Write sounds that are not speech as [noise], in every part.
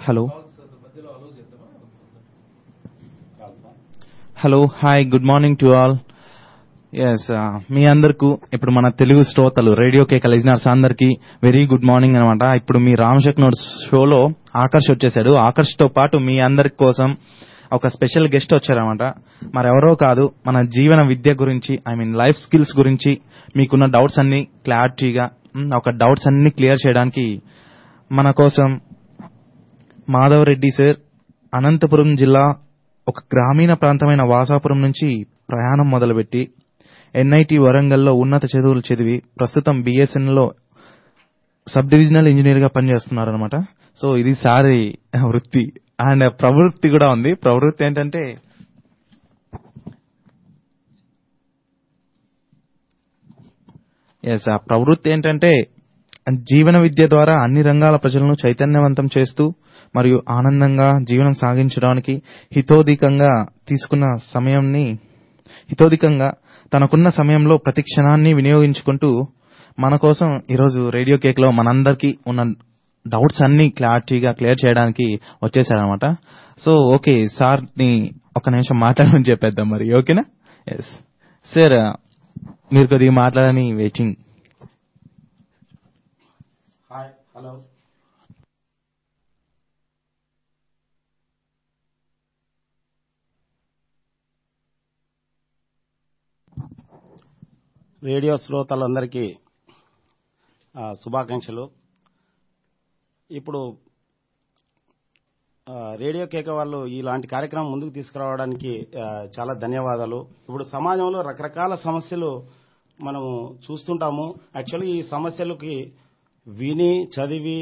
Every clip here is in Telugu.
Hello hello hi good morning to all yes మీ అందరికి ఇప్పుడు మన తెలుగు శ్రోతలు రేడియో కేక లిజనర్స్ అందరికి వెరీ గుడ్ మార్నింగ్ అనమాట ఇప్పుడు మీ రామశక్ నోట్స్ షోలో ఆకర్ష్ వచ్చేసాడు. ఆకర్ష్తో పాటు మీ అందరి కోసం ఒక స్పెషల్ గెస్ట్ వచ్చారనమాట మరెవరో కాదు మన జీవన విద్య గురించి ఐ మీన్ లైఫ్ స్కిల్స్ గురించి మీకున్న డౌట్స్ అన్ని క్లారిటీగా ఒక డౌట్స్ అన్ని క్లియర్ చేయడానికి మన కోసం మాధవ్ రెడ్డి సార్ అనంతపురం జిల్లా ఒక గ్రామీణ ప్రాంతమైన వాసాపురం నుంచి ప్రయాణం మొదలుపెట్టి ఎన్ఐటి వరంగల్లో ఉన్నత చదువులు చదివి ప్రస్తుతం బీఎస్ఎన్ఎల్లో సబ్ డివిజనల్ ఇంజనీర్గా పనిచేస్తున్నారు అనమాట సో ఇది సారి వృత్తి అండ్ ప్రవృత్తి కూడా ఉంది. ప్రవృత్తి ఏంటంటే ఎస్ ఆ ప్రవృత్తి ఏంటంటే జీవన విద్య ద్వారా అన్ని రంగాల ప్రజలను చైతన్యవంతం చేస్తూ మరియు ఆనందంగా జీవనం సాగించడానికి హితోధికంగా తీసుకున్న సమయంని హితోధికంగా తనకున్న సమయంలో ప్రతి క్షణాన్ని వినియోగించుకుంటూ మన కోసం ఈరోజు రేడియో కేక్లో మనందరికీ ఉన్న డౌట్స్ అన్ని క్లారిటీగా క్లియర్ చేయడానికి వచ్చేసారనమాట సో ఓకే సార్ని ఒక నిమిషం మాట్లాడమని చెప్పేద్దాం మరి ఓకేనా? ఎస్ సార్ మీరు కొద్దిగా మాట్లాడని వెయిటింగ్ హాయ్ హలో రేడియో శ్రోతలందరికీ ఆ, శుభాకాంక్షలు. ఇప్పుడు రేడియో కేక వాళ్ళు ఇలాంటి కార్యక్రమం ముందుకు తీసుకురావడానికి చాలా ధన్యవాదాలు. ఇప్పుడు సమాజంలో రకరకాల సమస్యలు మనము చూస్తుంటాము. యాక్చువల్లీ ఈ సమస్యలకి విని చదివి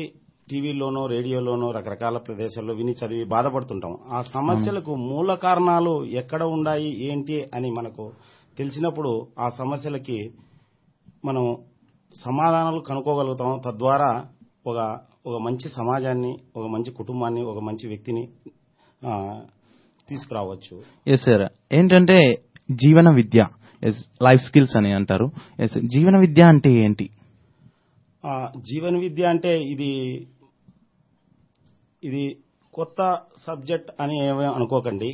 టీవీలోనో రేడియోలోనో రకరకాల ప్రదేశాల్లో విని చదివి బాధపడుతుంటాం ఆ సమస్యలకు మూల కారణాలు ఎక్కడ ఉన్నాయి ఏంటి అని మనకు తెలిసినప్పుడు ఆ సమస్యలకి మనం సమాధానాలు కనుక్కోగలుగుతాం తద్వారా ఒక ఒక మంచి సమాజాన్ని ఒక మంచి కుటుంబాన్ని ఒక మంచి వ్యక్తిని తీసుకురావచ్చు. ఎస్ సార్ ఏంటంటే జీవన విద్య ఎస్ లైఫ్ స్కిల్స్ అని అంటారు. ఎస్ జీవన విద్య అంటే ఏంటి? జీవన విద్య అంటే ఇది ఇది కొత్త సబ్జెక్ట్ అని ఏమీ అనుకోకండి.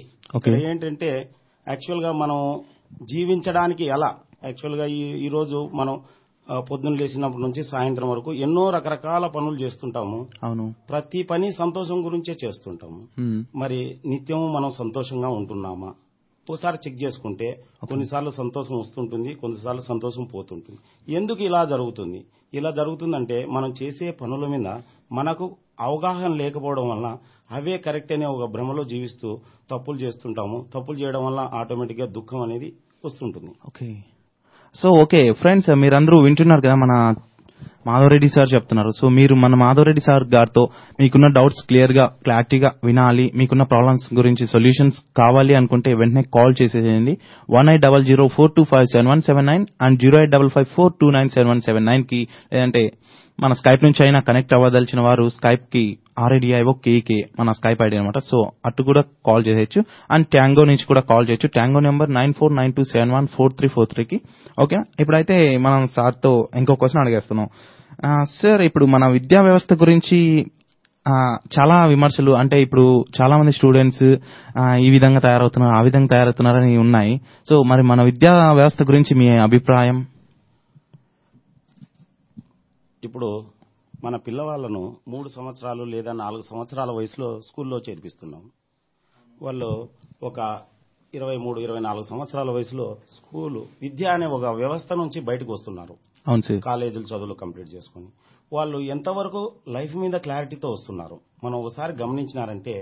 ఏంటంటే యాక్చువల్గా మనం జీవించడానికి ఎలా? యాక్చువల్గా ఈ ఈ రోజు మనం పొద్దున్న లేచినప్పటి నుంచి సాయంత్రం వరకు ఎన్నో రకరకాల పనులు చేస్తుంటాము. అవును. ప్రతి పని సంతోషం గురించే చేస్తుంటాము. మరి నిత్యం మనం సంతోషంగా ఉంటున్నామా? ఒకసారి చెక్ చేసుకుంటే కొన్నిసార్లు సంతోషం వస్తుంటుంది కొన్నిసార్లు సంతోషం పోతుంటుంది. ఎందుకు ఇలా జరుగుతుంది? ఇలా జరుగుతుందంటే మనం చేసే పనుల మీద మనకు అవగాహన లేకపోవడం వల్ల అవే కరెక్ట్ అనే ఒక భ్రమలో జీవిస్తూ తప్పులు చేస్తుంటాము. తప్పులు చేయడం వల్ల ఆటోమేటిక్గా దుఃఖం అనేది వస్తుంటుంది. ఓకే. సో ఓకే ఫ్రెండ్స్ మీరందరూ వింటున్నారు కదా మన మాధవరెడ్డి సార్ చెప్తున్నారు. సో మీరు మన మాధవరెడ్డి సార్ గారితో మీకున్న డౌట్స్ క్లియర్గా క్లారిటీగా వినాలి మీకున్న ప్రాబ్లమ్స్ గురించి సొల్యూషన్స్ కావాలి అనుకుంటే వెంటనే కాల్ చేసేయండి. One eight double zero four two five seven one seven nine and zero eight double five four two nine seven one seven నైన్కి లేదంటే మన స్కైప్ నుంచి అయినా కనెక్ట్ అవ్వదలిచిన వారు స్కైప్కి ఆర్ఐడిఐఓ కేకే మన స్కైప్ ఐడి అనమాట సో అటు కూడా కాల్ చేయొచ్చు. అండ్ ట్యాంగో నుంచి కూడా కాల్ చేయొచ్చు. Tango number nine four nine two seven one four three four త్రీకి ఓకే ఇప్పుడైతే మనం సార్తో ఇంకో క్వశ్చన్ అడిగేస్తున్నాం. సార్ ఇప్పుడు మన విద్యా వ్యవస్థ గురించి చాలా విమర్శలు అంటే ఇప్పుడు చాలా మంది స్టూడెంట్స్ ఈ విధంగా తయారవుతున్నారు ఆ విధంగా తయారవుతున్నారని ఉన్నాయి. సో మరి మన విద్యా వ్యవస్థ గురించి మీ అభిప్రాయం? ఇప్పుడు మన పిల్లవాళ్ళను మూడు సంవత్సరాలు లేదా నాలుగు సంవత్సరాల వయసులో స్కూల్లో చేర్పిస్తున్నాం. వాళ్ళు ఒక ఇరవై మూడు ఇరవై నాలుగు సంవత్సరాల వయసులో స్కూలు విద్య అనే ఒక వ్యవస్థ నుంచి బయటకు వస్తున్నారు. అవును కాలేజీలు చదువులు కంప్లీట్ చేసుకుని. వాళ్ళు ఎంతవరకు లైఫ్ మీద క్లారిటీతో వస్తున్నారు? మనం ఒకసారి గమనించినారంటే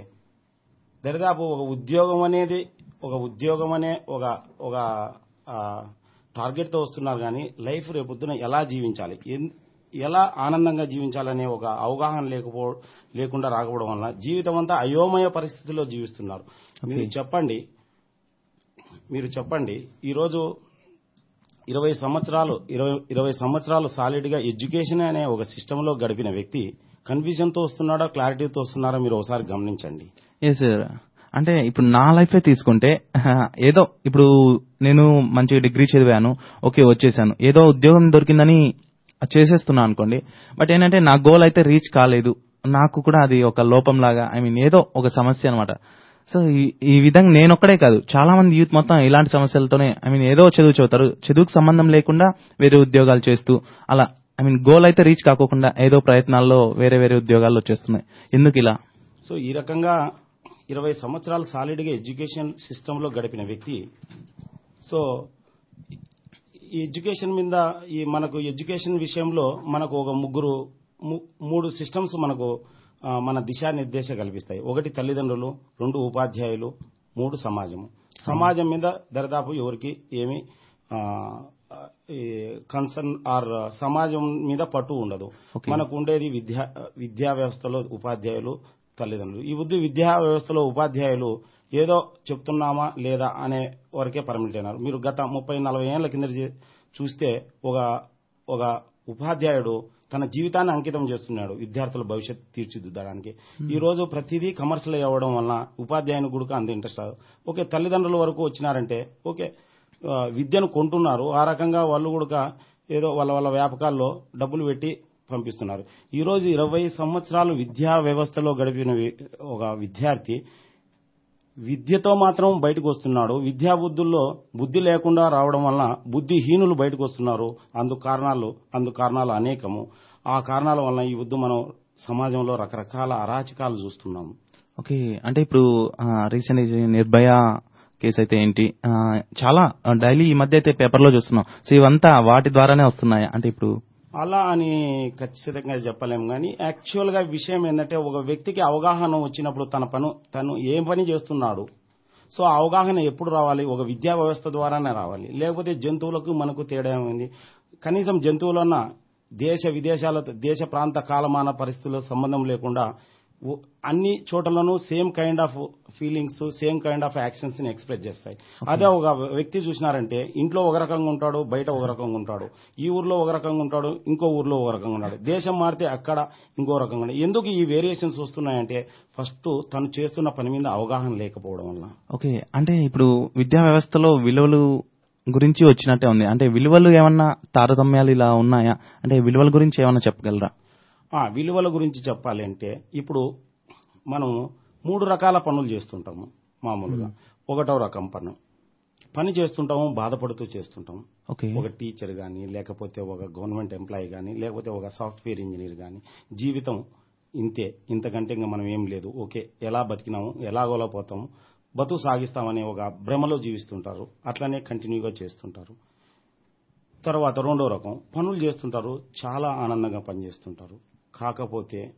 దరిదాపు ఒక ఉద్యోగం అనేది ఒక ఉద్యోగం అనే ఒక ఒక టార్గెట్తో వస్తున్నారు కానీ లైఫ్ రేపొద్దున ఎలా జీవించాలి? ఎలా ఆనందంగా జీవించాలనే ఒక అవగాహన లేకపో లేకుండా రాకపోవడం వల్ల జీవితం అంతా అయోమయ పరిస్థితిలో జీవిస్తున్నారు. మీరు చెప్పండి. మీరు చెప్పండి. ఈరోజు ఇరవై సంవత్సరాలు ఇరవై ఇరవై సంవత్సరాలు సాలిడ్గా ఎడ్యుకేషన్ అనే ఒక సిస్టంలో గడిపిన వ్యక్తి కన్ఫ్యూజన్తో వస్తున్నాడా క్లారిటీతో వస్తున్నారా మీరు ఒకసారి గమనించండి. ఏ సార్ అంటే ఇప్పుడు నా లైఫే తీసుకుంటే ఏదో ఇప్పుడు నేను మంచిగా డిగ్రీ చదివాను ఓకే వచ్చేసాను. ఏదో ఉద్యోగం దొరికిందని చేసేస్తున్నా అనుకోండి. బట్ ఏంటంటే నా గోల్ అయితే రీచ్ కాలేదు. నాకు కూడా అది ఒక లోపం లాగా ఐ మీన్ ఏదో ఒక సమస్య అనమాట సో ఈ- ఈ విధంగా నేనొక్కడే కాదు. చాలా మంది యూత్ మొత్తం ఇలాంటి సమస్యలతోనే ఐ మీన్ ఏదో చదువు చదువుతారు. చదువుకు సంబంధం లేకుండా వేరే ఉద్యోగాలు చేస్తూ అలా ఐ మీన్ గోల్ అయితే రీచ్ కాకోకుండా ఏదో ప్రయత్నాల్లో వేరే వేరే ఉద్యోగాల్లో చేస్తున్నాయి ఎందుకు ఇలా? సో ఈ రకంగా ఇరవై సంవత్సరాలు సాలిడ్గా ఎడ్యుకేషన్ సిస్టంలో గడిపిన వ్యక్తి సో ఈ ఎడ్యుకేషన్ మీద ఈ మనకు ఎడ్యుకేషన్ విషయంలో మనకు ఒక ముగ్గురు మూడు సిస్టమ్స్ మనకు మన దిశానిర్దేశ కల్పిస్తాయి. ఒకటి తల్లిదండ్రులు రెండు ఉపాధ్యాయులు మూడు సమాజము. సమాజం మీద దరిదాపు ఎవరికి ఏమి కన్సర్న్ ఆర్ సమాజం మీద పట్టు ఉండదు. మనకు ఉండేది విద్యా విద్యా వ్యవస్థలో ఉపాధ్యాయులు తల్లిదండ్రులు. ఈ విద్యా వ్యవస్థలో ఉపాధ్యాయులు ఏదో చెప్తున్నామా లేదా అనే వరకే పర్మిట్ అయినారు. మీరు గత ముప్పై నలభై ఏళ్ళ కింద చూస్తే ఒక ఒక ఉపాధ్యాయుడు తన జీవితాన్ని అంకితం చేస్తున్నాడు విద్యార్థుల భవిష్యత్తు తీర్చిదిద్దడానికి. ఈ రోజు ప్రతిదీ కమర్షియల్ అవ్వడం వలన ఉపాధ్యాయుని కూడా అంత ఇంట్రెస్ట్ రాదు. ఓకే తల్లిదండ్రుల వరకు వచ్చినారంటే ఓకే విద్యను కొంటున్నారు. ఆ రకంగా వాళ్ళు కూడా ఏదో వాళ్ళ వాళ్ళ వ్యాపకాల్లో డబ్బులు పెట్టి పంపిస్తున్నారు. ఈ రోజు ఇరవై సంవత్సరాలు విద్యా వ్యవస్థలో గడిపిన ఒక విద్యార్థి విద్యతో మాత్రం బయటకు వస్తున్నాడు. విద్యా బుద్ధుల్లో బుద్ధి లేకుండా రావడం వలన బుద్ధిహీనులు బయటకు వస్తున్నారు. అందుకు కారణాలు అందుకు కారణాలు అనేకము. ఆ కారణాల వలన ఈ బుద్ధు మనం సమాజంలో రకరకాల అరాచకాలు చూస్తున్నాము. ఓకే. అంటే ఇప్పుడు రీసెంట్ నిర్భయ కేసు అయితే ఏంటి చాలా డైలీ ఈ మధ్య అయితే పేపర్లో చూస్తున్నాం. సో ఇవంతా వాటి ద్వారానే వస్తున్నాయి? అంటే ఇప్పుడు అలా అని ఖచ్చితంగా చెప్పలేము. కానీ యాక్చువల్గా విషయం ఏంటంటే ఒక వ్యక్తికి అవగాహన వచ్చినప్పుడు తన పను తను ఏం పని చేస్తున్నాడు సో అవగాహన ఎప్పుడు రావాలి? ఒక విద్యా వ్యవస్థ ద్వారానే రావాలి. లేకపోతే జంతువులకు మనకు తేడా ఏమైంది? కనీసం జంతువులన్న దేశ విదేశాలతో దేశ ప్రాంత కాలమాన పరిస్థితుల సంబంధం లేకుండా అన్ని చోట్లను same kind of feelings same kind of యాక్షన్స్ని express చేస్తాయి. అదే ఒక వ్యక్తి చూసినారంటే ఇంట్లో ఒక రకంగా ఉంటాడు బయట ఒక రకంగా ఉంటాడు. ఈ ఊర్లో ఒక రకంగా ఉంటాడు ఇంకో ఊర్లో ఒక రకంగా ఉంటాడు దేశం మారితే అక్కడ ఇంకో రకంగా ఎందుకు ఈ వేరియేషన్స్ వస్తున్నాయంటే ఫస్ట్ తను చేస్తున్న పని మీద అవగాహన లేకపోవడం వల్ల. ఓకే. అంటే ఇప్పుడు విద్యా వ్యవస్థలో విలువలు గురించి వచ్చినట్టే ఉంది. అంటే విలువలు ఏమన్నా తారతమ్యాలు ఇలా ఉన్నాయా? అంటే విలువల గురించి ఏమన్నా చెప్పగలరా? విలువల గురించి చెప్పాలి అంటే ఇప్పుడు మనం మూడు రకాల పనులు చేస్తుంటాము మామూలుగా. ఒకటో రకం పను. పని చేస్తుంటాము బాధపడుతూ చేస్తుంటాము. ఒక టీచర్ కానీ లేకపోతే ఒక గవర్నమెంట్ ఎంప్లాయీ కానీ లేకపోతే ఒక సాఫ్ట్వేర్ ఇంజనీర్ కానీ జీవితం ఇంతే. ఇంతకంటే ఇంకా మనం ఏం లేదు. ఓకే ఎలా బతికినాము ఎలాగోలా పోతాము బతుకు సాగిస్తామనే ఒక భ్రమలో జీవిస్తుంటారు. అట్లనే కంటిన్యూగా చేస్తుంటారు. తర్వాత రెండో రకం పనులు చేస్తుంటారు చాలా ఆనందంగా పనిచేస్తుంటారు. కాకపోతే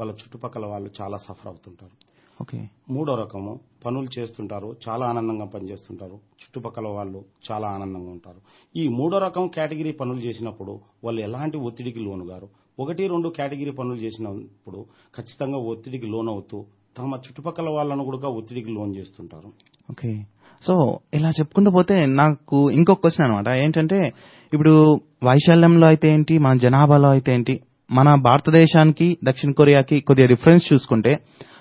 వాళ్ళ చుట్టుపక్కల వాళ్ళు చాలా సఫర్ అవుతుంటారు. ఓకే. మూడో రకము పనులు చేస్తుంటారు చాలా ఆనందంగా పనిచేస్తుంటారు. చుట్టుపక్కల వాళ్ళు చాలా ఆనందంగా ఉంటారు. ఈ మూడో రకం కేటగిరీ పనులు చేసినప్పుడు వాళ్ళు ఎలాంటి ఒత్తిడికి లోనుగారు? ఒకటి రెండు కేటగిరీ పనులు చేసినప్పుడు ఖచ్చితంగా ఒత్తిడికి లోనవుతూ తమ చుట్టుపక్కల వాళ్ళను కూడా ఒత్తిడికి లోన్ చేస్తుంటారు. ఓకే. సో ఇలా చెప్పుకుంటూ పోతే నాకు ఇంకొక క్వశ్చన్ అనమాట ఏంటంటే ఇప్పుడు వైశాల్యంలో అయితే ఏంటి మన జనాభాలో అయితే ఏంటి? మన భారతదేశానికి దక్షిణ కొరియాకి కొద్దిగా డిఫరెన్స్ చూసుకుంటే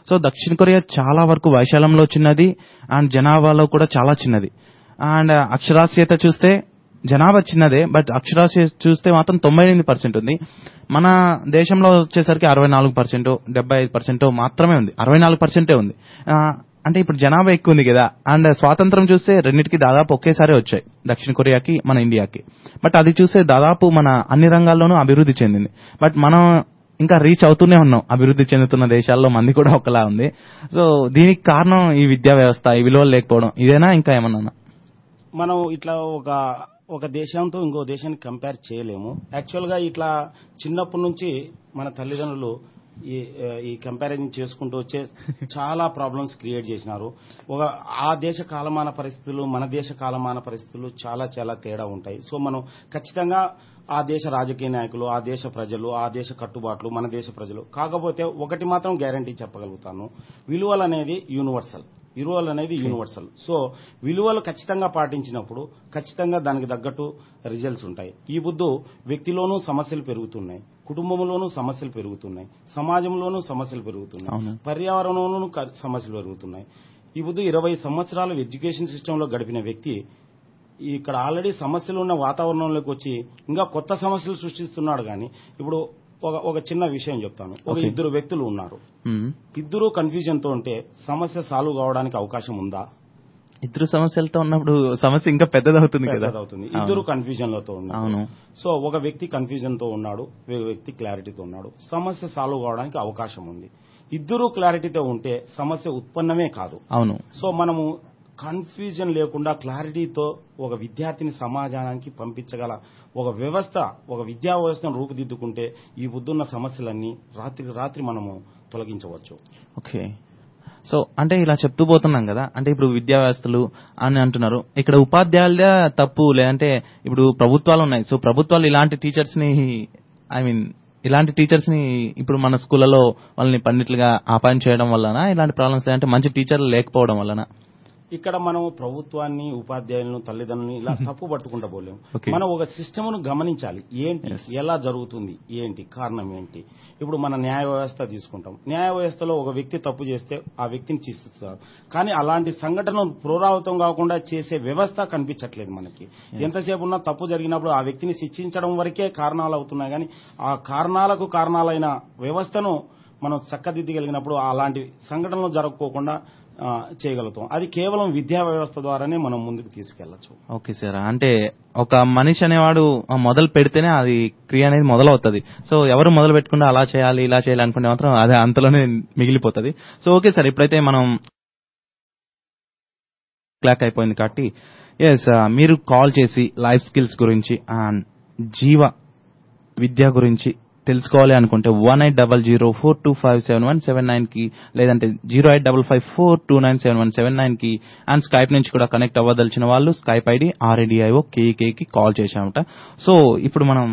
సో దక్షిణ కొరియా చాలా వరకు వైశాల్యంలో చిన్నది అండ్ జనాభాలో కూడా చాలా చిన్నది. అండ్ అక్షరాస్యత చూస్తే జనాభా చిన్నదే బట్ అక్షరాస్యత చూస్తే మాత్రం తొంభై ఎనిమిది పర్సెంట్ ఉంది. మన దేశంలో వచ్చేసరికి అరవై నాలుగు పర్సెంట్ డెబ్బై ఐదు పర్సెంట్ మాత్రమే ఉంది. అరవై నాలుగు పర్సెంటే ఉంది. అంటే ఇప్పుడు జనాభా ఎక్కువ ఉంది కదా. అండ్ స్వాతంత్రం చూస్తే రెండింటికి దాదాపు ఒకేసారి వచ్చాయి. దక్షిణ కొరియాకి మన ఇండియాకి. బట్ అది చూస్తే దాదాపు మన అన్ని రంగాల్లోనూ అభివృద్ధి చెందింది. బట్ మనం ఇంకా రీచ్ అవుతూనే ఉన్నాం. అభివృద్ధి చెందుతున్న దేశాల్లో మంది కూడా ఒకలా ఉంది. సో దీనికి కారణం ఈ విద్యా వ్యవస్థ ఈ విలువలు లేకపోవడం. ఇదేనా ఇంకా ఏమన్నా? మనం ఇట్లా ఒక ఒక దేశంతో ఇంకో దేశాన్ని కంపేర్ చేయలేము. యాక్చువల్గా ఇట్లా చిన్నప్పటి నుంచి మన తల్లిదండ్రులు ఈ కంపారిజన్ చేసుకుంటూ వచ్చే [laughs] చాలా ప్రాబ్లమ్స్ క్రియేట్ చేసినారు. ఒక ఆ దేశ కాలమాన పరిస్థితులు మన దేశ కాలమాన పరిస్థితులు చాలా చాలా తేడా ఉంటాయి. సో మనం ఖచ్చితంగా ఆ దేశ రాజకీయ నాయకులు ఆ దేశ ప్రజలు ఆ దేశ కట్టుబాట్లు మన దేశ ప్రజలు కాకపోతే ఒకటి మాత్రం గ్యారంటీ చెప్పగలుగుతాను. విలువలు అనేది యూనివర్సల్ విలువలు అనేది యూనివర్సల్ సో విలువలు ఖచ్చితంగా పాటించినప్పుడు ఖచ్చితంగా దానికి తగ్గట్టు రిజల్ట్స్ ఉంటాయి. ఈ బుద్ధు వ్యక్తిలోనూ సమస్యలు పెరుగుతున్నాయి. కుటుంబంలోనూ సమస్యలు పెరుగుతున్నాయి. సమాజంలోనూ సమస్యలు పెరుగుతున్నాయి. పర్యావరణంలోనూ సమస్యలు పెరుగుతున్నాయి. ఈ బుద్ధు ఇరవై సంవత్సరాలు ఎడ్యుకేషన్ సిస్టంలో గడిపిన వ్యక్తి ఇక్కడ ఆల్రెడీ సమస్యలు ఉన్న వాతావరణంలోకి వచ్చి ఇంకా కొత్త సమస్యలు సృష్టిస్తున్నాడు కానీ ఇప్పుడు ఒక ఒక చిన్న విషయం చెప్తాను. ఒక. ఇద్దరు వ్యక్తులు ఉన్నారు. ఇద్దరు కన్ఫ్యూజన్తో ఉంటే సమస్య సాల్వ్ కావడానికి అవకాశం ఉందా? ఇద్దరు సమస్యలతో ఉన్నప్పుడు సమస్య ఇంకా పెద్దదవుతుంది కదా? పెద్దదవుతుంది. ఇద్దరు కన్ఫ్యూజన్లతో ఉన్నారు. సో ఒక వ్యక్తి కన్ఫ్యూజన్తో ఉన్నాడు వేరే వ్యక్తి క్లారిటీతో ఉన్నాడు. సమస్య సాల్వ్ కావడానికి అవకాశం ఉంది. ఇద్దరు క్లారిటీతో ఉంటే సమస్య ఉత్పన్నమే కాదు. అవును. సో మనము కన్ఫ్యూజన్ లేకుండా క్లారిటీతో ఒక విద్యార్థిని సమాజానికి పంపించగల ఒక వ్యవస్థ ఒక విద్యా వ్యవస్థను రూపుదిద్దుకుంటే ఈ బుద్ధున్న సమస్యలన్నీ రాత్రికి రాత్రి మనము తొలగించవచ్చు. ఓకే సో అంటే ఇలా చెప్తూ పోతున్నాం కదా అంటే ఇప్పుడు విద్యా వ్యవస్థలు అని అంటున్నారు. ఇక్కడ ఉపాధ్యాయుల తప్పు లేదంటే ఇప్పుడు ప్రభుత్వాలు ఉన్నాయి. సో ప్రభుత్వాలు ఇలాంటి టీచర్స్ని ఐ మీన్ ఇలాంటి టీచర్స్ని ఇప్పుడు మన స్కూళ్ళలో వాళ్ళని పండిట్లుగా అపాయింట్ చేయడం వలన ఇలాంటి ప్రాబ్లమ్స్ అంటే మంచి టీచర్లు లేకపోవడం వలన ఇక్కడ మనం ప్రభుత్వాన్ని ఉపాధ్యాయులను తల్లిదండ్రులను ఇలా [laughs] తప్పు పట్టుకుంటా పోలేము. మనం ఒక సిస్టమ్ను గమనించాలి. ఏంటి? ఎలా జరుగుతుంది? ఏంటి? కారణం ఏంటి? ఇప్పుడు మన న్యాయ వ్యవస్థ తీసుకుంటాం. న్యాయ వ్యవస్థలో ఒక వ్యక్తి తప్పు చేస్తే ఆ వ్యక్తిని శిక్షిస్తారు కానీ అలాంటి సంఘటనలు పునరావృతం కాకుండా చేసే వ్యవస్థ కనిపించట్లేదు మనకి. ఎంతసేపు ఉన్నా తప్పు జరిగినప్పుడు ఆ వ్యక్తిని శిక్షించడం వరకే కారణాలు అవుతున్నాయి. కానీ ఆ కారణాలకు కారణాలైన వ్యవస్థను మనం చక్కదిద్దగలిగినప్పుడు అలాంటి సంఘటనలు జరగకోకుండా చేయగలుగుతాం. అది కేవలం విద్యా వ్యవస్థ ద్వారానే మనం ముందుకు తీసుకెళ్ళొచ్చు ఓకే సార్. అంటే ఒక మనిషి అనేవాడు మొదలు పెడితేనే అది క్రియ అనేది మొదలవుతుంది. సో ఎవరు మొదలు పెట్టుకుంటే అలా చేయాలి ఇలా చేయాలి అనుకుంటే మాత్రం అది అంతలోనే మిగిలిపోతుంది. So okay sir. ఇప్పుడైతే మనం క్లాక్ అయిపోయింది కాబట్టి ఎస్ మీరు కాల్ చేసి లైఫ్ స్కిల్స్ గురించి అండ్ జీవ విద్య గురించి తెలుసుకోవాలి అనుకుంటే one eight double zero four two five seven one seven నైన్కి లేదంటే zero eight double five four two nine seven one seven నైన్కి అండ్ స్కైప్ నుంచి కూడా కనెక్ట్ అవ్వదలిచిన వాళ్ళు స్కైప్ ఐడి ఆర్ఏడిఐఓ కేకే కి కాల్ చేశామట. సో ఇప్పుడు మనం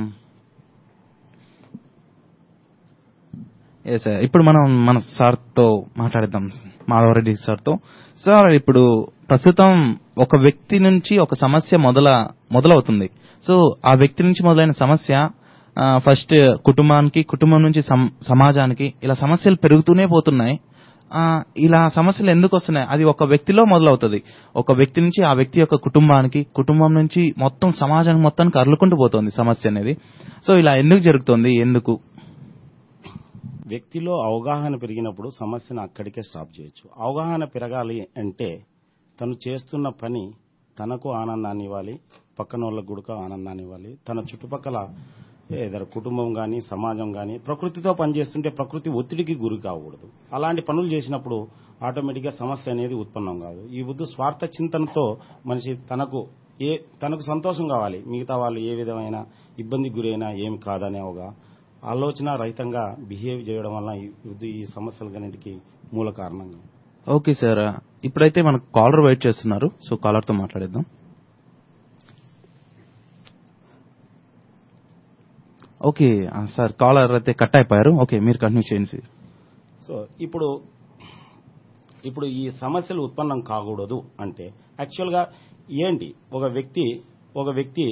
ఎస్ సార్ ఇప్పుడు మనం మన సార్తో మాట్లాడదాం మాధవరెడ్డి సార్తో సార్ ఇప్పుడు ప్రస్తుతం ఒక వ్యక్తి నుంచి ఒక సమస్య మొదల మొదలవుతుంది. సో ఆ వ్యక్తి నుంచి మొదలైన సమస్య ఫస్ట్ కుటుంబానికి కుటుంబం నుంచి సమాజానికి ఇలా సమస్యలు పెరుగుతూనే పోతున్నాయి. ఇలా సమస్యలు ఎందుకు వస్తున్నాయి? అది ఒక వ్యక్తిలో మొదలవుతుంది. ఒక వ్యక్తి నుంచి ఆ వ్యక్తి యొక్క కుటుంబానికి కుటుంబం నుంచి మొత్తం సమాజానికి మొత్తానికి అర్లుకుంటూ పోతుంది సమస్య అనేది. సో ఇలా ఎందుకు జరుగుతుంది? ఎందుకు? వ్యక్తిలో అవగాహన పెరిగినప్పుడు సమస్యను అక్కడికే స్టాప్ చేయొచ్చు. అవగాహన పెరగాలి అంటే తను చేస్తున్న పని తనకు ఆనందాన్ని ఇవ్వాలి పక్కన వాళ్ళకు కూడా ఆనందాన్ని ఇవ్వాలి తన చుట్టుపక్కల ఏదైనా కుటుంబం కానీ సమాజం కానీ ప్రకృతితో పనిచేస్తుంటే ప్రకృతి ఒత్తిడికి గురి కాకూడదు. అలాంటి పనులు చేసినప్పుడు ఆటోమేటిక్గా సమస్య అనేది ఉత్పన్నం కాదు. ఈ బుద్ధు స్వార్థ చింతనతో మనిషి తనకు ఏ తనకు సంతోషం కావాలి. మిగతా వాళ్ళు ఏ విధమైన ఇబ్బందికి గురైనా ఏమి కాదనే ఒక ఆలోచన రహితంగా బిహేవ్ చేయడం వల్ల ఈ బుద్ధి ఈ సమస్యలన్నిటికీ మూల కారణంగా ఓకే సార్. ఇప్పుడైతే మనకు కాలర్ వెయిట్ చేస్తున్నారు. సో కాలర్తో మాట్లాడేద్దాం. ఓకే సార్ కాలర్ అయితే కట్ అయిపోయారు. ఓకే మీరు కంటిన్యూ చేయండి సార్. సో ఇప్పుడు ఇప్పుడు ఈ సమస్యలు ఉత్పన్నం కాకూడదు అంటే యాక్చువల్గా ఏంటి? ఒక వ్యక్తి ఒక వ్యక్తి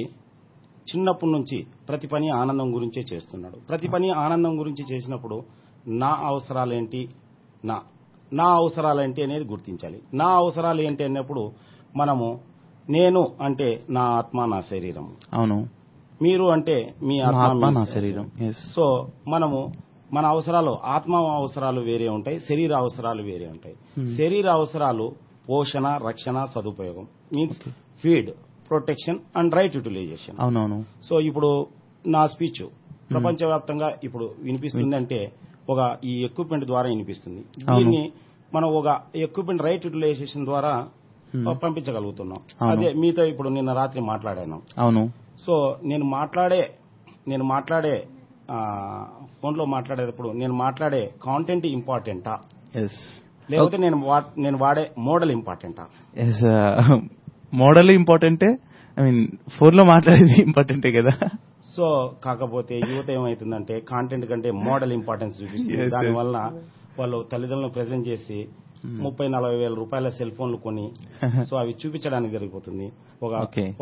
చిన్నప్పటి నుంచి ప్రతి పని ఆనందం గురించే చేస్తున్నాడు. ప్రతి పని ఆనందం గురించి చేసినప్పుడు నా అవసరాలేంటి? నా నా అవసరాలేంటి అనేది గుర్తించాలి. నా అవసరాలు ఏంటి అన్నప్పుడు మనము నేను అంటే నా ఆత్మ నా శరీరం అవును. మీరు అంటే మీ ఆత్మ నా శరీరం. సో మనము మన అవసరాలు ఆత్మ అవసరాలు వేరే ఉంటాయి శరీర అవసరాలు వేరే ఉంటాయి. Hmm. శరీర అవసరాలు పోషణ రక్షణ సదుపయోగం. Means feed protection and right utilization అవునవును. సో ఇప్పుడు నా స్పీచ్ ప్రపంచవ్యాప్తంగా ఇప్పుడు వినిపిస్తుందంటే ఒక ఈ ఎక్విప్మెంట్ ద్వారా వినిపిస్తుంది. దీన్ని మనం ఒక ఎక్విప్మెంట్ రైట్ యూటిలైజేషన్ ద్వారా Hmm. పంపించగలుగుతున్నాం. అదే మీతో ఇప్పుడు నిన్న రాత్రి మాట్లాడాను. అవును. సో నేను మాట్లాడే నేను మాట్లాడే ఫోన్లో మాట్లాడేటప్పుడు నేను మాట్లాడే కాంటెంట్ ఇంపార్టెంటా లేకపోతే నేను నేను వాడే మోడల్ ఇంపార్టెంటా ఎస్ మోడల్ ఇంపార్టెంటే ఐ మీన్ ఫోన్లో మాట్లాడేది ఇంపార్టెంటే కదా? సో కాకపోతే యువత ఏమవుతుందంటే కాంటెంట్ కంటే మోడల్ ఇంపార్టెన్స్ చూపిస్తుంది. Yes, దాని yes. వల్ల వాళ్ళు తల్లిదండ్రులను ప్రెజెంట్ చేసి ముప్పై నలభై వేల రూపాయల సెల్ ఫోన్లు కొని [laughs] సో అవి చూపించడానికి జరిగిపోతుంది. ఒక.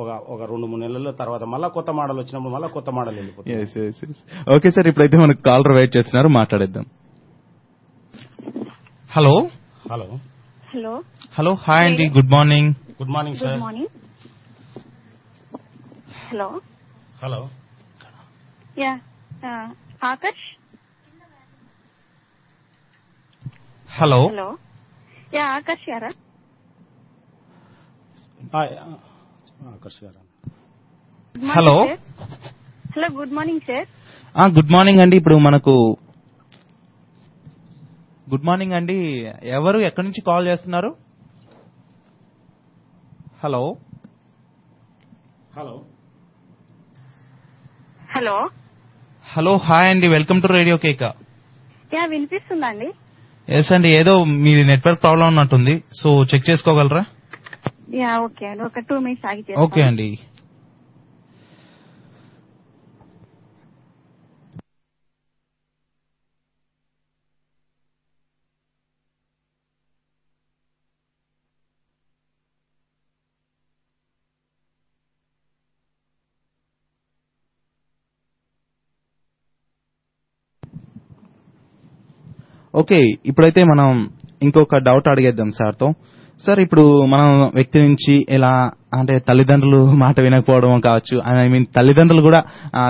ఒక ఒక రెండు మూడు నెలల తర్వాత మళ్ళా కొత్త మోడల్ వచ్చినప్పుడు మళ్ళా కొత్త మోడల్ వెళ్ళిపోతుంది. ఓకే సార్ ఇప్పుడైతే మనకు కాలర్ వెయిట్ చేస్తున్నారు మాట్లాడేద్దాం. Hello hello hello hello hi అండి good morning good morning good sir morning hello hello yeah Akash hello hello yeah Akash గారా Hello. Hello good morning sir good morning అండి. ఇప్పుడు మనకు గుడ్ మార్నింగ్ అండి. ఎవరు ఎక్కడి నుంచి కాల్ చేస్తున్నారు? Hello hello hello hello hi అండి. Welcome to radio Keka yeah వినిపిస్తుందండి ఎస్ అండి. ఏదో మీ నెట్వర్క్ ప్రాబ్లం ఉన్నట్టుంది సో చెక్ చేసుకోగలరా? యా ఓకే అండి. ఒక టూ మినిట్స్ ఆగి ఓకే అండి. ఓకే ఇప్పుడైతే మనం ఇంకొక డౌట్ అడిగేద్దాం సార్తో. సార్ ఇప్పుడు మనం వ్యక్తి నుంచి ఎలా అంటే తల్లిదండ్రులు [laughs] మాట వినకపోవడం కావచ్చు ఐ మీన్ తల్లిదండ్రులు కూడా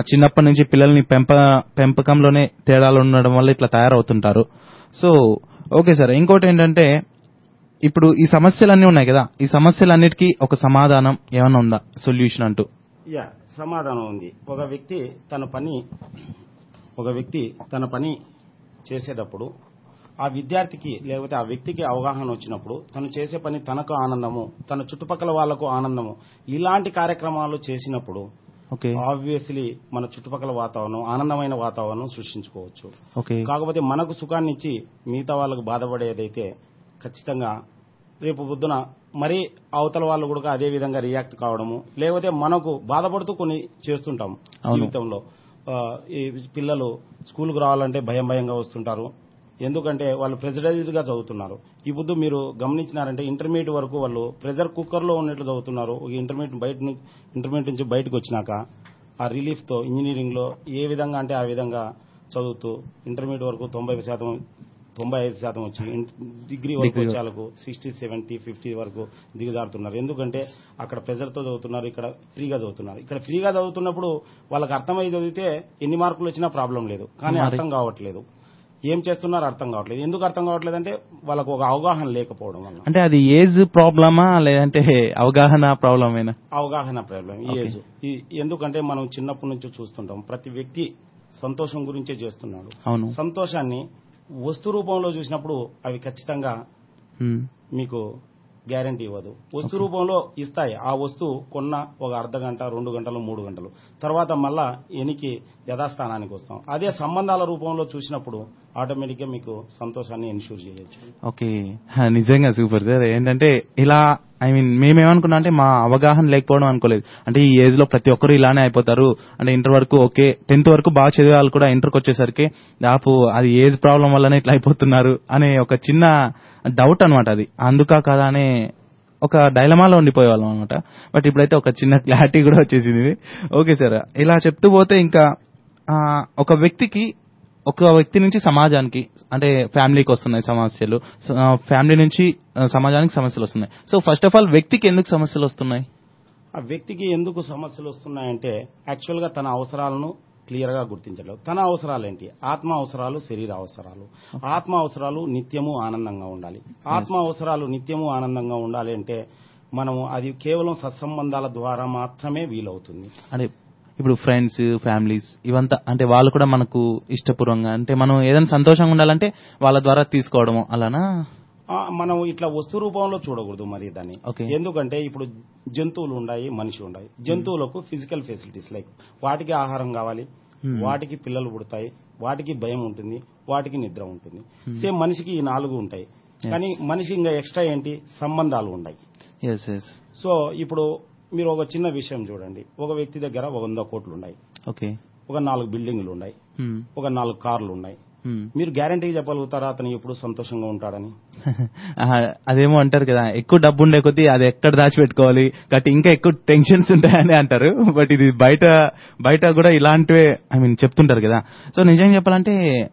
చిన్నప్పటి నుంచి పిల్లల్ని పెంప పెంపకంలోనే తేడాలు ఉండడం వల్ల ఇట్లా తయారవుతుంటారు. సో ఓకే సార్ ఇంకోటి ఏంటంటే ఇప్పుడు ఈ సమస్యలన్నీ ఉన్నాయి కదా ఈ సమస్యలన్నిటికీ ఒక సమాధానం ఏమైనా ఉందా? సొల్యూషన్ అంటూ. యా సమాధానం ఉంది. ఒక వ్యక్తి తన పని ఒక వ్యక్తి తన పని చేసేటప్పుడు ఆ విద్యార్థికి లేకపోతే ఆ వ్యక్తికి అవగాహన వచ్చినప్పుడు తను చేసే పని తనకు ఆనందము తన చుట్టుపక్కల వాళ్ళకు ఆనందము ఇలాంటి కార్యక్రమాలు చేసినప్పుడు ఆబ్వియస్లీ మన చుట్టుపక్కల వాతావరణం ఆనందమైన వాతావరణం సృష్టించుకోవచ్చు. కాకపోతే మనకు సుఖాన్ని ఇచ్చి మిగతా వాళ్ళకు బాధపడేదైతే ఖచ్చితంగా రేపు పొద్దున మరీ అవతల వాళ్ళు కూడా అదే విధంగా రియాక్ట్ కావడము లేకపోతే మనకు బాధపడుతూ కొన్ని చేస్తుంటాం. జీవితంలో. ఈ పిల్లలు స్కూల్కి రావాలంటే భయం భయంగా వస్తుంటారు. ఎందుకంటే వాళ్ళు ప్రెజరైజ్డ్గా చదువుతున్నారు. ఈ పొద్దు మీరు గమనించినారంటే ఇంటర్మీడియట్ వరకు వాళ్ళు ప్రెజర్ కుక్కర్లో ఉన్నట్లు చదువుతున్నారు. ఇంటర్మీడియట్ బయట ఇంటర్మీడియట్ నుంచి బయటకు వచ్చినాక ఆ రిలీఫ్తో ఇంజనీరింగ్లో ఏ విధంగా అంటే ఆ విధంగా చదువుతూ ఇంటర్మీడియట్ వరకు తొంభై శాతం తొంభై ఐదు శాతం వచ్చి డిగ్రీ వరకు డిగ్రీ వచ్చే వాళ్ళకు సిక్స్టీ సెవెంటీ ఫిఫ్టీ వరకు దిగజారుతున్నారు. ఎందుకంటే అక్కడ ప్రెజర్తో చదువుతున్నారు ఇక్కడ ఫ్రీగా చదువుతున్నారు. ఇక్కడ ఫ్రీగా చదువుతున్నప్పుడు వాళ్ళకి అర్థమై చదివితే ఎన్ని మార్కులు వచ్చినా ప్రాబ్లం లేదు. కానీ. అర్థం కావట్లేదు. ఏం చేస్తున్నారు అర్థం కావట్లేదు. ఎందుకు అర్థం కావట్లేదు అంటే వాళ్ళకు ఒక అవగాహన లేకపోవడం వల్ల. అంటే అది ఏజ్ ప్రాబ్లమా లేదంటే అవగాహన ప్రాబ్లమేనా? అవగాహన ప్రాబ్లం. ఏజ్. ఎందుకంటే మనం చిన్నప్పటి నుంచి చూస్తుంటాం ప్రతి వ్యక్తి సంతోషం గురించే చేస్తున్నాడు. అవును. సంతోషాన్ని వస్తు రూపంలో చూసినప్పుడు అవి ఖచ్చితంగా. మీకు గ్యారంటీ ఇవ్వదు. వస్తు రూపంలో ఇస్తాయి. ఆ వస్తువు కొన్న ఒక అర్ధ గంట రెండు గంటలు మూడు గంటలు. తర్వాత మళ్ళా ఎనికి యథాస్థానానికి వస్తాం. అదే సంబంధాల రూపంలో చూసినప్పుడు ఆటోమేటిక్గా మీకు సంతోషాన్ని ఎన్షూర్ చేయొచ్చు. ఓకే. నిజంగా సూపర్ సార్. ఏంటంటే ఇలా ఐ మీన్ మేమేమనుకున్నా అంటే మా అవగాహన లేకపోవడం అనుకోలేదు. అంటే ఈ ఏజ్లో ప్రతి ఒక్కరు ఇలానే అయిపోతారు. అంటే ఇంటర్ వరకు ఓకే. టెన్త్ వరకు బాగా చదివే వాళ్ళు కూడా ఇంటర్కి వచ్చేసరికి దాపు అది ఏజ్ ప్రాబ్లం వల్లనే ఇట్లా అయిపోతున్నారు అనే ఒక చిన్న డౌట్ అనమాట అది. అందుకా కదా అనే ఒక డైలమాలో ఉండిపోయేవాళ్ళం అనమాట బట్ ఇప్పుడైతే ఒక చిన్న క్లారిటీ కూడా వచ్చేసింది ఓకే సార్ ఇలా చెప్తూ పోతే ఇంకా ఒక వ్యక్తికి ఒక వ్యక్తి నుంచి సమాజానికి అంటే ఫ్యామిలీకి వస్తున్నాయి సమస్యలు. ఫ్యామిలీ నుంచి సమాజానికి సమస్యలు వస్తున్నాయి. సో ఫస్ట్ ఆఫ్ ఆల్ వ్యక్తికి ఎందుకు సమస్యలు వస్తున్నాయి? ఆ వ్యక్తికి ఎందుకు సమస్యలు వస్తున్నాయంటే యాక్చువల్గా తన అవసరాలను క్లియర్గా గుర్తించలేదు తన అవసరాలు ఏంటి ఆత్మ అవసరాలు శరీర అవసరాలు. ఆత్మ అవసరాలు నిత్యము ఆనందంగా ఉండాలి. ఆత్మ అవసరాలు నిత్యము ఆనందంగా ఉండాలి అంటే మనము అది కేవలం సత్సంబంధాల ద్వారా మాత్రమే వీలవుతుంది. అంటే ఇప్పుడు ఫ్రెండ్స్ ఫ్యామిలీస్ ఇవంతా అంటే వాళ్ళు కూడా మనకు ఇష్టపూర్వంగా అంటే మనం ఏదైనా సంతోషంగా ఉండాలంటే వాళ్ళ ద్వారా తీసుకోవడము అలానా? మనం ఇట్లా వస్తు రూపంలో చూడకూడదు మరి దాన్ని. ఎందుకంటే ఇప్పుడు జంతువులు ఉన్నాయి మనిషి ఉన్నాయి జంతువులకు ఫిజికల్ ఫెసిలిటీస్ లైక్ వాటికి ఆహారం కావాలి Hmm. వాటికి పిల్లలు పుడతాయి వాటికి భయం ఉంటుంది వాటికి నిద్ర ఉంటుంది. సేమ్ మనిషికి ఈ నాలుగు ఉంటాయి. కానీ మనిషి ఇంకా ఎక్స్ట్రా ఏంటి? సంబంధాలు ఉన్నాయి సో ఇప్పుడు మీరు ఒక చిన్న విషయం చూడండి. ఒక వ్యక్తి దగ్గర ఒక వంద కోట్లు ఉన్నాయి. ఓకే ఒక నాలుగు బిల్డింగ్లు ఉన్నాయి. ఒక నాలుగు కార్లు ఉన్నాయి. మీరు గ్యారంటీ చెప్పగలుగుతారా? అతను ఎప్పుడు సంతోషంగా ఉంటాడని. [laughs] అదేమో అంటారు కదా. ఎక్కువ డబ్బు ఉండే కొద్దీ అది ఎక్కడ దాచిపెట్టుకోవాలి? కాబట్టి ఇంకా ఎక్కువ టెన్షన్స్ ఉంటాయని అంటారు. బట్ ఇది బయట బయట కూడా ఇలాంటివే ఐ మీన్ చెప్తుంటారు కదా. సో నిజంగా చెప్పాలంటే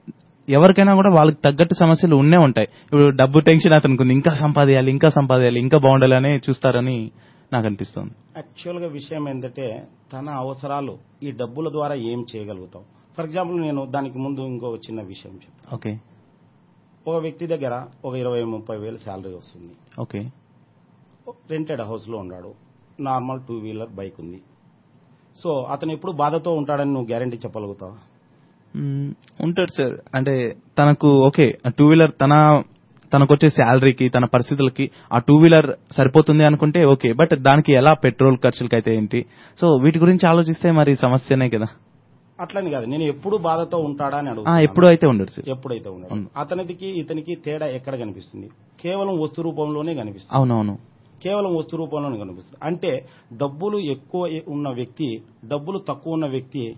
ఎవరికైనా కూడా వాళ్ళకి తగ్గట్టు సమస్యలు ఉండే ఉంటాయి. ఇప్పుడు డబ్బు టెన్షన్ అతనికి ఇంకా సంపాదించాలి ఇంకా సంపాదించాలి ఇంకా బాగుండాలి అని చూస్తారని నాకు అనిపిస్తుంది. యాక్చువల్గా విషయం ఏంటంటే తన అవసరాలు ఈ డబ్బుల ద్వారా ఏం చేయగలుగుతాం ఫర్ ఎగ్జాంపుల్ నేను దానికి ముందు ఇంకో చిన్న విషయం చెప్తాను ఓకే ఒక వ్యక్తి దగ్గర ఒక ఇరవై ముప్పై వేలు శాలరీ వస్తుంది. ఓకే రెంటెడ్ హౌస్లో ఉన్నాడు. నార్మల్ టూ వీలర్ బైక్ ఉంది. సో అతను ఎప్పుడు బాధతో ఉంటాడని నువ్వు గ్యారంటీ చెప్పగలుగుతావా? ఉంటాడు సార్. అంటే తనకు ఓకే టూ వీలర్ తన తనకు వచ్చే శాలరీకి తన పరిస్థితులకి ఆ టూ వీలర్ సరిపోతుంది అనుకుంటే ఓకే బట్ దానికి ఎలా పెట్రోల్ ఖర్చులకి అయితే ఏంటి? సో వీటి గురించి ఆలోచిస్తే మరి సమస్యనే కదా. అట్లని కాదు. నేను ఎప్పుడు బాధతో ఉంటాడా అని ఆ, అడుగుతున్నాను. ఎప్పుడు అయితే ఉండడు సార్. ఎప్పుడైతే అవును. అతనికి ఇతనికి తేడా ఎక్కడ కనిపిస్తుంది? కేవలం వస్తు రూపంలోనే కనిపిస్తుంది. అవునవును. కేవలం వస్తు రూపంలోనే కనిపిస్తుంది. అంటే డబ్బులు ఎక్కువ ఉన్న వ్యక్తి డబ్బులు తక్కువ ఉన్న వ్యక్తి.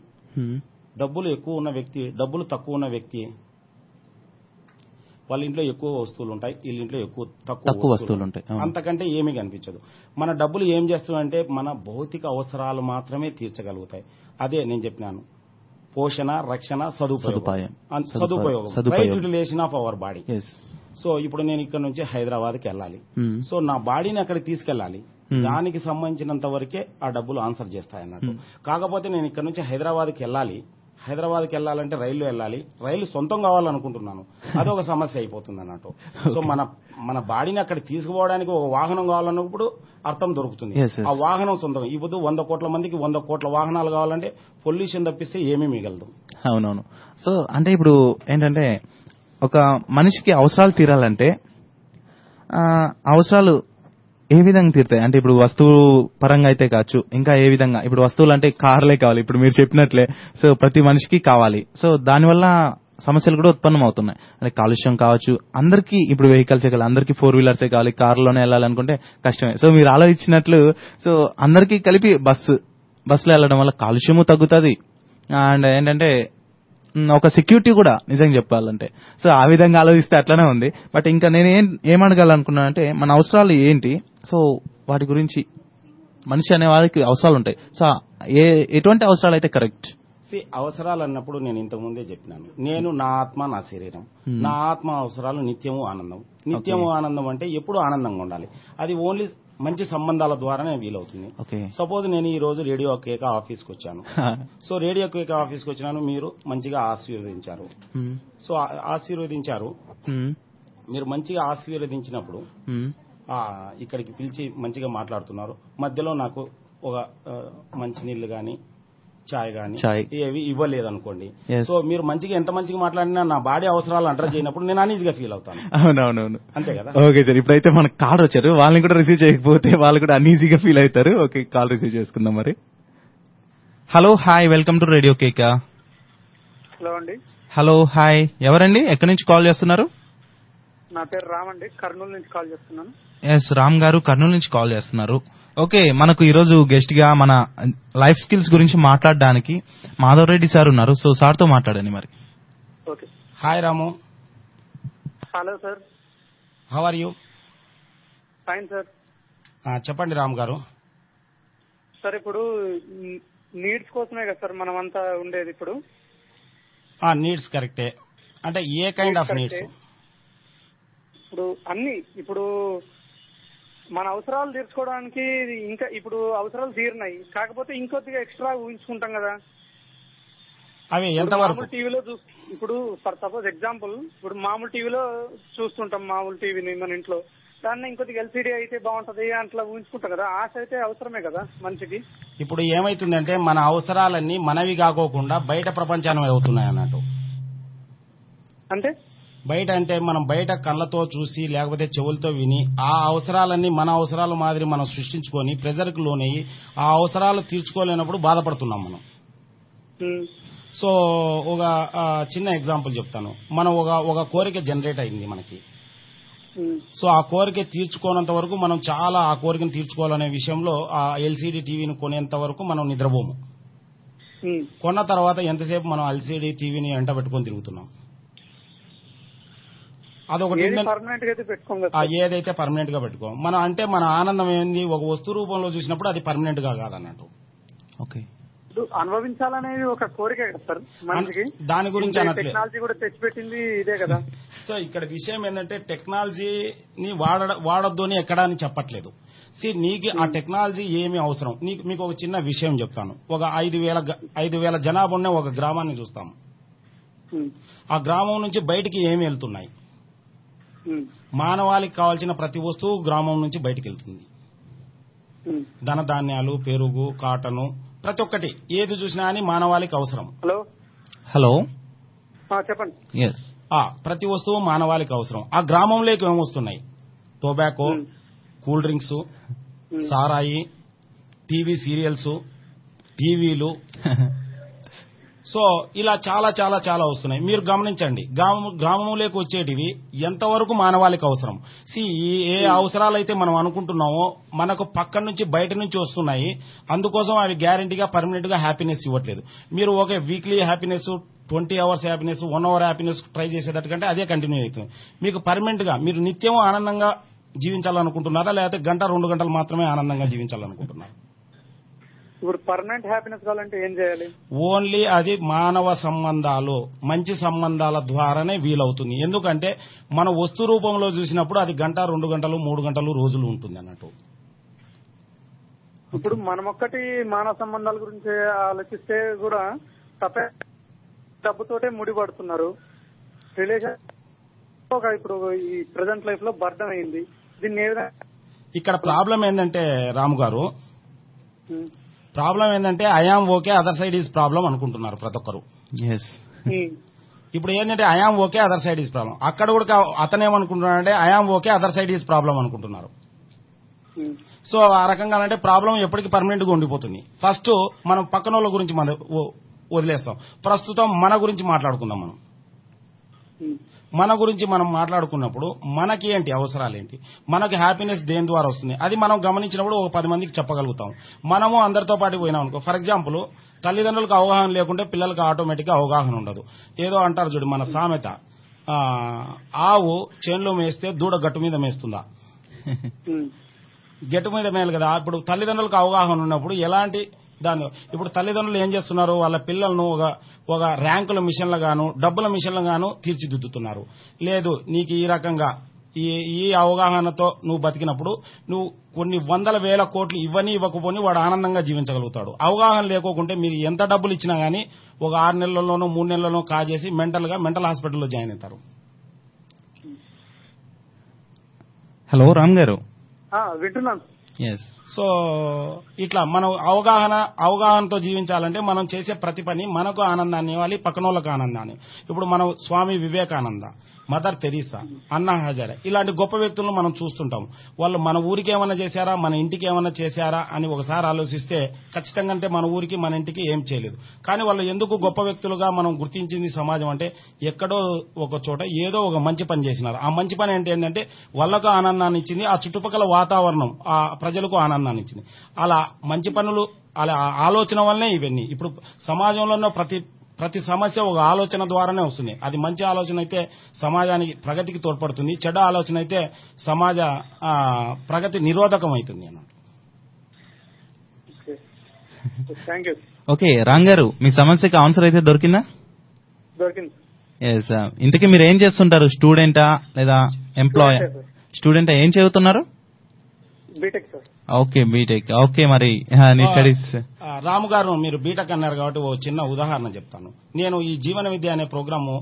డబ్బులు ఎక్కువ ఉన్న వ్యక్తి డబ్బులు తక్కువ ఉన్న వ్యక్తి వాళ్ళ ఇంట్లో ఎక్కువ వస్తువులు ఉంటాయి వీళ్ళ ఇంట్లో ఎక్కువ తక్కువ వస్తువులు ఉంటాయి. అంతకంటే ఏమీ కనిపించదు. మన డబ్బులు ఏం చేస్తాయంటే మన భౌతిక అవసరాలు మాత్రమే తీర్చగలుగుతాయి. అదే నేను చెప్పినాను. పోషణ రక్షణ సదుపాయం సదుపాయం. అన్- సదుపాయం. సదుపయోగం. Right utilization of our body so ఇప్పుడు నేను ఇక్కడ నుంచి హైదరాబాద్కి వెళ్ళాలి. సో నా బాడీని అక్కడికి తీసుకెళ్ళాలి Hmm. దానికి సంబంధించినంత వరకే ఆ డబ్బులు ఆన్సర్ చేస్తాయి అన్నట్టు కాకపోతే నేను ఇక్కడ నుంచి హైదరాబాద్కి వెళ్ళాలి హైదరాబాద్కి వెళ్ళాలంటే రైలు వెళ్ళాలి. రైలు సొంతం కావాలనుకుంటున్నాను. అదొక సమస్య అయిపోతుంది అన్నట్టు. సో మన మన బాడీని అక్కడ తీసుకుపోవడానికి ఒక వాహనం కావాలన్నప్పుడు అర్థం దొరుకుతుంది. ఆ వాహనం సొంతం. ఇప్పుడు వంద కోట్ల మందికి వంద కోట్ల వాహనాలు కావాలంటే పొల్యూషన్ తప్పిస్తే ఏమీ మిగలదు. అవునవును. సో అంటే ఇప్పుడు ఏంటంటే ఒక మనిషికి అవసరాలు తీరాలంటే అవసరాలు ఏ విధంగా తీరుతాయి? అంటే ఇప్పుడు వస్తువు పరంగా అయితే కావచ్చు ఇంకా ఏ విధంగా? ఇప్పుడు వస్తువులు అంటే కార్లే కావాలి ఇప్పుడు మీరు చెప్పినట్లే. సో ప్రతి మనిషికి కావాలి. సో దానివల్ల సమస్యలు కూడా ఉత్పన్నం అవుతున్నాయి. అంటే కాలుష్యం కావచ్చు అందరికీ ఇప్పుడు వెహికల్సే కావాలి అందరికీ ఫోర్ వీలర్సే కావాలి కార్లోనే వెళ్ళాలనుకుంటే కష్టమే. సో మీరు ఆలోచించినట్లు సో అందరికీ కలిపి బస్సు బస్సులో వెళ్ళడం వల్ల కాలుష్యము తగ్గుతుంది. అండ్ ఏంటంటే ఒక సెక్యూరిటీ కూడా నిజంగా చెప్పాలంటే. సో ఆ విధంగా ఆలోచిస్తే అట్లనే ఉంది. బట్ ఇంకా నేను ఏం ఏమడగాలనుకున్నానంటే మన అవసరాలు ఏంటి? సో వాటి గురించి మనిషి అనే వారికి అవసరాలు ఉంటాయి. సో ఏ ఎటువంటి అవసరాలు అయితే కరెక్ట్ సి అవసరాలు అన్నప్పుడు నేను ఇంతకు ముందే చెప్పినాను. నేను నా ఆత్మ నా శరీరం. నా ఆత్మ అవసరాలు నిత్యము ఆనందం. నిత్యము ఆనందం అంటే ఎప్పుడు ఆనందంగా ఉండాలి. అది ఓన్లీ మంచి సంబంధాల ద్వారానే వీలవుతుంది. సపోజ్ నేను ఈ రోజు రేడియో కేక ఆఫీస్కి వచ్చాను. సో రేడియో కేక ఆఫీస్కి వచ్చినాను మీరు మంచిగా ఆశీర్వదించారు. సో ఆశీర్వదించారు. మీరు మంచిగా ఆశీర్వదించినప్పుడు ఇక్కడికి పిలిచి మంచిగా మాట్లాడుతున్నారు. మధ్యలో నాకు ఒక మంచినీళ్ళు గాని చాయ్ గాని చాయ్. ఏవి ఇవ్వలేదు అనుకోండి. సో మీరు మంచిగా ఎంత మంచిగా మాట్లాడినా నా బాడీ అవసరాలు అడ్రస్ చేయనప్పుడు నేను అనీజీగా ఫీల్ అవుతాను. అవునవునవును. అంతే కదా? ఓకే సార్ ఇప్పుడైతే మనకు కాల్ వచ్చారు. వాళ్ళని కూడా రిసీవ్ చేయకపోతే వాళ్ళు కూడా అన్ఈజీగా ఫీల్ అవుతారు. ఓకే కాల్ రిసీవ్ చేసుకుందాం మరి. Hello hi welcome to radio Keka hello అండి. హలో హాయ్ ఎవరండి? ఎక్కడి నుంచి కాల్ చేస్తున్నారు? నా పేరు రామ్ అండి. కర్నూలు నుంచి కాల్ చేస్తున్నాను. ఎస్ రామ్ గారు కర్నూలు నుంచి కాల్ చేస్తున్నారు. ఓకే మనకు ఈరోజు గెస్ట్గా మన లైఫ్ స్కిల్స్ గురించి మాట్లాడడానికి మాధవ్ రెడ్డి సార్ ఉన్నారు. సో సార్తో మాట్లాడండి మరి. Okay. Hi Ramu hello sir how are you fine sir చెప్పండి రామ్ గారు. సార్ ఇప్పుడు నీడ్స్ కోసమే కదా సార్ మనం అంతా ఉండేది ఇప్పుడు. నీడ్స్ కరెక్టే అంటే ఏ కైండ్ ఆఫ్ నీడ్స్. ఇప్పుడు అన్ని ఇప్పుడు మన అవసరాలు తీర్చుకోవడానికి ఇంకా ఇప్పుడు అవసరాలు తీరినాయి. కాకపోతే ఇంకొద్దిగా ఎక్స్ట్రా ఊహించుకుంటాం కదా. అవి ఎంతవరకు? మామూలు టీవీలో చూ ఇప్పుడు ఫర్ సపోజ్ ఎగ్జాంపుల్ ఇప్పుడు మామూలు టీవీలో చూస్తుంటాం మామూలు టీవీని మన ఇంట్లో. దాన్ని ఇంకొద్దిగా ఎల్సీడీ అయితే బాగుంటది అట్లా ఊహించుకుంటాం కదా. ఆశ అయితే అవసరమే కదా మనిషికి. ఇప్పుడు ఏమైతుందంటే మన అవసరాలన్నీ మనవి కాకోకుండా బయట ప్రపంచాన్ని అవుతున్నాయి అన్నట్టు అంటే? బయట అంటే మనం బయట కళ్ళతో చూసి లేకపోతే చెవులతో విని ఆ అవసరాలన్నీ మన అవసరాల మాదిరి మనం సృష్టించుకొని ప్రెజర్కి లోనయ్యి ఆ అవసరాలు తీర్చుకోలేనప్పుడు బాధపడుతున్నాం మనం. సో ఒక చిన్న ఎగ్జాంపుల్ చెప్తాను. మనం ఒక ఒక కోరిక జనరేట్ అయింది మనకి. సో ఆ కోరిక తీర్చుకోనంత వరకు మనం చాలా ఆ కోరికను తీర్చుకోవాలనే విషయంలో ఆ ఎల్సీడీ టీవీని కొనేంత వరకు మనం నిద్రపోము. కొన్న తర్వాత ఎంతసేపు మనం ఎల్సీడీ టీవీని ఎంట పెట్టుకొని తిరుగుతున్నాం? అదొకటి. ఏదైతే పర్మనెంట్గా పెట్టుకో. మనం అంటే మన ఆనందం ఏంది? ఒక వస్తు రూపంలో చూసినప్పుడు అది పర్మనెంట్గా కాదన్నట్టు. ఓకే. అనుభవించాలనేది ఒక కోరిక కదా సార్ మనిషికి. దాని గురించి టెక్నాలజీ కూడా తెచ్చిపెట్టింది ఇదే కదా. [laughs] సో ఇక్కడ విషయం ఏంటంటే టెక్నాలజీని వాడ వాడొద్దు అని ఎక్కడా అని చెప్పట్లేదు. సి నీకు ఆ టెక్నాలజీ ఏమి అవసరం. నీకు మీకు ఒక చిన్న విషయం చెప్తాను. ఒక ఐదు వేల ఐదు వేల జనాభా ఉన్న ఒక గ్రామాన్ని చూస్తాం. ఉమ్, ఆ గ్రామం నుంచి బయటికి ఏమి వెళ్తున్నాయి? మానవాళికి కావాల్సిన ప్రతి వస్తువు గ్రామం నుంచి బయటికి వెళ్తుంది ఉమ్. ధనధాన్యాలు పెరుగు కాటను ప్రతి ఒక్కటి ఏది చూసినా అని మానవాళికి అవసరం. హలో? హలో? ఆ, చెప్పండి. ఎస్ ఆ ప్రతి వస్తువు మానవాళికి అవసరం. ఆ గ్రామంలోకి ఏమొస్తున్నాయి టొబాకో ఉమ్, కూల్ డ్రింక్స్. సారాయి టీవీ సీరియల్స్ టీవీలు [laughs] సో ఇలా చాలా చాలా చాలా వస్తున్నాయి. మీరు గమనించండి. గ్రామం గ్రామంలోకి వచ్చేటివి ఎంతవరకు మానవాళికి అవసరం? సి ఏ అవసరాలైతే మనం అనుకుంటున్నామో మనకు పక్క నుంచి బయట నుంచి వస్తున్నాయి. అందుకోసం అవి గ్యారంటీగా పర్మనెంట్గా హ్యాపీనెస్ ఇవ్వట్లేదు. మీరు okay weekly happiness twenty hours happiness one hour happiness try చేసేటట్టుకంటే అదే కంటిన్యూ అవుతుంది. మీకు పర్మనెంట్గా మీరు నిత్యం ఆనందంగా జీవించాలనుకుంటున్నారా? లేకపోతే గంట రెండు గంటలు మాత్రమే ఆనందంగా జీవించాలనుకుంటున్నారా? ఇప్పుడు పర్మనెంట్ హ్యాపీనెస్ కావాలంటే ఏం చేయాలి? ఓన్లీ అది మానవ సంబంధాలు మంచి సంబంధాల ద్వారానే వీలవుతుంది. ఎందుకంటే మన వస్తు రూపంలో చూసినప్పుడు అది గంట రెండు గంటలు మూడు గంటలు రోజులు ఉంటుంది అన్నట్టు. ఇప్పుడు మనం ఒక్కటి మానవ సంబంధాల గురించి ఆలోచిస్తే కూడా తప్పే డబ్బుతోటే ముడిపడుతున్నారు రిలేషన్ ఇప్పుడు ఈ ప్రజెంట్ లైఫ్లో బర్డన్ అయింది దీన్ని ఏ విధంగా ఇక్కడ ప్రాబ్లం ఏంటంటే రాము గారు ప్రాబ్లం ఏంటంటే I am okay other side is problem అనుకుంటున్నారు ప్రతి ఒక్కరు. ఉమ్, ఇప్పుడు ఏంటంటే I am okay other side is problem అక్కడ కూడా అతను ఏమనుకుంటున్నాడంటే I am okay other side is problem అనుకుంటున్నారు. ఉమ్, సో ఆ రకంగా అంటే ప్రాబ్లం ఎప్పటికీ పర్మనెంట్గా ఉండిపోతుంది. ఫస్ట్ మనం పక్కన వాళ్ళ గురించి మన వదిలేస్తాం. ప్రస్తుతం మన గురించి మాట్లాడుకుందాం మనం. ఉమ్, మన గురించి మనం మాట్లాడుకున్నప్పుడు మనకి ఏంటి అవసరాలు ఏంటి మనకి హ్యాపీనెస్ దేని ద్వారా వస్తుంది? అది మనం గమనించినప్పుడు ఒక పది మందికి చెప్పగలుగుతాం. మనము అందరితో పాటు పోయినాం అనుకో ఫర్ ఎగ్జాంపుల్ తల్లిదండ్రులకు అవగాహన లేకుంటే పిల్లలకు ఆటోమేటిక్గా అవగాహన ఉండదు. ఏదో అంటారు చూడు మన సామెత. ఆవు చేన్లో మేస్తే దూడ గట్టు మీద మేస్తుందా? [laughs] గట్టు మీద మేలు కదా. ఇప్పుడు తల్లిదండ్రులకు అవగాహన ఉన్నప్పుడు ఎలాంటి దాని ఇప్పుడు తల్లిదండ్రులు ఏం చేస్తున్నారు? వాళ్ళ పిల్లలను ఒక ఒక ర్యాంకుల మిషన్ల గాను డబ్బుల మిషన్ల గాను తీర్చిదిద్దుతున్నారు. లేదు నీకు ఈ రకంగా ఈ ఈ అవగాహనతో నువ్వు బతికినప్పుడు నువ్వు కొన్ని వందల వేల కోట్లు ఇవ్వని ఇవ్వకపోని వాడు ఆనందంగా జీవించగలుగుతాడు. అవగాహన లేకోకుంటే మీరు ఎంత డబ్బులు ఇచ్చినా గానీ ఒక ఆరు నెలల్లోనో మూడు నెలల్లోనో కాజేసి మెంటల్గా మెంటల్ హాస్పిటల్లో జాయిన్ అవుతారు హలో రామ్ గారు. ఆ, వింటున్నాను. సో ఇట్లా మనం అవగాహన అవగాహనతో జీవించాలంటే మనం చేసే ప్రతి పని మనకు ఆనందాన్ని ఇవ్వాలి పక్కనోళ్ళకు ఆనందాన్ని. ఇప్పుడు మనం స్వామి వివేకానంద. Mother Teresa Anna Hazare. ఇలాంటి గొప్ప వ్యక్తులను మనం చూస్తుంటాం. వాళ్ళు మన ఊరికి ఏమైనా చేశారా? మన ఇంటికి ఏమైనా చేశారా? అని ఒకసారి ఆలోచిస్తే ఖచ్చితంగా అంటే మన ఊరికి మన ఇంటికి ఏం చేయలేదు. కానీ వాళ్ళు ఎందుకు గొప్ప వ్యక్తులుగా మనం గుర్తించింది సమాజం అంటే ఎక్కడో ఒక చోట ఏదో ఒక మంచి పని చేసినారు. ఆ మంచి పని అంటే ఏంటంటే వాళ్ళకు ఆనందాన్ని ఇచ్చింది ఆ చుట్టుపక్కల వాతావరణం ఆ ప్రజలకు ఆనందాన్ని ఇచ్చింది. అలా మంచి పనులు అలా ఆలోచన వల్లనే ఇవన్నీ. ఇప్పుడు సమాజంలో ఉన్న ప్రతి ప్రతి సమస్య ఒక ఆలోచన ద్వారానే వస్తుంది. అది మంచి ఆలోచన అయితే సమాజానికి ప్రగతికి తోడ్పడుతుంది. చెడ్డ ఆలోచన అయితే సమాజ ఆ, ప్రగతి నిరోధకం అవుతుంది అన్నమాట ఓకే రామ్ గారు మీ సమస్యకి ఆన్సర్ అయితే దొరికిందా? దొరికింది. ఎస్ ఇంతకీ మీరు ఏం చేస్తుంటారు? స్టూడెంటా లేదా ఎంప్లాయ్? Student, sir. స్టూడెంట్ ఏం చదువుతున్నారు? BTech sir okay BTech okay మరి నీ స్టడీస్. రాము గారు మీరు బీటెక్ అన్నారు కాబట్టి ఓ చిన్న ఉదాహరణ చెప్తాను. నేను ఈ జీవన విద్య అనే ప్రోగ్రాము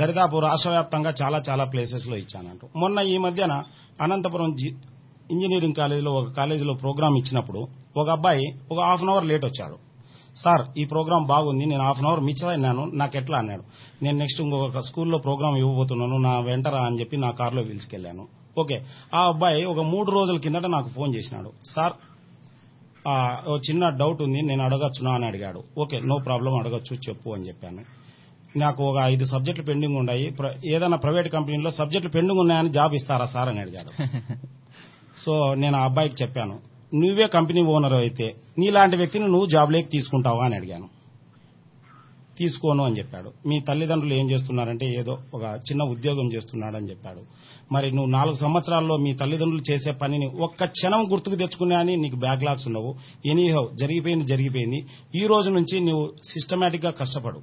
దరిదాపు రాష్ట్ర వ్యాప్తంగా చాలా చాలా ప్లేసెస్లో ఇచ్చానంటూ. మొన్న ఈ మధ్యన అనంతపురం ఇంజనీరింగ్ కాలేజీలో ఒక కాలేజీలో ప్రోగ్రామ్ ఇచ్చినప్పుడు ఒక అబ్బాయి ఒక హాఫ్ అన్ అవర్ లేట్ వచ్చాడు. సార్ ఈ ప్రోగ్రామ్ బాగుంది నేను హాఫ్ అన్ అవర్ మిస్ అయినాను నాకు ఎట్లా? అన్నాడు. నేను నెక్స్ట్ ఇంకొక స్కూల్లో ప్రోగ్రామ్ ఇవ్వబోతున్నాను నా వెంటరా అని చెప్పి నా కారులో పిలుచుకెళ్ళాను ఓకే. ఆ అబ్బాయి ఒక మూడు రోజుల కిందట నాకు ఫోన్ చేసినాడు. సార్ చిన్న డౌట్ ఉంది నేను అడగచ్చునా? అని అడిగాడు. ఓకే నో ప్రాబ్లం అడగచ్చు చెప్పు అని చెప్పాను. నాకు ఒక ఐదు సబ్జెక్టులు పెండింగ్ ఉన్నాయి ఏదైనా ప్రైవేట్ కంపెనీలో సబ్జెక్టులు పెండింగ్ ఉన్నాయని జాబ్ ఇస్తారా సార్ అని అడిగాడు. [laughs] సో నేను ఆ అబ్బాయికి చెప్పాను. నువ్వే కంపెనీ ఓనర్ అయితే నీలాంటి వ్యక్తిని నువ్వు జాబ్లోకి తీసుకుంటావా? అని అడిగాను. తీసుకోను అని చెప్పాడు. మీ తల్లిదండ్రులు ఏం చేస్తున్నారంటే ఏదో ఒక చిన్న ఉద్యోగం చేస్తున్నాడని చెప్పాడు. మరి నువ్వు నాలుగు సంవత్సరాల్లో మీ తల్లిదండ్రులు చేసే పనిని ఒక్క క్షణం గుర్తుకు తెచ్చుకునే అని నీకు బ్యాక్లాగ్స్ ఉండవు. ఎనీహౌ జరిగిపోయింది జరిగిపోయింది. ఈ రోజు నుంచి నువ్వు సిస్టమేటిక్గా కష్టపడు.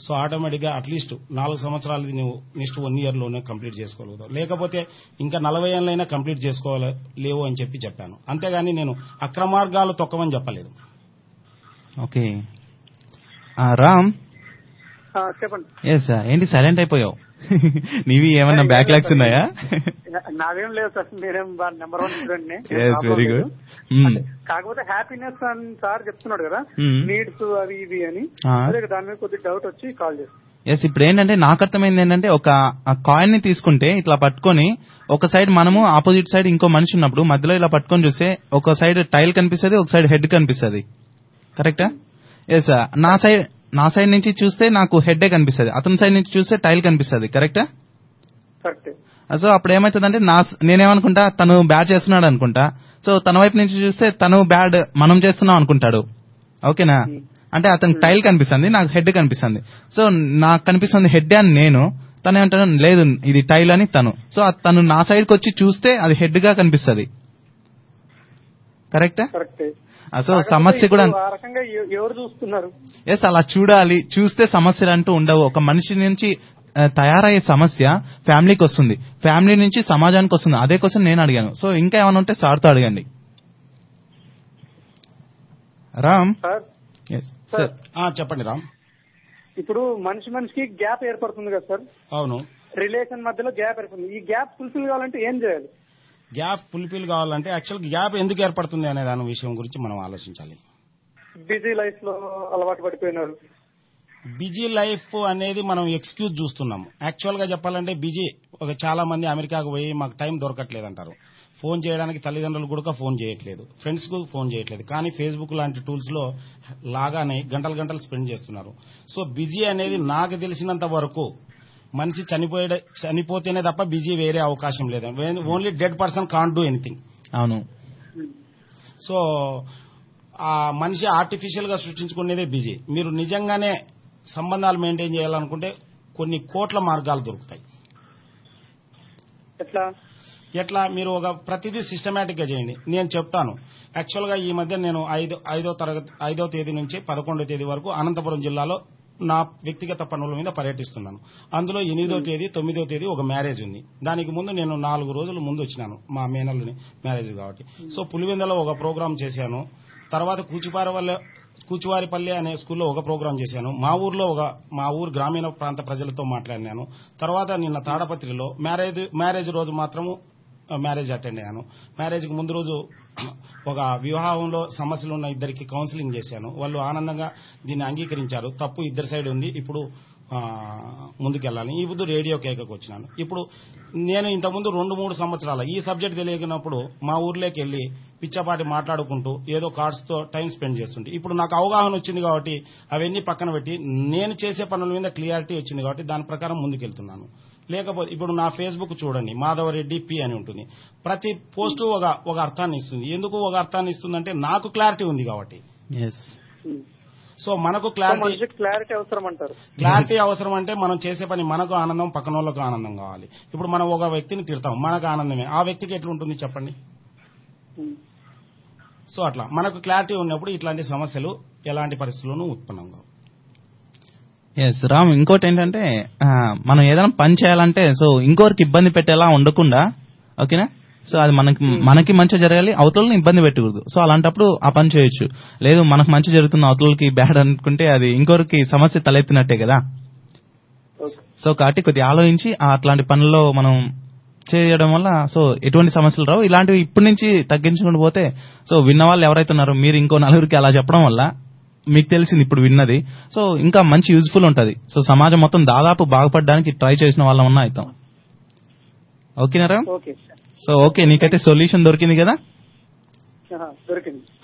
సో ఆటోమేటిక్గా అట్లీస్ట్ నాలుగు సంవత్సరాలది నువ్వు నెక్స్ట్ వన్ ఇయర్లోనే కంప్లీట్ చేసుకోగలుగుతావు. లేకపోతే ఇంకా నలభై ఏళ్ళైనా కంప్లీట్ చేసుకోవాలి లేవు అని చెప్పి చెప్పాను. అంతేగాని నేను అక్రమార్గాలు తొక్కమని చెప్పలేదు. ఓకే. రామ్ చెప్పండి. ఎస్ ఏంటి సైలెంట్ అయిపోయావు? నీవి ఏమన్నా బ్యాక్లాగ్స్ ఉన్నాయా? నా- నాదేం లేదు సార్ నేనేం number one student very good కాకపోతే హ్యాపీనెస్ అని సార్ చెప్తున్నాడు కదా Hmm. నీడ్స్ అవి ఇవి అని. అదే దాని మీద కొద్దిగా డౌట్ వచ్చి కాల్ చేస్తాను ఎస్ ఇప్పుడు ఏంటంటే నాకు అర్థమైంది ఏంటంటే ఒక కాయిన్ని తీసుకుంటే ఇట్లా పట్టుకొని ఒక సైడ్ మనము ఆపోజిట్ సైడ్ ఇంకో మనిషి ఉన్నప్పుడు మధ్యలో ఇలా పట్టుకొని చూస్తే ఒక సైడ్ టైల్ కనిపిస్తుంది ఒక సైడ్ హెడ్ కనిపిస్తుంది. కరెక్టా ఎస్ నా సైడ్ నా సైడ్ నుంచి చూస్తే నాకు హెడ్ కనిపిస్తుంది. అతని సైడ్ నుంచి చూస్తే టైల్ కనిపిస్తుంది. కరెక్టా సో అప్పుడు ఏమవుతుందంటే నా నేనేమనుకుంటా తను బ్యాడ్ చేస్తున్నాడు అనుకుంటా. సో తన వైపు నుంచి చూస్తే తను బ్యాడ్ మనం చేస్తున్నాం అనుకుంటాడు. ఓకేనా? అంటే అతనికి టైల్ కనిపిస్తుంది నాకు హెడ్ కనిపిస్తుంది. సో నాకు కనిపిస్తుంది హెడ్ అని నేను. తను ఏమంటాడు లేదు ఇది టైల్ అని తను. సో తను నా సైడ్కి వచ్చి చూస్తే అది హెడ్గా కనిపిస్తుంది కరెక్టా సో సమస్య కూడా ఎవరు చూస్తున్నారు? ఎస్ అలా చూడాలి. చూస్తే సమస్యలు అంటూ ఉండవు. ఒక మనిషి నుంచి తయారయ్యే సమస్య ఫ్యామిలీకి వస్తుంది. ఫ్యామిలీ నుంచి సమాజానికి వస్తుంది. అదే కోసం నేను అడిగాను. సో ఇంకా ఏమైనా ఉంటే సార్తో అడగండి. రామ్? సార్? Yes sir. ఆ, చెప్పండి రామ్. ఇప్పుడు మనిషి మనిషికి గ్యాప్ ఏర్పడుతుంది కదా సార్? అవును. రిలేషన్ మధ్యలో గ్యాప్ ఏర్పడుతుంది. ఈ గ్యాప్ ఫుల్ఫిల్ కావాలంటే ఏం చేయాలి? గ్యాప్ ఫుల్ఫిల్ కావాలంటే యాక్చువల్ గ్యాప్ ఎందుకు ఏర్పడుతుంది అనే దాని విషయం గురించి మనం ఆలోచించాలి. బిజీ లైఫ్లో అలవాటు పడిపోయినారు. బిజీ లైఫ్ అనేది మనం ఎక్స్క్యూజ్ చూస్తున్నాం. యాక్చువల్గా చెప్పాలంటే బిజీ ఒక చాలా మంది అమెరికాకు పోయి మాకు టైం దొరకట్లేదు అంటారు ఫోన్ చేయడానికి తల్లిదండ్రులు కూడా ఫోన్ చేయట్లేదు. ఫ్రెండ్స్కు ఫోన్ చేయట్లేదు. కానీ ఫేస్బుక్ లాంటి టూల్స్లో లాగానే గంటలు గంటలు స్పెండ్ చేస్తున్నారు. సో బిజీ అనేది నాకు తెలిసినంత వరకు మనిషి చనిపోయే చనిపోతేనే తప్ప బిజీ వేరే అవకాశం లేదు. Only dead person can't do anything అవును. సో ఆ మనిషి ఆర్టిఫిషియల్గా సృష్టించుకునేదే బిజీ. మీరు నిజంగానే సంబంధాలు మెయింటైన్ చేయాలనుకుంటే కొన్ని కోట్ల మార్గాలు దొరుకుతాయి. ఎట్లా? ఎట్లా? మీరు ఒక ప్రతిదీ సిస్టమేటిక్గా చేయండి. నేను చెప్తాను. యాక్చువల్గా ఈ మధ్య నేను ఐదో ఐదో తరగతి ఐదో తేదీ నుంచి పదకొండో తేదీ వరకు అనంతపురం జిల్లాలో నా వ్యక్తిగత పనుల మీద పర్యటిస్తున్నాను. అందులో ఎనిమిదో తేదీ తొమ్మిదో తేదీ ఒక మ్యారేజ్ ఉంది. దానికి ముందు నేను నాలుగు రోజుల ముందు వచ్చినాను మా మేనల్ని మ్యారేజ్ కాబట్టి. సో పులివెందలో ఒక ప్రోగ్రామ్ చేశాను. తర్వాత కూచిపార వల్ల కూచివారిపల్లి అనే స్కూల్లో ఒక ప్రోగ్రాం చేశాను. మా ఊర్లో ఒక మా ఊరు గ్రామీణ ప్రాంత ప్రజలతో మాట్లాడినాను. తర్వాత నిన్న తాడపత్రిలో మ్యారేజ్ మ్యారేజ్ రోజు మాత్రము మ్యారేజ్ అటెండ్ అయ్యాను. మ్యారేజ్కి ముందు రోజు ఒక వివాహంలో సమస్యలు ఉన్న ఇద్దరికి కౌన్సిలింగ్ చేశాను. వాళ్ళు ఆనందంగా దీన్ని అంగీకరించారు. తప్పు ఇద్దరి సైడ్ ఉంది. ఇప్పుడు ముందుకెళ్ళాలి. ఈ రేడియో కేకకు వచ్చినాను. ఇప్పుడు నేను ఇంతకుముందు రెండు మూడు సంవత్సరాలు ఈ సబ్జెక్ట్ తెలియకున్నప్పుడు మా ఊర్లోకి వెళ్ళి పిచ్చపాటి మాట్లాడుకుంటూ ఏదో కార్డ్స్తో టైం స్పెండ్ చేస్తుంటే ఇప్పుడు నాకు అవగాహన వచ్చింది కాబట్టి అవన్నీ పక్కన పెట్టి నేను చేసే పనుల మీద క్లియారిటీ వచ్చింది కాబట్టి దాని ప్రకారం ముందుకెళ్తున్నాను. లేకపోతే ఇప్పుడు నా ఫేస్బుక్ చూడండి మాధవరెడ్డి పి అని ఉంటుంది. ప్రతి పోస్ట్ ఒక ఒక అర్థాన్ని ఇస్తుంది. ఎందుకు ఒక అర్థాన్ని ఇస్తుందంటే నాకు క్లారిటీ ఉంది కాబట్టి. సో మనకు క్లారిటీ క్లారిటీ అవసరం అంటారు క్లారిటీ అవసరం అంటే మనం చేసే పని మనకు ఆనందం పక్కన వాళ్ళకు ఆనందం కావాలి. ఇప్పుడు మనం ఒక వ్యక్తిని తిడతాం మనకు ఆనందమే. ఆ వ్యక్తికి ఎట్లుంటుంది చెప్పండి. సో అట్లా. మనకు క్లారిటీ ఉన్నప్పుడు ఇట్లాంటి సమస్యలు ఎలాంటి పరిస్థితుల్లోనూ ఉత్పన్నం కావు. ఎస్ రామ్ ఇంకోటి ఏంటంటే మనం ఏదైనా పని చేయాలంటే సో ఇంకోరికి ఇబ్బంది పెట్టేలా ఉండకుండా ఓకేనా? సో అది మనకి మనకి మంచి జరగాలి అవతలని ఇబ్బంది పెట్టకూడదు. సో అలాంటప్పుడు ఆ పని చేయొచ్చు. లేదు మనకు మంచి జరుగుతుంది అవతలకి బ్యాడ్ అనుకుంటే అది ఇంకొకరికి సమస్య తలెత్తినట్టే కదా? సో కాబట్టి కొద్దిగా ఆలోచించి అట్లాంటి పనుల్లో మనం చేయడం వల్ల సో ఎటువంటి సమస్యలు రావు. ఇలాంటివి ఇప్పటి నుంచి తగ్గించుకుంటూ పోతే సో విన్న వాళ్ళు ఎవరైతే ఉన్నారో మీరు ఇంకో నలుగురికి అలా చెప్పడం వల్ల మీకు తెలిసింది ఇప్పుడు విన్నది. సో ఇంకా మంచి యూజ్ఫుల్ ఉంటది. సో సమాజం మొత్తం దాదాపు బాగుపడడానికి ట్రై చేసిన వాళ్ళం ఉన్నా అవుతాం. ఓకేనారా ఓకే సో ఓకే నీకైతే సొల్యూషన్ దొరికింది కదా?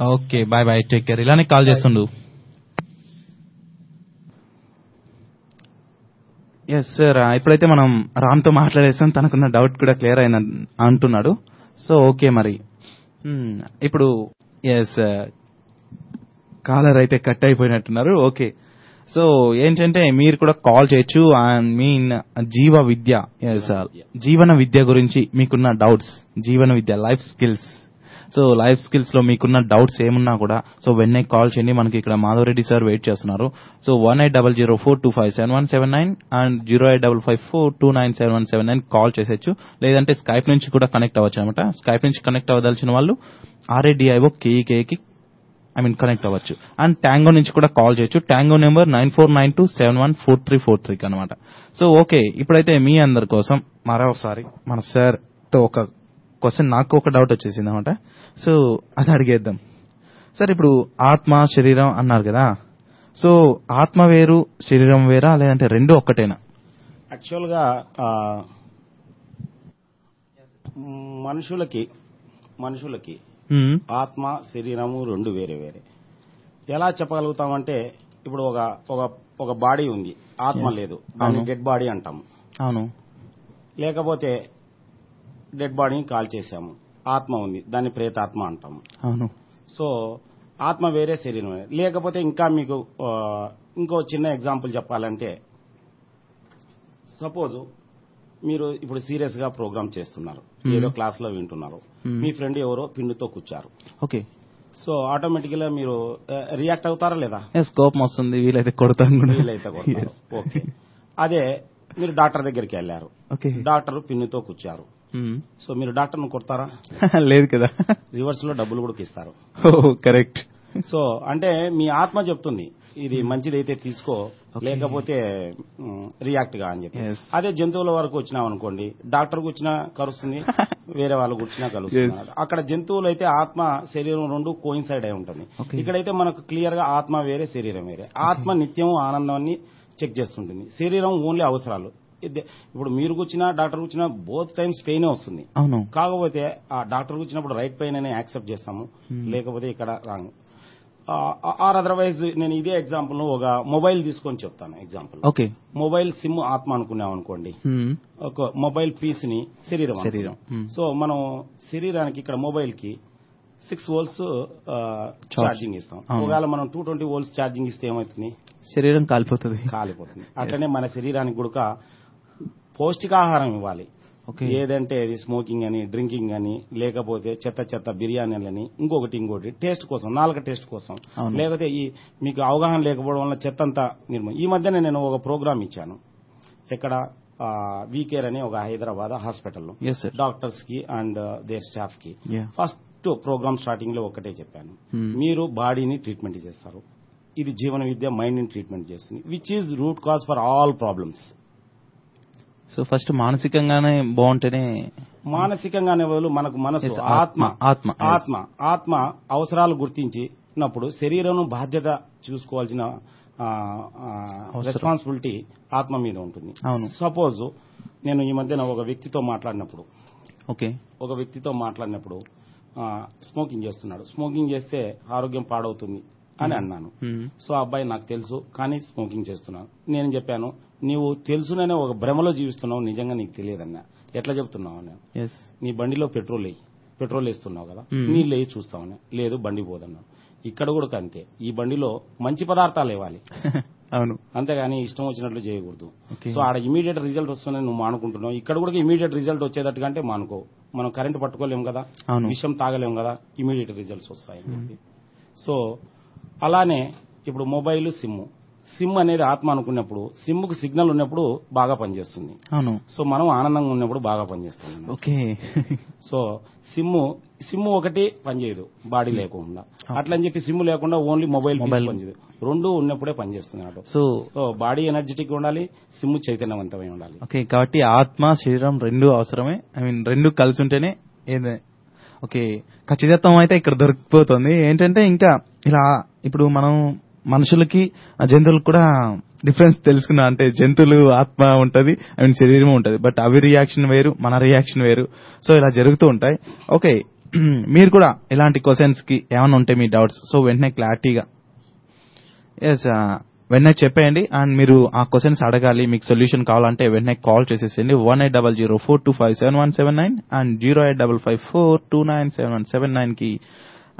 Okay bye bye take care ఇలానే కాల్ చేస్తుండు. ఎస్ సార్ ఇప్పుడైతే మనం రామ్తో మాట్లాడేసాం తనకున్న డౌట్ కూడా క్లియర్ అయిన అంటున్నాడు. సో ఓకే మరి. Hmm, ఇప్పుడు ఎస్ కాలర్ అయితే కట్ అయిపోయినట్టున్నారు. ఓకే. సో ఏంటంటే మీరు కూడా కాల్ చేయొచ్చు. అండ్ మీన్ జీవ విద్య. జీవన విద్య గురించి మీకున్న డౌట్స్ జీవన విద్య లైఫ్ స్కిల్స్ సో లైఫ్ స్కిల్స్లో మీకున్న డౌట్స్ ఏమున్నా కూడా సో వెన్నే కాల్ చేయండి మనకి ఇక్కడ మాధవరెడ్డి సార్ వెయిట్ చేస్తున్నారు. So one eight double zero four two five seven one seven nine and zero eight double five four two nine seven one seven nine call చేసేచ్చు. లేదంటే స్కైప్ నుంచి కూడా కనెక్ట్ అవ్వచ్చు అనమాట. స్కైప్ నుంచి కనెక్ట్ అవ్వదలిచిన వాళ్ళు ఆర్ఏడిఐఓ కేఈకేకి ఐ మీన్ కనెక్ట్ అవ్వచ్చు. అండ్ ట్యాంగో నుంచి కూడా కాల్ చేయొచ్చు. Tango number nine four nine two seven one four three four త్రీకి అనమాట సో ఓకే. ఇప్పుడైతే మీ అందరి కోసం మరొకసారి మన సార్తో ఒక క్వశ్చన్ నాకు ఒక డౌట్ వచ్చేసింది అనమాట సో అది అడిగేద్దాం. సార్ ఇప్పుడు ఆత్మ శరీరం అన్నారు కదా. సో ఆత్మ వేరు శరీరం వేరా లేదంటే రెండు ఒక్కటేనా? యాక్చువల్గా మనుషులకి మనుషులకి ఆత్మ శరీరము రెండు వేరే వేరే. ఎలా చెప్పగలుగుతామంటే ఇప్పుడు ఒక ఒక ఒక బాడీ ఉంది. ఆత్మ. లేదు. దాన్ని. డెడ్ బాడీ అంటాం అవును. లేకపోతే డెడ్ బాడీని కాల్ చేసాము ఆత్మ ఉంది. దాన్ని ప్రేతాత్మ అంటాము. అవును. సో ఆత్మ వేరే శరీరం లేకపోతే ఇంకా మీకు ఇంకో చిన్న ఎగ్జాంపుల్ చెప్పాలంటే సపోజ్ మీరు ఇప్పుడు సీరియస్గా ప్రోగ్రామ్ చేస్తున్నారు. Hmm. ఏదో క్లాస్లో వింటున్నారు. Hmm. మీ ఫ్రెండ్ ఎవరో పిండితో కూర్చారు. ఓకే. సో ఆటోమేటిక్గా మీరు రియాక్ట్ అవుతారా లేదా? ఎస్ కోపం వస్తుంది వీలైతే కొడతాను కూడా. వీలైతే. ఓకే. అదే మీరు డాక్టర్ దగ్గరికి వెళ్ళారు. ఓకే. డాక్టర్ పిన్నుతో కూర్చారు. మ్మ్. సో మీరు డాక్టర్ను కొడతారా? [laughs] లేదు కదా. రివర్స్లో డబ్బులు కూడా ఇస్తారు కరెక్ట్. సో అంటే మీ ఆత్మ చెప్తుంది ఇది మంచిదైతే తీసుకో. లేకపోతే రియాక్ట్గా అని చెప్పి. అదే జంతువుల వరకు వచ్చినాం అనుకోండి డాక్టర్ కూర్చున్నా కలుస్తుంది [laughs] వేరే వాళ్ళు కూర్చున్నా కలుస్తుంది. అక్కడ జంతువులు అయితే ఆత్మ శరీరం రెండు కోయిన్సైడ్ అయి ఉంటుంది. ఇక్కడైతే మనకు క్లియర్గా ఆత్మ వేరే శరీరం వేరే. ఆత్మ నిత్యం ఆనందాన్ని చెక్ చేస్తుంటుంది. శరీరం ఓన్లీ అవసరాలు. ఇప్పుడు మీరు కూర్చున్నా డాక్టర్ కూర్చున్నా బోత్ టైమ్స్ పెయిన్ వస్తుంది. కాకపోతే ఆ డాక్టర్ వచ్చినప్పుడు రైట్ పెయిన్ అనే యాక్సెప్ట్ చేస్తాము. Hmm. లేకపోతే ఇక్కడ రాంగ్ ఆర్ అదర్వైజ్ నేను ఇదే ఎగ్జాంపుల్ ఒక మొబైల్ తీసుకొని చెప్తాను ఎగ్జాంపుల్. ఓకే. మొబైల్ సిమ్ ఆత్మ అనుకున్నాం అనుకోండి. ఒక మొబైల్ పీస్ని శరీరం. శరీరం. సో మనం శరీరానికి ఇక్కడ మొబైల్కి సిక్స్ వోల్ట్స్ ఛార్జింగ్ ఇస్తాం. ఒకవేళ మనం టూ ట్వంటీ వోల్ట్స్ ఛార్జింగ్ ఇస్తే ఏమవుతుంది? శరీరం కాలిపోతుంది. కాలిపోతుంది. అట్లనే మన శరీరానికి కూడా పౌష్టికాహారం ఇవ్వాలి. ఏదంటే ఇది స్మోకింగ్ అని డ్రింకింగ్ అని లేకపోతే చెత్త చెత్త బిర్యానీలని ఇంకొకటి ఇంకోటి టేస్ట్ కోసం నాలుక టేస్ట్ కోసం. లేకపోతే ఈ మీకు అవగాహన లేకపోవడం వల్ల చెత్త అంతా నిర్మ ఈ మధ్యనే నేను ఒక ప్రోగ్రామ్ ఇచ్చాను. ఇక్కడ వీకేర్ అని ఒక హైదరాబాద్ హాస్పిటల్లో. డాక్టర్స్కి అండ్ దేర్ స్టాఫ్కి ఫస్ట్ ప్రోగ్రామ్ స్టార్టింగ్లో ఒకటే చెప్పాను. Hmm. మీరు బాడీని ట్రీట్మెంట్ చేస్తారు. ఇది జీవన విద్య మైండ్ని ట్రీట్మెంట్ చేస్తుంది. Which is root cause for all problems so first మానసికంగానే బాగుంటేనే మానసికంగానే బదులు మనకు మనసు ఆత్మ ఆత్మ, ఆత్మ. ఆత్మ అవసరాలు గుర్తించినప్పుడు శరీరం బాధ్యత చూసుకోవాల్సిన. రెస్పాన్సిబిలిటీ ఆత్మ మీద ఉంటుంది అవును. సపోజ్ నేను ఈ మధ్యన ఒక వ్యక్తితో మాట్లాడినప్పుడు ఓకే ఒక వ్యక్తితో మాట్లాడినప్పుడు స్మోకింగ్ చేస్తున్నాడు స్మోకింగ్ చేస్తే ఆరోగ్యం పాడవుతుంది అని అన్నాను. మ్మ్. సో ఆ అబ్బాయి నాకు తెలుసు కానీ స్మోకింగ్ చేస్తున్నాను నేను చెప్పాను నీవు తెలుసుననే ఒక భ్రమలో జీవిస్తున్నావు నిజంగా నీకు తెలియదన్నా. ఎట్లా చెప్తున్నావు? నేను నీ బండిలో పెట్రోల్ వేయి. పెట్రోల్ వేస్తున్నావు కదా. Hmm. నీళ్ళు వేయి చూస్తామని లేదు బండి పోదన్నావు ఇక్కడ కూడా అంతే. ఈ బండిలో మంచి పదార్థాలు ఇవ్వాలి. [laughs] అవును. అంతేగాని ఇష్టం వచ్చినట్లు చేయకూడదు. సో ఆడ ఇమీడియట్ రిజల్ట్ వస్తుందని నువ్వు మానుకుంటున్నావు. ఇక్కడ కూడా ఇమీడియట్ రిజల్ట్ వచ్చేటట్టు కంటే మానుకో. మనం కరెంట్ పట్టుకోలేం కదా. అవును. విషం తాగలేం కదా. ఇమీడియట్ రిజల్ట్స్ వస్తాయి సో అలానే ఇప్పుడు మొబైల్ సిమ్. సిమ్ అనేది ఆత్మ అనుకున్నప్పుడు సిమ్కు సిగ్నల్ ఉన్నప్పుడు బాగా పనిచేస్తుంది. అవును. సో మనం ఆనందంగా ఉన్నప్పుడు బాగా పనిచేస్తుంది. ఓకే. సో సిమ్ సిమ్ ఒకటి పనిచేయదు బాడీ లేకుండా. అట్లని చెప్పి సిమ్ లేకుండా ఓన్లీ మొబైల్. పనిచేయదు. రెండు ఉన్నప్పుడే పనిచేస్తుంది auto. So so body energetic ఉండాలి సిమ్ చైతన్యవంతమై ఉండాలి. ఓకే కాబట్టి ఆత్మ శరీరం రెండు అవసరమే. ఐ మీన్ రెండు కలిసి ఉంటేనే ఏదే ఓకే ఖచ్చితత్వం అయితే ఇక్కడ దొరికిపోతుంది. ఏంటంటే ఇంకా ఇలా ఇప్పుడు మనం మనుషులకి ఆ జంతువులకు కూడా డిఫరెన్స్ తెలుసుకున్నా. అంటే జంతువులు ఆత్మ ఉంటది ఐ మీన్ శరీరం ఉంటది. బట్ అవి రియాక్షన్ వేరు మన రియాక్షన్ వేరు. సో ఇలా జరుగుతూ ఉంటాయి. ఓకే [clears throat] మీరు కూడా ఇలాంటి క్వశ్చన్స్కి ఏమైనా ఉంటే మీ డౌట్స్ సో వెంటనే క్లారిటీగా ఎస్ uh, వెంటనే చెప్పేయండి. అండ్ మీరు ఆ క్వశ్చన్స్ అడగాలి మీకు సొల్యూషన్ కావాలంటే వెంటనే కాల్ చేసేసేయండి. One eight double zero four two five seven one seven nine and zero eight double five four two nine seven one seven నైన్కి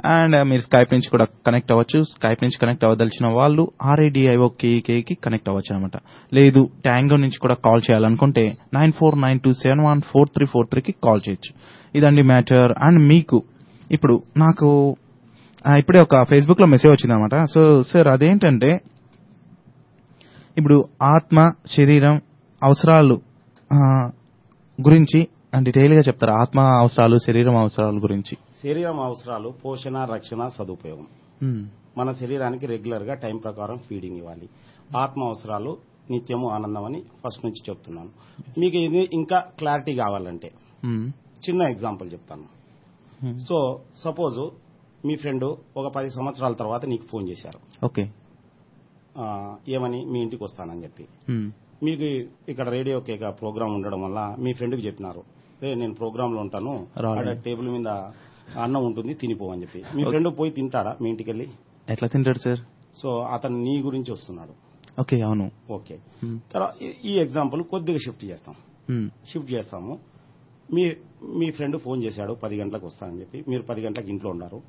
అండ్ మీరు స్కైప్ నుంచి కూడా కనెక్ట్ అవ్వచ్చు. స్కైప్ నుంచి కనెక్ట్ అవ్వదలిచిన వాళ్ళు ఆర్ఐడిఐఓ కేకి కనెక్ట్ అవ్వచ్చు అనమాట లేదు ట్యాంగో నుంచి కూడా కాల్ చేయాలనుకుంటే nine four nine two seven one four three four త్రీకి కాల్ చేయొచ్చు. ఇదండి మ్యాటర్. అండ్ మీకు ఇప్పుడు నాకు ఇప్పుడే ఒక ఫేస్బుక్లో మెసేజ్ వచ్చింది అనమాట సో సార్ అదేంటంటే ఇప్పుడు ఆత్మ శరీరం అవసరాలు గురించి డీటెయిల్గా చెప్తారు? ఆత్మ అవసరాలు శరీరం అవసరాల గురించి. శరీరం అవసరాలు పోషణ రక్షణ సదుపయోగం. మన శరీరానికి రెగ్యులర్గా టైం ప్రకారం ఫీడింగ్ ఇవ్వాలి. ఆత్మ అవసరాలు నిత్యము ఆనందం అని ఫస్ట్ నుంచి చెప్తున్నాను. మీకు ఇది ఇంకా క్లారిటీ కావాలంటే. చిన్న ఎగ్జాంపుల్ చెప్తాను. సో సపోజ్ మీ ఫ్రెండ్ ఒక పది సంవత్సరాల తర్వాత నీకు ఫోన్ చేశారు. ఓకే. ఏమని? మీ ఇంటికి వస్తానని చెప్పి. మీకు ఇక్కడ రేడియో కేక ప్రోగ్రామ్ ఉండడం వల్ల మీ ఫ్రెండ్కి చెప్పినారు. రే నేను ప్రోగ్రామ్లో ఉంటాను. టేబుల్ మీద అన్నం ఉంటుంది తినిపో అని చెప్పి. మీ ఫ్రెండ్ పోయి తింటాడా మీ ఇంటికి వెళ్ళి ఎట్లా తింటాడు సార్? సో అతను నీ గురించి వస్తున్నాడు. ఓకే అవును. ఓకే. తర్వాత ఈ- ఎగ్జాంపుల్ కొద్దిగా షిఫ్ట్ చేస్తాం. షిఫ్ట్ చేస్తాము. మీ మీ ఫ్రెండ్ ఫోన్ చేశాడు పది గంటలకు వస్తానని చెప్పి. మీరు పది గంటలకు ఇంట్లో ఉన్నారు.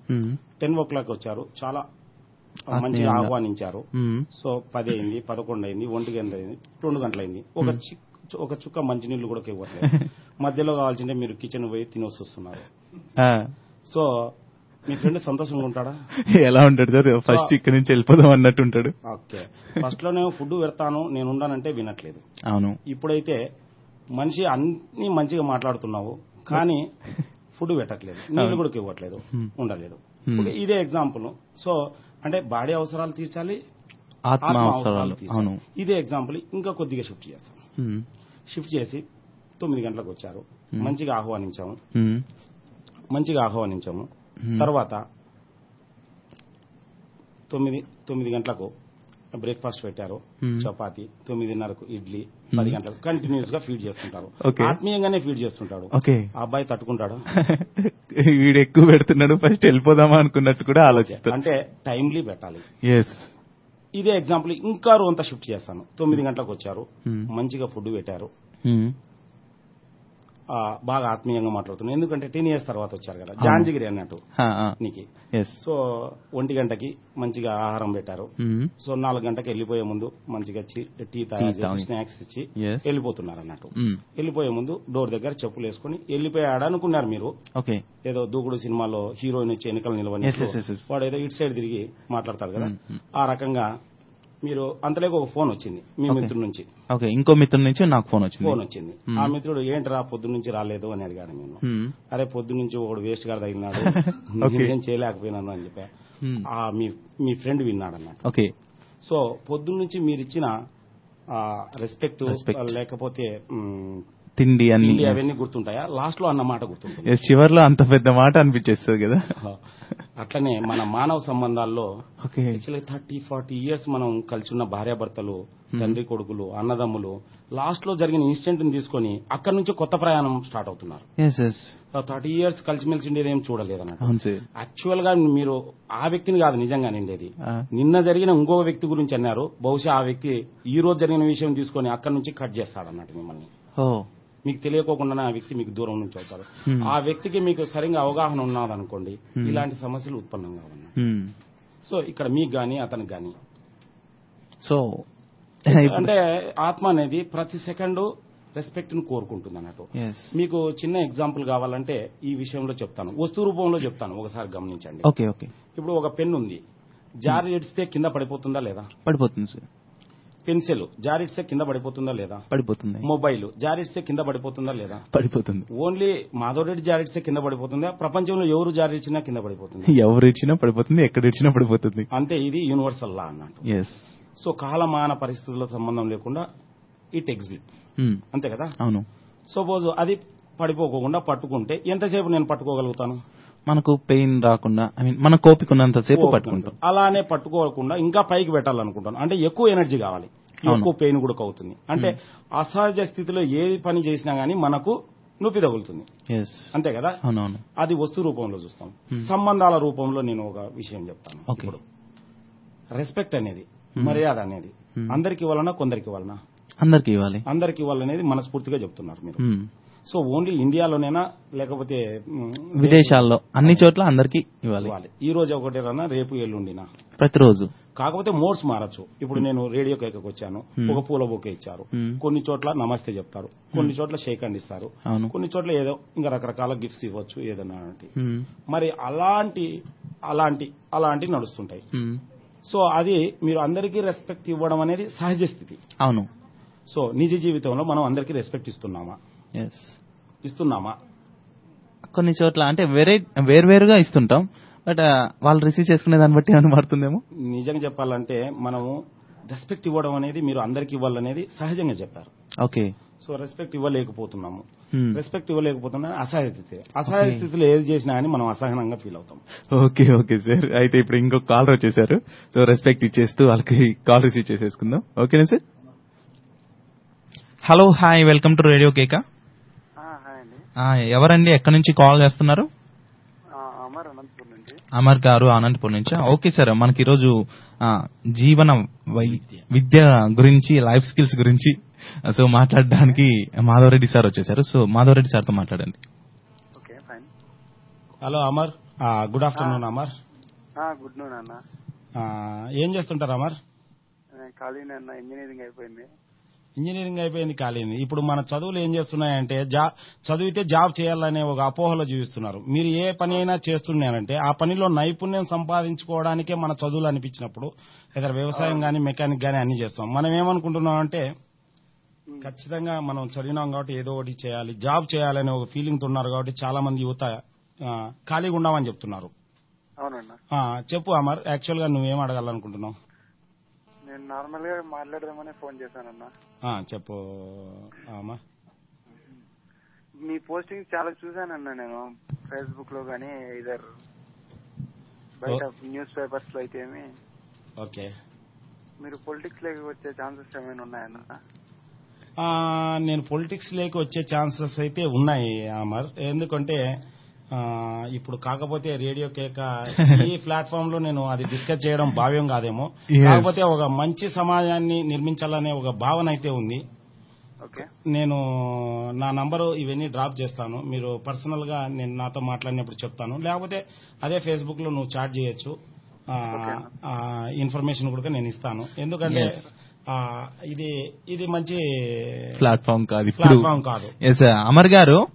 టెన్ ఓ క్లాక్ వచ్చారు. చాలా మంచిగా. ఆహ్వానించారు. సో పది అయింది పదకొండు అయింది ఒంటి గంట అయింది రెండు గంటలైంది. ఒక ఒక చుక్క మంచినీళ్ళు కూడా ఇవ్వట్లేదు. [laughs] మధ్యలో కావాల్సింటే మీరు కిచెన్ పోయి తినొస్తు వస్తున్నారు. ఆ. సో మీ ఫ్రెండ్ సంతోషంగా ఉంటాడా? ఎలా ఉంటాడు సార్? ఫస్ట్ ఇక్కడి నుంచి వెళ్ళిపోదాం అన్నట్టు ఉంటాడు. ఓకే. ఫస్ట్లోనే ఫుడ్ పెడతాను నేను ఉండానంటే వినట్లేదు. అవును. ఇప్పుడైతే మనిషి అన్ని మంచిగా మాట్లాడుతున్నావు కానీ ఫుడ్ పెట్టట్లేదు. నీళ్ళు కూడా ఇవ్వట్లేదు. ఉండలేదు. ఇదే ఎగ్జాంపుల్ సో అంటే బాడీ అవసరాలు తీర్చాలి ఆత్మ అవసరాలు. అవును. ఇదే ఎగ్జాంపుల్ ఇంకా కొద్దిగా షిఫ్ట్ చేస్తాం. షిఫ్ట్ చేసి తొమ్మిది గంటలకు వచ్చారు. మంచిగా ఆహ్వానించాము. మంచిగా ఆహ్వానించాము. తర్వాత తొమ్మిది తొమ్మిది గంటలకు బ్రేక్ఫాస్ట్ పెట్టారు. చపాతి తొమ్మిదిన్నరకు ఇడ్లీ పది గంటలకు కంటిన్యూస్గా ఫీడ్ చేస్తుంటారు. ఆత్మీయంగానే ఫీడ్ చేస్తుంటాడు. ఆ అబ్బాయి తట్టుకుంటాడు? [laughs] వీడు ఎక్కువ పెడుతున్నాడు ఫస్ట్ వెళ్ళిపోదామా అనుకున్నట్టు కూడా ఆలోచిస్తాడు అంటే టైమ్లీ పెట్టాలి. ఇదే ఎగ్జాంపుల్ ఇంకా రోజంతా షిఫ్ట్ చేస్తాను. తొమ్మిది గంటలకు వచ్చారు. మంచిగా ఫుడ్ పెట్టారు. బాగా ఆత్మీయంగా మాట్లాడుతున్నాను. ఎందుకంటే టెన్ ఇయర్స్ తర్వాత వచ్చారు కదా. జాంజిగిరి అన్నట్టు నీకు. సో ఒంటి గంటకి మంచిగా ఆహారం పెట్టారు. సో నాలుగు గంటకి వెళ్ళిపోయే ముందు మంచిగా టీ తయారు చేసి. స్నాక్స్ ఇచ్చి వెళ్ళిపోతున్నారు అన్నట్టు. వెళ్ళిపోయే ముందు డోర్ దగ్గర చెప్పులు వేసుకుని వెళ్ళిపోయాడు అనుకున్నారు మీరు. ఏదో దూకుడు సినిమాలో హీరోయిన్ వచ్చి ఎన్నికలు నిలవని. వాడు ఏదో ఇటు సైడ్ తిరిగి మాట్లాడతారు కదా. ఆ రకంగా మీరు అంతలేక ఒక ఫోన్ వచ్చింది మీ. మిత్రుడి నుంచి ఓకే ఇంకో మిత్రుడి నుంచి నాకు ఫోన్ వచ్చింది ఫోన్ వచ్చింది. ఆ మిత్రుడు ఏంట్రా పొద్దు నుంచి రాలేదు అని అడిగాడు నేను. అరే పొద్దు నుంచి ఒకడు వేస్ట్ గారు తగిలినాడు. [laughs] నేను చేయలేకపోయినాను అని చెప్పా. ఆ మీ మీ ఫ్రెండ్ విన్నాడు అన్నట్టు ఓకే సో పొద్దు నుంచి మీరు ఇచ్చిన రెస్పెక్ట్. లేకపోతే తిండి అన్ని అవన్నీ గుర్తుంటాయా? లాస్ట్లో అన్న మాట గుర్తుంటుంది. చివర్లో అంత పెద్ద మాట అనిపించేస్తుంది కదా. అట్లనే మన మానవ సంబంధాల్లో థర్టీ ఫార్టీ ఇయర్స్ మనం కలిసి ఉన్న భార్యాభర్తలు తండ్రి కొడుకులు అన్నదమ్ములు లాస్ట్లో జరిగిన ఇన్సిడెంట్ని తీసుకొని అక్కడ నుంచి కొత్త ప్రయాణం స్టార్ట్ అవుతున్నారు. థర్టీ ఇయర్స్ కలిసిమెలిసి ఉండేది ఏం చూడలేదు అన్నట్టు అవును సార్. యాక్చువల్గా మీరు ఆ వ్యక్తిని కాదు నిజంగా నిండేది. నిన్న జరిగిన ఇంకొక వ్యక్తి గురించి అన్నారు. బహుశా ఆ వ్యక్తి ఈ రోజు జరిగిన విషయం తీసుకొని అక్కడ నుంచి కట్ చేస్తాడు అన్నట్టు మిమ్మల్ని మీకు తెలియకోకుండానే ఆ వ్యక్తి మీకు దూరం నుంచి Hmm. ఆ వ్యక్తికి మీకు సరిగా అవగాహన ఉన్నదనుకోండి. ఇలాంటి సమస్యలు ఉత్పన్నం కావన్న Hmm. సో ఇక్కడ మీకు గాని అతనికి గాని. సో అంటే ఆత్మ అనేది ప్రతి సెకండ్ రెస్పెక్ట్ను కోరుకుంటుంది అన్నట్టు. మీకు చిన్న ఎగ్జాంపుల్ కావాలంటే ఈ విషయంలో చెప్తాను. వస్తు రూపంలో చెప్తాను ఒకసారి గమనించండి. ఇప్పుడు ఒక పెన్ ఉంది జారి ఎడిస్తే కింద పడిపోతుందా లేదా? పడిపోతుంది సార్ పెన్సిల్. జారిడిస్తే కింద పడిపోతుందా లేదా? పడిపోతుంది. మొబైల్. జారిడిస్తే కింద పడిపోతుందా లేదా? పడిపోతుంది. ఓన్లీ మాధవ్ రెడ్డి జారిడిస్తే కింద పడిపోతుందా? ప్రపంచంలో ఎవరు జారిచ్చినా కింద పడిపోతుంది? [laughs] ఎవరు ఇచ్చినా పడిపోతుంది ఎక్కడ ఇచ్చినా పడిపోతుంది. అంతే ఇది యూనివర్సల్ లా అన్నట్టు. సో కాలమాన పరిస్థితుల సంబంధం లేకుండా ఇట్ ఎగ్జిబిట్ అంతే కదా? అవును. సపోజ్ అది పడిపోకుండా పట్టుకుంటే ఎంతసేపు నేను పట్టుకోగలుగుతాను? మనకు పెయిన్ రాకుండా ఐ మీన్ మన కోపిక ఉన్నంతసేపు పట్టుకుంటాం. అలానే పట్టుకోకుండా ఇంకా పైకి పెట్టాలనుకుంటాను అంటే ఎక్కువ ఎనర్జీ కావాలి. ఎక్కువ పెయిన్ కూడా అవుతుంది అంటే అసహజ స్థితిలో ఏ పని చేసినా గానీ మనకు నొప్పి తగులుతుంది. అంతే కదా? అది వస్తు రూపంలో చూస్తాం. సంబంధాల రూపంలో నేను ఒక విషయం చెప్తాను ఇప్పుడు. రెస్పెక్ట్ అనేది Hmm. మర్యాద అనేది Hmm. అందరికి వలన కొందరికి వలన అందరికి ఇవ్వాలి. అందరికి ఇవ్వాలనేది మనస్ఫూర్తిగా చెప్తున్నారు మీరు. Hmm. సో ఓన్లీ ఇండియాలోనేనా లేకపోతే విదేశాల్లో. అన్ని చోట్ల అందరికీ ఇవ్వాలి. ఈ రోజు ఒకటి రన్నా రేపు ఎల్లుండినా. ప్రతిరోజు. కాకపోతే మోడ్స్ మారచ్చు. ఇప్పుడు నేను రేడియో కేకకు వచ్చాను. ఒక పూల బొకే ఇచ్చారు. కొన్ని చోట్ల నమస్తే చెప్తారు. కొన్ని చోట్ల షేక్ హ్యాండ్ ఇస్తారు. కొన్ని చోట్ల ఏదో ఇంకా రకరకాల గిఫ్ట్స్ ఇవ్వచ్చు ఏదైనా అంటే. ఉమ్, మరి అలాంటి అలాంటి అలాంటి నడుస్తుంటాయి. సో అది మీరు అందరికీ రెస్పెక్ట్ ఇవ్వడం అనేది సహజ స్థితి. అవును. సో నిజ జీవితంలో మనం అందరికీ రెస్పెక్ట్ ఇస్తున్నామా? ఇస్తున్నామా? కొన్ని చోట్ల అంటే వేరే వేరువేరుగా ఇస్తుంటాం. బట్ వాళ్ళు రిసీవ్ చేసుకునే దాన్ని బట్టి ఏమైనా మారుతుందేమో? నిజంగా చెప్పాలంటే మనము రెస్పెక్ట్ ఇవ్వడం అనేది మీరు అందరికీ ఇవ్వాలనేది సహజంగా చెప్పారు. ఓకే సో రెస్పెక్ట్ ఇవ్వలేకపోతున్నాము. Hmm. రెస్పెక్ట్ ఇవ్వలేకపోతున్నా అసహాయ స్థితి అసహాయ స్థితిలో ఏది చేసినా అని మనం అసహనంగా ఫీల్ అవుతాం. ఓకే ఓకే సార్ అయితే ఇప్పుడు ఇంకొక కాల్ వచ్చేసారు. సో రెస్పెక్ట్ ఇచ్చేస్తూ వాళ్ళకి కాల్ రిసీవ్ చేసేసుకుందాం. ఓకేనా sir hello hi welcome to radio Keka ఎవరండి? ఎక్కడి నుంచి కాల్ చేస్తున్నారు? అమర్ గారు అనంతపురం నుంచి? Okay sir. మనకి ఈరోజు ఆ, జీవన విద్య గురించి లైఫ్ స్కిల్స్ గురించి సో మాట్లాడడానికి మాధవరెడ్డి సార్ వచ్చేసారు. సో మాధవరెడ్డి సార్తో మాట్లాడండి. Okay fine. Hello Amar. Good afternoon Amar. Good noon అన్న. ఆ, ఏం చేస్తుంటారు అమర్? ఖాళీనే అన్న. ఇంజనీరింగ్ అయిపోయింది. ఇంజనీరింగ్ అయిపోయింది ఖాళీని ఇప్పుడు మన చదువులు ఏం చేస్తున్నాయంటే జా చదివితే జాబ్ చేయాలనే ఒక అపోహలో జీవిస్తున్నారు. మీరు ఏ పని అయినా చేస్తున్నారంటే ఆ పనిలో నైపుణ్యం సంపాదించుకోవడానికే మన చదువులు అనిపించినప్పుడు లేదా వ్యవసాయం గాని మెకానిక్ గాని అన్ని చేస్తాం. మనం ఏమనుకుంటున్నాం అంటే ఖచ్చితంగా మనం చదివినాం కాబట్టి ఏదో ఒకటి చేయాలి జాబ్ చేయాలనే ఒక ఫీలింగ్ ఉన్నారు కాబట్టి చాలా మంది యువత ఖాళీగా ఉండమని చెప్తున్నారు. చెప్పు అమర్ యాక్చువల్గా నువ్వేం అడగాలనుకుంటున్నావు? నేను నార్మల్గా మాట్లాడదామని ఫోన్ చేశానన్న. చెప్పు అమర్ మీ పోస్టింగ్ చాలా చూసానన్న నేను. ఫేస్బుక్లో గానీ ఇదర్ బయట న్యూస్ పేపర్స్లో అయితే ఏమి. ఓకే. మీరు పొలిటిక్స్లోకి వచ్చే ఛాన్సెస్ ఏమైనా ఉన్నాయన్న? నేను పొలిటిక్స్ లేక వచ్చే ఛాన్సెస్ అయితే ఉన్నాయి అమర్. ఎందుకంటే ఇప్పుడు కాకపోతే రేడియో కేక ఈ [laughs] ప్లాట్ఫామ్లో నేను అది డిస్కస్ చేయడం భావ్యం కాదేమో. కాకపోతే ఒక మంచి సమాజాన్ని నిర్మించాలనే ఒక భావన అయితే ఉంది. ఓకే. నేను నా నంబరు ఇవన్నీ డ్రాప్ చేస్తాను. మీరు పర్సనల్గా నేను నాతో మాట్లాడినప్పుడు చెప్తాను. లేకపోతే అదే ఫేస్బుక్లో నువ్వు చాట్ చేయొచ్చు. ఇన్ఫర్మేషన్ కూడా నేను ఇస్తాను. ఎందుకంటే ఇది ఇది మంచి ప్లాట్ఫామ్ కాదు. ప్లాట్ఫామ్ కాదు. అమర్ గారు?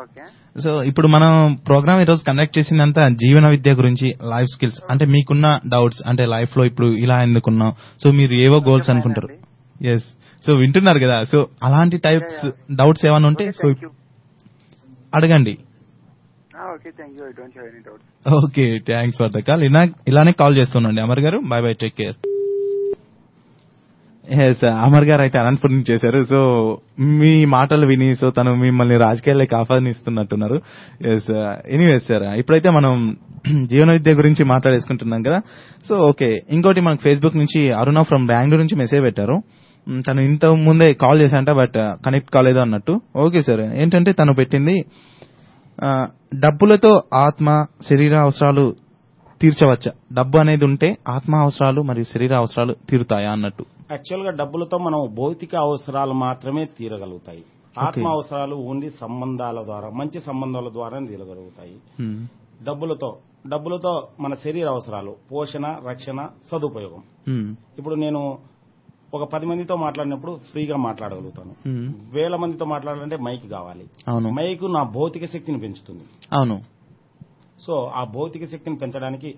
ఓకే. సో ఇప్పుడు మనం ప్రోగ్రామ్ ఈ రోజు కండక్ట్ చేసిందంతా జీవన విద్య గురించి లైఫ్ స్కిల్స్ అంటే మీకున్న డౌట్స్ అంటే లైఫ్లో ఇప్పుడు ఇలా ఎందుకున్నాం సో మీరు ఏవో గోల్స్ అనుకుంటారు. ఎస్ సో వింటున్నారు కదా. సో అలాంటి టైప్స్ డౌట్స్ ఏమైనా ఉంటే సో అడగండి. Okay thanks for the call ఇలా ఇలానే కాల్ చేస్తుండండి అమర్ గారు bye bye take care Amar uh, గారు అయితే అనంతపురం నుంచి చేశారు. సో మీ మాటలు విని సో తను మిమ్మల్ని రాజకీయాలకు ఆహ్వానిస్తున్నట్టున్నారు yes anyways uh, sir uh, ఇప్పుడైతే మనం [clears throat] జీవన విద్య గురించి మాట్లాడేసుకుంటున్నాం కదా. సో ఓకే ఇంకోటి మనకు ఫేస్బుక్ నుంచి అరుణ ఫ్రమ్ బెంగళూరు నుంచి మెసేజ్ పెట్టారు. Mm, తను ఇంత ముందే కాల్ చేశాంట బట్ కనెక్ట్ కాలేదు అన్నట్టు. ఓకే సార్ ఏంటంటే తను పెట్టింది డబ్బులతో ఆత్మ శరీర అవసరాలు తీర్చవచ్చా. డబ్బు అనేది ఉంటే ఆత్మ అవసరాలు మరియు శరీర అవసరాలు తీరుతాయా అన్నట్టు. యాక్చువల్గా డబ్బులతో మనం భౌతిక అవసరాలు మాత్రమే తీరగలుగుతాయి. ఆత్మ అవసరాలు ఓన్లీ సంబంధాల ద్వారా మంచి సంబంధాల ద్వారా తీరగలుగుతాయి. డబ్బులతో డబ్బులతో మన శరీర అవసరాలు పోషణ రక్షణ సదుపయోగం. ఇప్పుడు నేను ఒక పది మందితో మాట్లాడినప్పుడు ఫ్రీగా మాట్లాడగలుగుతాను. వేల మందితో మాట్లాడాలంటే మైక్ కావాలి. మైక్ నా భౌతిక శక్తిని పెంచుతుంది. అవును. సో ఆ భౌతిక శక్తిని పెంచడానికి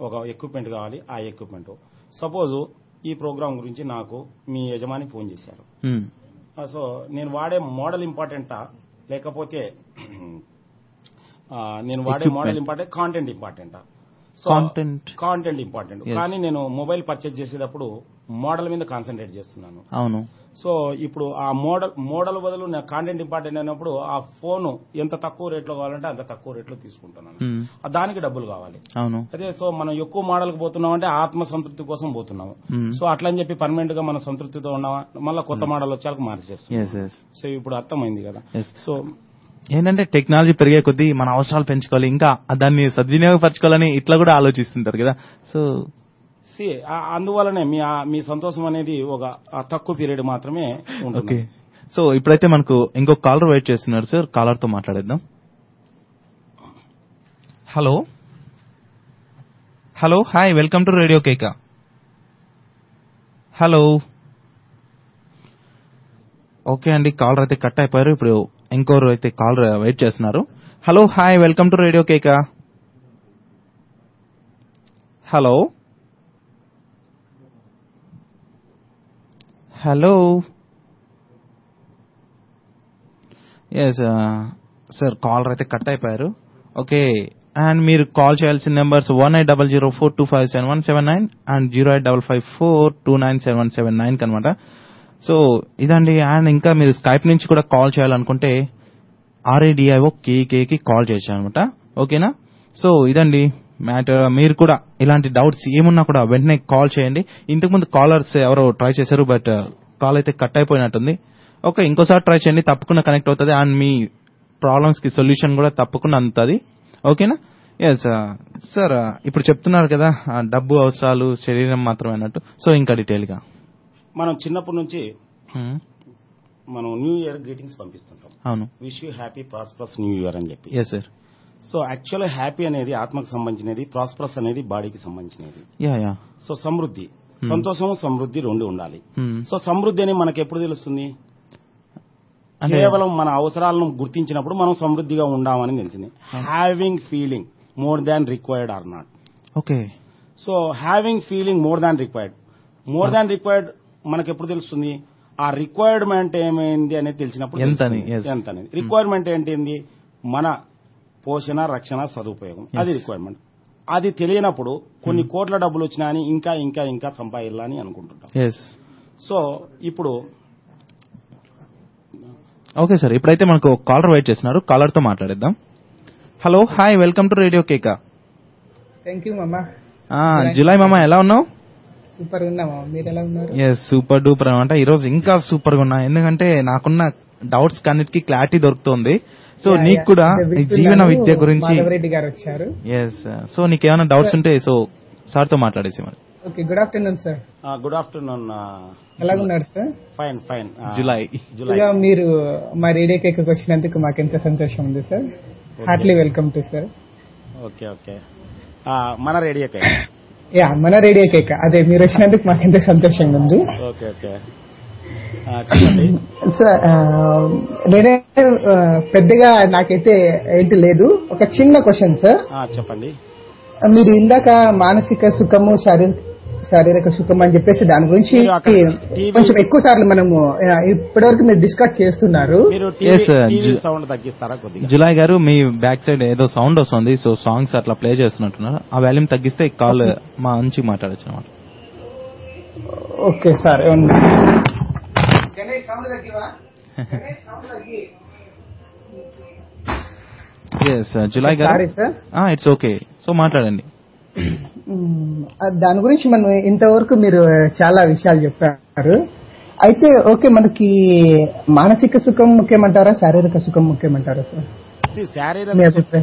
ఒక ఎక్విప్మెంట్ కావాలి. ఆ ఎక్విప్మెంట్ సపోజ్ ఈ ప్రోగ్రాం గురించి నాకు మీ యజమాని ఫోన్ చేశారు. సో నేను వాడే మోడల్ ఇంపార్టెంటా? లేకపోతే నేను వాడే. మోడల్ ఇంపార్టెంట్ కాంటెంట్ ఇంపార్టెంటా? Content. Content important. కానీ నేను మొబైల్ పర్చేజ్ చేసేటప్పుడు మోడల్ మీద కాన్సన్ట్రేట్ చేస్తున్నాను. అవును. సో ఇప్పుడు ఆ మోడల్ మోడల్ బదులు నా కాంటెంట్ ఇంపార్టెంట్ అయినప్పుడు ఆ ఫోన్ ఎంత తక్కువ రేట్లో కావాలంటే అంత తక్కువ రేట్లో తీసుకుంటున్నాను. ఆ దానికి డబ్బులు కావాలి. అవును. అదే సో మనం ఎక్కువ మోడల్కి పోతున్నాం అంటే ఆత్మ సంతృప్తి కోసం పోతున్నాము. హ్మ్. సో అట్లా అని చెప్పి పర్మనెంట్గా మనం సంతృప్తితో ఉన్నామా? మళ్ళీ కొత్త మోడల్ వచ్చాక మార్చేస్తాం సో ఇప్పుడు అర్థమైంది కదా. సో ఏంటంటే టెక్నాలజీ పెరిగే కొద్దీ మన అవసరాలు పెంచుకోవాలి ఇంకా దాన్ని సద్వినియోగపరచుకోవాలని ఇట్లా కూడా ఆలోచిస్తుంటారు కదా. సో సి అందువలనే మీ మీ సంతోషం అనేది ఒక తక్కువ పీరియడ్ మాత్రమే ఓకే సో ఇప్పుడైతే మనకు ఇంకొక కాలర్ వెయిట్ చేస్తున్నారు సార్ కాలర్తో మాట్లాడేద్దాం. Hello hello hi welcome to radio Keka hello okay అండి. కాలర్ అయితే కట్ అయిపోయారు. ఇప్పుడు ఇంకోరు అయితే కాల్ వెయిట్ చేస్తున్నారు. Hello hi welcome to radio Keka hello hello yes sir caller అయితే కట్ అయిపోయారు. ఓకే అండ్ మీరు కాల్ చేయాల్సిన numbers one eight double zero four two five seven one seven nine and zero eight double five four two nine seven one seven nine అనమాట సో ఇదండి అండ్ ఇంకా మీరు స్కైప్ నుంచి కూడా కాల్ చేయాలనుకుంటే ఆర్ఏడిఐఓ కేకేకి కాల్ చేయొచ్చు అనమాట ఓకేనా సో ఇదండి మ్యాటర్ మీరు కూడా ఇలాంటి డౌట్స్ ఏమున్నా కూడా వెంటనే కాల్ చేయండి. ఇంతకుముందు కాలర్స్ ఎవరో ట్రై చేశారు బట్ కాల్ uh, అయితే కట్ అయిపోయినట్టుంది. ఓకే ఇంకోసారి ట్రై చేయండి తప్పకుండా కనెక్ట్ అవుతుంది అండ్ మీ ప్రాబ్లమ్స్కి సొల్యూషన్ కూడా తప్పకుండా అందుతుంది. ఓకేనా ఎస్ సార్ ఇప్పుడు చెప్తున్నారు కదా డబ్బు అవసరాలు శరీరం మాత్రమే అన్నట్టు. సో ఇంకా డీటెయిల్గా. మనం చిన్నప్పటి నుంచి మనం న్యూ ఇయర్ గ్రీటింగ్స్ పంపిస్తుంటాం. అవును. Wish you happy prosperous new year అని చెప్పి. Yes sir so actual happy అనేది ఆత్మకు సంబంధించినది ప్రాస్పరస్ అనేది బాడీకి సంబంధించినది. సో సమృద్ధి. సంతోషం సమృద్ధి రెండు ఉండాలి. Hmm. సో సమృద్ధి అని మనకు ఎప్పుడు తెలుస్తుంది? కేవలం మన అవసరాలను గుర్తించినప్పుడు మనం సమృద్ధిగా ఉండామని తెలిసింది. Having feeling more than required are not okay so having feeling more than required more than required మనకు ఎప్పుడు తెలుస్తుంది? ఆ రిక్వైర్మెంట్ ఏమైంది అనేది తెలిసినప్పుడు. ఎంత అనేది రిక్వైర్మెంట్ ఏంటి మన పోషణ రక్షణ సదుపయోగం అది రిక్వైర్మెంట్ అది తెలియనప్పుడు కొన్ని కోట్ల డబ్బులు వచ్చినా అని ఇంకా ఇంకా ఇంకా సంపాదిల్లని అనుకుంటుంటాం. ఎస్ సో ఇప్పుడు ఓకే సార్ ఇప్పుడైతే మనకు కాలర్ వెయిట్ చేస్తున్నారు. కాలర్తో మాట్లాడేద్దాం. Hello hi welcome to radio Keka thank you మామ జులై మామ ఎలా ఉన్నావు? సూపర్ ఉన్నామా మీరు ఎలా ఉన్నారు? ఎస్ సూపర్ డూపర్ అనమాట ఈ రోజు ఇంకా సూపర్గా ఉన్నా. ఎందుకంటే నాకున్న డౌట్స్ కన్నిటికి క్లారిటీ దొరుకుతుంది. సో నీకు. కూడా జీవన విద్య గురించి మాధవరెడ్డి గారు వచ్చారు. ఎస్ సో నీకు ఏమైనా డౌట్స్ ఉంటే సో సార్తో మాట్లాడేసి మరి. Okay good afternoon sir good afternoon ఎలాగున్నారు sir fine fine Julai Julai మీరు మా రేడియో కేక్ వచ్చినందుకు మాకు ఎంత సంతోషం ఉంది sir heartly welcome to sir okay okay మన రేడియోకే యా మన రేడియో కేక్. అదే మీరు వచ్చినందుకు మాకు ఎంత సంతోషంగా ఉంది. సార్ నేనే పెద్దగా నాకైతే ఏంటి లేదు. ఒక చిన్న క్వశ్చన్ సార్ చెప్పండి. మీరు ఇందాక మానసిక సుఖము శారీరక శారీరక సుఖం అని చెప్పేసి దాని గురించి కొంచెం ఎక్కువ సార్లు మనము ఇప్పటివరకు మీరు డిస్కస్ చేస్తున్నారు. సౌండ్ తగ్గిస్తారా కొద్దిగా? జులై గారు మీ బ్యాక్ సైడ్ ఏదో సౌండ్ వస్తుంది సో సాంగ్స్ అట్లా ప్లే చేస్తున్నట్టున్నారు. ఆ వాల్యూమ్ తగ్గిస్తే కాల్ మా మంచి మాట్లాడచ్చు అనమాట ఓకే సార్ జులై సారీ గారు? సార్ ఇట్స్ ఓకే సో మాట్లాడండి. దాని గురించి మనం ఇంతవరకు మీరు చాలా విషయాలు చెప్పారు. అయితే ఓకే మనకి మానసిక సుఖం ముఖ్యమంటారా శారీరక సుఖం ముఖ్యమంటారా సార్? శారీరక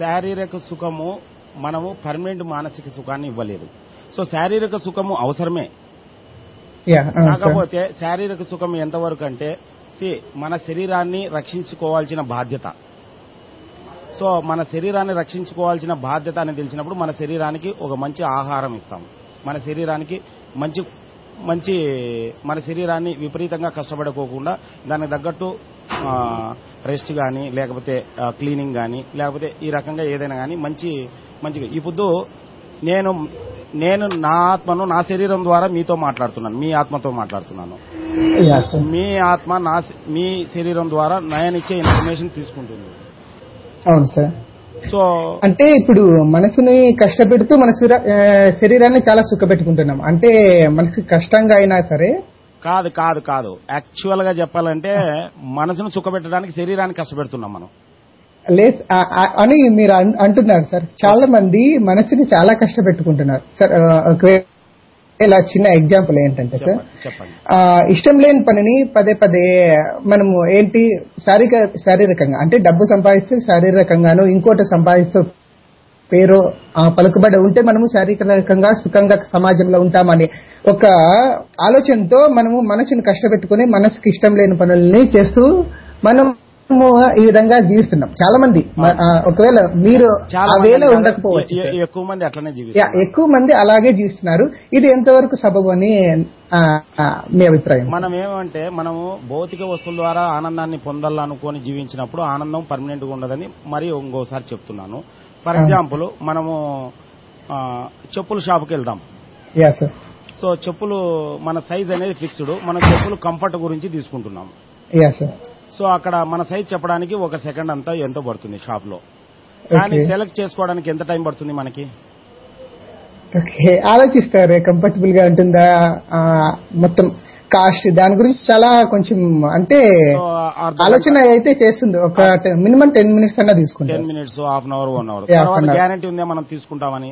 శారీరక సుఖము మనము పర్మనెంట్ మానసిక సుఖాన్ని ఇవ్వలేదు. సో శారీరక సుఖము అవసరమే. సార్. కాకపోతే శారీరక సుఖం ఎంతవరకు అంటే మన శరీరాన్ని రక్షించుకోవాల్సిన బాధ్యత. సో మన శరీరాన్ని రక్షించుకోవాల్సిన బాధ్యత అని తెలిసినప్పుడు మన శరీరానికి ఒక మంచి ఆహారం ఇస్తాం. మన శరీరానికి మంచి మంచి మన శరీరాన్ని విపరీతంగా కష్టపడుకోకుండా దానికి తగ్గట్టు రెస్ట్ కానీ లేకపోతే క్లీనింగ్ కానీ లేకపోతే ఈ రకంగా ఏదైనా కానీ మంచి మంచిగా. ఇప్పుడు నేను నేను నా ఆత్మను నా శరీరం ద్వారా మీతో మాట్లాడుతున్నాను. మీ ఆత్మతో మాట్లాడుతున్నాను. మీ ఆత్మ నా మీ శరీరం ద్వారా నయనిచ్చే ఇన్ఫర్మేషన్ తీసుకుంటుంది. అవును సార్. సో అంటే ఇప్పుడు మనసుని కష్టపెడుతూ మన శరీరాన్ని చాలా సుఖపెట్టుకుంటున్నాం. అంటే మనకి కష్టంగా అయినా సరే కాదు కాదు కాదు. యాక్చువల్గా చెప్పాలంటే మనసును సుఖపెట్టడానికి శరీరాన్ని కష్టపెడుతున్నాం మనం. లేస్ అని మీరు అంటున్నారు సార్. చాలా మంది మనసుని చాలా కష్టపెట్టుకుంటున్నారు. సార్ ఇలా చిన్న ఎగ్జాంపుల్ ఏంటంటే సార్ ఇష్టం లేని పనిని పదే పదే మనము ఏంటి శారీరక శారీరకంగా అంటే డబ్బు సంపాదిస్తే శారీరకంగాను ఇంకోటి సంపాదిస్తూ పేరు పలుకుబడి ఉంటే మనము శారీరకంగా సుఖంగా సమాజంలో ఉంటామని ఒక ఆలోచనతో మనము మనసుని కష్టపెట్టుకుని మనసుకి ఇష్టం లేని పనుల్ని చేస్తూ మనము ఈ విధంగా జీవిస్తున్నాం. చాలా మంది. ఒకవేళ మీరు ఆ కాదు, ఉండకపోవచ్చు. ఎక్కువ మంది అట్లనే జీవిస్తారు ఎక్కువ మంది అలాగే జీవిస్తున్నారు. ఇది ఎంతవరకు సబబు అని మీ అభిప్రాయం? మనం ఏమంటే మనము భౌతిక వస్తువుల ద్వారా ఆనందాన్ని పొందాలనుకొని జీవించినప్పుడు ఆనందం పర్మనెంట్గా ఉండదని మరి ఇంకోసారి చెప్తున్నాను. ఫర్. ఎగ్జాంపుల్ మనము చెప్పుల షాప్కి వెళ్దాం. సో చెప్పులు మన సైజ్ అనేది ఫిక్స్డ్ మనం చెప్పులు కంఫర్ట్ గురించి తీసుకుంటున్నాం. సో అక్కడ మన సైజ్ చెప్పడానికి ఒక సెకండ్ అంతా ఎంతో పడుతుంది షాప్లో కానీ సెలెక్ట్ చేసుకోవడానికి ఎంత టైం పడుతుంది మనకి? ఓకే ఆలోచిస్తారు? కంఫర్టబుల్గా ఉంటుందా? మొత్తం కాస్ట్ దాని గురించి చాలా కొంచెం అంటే ఆలోచన అయితే చేస్తుంది. ఒక మినిమం టెన్ మినిట్స్ అన్నా టెన్ తీసుకుంటారు minutes half an hour one hour. Guarantee ఉందే మనం తీసుకుంటామని?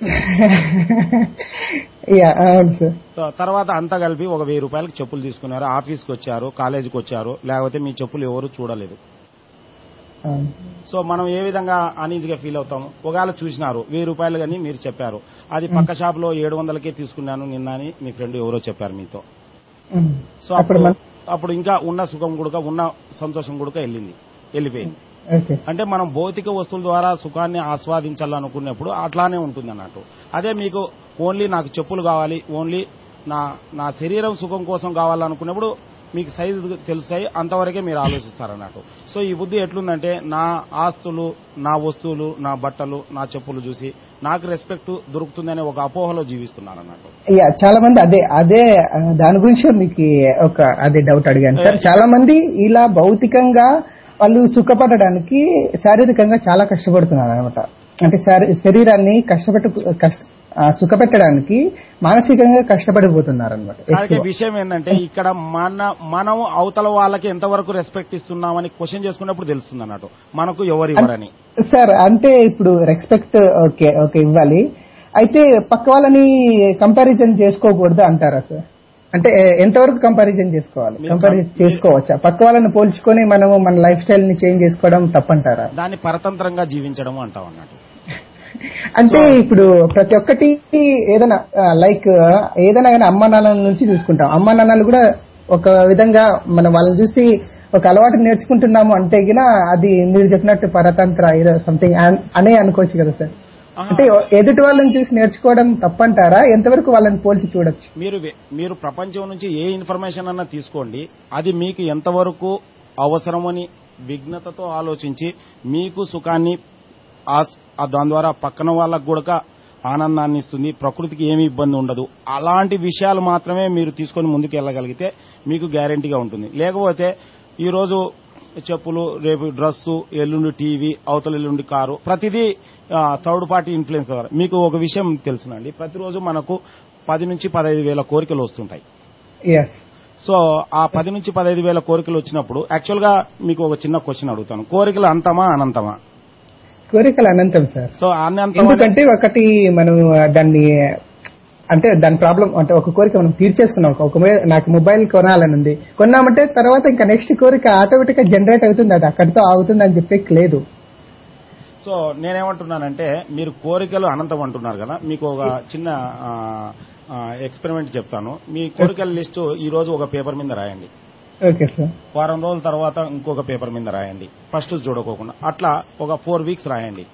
[laughs] తర్వాత అంతా కలిపి ఒక వెయ్యి రూపాయలకి చెప్పులు తీసుకున్నారు. ఆఫీస్కి వచ్చారు కాలేజీకి వచ్చారు. లేకపోతే మీ చెప్పులు ఎవరు చూడలేదు. అవును. సో మనం ఏ విధంగా అనీజీగా ఫీల్ అవుతాము? ఒకవేళ చూసినారు వెయ్యి రూపాయలు కానీ మీరు చెప్పారు. అది పక్క షాప్లో ఏడు వందలకే తీసుకున్నాను నిన్న అని మీ ఫ్రెండ్ ఎవరో చెప్పారు మీతో. ఉమ్. సో అప్పుడు అప్పుడు ఇంకా ఉన్న సుఖం కూడా ఉన్న సంతోషం కూడా వెళ్ళింది వెళ్ళిపోయింది. అంటే మనం భౌతిక వస్తువుల ద్వారా సుఖాన్ని ఆస్వాదించాలనుకున్నప్పుడు అట్లానే ఉంటుంది అన్నట్టు. అదే మీకు ఓన్లీ నాకు చెప్పులు కావాలి ఓన్లీ నా నా శరీరం సుఖం కోసం కావాలనుకున్నప్పుడు మీకు సైజు తెలుస్తాయి అంతవరకే మీరు ఆలోచిస్తారన్నట్టు. సో ఈ బుద్ధి ఎట్లుందంటే నా ఆస్తులు నా వస్తువులు నా బట్టలు నా చెప్పులు చూసి నాకు రెస్పెక్ట్ దొరుకుతుందనే ఒక అపోహలో జీవిస్తున్నాను అన్నట్టు యా చాలా మంది అదే అదే దాని గురించి మీకు ఒక అదే డౌట్ అడిగాను. సార్ చాలా మంది ఇలా భౌతికంగా వాళ్ళు సుఖపడడానికి శారీరకంగా చాలా కష్టపడుతున్నారు అనమాట అంటే శారీ- శరీరాన్ని కష్టపెట్టు కష్ట సుఖపెట్టడానికి మానసికంగా కష్టపడిపోతున్నారు అనమాట విషయం ఏంటంటే ఇక్కడ మన మనం అవతల వాళ్ళకి ఎంతవరకు రెస్పెక్ట్ ఇస్తున్నామని క్వశ్చన్ చేసుకున్నప్పుడు తెలుస్తుంది అన్నట్టు మనకు ఎవరు ఎవరని సార్ అంటే ఇప్పుడు రెస్పెక్ట్ ఓకే ఓకే ఇవ్వాలి. అయితే పక్క వాళ్ళని కంపారిజన్ చేసుకోకూడదు అంటారా సార్? అంటే ఎంతవరకు కంపారిజన్ చేసుకోవాలి? కంపారిజన్ చేసుకోవచ్చా? పక్క వాళ్ళని పోల్చుకొని మనము మన లైఫ్ స్టైల్ని చేంజ్ చేసుకోవడం తప్పంటారా? దాన్ని పరతంత్రంగా జీవించడం అంటాం అన్నట్టు. అంటే ఇప్పుడు ప్రతి ఒక్కటి ఏదైనా లైక్ ఏదైనా కానీ అమ్మ నాన్నల నుంచి చూసుకుంటాం. అమ్మ నాన్నలు కూడా ఒక విధంగా మనం వాళ్ళని చూసి ఒక అలవాటు నేర్చుకుంటున్నాము అంటే గిన అది మీరు చెప్పినట్టు పరతంత్ర ఏదో సంథింగ్ అనే అనుకోవచ్చు కదా సార్. అంటే ఎదుటి వాళ్ళని చూసి నేర్చుకోవడం తప్పంటారా? ఎంతవరకు వాళ్ళని పోల్చి చూడొచ్చు? మీరు మీరు ప్రపంచం నుంచి ఏ ఇన్ఫర్మేషన్ అన్నా తీసుకోండి. అది మీకు ఎంతవరకు అవసరమని విఘ్నతతో ఆలోచించి మీకు సుఖాన్ని దాని ద్వారా పక్కన వాళ్ళకు కూడా ఆనందాన్ని ఇస్తుంది. ప్రకృతికి ఏమి ఇబ్బంది ఉండదు. అలాంటి విషయాలు మాత్రమే మీరు తీసుకొని ముందుకు వెళ్ళగలిగితే మీకు గ్యారంటీగా ఉంటుంది. లేకపోతే ఈ రోజు చెప్పులు రేపు డ్రస్సు ఎల్లుండి టీవీ అవతల ఎల్లుండి కారు ప్రతిదీ థర్డ్ పార్టీ ఇన్ఫ్లుయెన్స్ ద్వారా. మీకు ఒక విషయం తెలుసునండి. ప్రతిరోజు మనకు పది నుంచి పదహైదు వేల కోరికలు వస్తుంటాయి. సో ఆ పది నుంచి పదహైదు వేల కోరికలు వచ్చినప్పుడు యాక్చువల్గా మీకు ఒక చిన్న క్వశ్చన్ అడుగుతాను. కోరికలు అంతమా అనంతమా? కోరికలు అనంతం సార్ సో అనంతం ఎందుకంటే ఒకటి మనం దాన్ని అంటే దాని ప్రాబ్లం అంటే ఒక కోరిక మనం తీర్చేసుకున్నాం. ఒక- నాకు మొబైల్ కొనాలని ఉంది. కొన్నామంటే తర్వాత ఇంకా నెక్స్ట్ కోరిక ఆటోమేటిక్గా జనరేట్ అవుతుంది. అది అక్కడితో ఆగుతుంది అని చెప్పేకి లేదు. సో నేనేమంటున్నానంటే మీరు కోరికలు అనంతం అంటున్నారు కదా మీకు ఒక చిన్న ఎక్స్పెరిమెంట్ చెప్తాను. మీ కోరికల లిస్టు ఈ రోజు ఒక పేపర్ మీద రాయండి. Okay sir. వారం రోజుల తర్వాత ఇంకొక పేపర్ మీద రాయండి. ఫస్ట్ చూడకోకుండా. అట్లా ఒక ఫోర్ వీక్స్ రాయండి.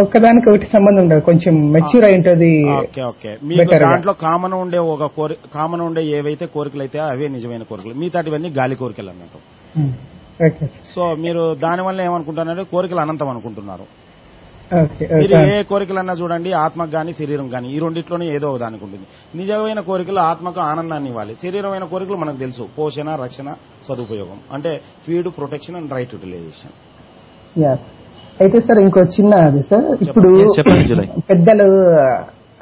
ఒక్కదానికి ఒకటి సంబంధం ఉండదు. కొంచెం మెచ్యూర్ అయి ఉంటుంది ఓకే ఓకే. మీకు. దాంట్లో కామన్ ఉండే ఒక కోరి కామన్ ఉండే ఏవైతే కోరికలు అయితే అవే నిజమైన కోరికలు. మిగతాటివన్నీ గాలి కోరికలు అన్నట్టు. సో మీరు దానివల్ల ఏమనుకుంటున్నారంటే కోరికలు అనంతం అనుకుంటున్నారు. ఓకే మీరు ఏ కోరికలన్నా చూడండి ఆత్మకు గాని శరీరం గాని ఈ రెండిట్లోనే ఏదో ఒక దానికి ఉంటుంది. నిజమైన కోరికలు ఆత్మకు ఆనందాన్ని ఇవ్వాలి. శరీరమైన కోరికలు మనకు తెలుసు. పోషణ రక్షణ సదుపయోగం. అంటే feed protection and right utilization. అయితే సార్ ఇంకో చిన్న అది సార్. ఇప్పుడు. పెద్దలు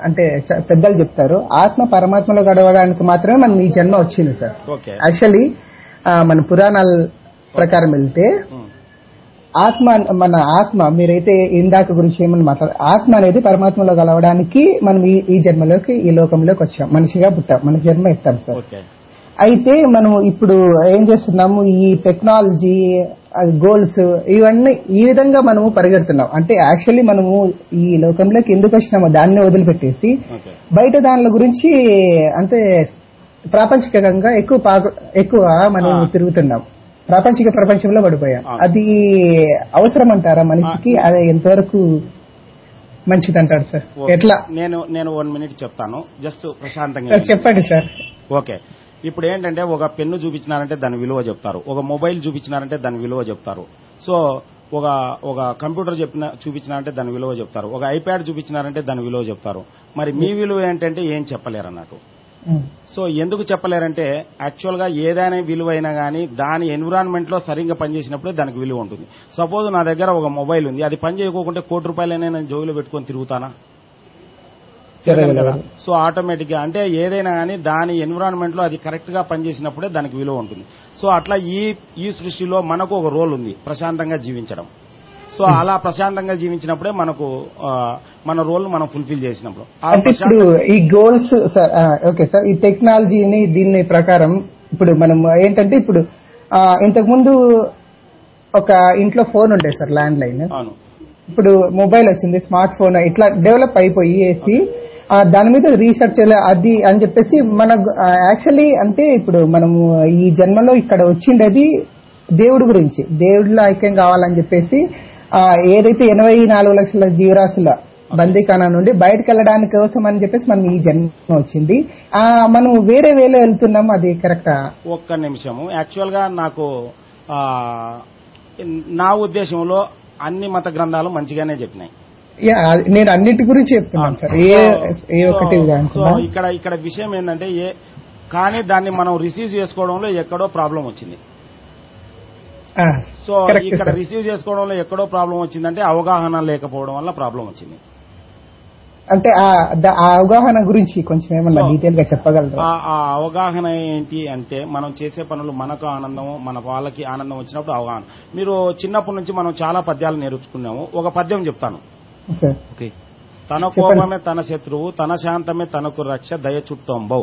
అంటే పెద్దలు చెప్తారు. ఆత్మ పరమాత్మలో గడవడానికి మాత్రమే మనం ఈ జన్మ వచ్చింది సార్. ఓకే యాక్చువల్లీ మన పురాణాల ప్రకారం వెళ్తే ఆత్మ మన ఆత్మ మీరైతే ఇందాక గురించి ఏమని మాట్లాడారు ఆత్మ అనేది పరమాత్మలో కలవడానికి మనం ఈ జన్మలోకి ఈ లోకంలోకి వచ్చాం. మనిషిగా పుట్టాం. మన జన్మ ఎత్తాం సార్. అయితే మనం ఇప్పుడు ఏం చేస్తున్నాము? ఈ టెక్నాలజీ గోల్స్ ఇవన్నీ ఈ విధంగా మనము పరిగెడుతున్నాం. అంటే యాక్చువల్లీ మనము ఈ లోకంలోకి ఎందుకు వచ్చినామో దాన్ని వదిలిపెట్టేసి బయట దానిల గురించి అంటే ప్రాపంచికంగా ఎక్కువ ఎక్కువ మనం. తిరుగుతున్నాం. ప్రాపంచిక ప్రపంచంలో పడిపోయాం. అది అవసరం అంటారా మనిషికి అది ఎంతవరకు మంచిది అంటారు సార్. ఎట్లా? నేను నేను వన్ మినిట్ చెప్తాను. జస్ట్ ప్రశాంతంగా చెప్పండి సార్. ఓకే. ఇప్పుడు ఏంటంటే ఒక పెన్ను చూపించినారంటే దాని విలువ చెప్తారు. ఒక మొబైల్ చూపించినారంటే దాని విలువ చెప్తారు. సో ఒక ఒక కంప్యూటర్ చెప్పిన చూపించినారంటే దాని విలువ చెప్తారు. ఒక ఐప్యాడ్ చూపించినారంటే దాని విలువ చెప్తారు. మరి మీ విలువ ఏంటంటే ఏం చెప్పలేరు అన్నట్టు. సో ఎందుకు చెప్పలేరంటే యాక్చువల్గా ఏదైనా విలువ అయినా కానీ దాని ఎన్విరాన్మెంట్లో సరిగ్గా పనిచేసినప్పుడే దానికి విలువ ఉంటుంది. సపోజ్ నా దగ్గర ఒక మొబైల్ ఉంది అది పని చేయకోకుంటే కోటి రూపాయలైనా నేను జోబులో పెట్టుకొని తిరుగుతానా? కదా. సో ఆటోమేటిక్గా అంటే ఏదైనా కానీ దాని ఎన్విరాన్మెంట్లో అది కరెక్ట్గా పనిచేసినప్పుడే దానికి విలువ ఉంటుంది. సో అట్లా ఈ ఈ సృష్టిలో మనకు ఒక రోల్ ఉంది ప్రశాంతంగా జీవించడం. సో అలా ప్రశాంతంగా జీవించినప్పుడే మనకు మన రోల్ మనం ఫుల్ఫిల్ చేసినప్పుడు. అంటే ఇప్పుడు ఈ గోల్స్ సార్ ఓకే సార్ ఈ టెక్నాలజీని దీని ప్రకారం ఇప్పుడు మనం ఏంటంటే ఇప్పుడు ఇంతకు ముందు ఒక ఇంట్లో ఫోన్ ఉండే సార్ ల్యాండ్ లైన్ ఇప్పుడు మొబైల్ వచ్చింది స్మార్ట్ ఫోన్ ఇట్లా డెవలప్ అయిపోయేసి ఆ, దాని మీద రీసెర్చ్ అది అని చెప్పేసి మన యాక్చువల్లీ అంటే ఇప్పుడు మనము ఈ జన్మలో ఇక్కడ వచ్చిండేది దేవుడి గురించి. దేవుడిలో ఐక్యం కావాలని చెప్పేసి ఏదైతే ఎనభై నాలుగు లక్షల జీవరాశుల బందీకానా నుండి బయటకు వెళ్ళడానికి కోసం అని చెప్పేసి మనం ఈ జన్మ వచ్చింది. ఆ మనం వేరే వేలో వెళ్తున్నాం అది కరెక్టా? ఒక్క నిమిషము. యాక్చువల్గా నాకు ఆ, నా ఉద్దేశంలో అన్ని మత గ్రంథాలు మంచిగానే చెప్పినాయి. నేను అన్నిటి గురించి చెప్తున్నాను సార్. ఏ ఇక్కడ ఇక్కడ విషయం ఏంటంటే ఏ కానీ దాన్ని మనం రిసీవ్ చేసుకోవడంలో ఎక్కడో ప్రాబ్లం వచ్చింది. సో ఇక్కడ. రిసీవ్ చేసుకోవడంలో ఎక్కడో ప్రాబ్లం వచ్చిందంటే అవగాహన లేకపోవడం వల్ల ప్రాబ్లం వచ్చింది. అంటే ఆ అవగాహన గురించి కొంచెం ఏమన్నా డీటెయిల్గా చెప్పగలరా? ఆ అవగాహన ఏంటి అంటే మనం చేసే పనులు మనకు ఆనందం మన వాళ్ళకి ఆనందం వచ్చినప్పుడు అవగాహన. మీరు చిన్నప్పటి నుంచి మనం చాలా పద్యాలు నేర్చుకున్నాము. ఒక పద్యం చెప్తాను. Sir okay. తన. కోపమే తన శత్రువు తన శాంతమే తనకు రక్ష దయ చుట్టంబౌ.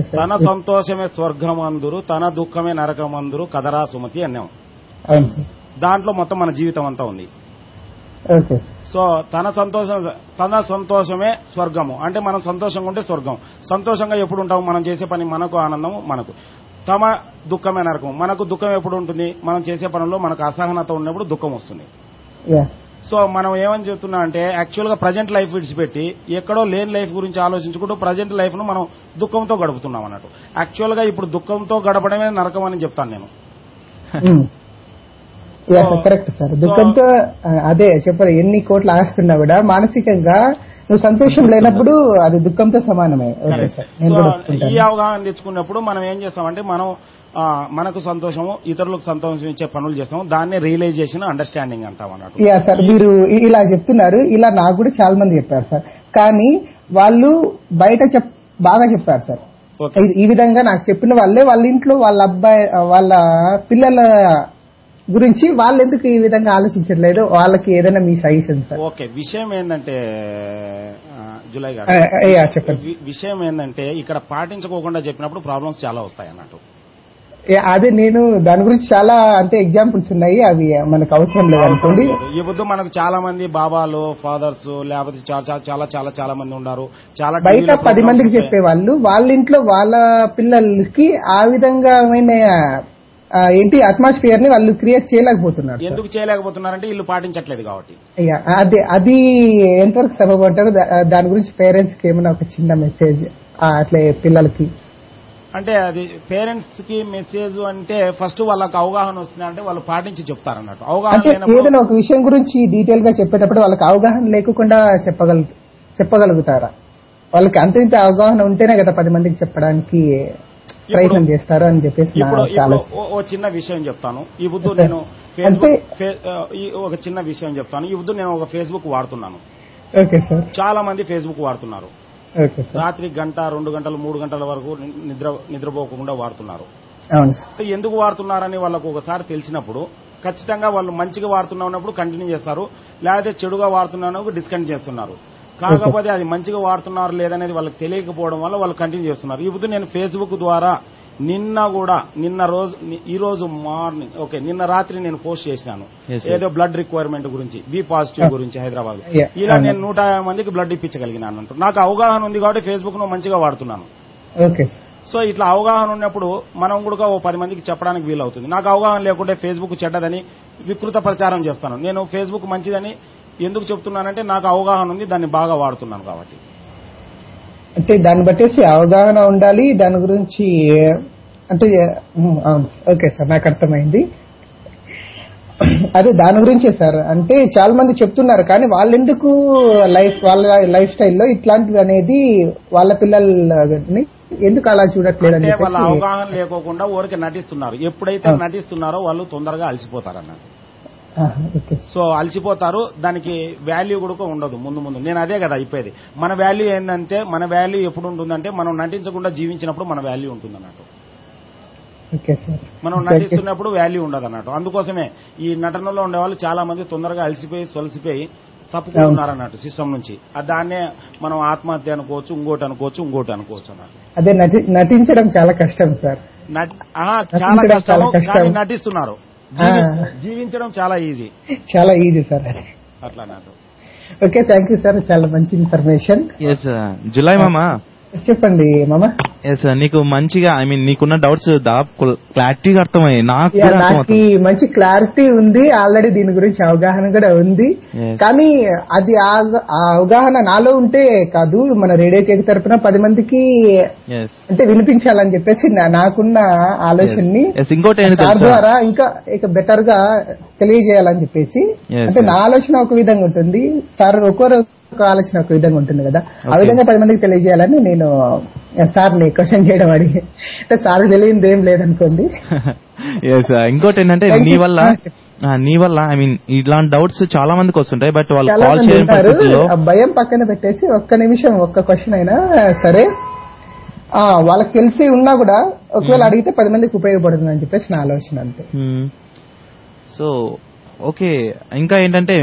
తన సంతోషమే స్వర్గమందురు తన దుఃఖమే నరకమందురు కదరా సుమతి అన్నాం. దాంట్లో మొత్తం మన జీవితం అంతా ఉంది. సో తన సంతోషం తన సంతోషమే స్వర్గము. అంటే మనం సంతోషంగా ఉంటే స్వర్గం. సంతోషంగా ఎప్పుడు ఉంటాం మనం చేసే పని మనకు ఆనందము మనకు. తమ దుఃఖమే నరకం మనకు దుఃఖం ఎప్పుడు ఉంటుంది? మనం చేసే పనుల్లో మనకు అసహనత ఉన్నప్పుడు దుఃఖం వస్తుంది. సో మనం ఏమని చెప్తున్నా అంటే యాక్చువల్గా ప్రజెంట్ లైఫ్ విడిచిపెట్టి ఎక్కడో లేని లైఫ్ గురించి ఆలోచించుకుంటూ ప్రజెంట్ లైఫ్ను మనం దుఃఖంతో గడుపుతున్నాం అన్నట్టు. యాక్చువల్గా ఇప్పుడు దుఃఖంతో గడపడమే నరకం అని చెప్తాను నేను. సార్ కరెక్ట్ సార్ so- దుఃఖంతో అదే చెప్పరు ఎన్ని కోట్లు ఆస్తున్నా కూడా మానసికంగా నువ్వు సంతోషం లేనప్పుడు అది దుఃఖంతో సమానమే. ఈ అవగాహన తెచ్చుకున్నప్పుడు మనం ఏం చేస్తామంటే మనం మనకు సంతోషము ఇతరులకు సంతోషం ఇచ్చే పనులు చేస్తాం దాన్ని రియలైజేషన్ అండర్స్టాండింగ్ అంటాం అన్నట్టు. యా సార్ మీరు ఇలా చెప్తున్నారు. ఇలా నాకు కూడా చాలా మంది చెప్పారు సార్. కానీ వాళ్ళు బయట చెప్ బాగా చెప్పారు సార్. ఈ విధంగా నాకు చెప్పిన వాళ్ళే వాళ్ళ ఇంట్లో వాళ్ళ అబ్బాయి వాళ్ళ పిల్లల గురించి వాళ్ళు ఎందుకు ఈ విధంగా ఆలోచించట్లేదు? వాళ్ళకి ఏదైనా మీ సజెషన్ సార్. ఓకే విషయం ఏంటంటే జులై గారు. చెప్పండి. విషయం ఏంటంటే ఇక్కడ పాటించుకోకుండా చెప్పినప్పుడు ప్రాబ్లమ్స్ చాలా వస్తాయి అన్నట్టు. అదే నేను దాని గురించి చాలా అంటే ఎగ్జాంపుల్స్ ఉన్నాయి అవి మనకు అవసరం లేదు అనుకోండి. ఈ పొద్దు మనకు చాలా మంది బాబాలు ఫాదర్స్ లేకపోతే చాలా చాలా చాలా చాలా మంది ఉన్నారు. చాలా బయట పది మందికి వస్తాయి. చెప్పేవాళ్ళు వాళ్ళ ఇంట్లో వాళ్ళ పిల్లలకి ఆ విధంగా ఏంటి అట్మాస్ఫియర్ని వాళ్ళు క్రియేట్ చేయలేకపోతున్నారు. ఎందుకు చేయలేకపోతున్నారంటే వీళ్ళు పాటించట్లేదు కాబట్టి. అదే అది ఎంతవరకు సబబు అంటారు దాని గురించి పేరెంట్స్కి ఏమైనా ఒక చిన్న మెసేజ్ అట్లే పిల్లలకి? అంటే అది పేరెంట్స్కి మెసేజ్ అంటే ఫస్ట్ వాళ్ళకి అవగాహన వస్తుంది అంటే వాళ్ళు పాటించి చెప్తారు అన్నట్టు అవగాహన అంటే ఏదైనా ఒక విషయం గురించి డీటెయిల్గా చెప్పేటప్పుడు వాళ్ళకి అవగాహన లేకుండా చెప్పగల చెప్పగలుగుతారా? వాళ్ళకి అంత ఇంత అవగాహన ఉంటేనే కదా పది మందికి చెప్పడానికి ప్రయత్నం చేస్తారు అని చెప్పేసి ఓ- చిన్న విషయం చెప్తాను. ఈ బుద్ధు. నేను ఫేస్బుక్ ఒక చిన్న విషయం చెప్తాను. ఈ బుద్ధు నేను ఒక ఫేస్బుక్ వాడుతున్నాను. చాలా మంది ఫేస్బుక్ వాడుతున్నారు. రాత్రి గంట రెండు గంటలు మూడు గంటల వరకు నిద్ర నిద్రపోకుండా వాడుతున్నారు. సో ఎందుకు వాడుతున్నారని వాళ్ళకు ఒకసారి తెలిసినప్పుడు ఖచ్చితంగా వాళ్ళు మంచిగా వాడుతున్నప్పుడు కంటిన్యూ చేస్తారు. లేకపోతే చెడుగా వాడుతున్నప్పుడు డిస్కంటిన్యూ చేస్తున్నారు. కాకపోతే అది మంచిగా వాడుతున్నారు లేదనేది వాళ్ళకి తెలియకపోవడం వల్ల వాళ్ళు కంటిన్యూ చేస్తున్నారు. ఇప్పుడు నేను ఫేస్బుక్ ద్వారా నిన్న కూడా నిన్న రోజు ఈ రోజు మార్నింగ్ ఓకే నిన్న రాత్రి నేను పోస్ట్ sir. ఏదో బ్లడ్ రిక్వైర్మెంట్ గురించి బి పాజిటివ్ గురించి హైదరాబాద్ ఇలా అవును. నేను నూట యాభై మందికి బ్లడ్ ఇప్పించగలిగినాను అంటూ నాకు అవగాహన ఉంది కాబట్టి ఫేస్బుక్ను మంచిగా వాడుతున్నాను. సో ఇట్లా అవగాహన ఉన్నప్పుడు మనం కూడా ఓ పది మందికి చెప్పడానికి వీలవుతుంది. నాకు అవగాహన లేకుంటే ఫేస్బుక్ చెడ్డదని వికృత ప్రచారం చేస్తాను. నేను ఫేస్బుక్ మంచిదని ఎందుకు చెప్తున్నానంటే నాకు అవగాహన ఉంది దాన్ని బాగా వాడుతున్నాను కాబట్టి. అంటే దాన్ని బట్టేసి అవగాహన ఉండాలి దాని గురించి అంటే ఓకే సార్ నాకు అర్థమైంది. అదే దాని గురించే సార్ అంటే చాలా మంది చెప్తున్నారు కానీ వాళ్ళెందుకు లైఫ్ వాళ్ళ లైఫ్ స్టైల్లో ఇట్లాంటివి అనేది వాళ్ళ పిల్లల్ని ఎందుకు అలా చూడట్లేదు వాళ్ళ అవగాహన లేకోకుండా ఊరికి నటిస్తున్నారు. ఎప్పుడైతే. నటిస్తున్నారో వాళ్ళు తొందరగా అలసిపోతారన్నారు. సో అలసిపోతారు దానికి వాల్యూ కూడా ఉండదు ముందు ముందు. నేను అదే కదా అయిపోయేది మన వాల్యూ ఏంటంటే మన వాల్యూ ఎప్పుడు ఉంటుందంటే మనం నటించకుండా జీవించినప్పుడు మన వాల్యూ ఉంటుంది అన్నట్టు మనం నటిస్తున్నప్పుడు వాల్యూ ఉండదు అన్నట్టు అందుకోసమే ఈ నటనలో ఉండే వాళ్ళు చాలా మంది తొందరగా అలసిపోయి సొలసిపోయి తప్పుకుంటున్నారు అన్నట్టు సిస్టమ్ నుంచి. దాన్నే మనం ఆత్మహత్య అనుకోవచ్చు ఇంకోటి అనుకోవచ్చు ఇంకోటి అనుకోవచ్చు అన్నట్టు. అదే నటి నటించడం చాలా కష్టం సార్ చాలా కష్టం. నటిస్తున్నారు. జీవించడం చాలా ఈజీ. చాలా ఈజీ సార్ అది. అట్లా అన్నట్టు ఓకే థ్యాంక్ యూ సార్ చాలా మంచి ఇన్ఫర్మేషన్ ఎస్ జులై మామా చెప్పండి మామ. ఎస్ నీకు మంచిగా ఐ మీన్ నీకున్న డౌట్స్ దాదాపు క్లారిటీగా అర్థమయ్యాయి. నాకు నాకు మంచి క్లారిటీ ఉంది. ఆల్రెడీ దీని గురించి అవగాహన కూడా ఉంది. కానీ అది ఆ- అవగాహన నాలో ఉంటే కాదు. మన రేడియో కేక్ తరపున పది మందికి అంటే వినిపించాలని చెప్పేసి నాకున్న ఆలోచనని ఇంకోటి ద్వారా ఇంకా ఇక బెటర్గా తెలియజేయాలని చెప్పేసి. అంటే. నా ఆలోచన ఒక విధంగా ఉంటుంది. సార్ ఒక్కొరు ఒక ఆలోచన ఒక విధంగా ఉంటుంది కదా. ఆ. విధంగా పది మందికి తెలియజేయాలని నేను సార్ని క్వశ్చన్ చేయడం అడిగి అంటే సార్ తెలియంది ఏం లేదనుకోండి. [laughs] ఇంకోటి ఏంటంటే నీ. వల్ల నీ వల్ల ఐ మీన్ ఇలాంటి డౌట్స్ చాలా మందికి వస్తుంటాయి బట్ వాళ్ళు కాల్ చేయని పరిస్థితుల్లో ఆ భయం పక్కన పెట్టేసి ఒక్క నిమిషం ఒక్క క్వశ్చన్ అయినా సరే ఆ వాళ్ళకి తెలిసి ఉన్నా కూడా ఒకవేళ అడిగితే పది మందికి ఉపయోగపడుతుంది అని చెప్పేసి నా ఆలోచన అంతే. సో ఓకే ఇంకా ఏంటంటే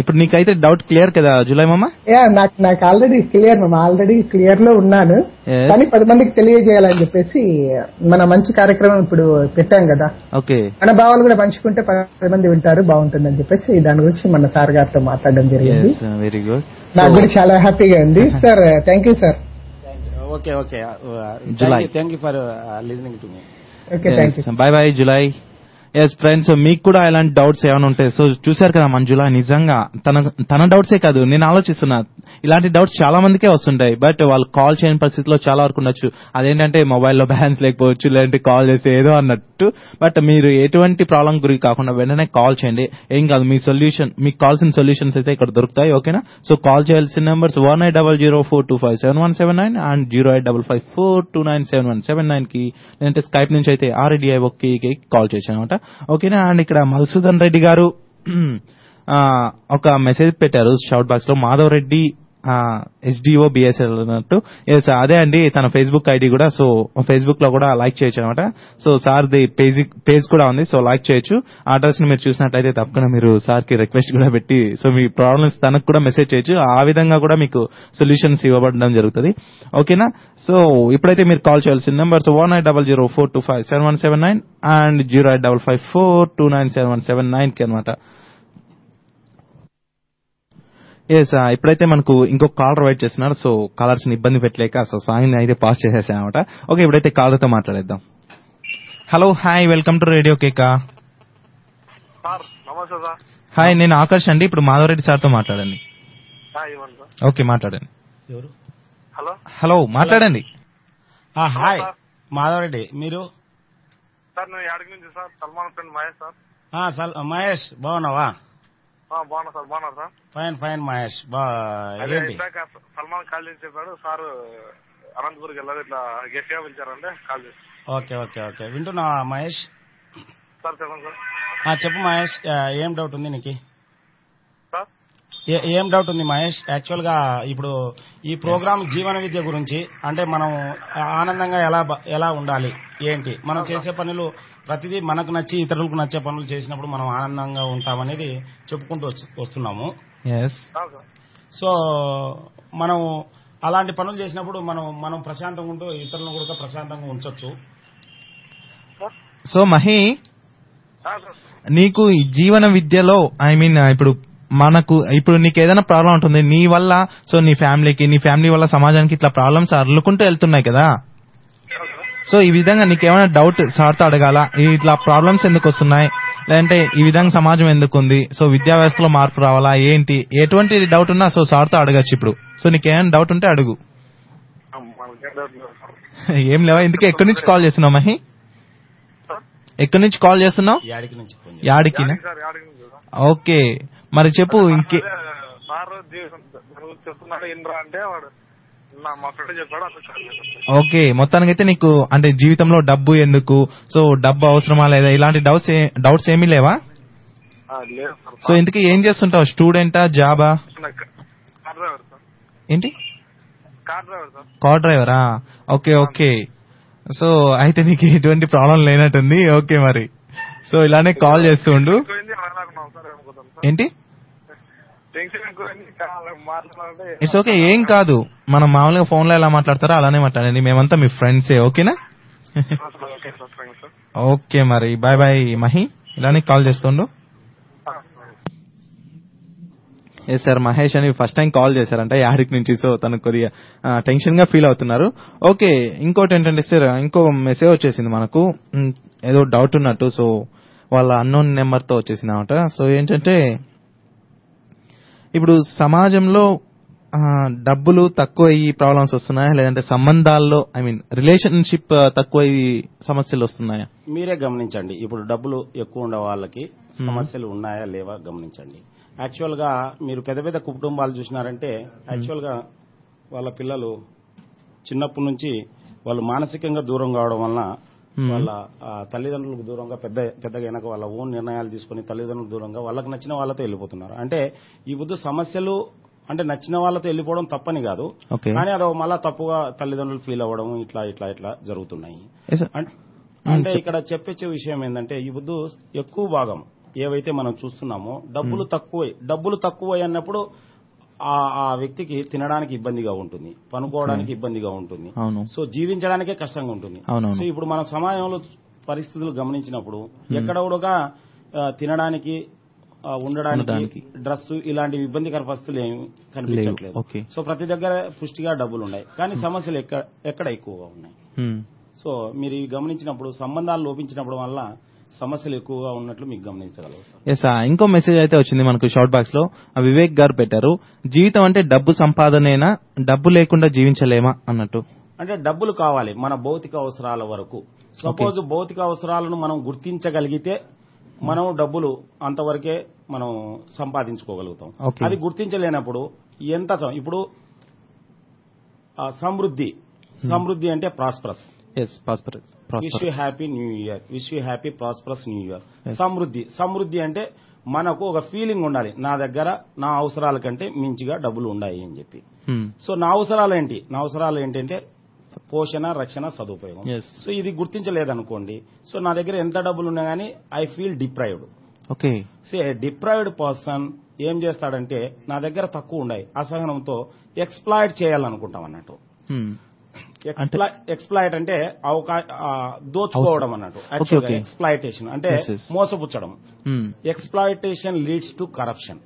ఇప్పుడు నీకైతే డౌట్ క్లియర్ కదా జులై మామ? యా నాకు నాకు ఆల్రెడీ క్లియర్ మేము ఆల్రెడీ క్లియర్లో ఉన్నాను. కానీ పది మందికి తెలియజేయాలని చెప్పేసి మన మంచి కార్యక్రమం ఇప్పుడు పెట్టాం కదా. ఓకే. మన భావాలు కూడా పంచుకుంటే పది మంది వింటారు బాగుంటుందని చెప్పేసి దాని గురించి మన సార్ గారితో మాట్లాడడం జరిగింది. వెరీ గుడ్ నాకు కూడా చాలా హ్యాపీగా ఉంది. Sir thank you sir okay okay July. Thank you for listening to me okay thank you bye bye July yes friends మీకు కూడా ఇలాంటి డౌట్స్ ఏమైనా ఉంటాయి సో చూశారు కదా మంజుల నిజంగా తన తన డౌట్సే కాదు నేను ఆలోచిస్తున్నా. ఇలాంటి డౌట్స్ చాలా మందికే వస్తుంటాయి బట్ వాళ్ళు కాల్ చేయని పరిస్థితిలో చాలా వరకు ఉండొచ్చు. అదేంటంటే మొబైల్లో బ్యాలెన్స్ లేకపోవచ్చు లేదంటే కాల్ చేస్తే ఏదో అన్నట్టు. బట్ మీరు ఎటువంటి ప్రాబ్లం గురి కాకుండా వెంటనే కాల్ చేయండి. ఏం కాదు మీ సొల్యూషన్ మీకు కావాల్సిన సొల్యూషన్స్ అయితే ఇక్కడ దొరుకుతాయి ఓకేనా సో కాల్ చేయాల్సిన numbers one eight double zero four two five seven one seven nine and zero eight double five four two nine seven one seven నైన్కి లేదంటే స్కైప్ నుంచి అయితే ఆర్ఐడిఐ ఓకే కాల్ చేశాను అనమాట ఓకేనా? అండ్ ఇక్కడ మధుసూదన్ రెడ్డి గారు ఆ, ఒక మెసేజ్ పెట్టారు షౌట్ బాక్స్లో మాధవ్ రెడ్డి ఎస్డిఓ బిఎస్ఎల్ అన్నట్టు. ఎస్ అదే అండి తన ఫేస్బుక్ ఐడి కూడా సో ఫేస్బుక్లో కూడా లైక్ చేయొచ్చు అనమాట so sir the page page కూడా ఉంది సో లైక్ చేయొచ్చు. ఆ అడ్రస్ని మీరు చూసినట్లయితే తప్పకుండా మీరు సార్కి రిక్వెస్ట్ కూడా పెట్టి సో మీ ప్రాబ్లమ్స్ తనకు కూడా మెసేజ్ చేయొచ్చు. ఆ విధంగా కూడా మీకు సొల్యూషన్స్ ఇవ్వబడడం జరుగుతుంది. ఓకేనా సో ఇప్పుడైతే మీరు కాల్ చేయాల్సిన numbers one eight double zero four two five seven one seven nine and zero eight double five four two nine seven one seven నైన్కి అనమాట ఎస్ ఇప్పుడైతే మనకు ఇంకొక కాలర్ వెయిట్ చేస్తున్నారు. సో కాలర్స్ని ఇబ్బంది పెట్టలేక సో సాంగ్ అయితే పాస్ చేసేసాను అనమాట. ఓకే ఇప్పుడైతే కాలర్తో మాట్లాడేద్దాం. Hello hi welcome to radio Keka hi నేను ఆకర్ష్ అండి. ఇప్పుడు మాధవరెడ్డి సార్తో మాట్లాడండి. ఓకే మాట్లాడండి. ఎవరు? హలో హలో మాట్లాడండి. ఆ, హాయ్ మాధవరెడ్డి మీరు? సార్ నేను నుంచి sir Salman friend Mahesh sir ఆ, సల్- మహేష్ బాగున్నావా? బాగున్నా సార్ బాగున్నారు sir. Fine fine Mahesh. Salman call చేసి చెప్పాడు సార్ అనంతపూర్కి వెళ్ళారు ఇట్లా గెస్ట్గా పిలిచారంటే కాల్ చేసి. Okay okay okay. వింటున్నావా మహేష్? సార్ చెప్పండి సార్. ఆ, చెప్పు మహేష్ ఏం డౌట్ ఉంది నీకు? ఏ- డౌట్ ఉంది మహేష్? యాక్చువల్గా ఇప్పుడు ఈ ప్రోగ్రామ్ జీవన విద్య గురించి అంటే మనం ఆనందంగా ఎలా ఎలా ఉండాలి? ఏంటి? మనం చేసే పనులు ప్రతిదీ మనకు నచ్చి ఇతరులకు నచ్చే పనులు చేసినప్పుడు మనం ఆనందంగా ఉంటామనేది చెప్పుకుంటూ వస్తు- వస్తున్నాము. సో మనం అలాంటి పనులు చేసినప్పుడు మనం మనం ప్రశాంతంగా ఉంటూ ఇతరులను కూడా ప్రశాంతంగా ఉంచొచ్చు. సార్ సో మహి నీకు జీవన విద్యలో ఐ మీన్ ఇప్పుడు మనకు ఇప్పుడు నీకు ఏదైనా ప్రాబ్లం ఉంటుంది నీ వల్ల సో నీ ఫ్యామిలీకి నీ ఫ్యామిలీ వల్ల సమాజానికి ఇట్లా ప్రాబ్లమ్స్ అర్లుకుంటూ వెళ్తున్నాయి కదా. సో ఈ విధంగా నీకేమైనా డౌట్ సార్తో అడగాల? ఇట్లా ప్రాబ్లమ్స్ ఎందుకు వస్తున్నాయి? లేదంటే ఈ విధంగా సమాజం ఎందుకు ఉంది? సో విద్యా వ్యవస్థలో మార్పు రావాలా? ఏంటి? ఎటువంటి డౌట్ ఉన్నా సో సార్తో అడగచ్చు ఇప్పుడు. సో నీకేమైనా డౌట్ ఉంటే అడుగు. ఏం లేవా? ఇందుకే ఎక్కడి నుంచి కాల్ చేస్తున్నావు మహి? ఎక్కడి నుంచి కాల్ చేస్తున్నావు? యాడికి? ఓకే. మరి చెప్పు ఇంకే చెప్తున్నాడు ఇంద్రా అంటే వాడు ఓకే మొత్తానికైతే నీకు అంటే జీవితంలో డబ్బు ఎందుకు? సో డబ్బు అవసరమా లేదా? ఇలాంటి డౌట్స్ డౌట్స్ ఏమీ లేవా? సో ఇంతకీ ఏం చేస్తుంటావు? స్టూడెంటా జాబా ఏంటి? Car driver sir. కార్ డ్రైవరా ఓకే ఓకే. సో అయితే నీకు ఎటువంటి ప్రాబ్లం లేనట్టుంది. ఓకే మరి. సో ఇలానే కాల్ చేస్తూ ఉండు. ఏంటి టెన్షన్ ఎక్కువైంది కావాలి మాట్లాడాలంటే ఇట్స్ ఓకే ఏం కాదు. మనం మామూలుగా ఫోన్లో ఎలా మాట్లాడతారో అలానే మాట్లాడండి. మేమంతా మీ ఫ్రెండ్సే ఓకేనా? ఓకే మరి బాయ్ బాయ్ మహి. ఇలానే కాల్ చేస్తుండు. ఎస్ సార్ మహేష్ అని ఫస్ట్ టైం కాల్ చేశారంట యాడికి నుంచి సో తను కొద్దిగా టెన్షన్గా ఫీల్ అవుతున్నారు. ఓకే ఇంకోటి ఏంటంటే సార్ ఇంకో మెసేజ్ వచ్చేసింది మనకు. ఏదో డౌట్ ఉన్నట్టు సో వాళ్ళ అన్నోన్ నెంబర్తో వచ్చేసింది అనమాట సో ఏంటంటే ఇప్పుడు సమాజంలో డబ్బులు తక్కువ అయ్యి ప్రాబ్లమ్స్ వస్తున్నాయా? లేదంటే సంబంధాల్లో ఐ మీన్ రిలేషన్షిప్ తక్కువ అయ్యి సమస్యలు వస్తున్నాయా? మీరే గమనించండి. ఇప్పుడు డబ్బులు ఎక్కువ ఉండే వాళ్ళకి సమస్యలు ఉన్నాయా లేవా గమనించండి. యాక్చువల్గా మీరు పెద్ద పెద్ద కుటుంబాలు చూసినారంటే యాక్చువల్గా వాళ్ళ పిల్లలు చిన్నప్పటి నుంచి వాళ్ళు మానసికంగా దూరం కావడం వలన. వాళ్ళ తల్లిదండ్రులకు దూరంగా పెద్ద పెద్దగా వెనక వాళ్ళ ఓన్ నిర్ణయాలు తీసుకుని తల్లిదండ్రులకు దూరంగా వాళ్ళకి నచ్చిన వాళ్ళతో వెళ్ళిపోతున్నారు. అంటే ఈ బుద్ధు సమస్యలు అంటే నచ్చిన వాళ్ళతో వెళ్ళిపోవడం తప్పని కాదు. కానీ అదో మళ్ళా తప్పుగా తల్లిదండ్రులు ఫీల్ అవ్వడం ఇట్లా ఇట్లా ఇట్లా జరుగుతున్నాయి. అంటే ఇక్కడ చెప్పే విషయం ఏంటంటే ఈ బుద్ధు ఎక్కువ భాగం ఏవైతే మనం చూస్తున్నామో డబ్బులు తక్కువ డబ్బులు తక్కువ అన్నప్పుడు ఆ ఆ వ్యక్తికి తినడానికి ఇబ్బందిగా ఉంటుంది పనుకోవడానికి ఇబ్బందిగా ఉంటుంది. సో జీవించడానికే కష్టంగా ఉంటుంది. సో ఇప్పుడు మన సమాజంలో పరిస్థితులు గమనించినప్పుడు ఎక్కడ కూడా ఆ, తినడానికి ఉండడానికి. డ్రెస్ ఇలాంటి ఇబ్బందికర పరిస్థితులు ఏమి కనిపించట్లేదు. సో ప్రతి దగ్గర పుష్టిగా డబ్బులు ఉన్నాయి. కానీ సమస్యలు ఎక్కడ ఎక్కువగా ఉన్నాయి? Hmm. సో మీరు ఇవి గమనించినప్పుడు సంబంధాలు లోపించినప్పుడు వల్ల సమస్యలు ఎక్కువగా ఉన్నట్లు మీకు గమనించగలుగుతారు ఎస్ ఇంకో మెసేజ్ అయితే వచ్చింది మనకు షార్ట్ బాక్స్లో. వివేక్ గారు పెట్టారు జీవితం అంటే డబ్బు సంపాదనేనా? డబ్బు లేకుండా జీవించలేమా? అన్నట్టు. అంటే డబ్బులు కావాలి మన భౌతిక అవసరాల వరకు. సపోజ్ భౌతిక అవసరాలను మనం గుర్తించగలిగితే మనం డబ్బులు అంతవరకే మనం సంపాదించుకోగలుగుతాం. అది గుర్తించలేనప్పుడు ఎంత ఇప్పుడు ఆ, సమృద్ధి. సమృద్ధి అంటే prosperous yes prosper wish you happy new year wish you happy prosperous new year. సమృద్ధి సమృద్ధి అంటే మనకు ఒక ఫీలింగ్ ఉండాలి. నా దగ్గర నా అవసరాల కంటే మించిగా డబ్బులు ఉన్నాయి అని చెప్పి. సో నా అవసరాలు ఏంటి? నా అవసరాలు ఏంటంటే పోషణ రక్షణ సదుపాయం Yes. సో ఇది గుర్తించలేదనుకోండి. సో నా దగ్గర ఎంత డబ్బులు ఉన్నా గానీ I feel deprived okay so deprived person ఏం చేస్తాడంటే నా దగ్గర తక్కువ ఉన్నాయి. అసహనంతో ఎక్స్ప్లాయిట్ చేయాలనుకుంటాం అన్నట్టు. ఎక్స్ప్లాయిట్ అంటే దోచుకోవడం అన్నట్టు. ఎక్స్ప్లాయిటేషన్ అంటే. మోసపుచ్చడం. ఎక్స్ప్లాయిటేషన్ లీడ్స్ టు కరప్షన్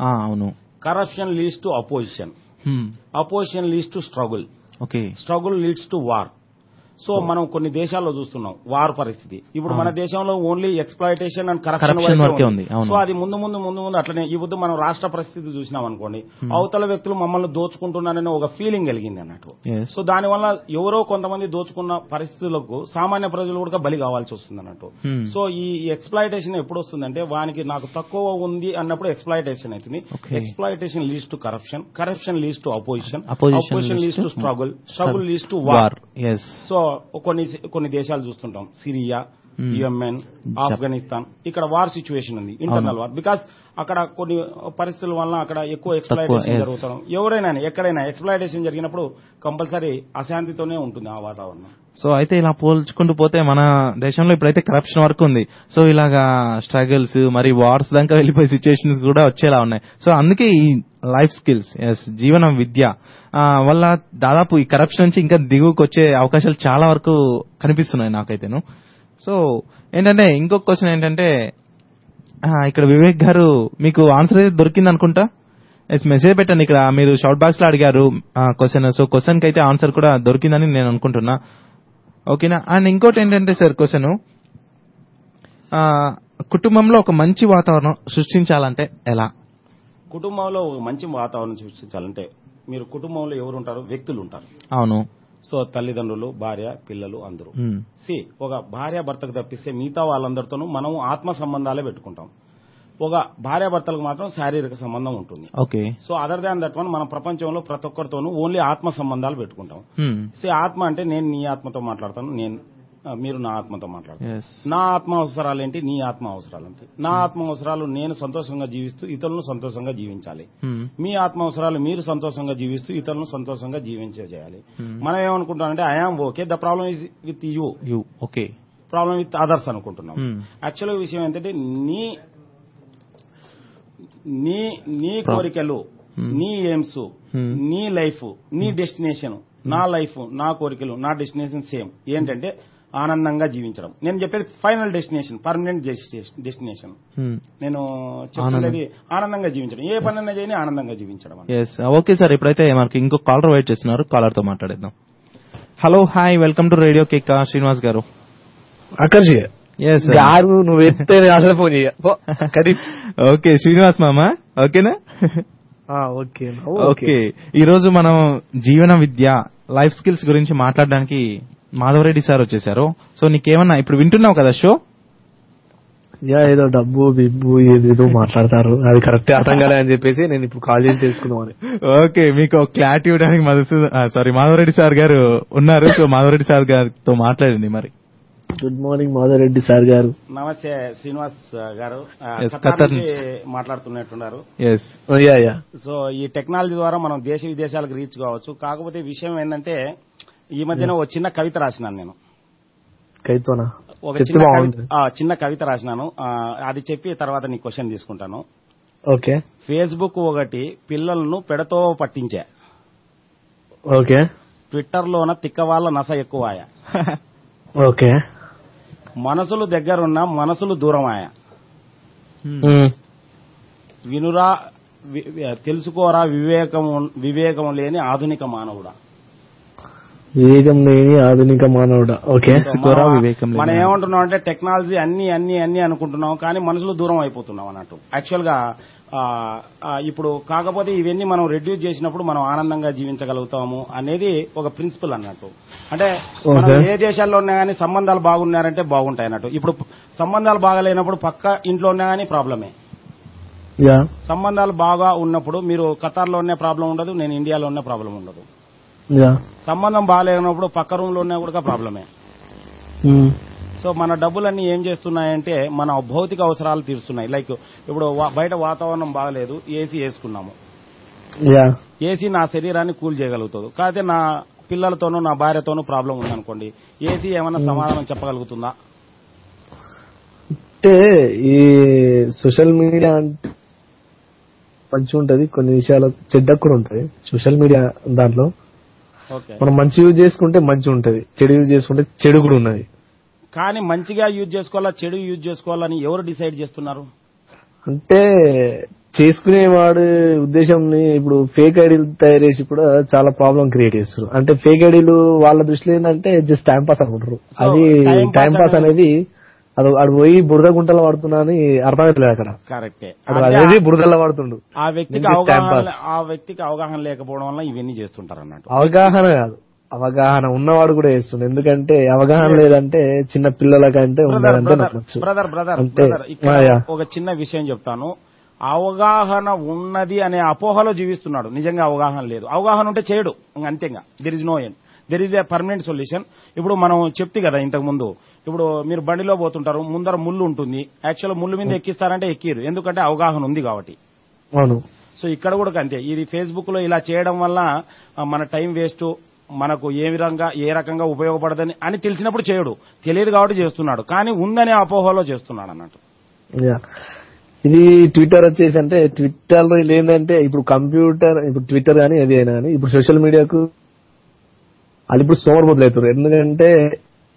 అవును. Corruption leads to opposition opposition leads to struggle okay struggle leads to war so మనం కొన్ని దేశాల్లో చూస్తున్నాం వార్ పరిస్థితి. ఇప్పుడు మన దేశంలో only exploitation and corruption. So అది ముందు ముందు ముందు ముందు అట్లనే ఈ బుద్ధి మనం రాష్ట్ర పరిస్థితి చూసినాం అనుకోండి అవతల వ్యక్తులు మమ్మల్ని దోచుకుంటున్నారనే ఒక ఫీలింగ్ కలిగింది అన్నట్టు. సో దానివల్ల ఎవరో కొంతమంది దోచుకున్న పరిస్థితులకు సామాన్య ప్రజలు కూడా బలి కావాల్సి వస్తుంది అన్నట్టు. సో ఈ ఎక్స్ప్లాయిటేషన్ ఎప్పుడు వస్తుందంటే వానికి నాకు తక్కువ ఉంది అన్నప్పుడు ఎక్స్ప్లాయిటేషన్ అవుతుంది. Exploitation leads to corruption corruption leads to opposition opposition leads to struggle struggle leads to war so కొన్ని కొన్ని దేశాలు చూస్తుంటాం. సిరియా. యుఎంఎన్ ఆఫ్ఘనిస్తాన్. ఇక్కడ వార్ సిచ్యువేషన్ ఉంది. Internal war. బికాస్ అక్కడ కొన్ని పరిస్థితుల వల్ల అక్కడ ఎక్కువ ఎక్స్ప్లాయిటేషన్. జరుగుతాం ఎవరైనా ఎక్కడైనా ఎక్స్ప్లాయిటేషన్ జరిగినప్పుడు కంపల్సరీ అశాంతితోనే ఉంటుంది ఆ వాతావరణం. సో అయితే ఇలా పోల్చుకుంటూ పోతే మన దేశంలో ఇప్పుడైతే కరప్షన్ వరకు ఉంది. సో ఇలాగా స్ట్రగుల్స్ మరి వార్స్ దాకా వెళ్ళిపోయే సిచ్యుయేషన్స్ కూడా వచ్చేలా ఉన్నాయి. సో అందుకే ఈ లైఫ్ స్కిల్స్ ఎస్ జీవన విద్య వల్ల దాదాపు ఈ కరప్షన్ నుంచి ఇంకా దిగువకు వచ్చే అవకాశాలు చాలా వరకు కనిపిస్తున్నాయి నాకైతేను. సో ఏంటంటే ఇంకొక క్వశ్చన్ ఏంటంటే ఇక్కడ వివేక్ గారు మీకు ఆన్సర్ అయితే దొరికింది అనుకుంటా. ఎస్ మెసేజ్ పెట్టండి ఇక్కడ. మీరు షార్ట్ బాక్స్లో అడిగారు క్వశ్చన్ సో క్వశ్చన్కి అయితే ఆన్సర్ కూడా దొరికిందని నేను అనుకుంటున్నా. ఓకేనా అండ్ ఇంకోటి ఏంటంటే సార్ క్వశ్చన్ కుటుంబంలో ఒక మంచి వాతావరణం సృష్టించాలంటే ఎలా? కుటుంబంలో ఒక మంచి వాతావరణం సృష్టించాలంటే మీరు కుటుంబంలో ఎవరు ఉంటారు వ్యక్తులు ఉంటారు అవును. సో తల్లిదండ్రులు భార్య పిల్లలు అందరూ. సి ఒక భార్య భర్తకు తప్పిస్తే మిగతా వాళ్ళందరితోనూ మనం ఆత్మ సంబంధాలే పెట్టుకుంటాం. ఒక భార్య భర్తలకు మాత్రం శారీరక సంబంధం ఉంటుంది. Okay. So other than that one మన ప్రపంచంలో ప్రతి ఒక్కరితోనూ ఓన్లీ ఆత్మ సంబంధాలు పెట్టుకుంటాం. సి ఆత్మ అంటే నేను నీ ఆత్మతో మాట్లాడతాను నేను మీరు నా ఆత్మతో మాట్లాడతాను ఎస్ నా ఆత్మ అవసరాలు ఏంటి? నీ ఆత్మ అవసరాలు ఏంటి నా ఆత్మ అవసరాలు నేను సంతోషంగా జీవిస్తూ ఇతరులను సంతోషంగా జీవించాలి. మ్మ్. మీ ఆత్మ అవసరాలు మీరు సంతోషంగా జీవిస్తూ ఇతరులను సంతోషంగా జీవించే చేయాలి మనం ఏమనుకుంటామంటే I am okay the problem is with you you okay problem with others అనుకుంటున్నాం. Hmm. యాక్చువల్ విషయం ఏంటంటే నీ నీ నీ కోరికలు నీ ఎయిమ్స్ Hmm. నీ లైఫ్ నీ డెస్టినేషన్ నా లైఫ్ నా కోరికలు నా డెస్టినేషన్ సేమ్ ఏంటంటే ఆనందంగా జీవించడం. నేను చెప్పేది ఫైనల్ డెస్టినేషన్ పర్మనెంట్ డెస్టినేషన్. నేను చెప్తున్నది ఆనందంగా జీవించడం. ఏ పనైనా చేయని ఆనందంగా జీవించడం ఓకే సార్ ఇప్పుడైతే మనకి ఇంకో కాలర్ వెయిట్ చేస్తున్నారు. కాలర్తో మాట్లాడేద్దాం. Hello hi welcome to radio Keka Srinivas గారు. ఆకర్షి. ఎస్ గారు నువ్వు ఎత్తే అసలు ఫోన్ ఓకే శ్రీనివాస్ మామ. ఓకేనా ఆ, ఓకే ఓకే ఈ రోజు మనం జీవన విద్య లైఫ్ స్కిల్స్ గురించి మాట్లాడడానికి మాధవరెడ్డి సార్ వచ్చేసారు. సో నీకేమన్నా ఇప్పుడు వింటున్నావు కదా షో? యా ఏదో డబ్బు బిబ్బు ఏదేదో మాట్లాడతారు. అది కరెక్ట్ అర్థం కాలే అని చెప్పేసి నేను ఇప్పుడు కాల్ చేసి తెలుసుకుందామని. ఓకే మీకు క్లారిటీ ఇవ్వడానికి మధుసూ సారీ మాధవరెడ్డి సార్ గారు ఉన్నారు. సో మాధవరెడ్డి సార్ గారితో మాట్లాడింది మరి. గుడ్ మార్నింగ్ మాధవరెడ్డి సార్ గారు. నమస్తే శ్రీనివాస్ గారు. మాట్లాడుతున్నట్టున్నారు. Yes oh, ya ya so ఈ టెక్నాలజీ ద్వారా మనం దేశ విదేశాలకు రీచ్ కావచ్చు. కాకపోతే విషయం ఏంటంటే ఈ మధ్యన ఒక చిన్న కవిత రాసినాను నేను. కైతోనా ఒక చిన్న కవిత ఆ, చిన్న కవిత రాసినాను. అది చెప్పి తర్వాత నీ క్వశ్చన్ తీసుకుంటాను. ఓకే. ఫేస్బుక్ ఒకటి పిల్లలను పెడతో పట్టించే. ఓకే. ట్విట్టర్లోన తిక్కవాళ్ళ నస ఎక్కువాయ. ఓకే. మనసులు దగ్గరున్న మనసులు దూరమాయ. వినురా తెలుసుకోరా వివేకం వివేకం లేని ఆధునిక మానవుడా. వివేకం లేని ఆధునిక మానవుడా. ఓకే? వివేకం లేని మనం ఏమంటున్నాం అంటే టెక్నాలజీ అన్ని అన్ని అన్ని అనుకుంటున్నాం కానీ మనుషులు దూరం అయిపోతున్నాం అన్నట్టు. యాక్చువల్గా ఇప్పుడు కాకపోతే ఇవన్నీ మనం రెడ్యూస్ చేసినప్పుడు మనం ఆనందంగా జీవించగలుగుతాము అనేది ఒక ప్రిన్సిపల్ అన్నట్టు. అంటే మనం. ఏ దేశాల్లో ఉన్నా కానీ సంబంధాలు బాగున్నారంటే బాగుంటాయి అన్నట్టు. ఇప్పుడు సంబంధాలు బాగాలేనప్పుడు పక్క ఇంట్లో ఉన్నా కానీ ప్రాబ్లమే. యా. సంబంధాలు బాగా ఉన్నప్పుడు మీరు ఖతార్లో ఉన్న ప్రాబ్లం ఉండదు నేను ఇండియాలో ఉన్న ప్రాబ్లం ఉండదు. సంబంధం బాగాలేనప్పుడు పక్క రూమ్లో ఉన్నా కూడా ప్రాబ్లమే. సో మన డబ్బులన్నీ ఏం చేస్తున్నాయంటే మన భౌతిక అవసరాలు తీరుస్తున్నాయి. లైక్ ఇప్పుడు బయట వాతావరణం బాగలేదు ఏసీ వేసుకున్నాము. యా. ఏసీ నా శరీరాన్ని కూల్ చేయగలుగుతుంది. కాకపోతే నా పిల్లలతోనూ నా భార్యతోనూ ప్రాబ్లం ఉందనుకోండి. ఏసీ ఏమైనా సమాధానం చెప్పగలుగుతుందా? అంటే ఈ సోషల్ మీడియా అంటే మంచి ఉంటది కొన్ని విషయాలు చెడ్డ కూడా ఉంటది సోషల్ మీడియా దాంట్లో మనం మంచి యూజ్ చేసుకుంటే మంచి ఉంటది చెడు యూజ్ చేసుకుంటే చెడు కూడా ఉన్నది. కానీ మంచిగా యూజ్ చేసుకోవాలా చెడు యూజ్ చేసుకోవాలని ఎవరు డిసైడ్ చేస్తున్నారు? అంటే చేసుకునేవాడు ఉద్దేశంని ఇప్పుడు ఫేక్ ఐడీలు తయారు చేసి కూడా చాలా ప్రాబ్లం క్రియేట్ చేస్తారు అంటే ఫేక్ ఐడీలు వాళ్ళ దృష్టిలో ఏంటంటే జస్ట్ టైం పాస్ అనుకుంటారు. అది టైం పాస్ అనేది అది ఆడు పోయి బురద గుంటలో పడుతున్నా అని అర్థమవుతలేదు అక్కడ. కరెక్టే బురదలో పడుతుండు ఆ వ్యక్తికి అవగాహన. ఆ వ్యక్తికి అవగాహన లేకపోవడం వల్ల ఇవన్నీ చేస్తుంటారు అన్నట్టు. అవగాహన కాదు. అవగాహన ఉన్నవాడు కూడా చేస్తుండు. ఎందుకంటే అవగాహన లేదంటే చిన్న పిల్లలకంటే నమ్మచ్చు బ్రదర్ బ్రదర్ యా. ఒక చిన్న విషయం చెప్తాను. అవగాహన ఉన్నది అనే అపోహలో జీవిస్తున్నాడు. నిజంగా అవగాహన లేదు. అవగాహన ఉంటే చేయడు. అంతేగా. There is no end there is a permanent solution ఇప్పుడు మనం చెప్తే కదా ఇంతకు ముందు ఇప్పుడు మీరు బండిలో పోతుంటారు ముందర ముళ్ళు ఉంటుంది. యాక్చువల్ ముళ్ళు మీద ఎక్కిస్తారంటే ఎక్కిరు. ఎందుకంటే అవగాహన ఉంది కాబట్టి. అవును. సో ఇక్కడ కూడా అంతే. ఇది ఫేస్బుక్లో ఇలా చేయడం వల్ల మన టైం వేస్ట్ మనకు ఏ విధంగా ఏ రకంగా ఉపయోగపడదని అని తెలిసినప్పుడు చేయడు. తెలియదు కాబట్టి చేస్తున్నాడు. కానీ ఉందనే అపోహలో చేస్తున్నాడు అన్నట్టు. ఇది ట్విట్టర్ వచ్చేసి అంటే ట్విట్టర్లో ఏంటంటే ఇప్పుడు కంప్యూటర్ ఇప్పుడు ట్విట్టర్ కానీ ఏది అయినా కానీ ఇప్పుడు సోషల్ మీడియాకు వాళ్ళు ఇప్పుడు సోమర్ బదులవుతారు ఎందుకంటే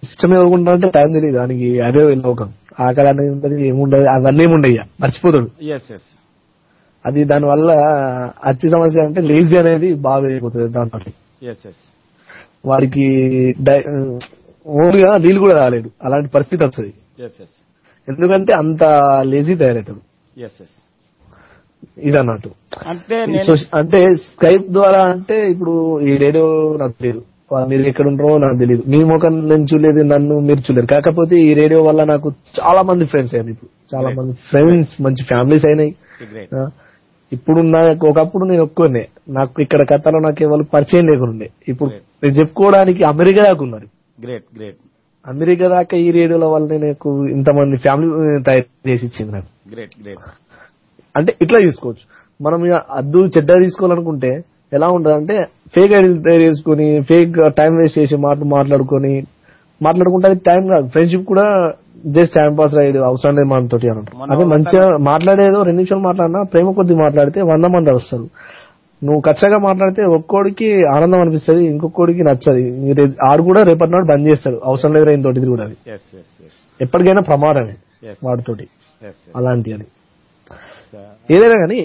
సిస్టమ్ ఎవరుకుంటా అంటే టైం తెలియదు. దానికి అదే లోకం. ఆకలి అనేది ఉంటది ఏముండదు అవన్నీ ఏముండయి. ఇక. మర్చిపోతాడు అది దాని వల్ల అతి సమస్య అంటే లేజీ అనేది బాగా అయిపోతుంది దాంతో. వాడికి ఓన్గా నీళ్ళు కూడా రాలేడు అలాంటి పరిస్థితి వస్తుంది. ఎందుకంటే అంత లేజీ తయారవుతాడు ఇది అన్నట్టు. అంటే అంటే స్కైప్ ద్వారా అంటే ఇప్పుడు ఈ రేడియో నాకు మీరు ఎక్కడ ఉంటారో నాకు తెలియదు మీ ముఖం నేను చూడలేదు నన్ను మీరు చూడలేరు కాకపోతే ఈ రేడియో వల్ల నాకు చాలా మంది ఫ్రెండ్స్ అయ్యారు ఇప్పుడు. చాలా. మంది ఫ్రెండ్స్ మంచి ఫ్యామిలీస్ అయినాయి. ఇప్పుడు నాకు ఒకప్పుడు నేను ఒక్కనే. నాకు ఇక్కడ కథలో నాకు ఎవరు పరిచయం లేకుండే. ఇప్పుడు. నేను చెప్పుకోవడానికి అమెరికా దాకా ఉన్నారు గ్రేట్ గ్రేట్ అమెరికా దాకా ఈ రేడియోల వల్ల నాకు ఇంతమంది ఫ్యామిలీ తయారు చేసి ఇచ్చింది నాకు. గ్రేట్ గ్రేట్ అంటే ఇట్లా తీసుకోవచ్చు మనం అద్దు చెడ్డ తీసుకోవాలనుకుంటే ఎలా ఉంటుంది అంటే ఫేక్ ఐడీలు తయారు చేసుకుని ఫేక్ టైం వేస్ట్ చేసి మాటలు మాట్లాడుకొని మాట్లాడుకుంటే అది టైం కాదు. ఫ్రెండ్షిప్ కూడా జస్ట్ టైం పాస్ రైడ్ అవసరం లేదు మనతో అని మొన్న అదే మంచిగా మాట్లాడేదో రెండు నిమిషాలు మాట్లాడినా ప్రేమ కొద్ది మాట్లాడితే వంద మంది వస్తారు నువ్వు ఖచ్చితంగా మాట్లాడితే ఒక్కోడికి ఆనందం అనిపిస్తుంది ఇంకొకడికి నచ్చదు. ఆడు కూడా రేపటి నాడు బంద్ చేస్తాడు. అవసరం లేదు రైన్ తోటి కూడా అది. ఎప్పటికైనా ప్రమాదమే వాడితోటి అలాంటి అని ఏదైనా కానీ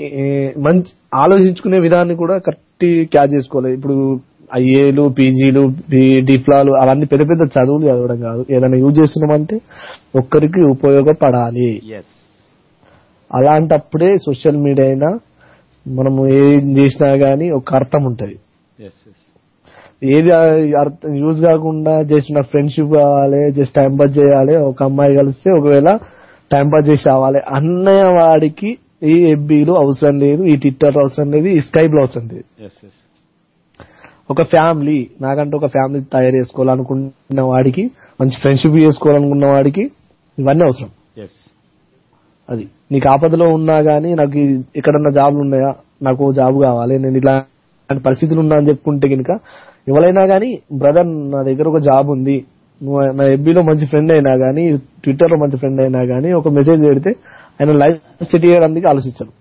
మంచి ఆలోచించుకునే విధాన్ని కూడా కరెక్ట్ క్యాచ్ చేసుకోవాలి. ఇప్పుడు ఐఏలు పీజీలు డిప్లాలు అవన్నీ పెద్ద పెద్ద చదువులు చదవడం కాదు. ఏదైనా యూజ్ చేస్తున్నామంటే ఒక్కరికి ఉపయోగపడాలి. అలాంటప్పుడే సోషల్ మీడియా అయినా మనము ఏం చేసినా గానీ ఒక అర్థం ఉంటది. ఏది అర్థం యూజ్ కాకుండా జస్ట్ నా ఫ్రెండ్షిప్ కావాలి జస్ట్ టైం పాస్ చేయాలి ఒక అమ్మాయి కలిస్తే ఒకవేళ టైం పాస్ చేసి రావాలి అన్నయ్య వాడికి ఈ ఎఫ్బీలు అవసరం లేదు ఈ ట్విట్టర్ అవసరం లేదు ఈ స్కైప్లో అవసరం లేదు. ఒక ఫ్యామిలీ నాకంటే ఒక ఫ్యామిలీ తయారు చేసుకోవాలనుకున్న వాడికి మంచి ఫ్రెండ్షిప్ చేసుకోవాలనుకున్న వాడికి ఇవన్నీ అవసరం. అది. నీకు ఆపదలో ఉన్నా గానీ నాకు ఎక్కడన్నా జాబ్లు ఉన్నాయా? నాకు జాబ్ కావాలి నేను ఇలాంటి పరిస్థితులు ఉన్నా అని చెప్పుకుంటే కనుక ఎవరైనా గానీ బ్రదర్ నా దగ్గర ఒక జాబ్ ఉంది. నువ్వు నా ఎఫ్బీలో మంచి ఫ్రెండ్ అయినా గానీ ట్విట్టర్లో మంచి ఫ్రెండ్ అయినా గానీ ఒక మెసేజ్ పెడితే ఆయన లైఫ్ సెట్ చేయడానికి ఆలోచిస్తాడు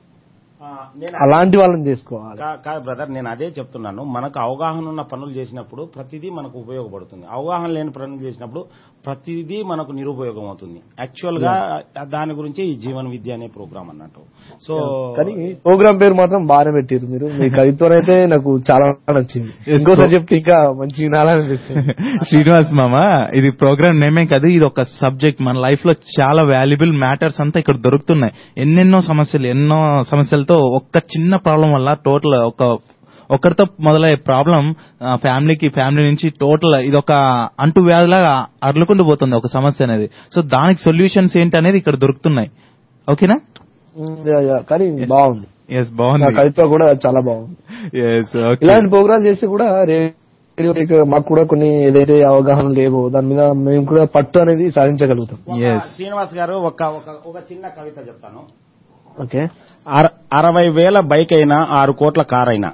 నేను అలాంటి వాళ్ళని చేసుకోవాలి. కాదు బ్రదర్ నేను అదే చెప్తున్నాను. మనకు అవగాహన ఉన్న పనులు చేసినప్పుడు ప్రతిదీ మనకు ఉపయోగపడుతుంది. అవగాహన లేని పనులు చేసినప్పుడు ప్రతిదీ మనకు నిరుపయోగం అవుతుంది. యాక్చువల్గా దాని గురించి ఈ జీవన విద్య అనే ప్రోగ్రామ్ అన్నట్టు. సో కానీ ప్రోగ్రామ్ పేరు మాత్రం బాగానే పెట్టారు మీరు. మీ [laughs] కవిత్వం అయితే నాకు చాలా నచ్చింది. ఇంకోసారి చెప్తే ఇంకా మంచి వినాలనిపిస్తుంది. [laughs] శ్రీనివాస్ మామ ఇది ప్రోగ్రామ్ నేమే కాదు ఇది ఒక సబ్జెక్ట్ మన లైఫ్లో చాలా వాల్యుబుల్ మ్యాటర్స్ అంతా ఇక్కడ దొరుకుతున్నాయి. ఎన్నెన్నో సమస్యలు ఎన్నో సమస్యలతో ఒక్క చిన్న ప్రాబ్లం వల్ల టోటల్ ఒక ఒకరితో మొదలయ్యే ప్రాబ్లం ఫ్యామిలీకి ఫ్యామిలీ నుంచి టోటల్ ఇది ఒక అంటు వ్యాధిలాగా అర్లుకుంటూ పోతుంది ఒక సమస్య అనేది. సో దానికి సొల్యూషన్స్ ఏంటి అనేది ఇక్కడ దొరుకుతున్నాయి. ఓకేనా? యా, యా, కానీ బాగుంది. ఎస్ బాగుంది. కవిత్వం కూడా చాలా బాగుంది. ఇలాంటి ప్రోగ్రామ్ చేసి కూడా రేడియో మాకు కూడా కొన్ని ఏదైతే అవగాహన లేవో దాని మీద మేము కూడా పట్టు అనేది సాధించగలుగుతాం. శ్రీనివాస్ గారు ఒక ఒక చిన్న కవిత చెప్తాను. ఓకే. అర- అరవై వేల బైక్ అయినా ఆరు కోట్ల కార్ అయినా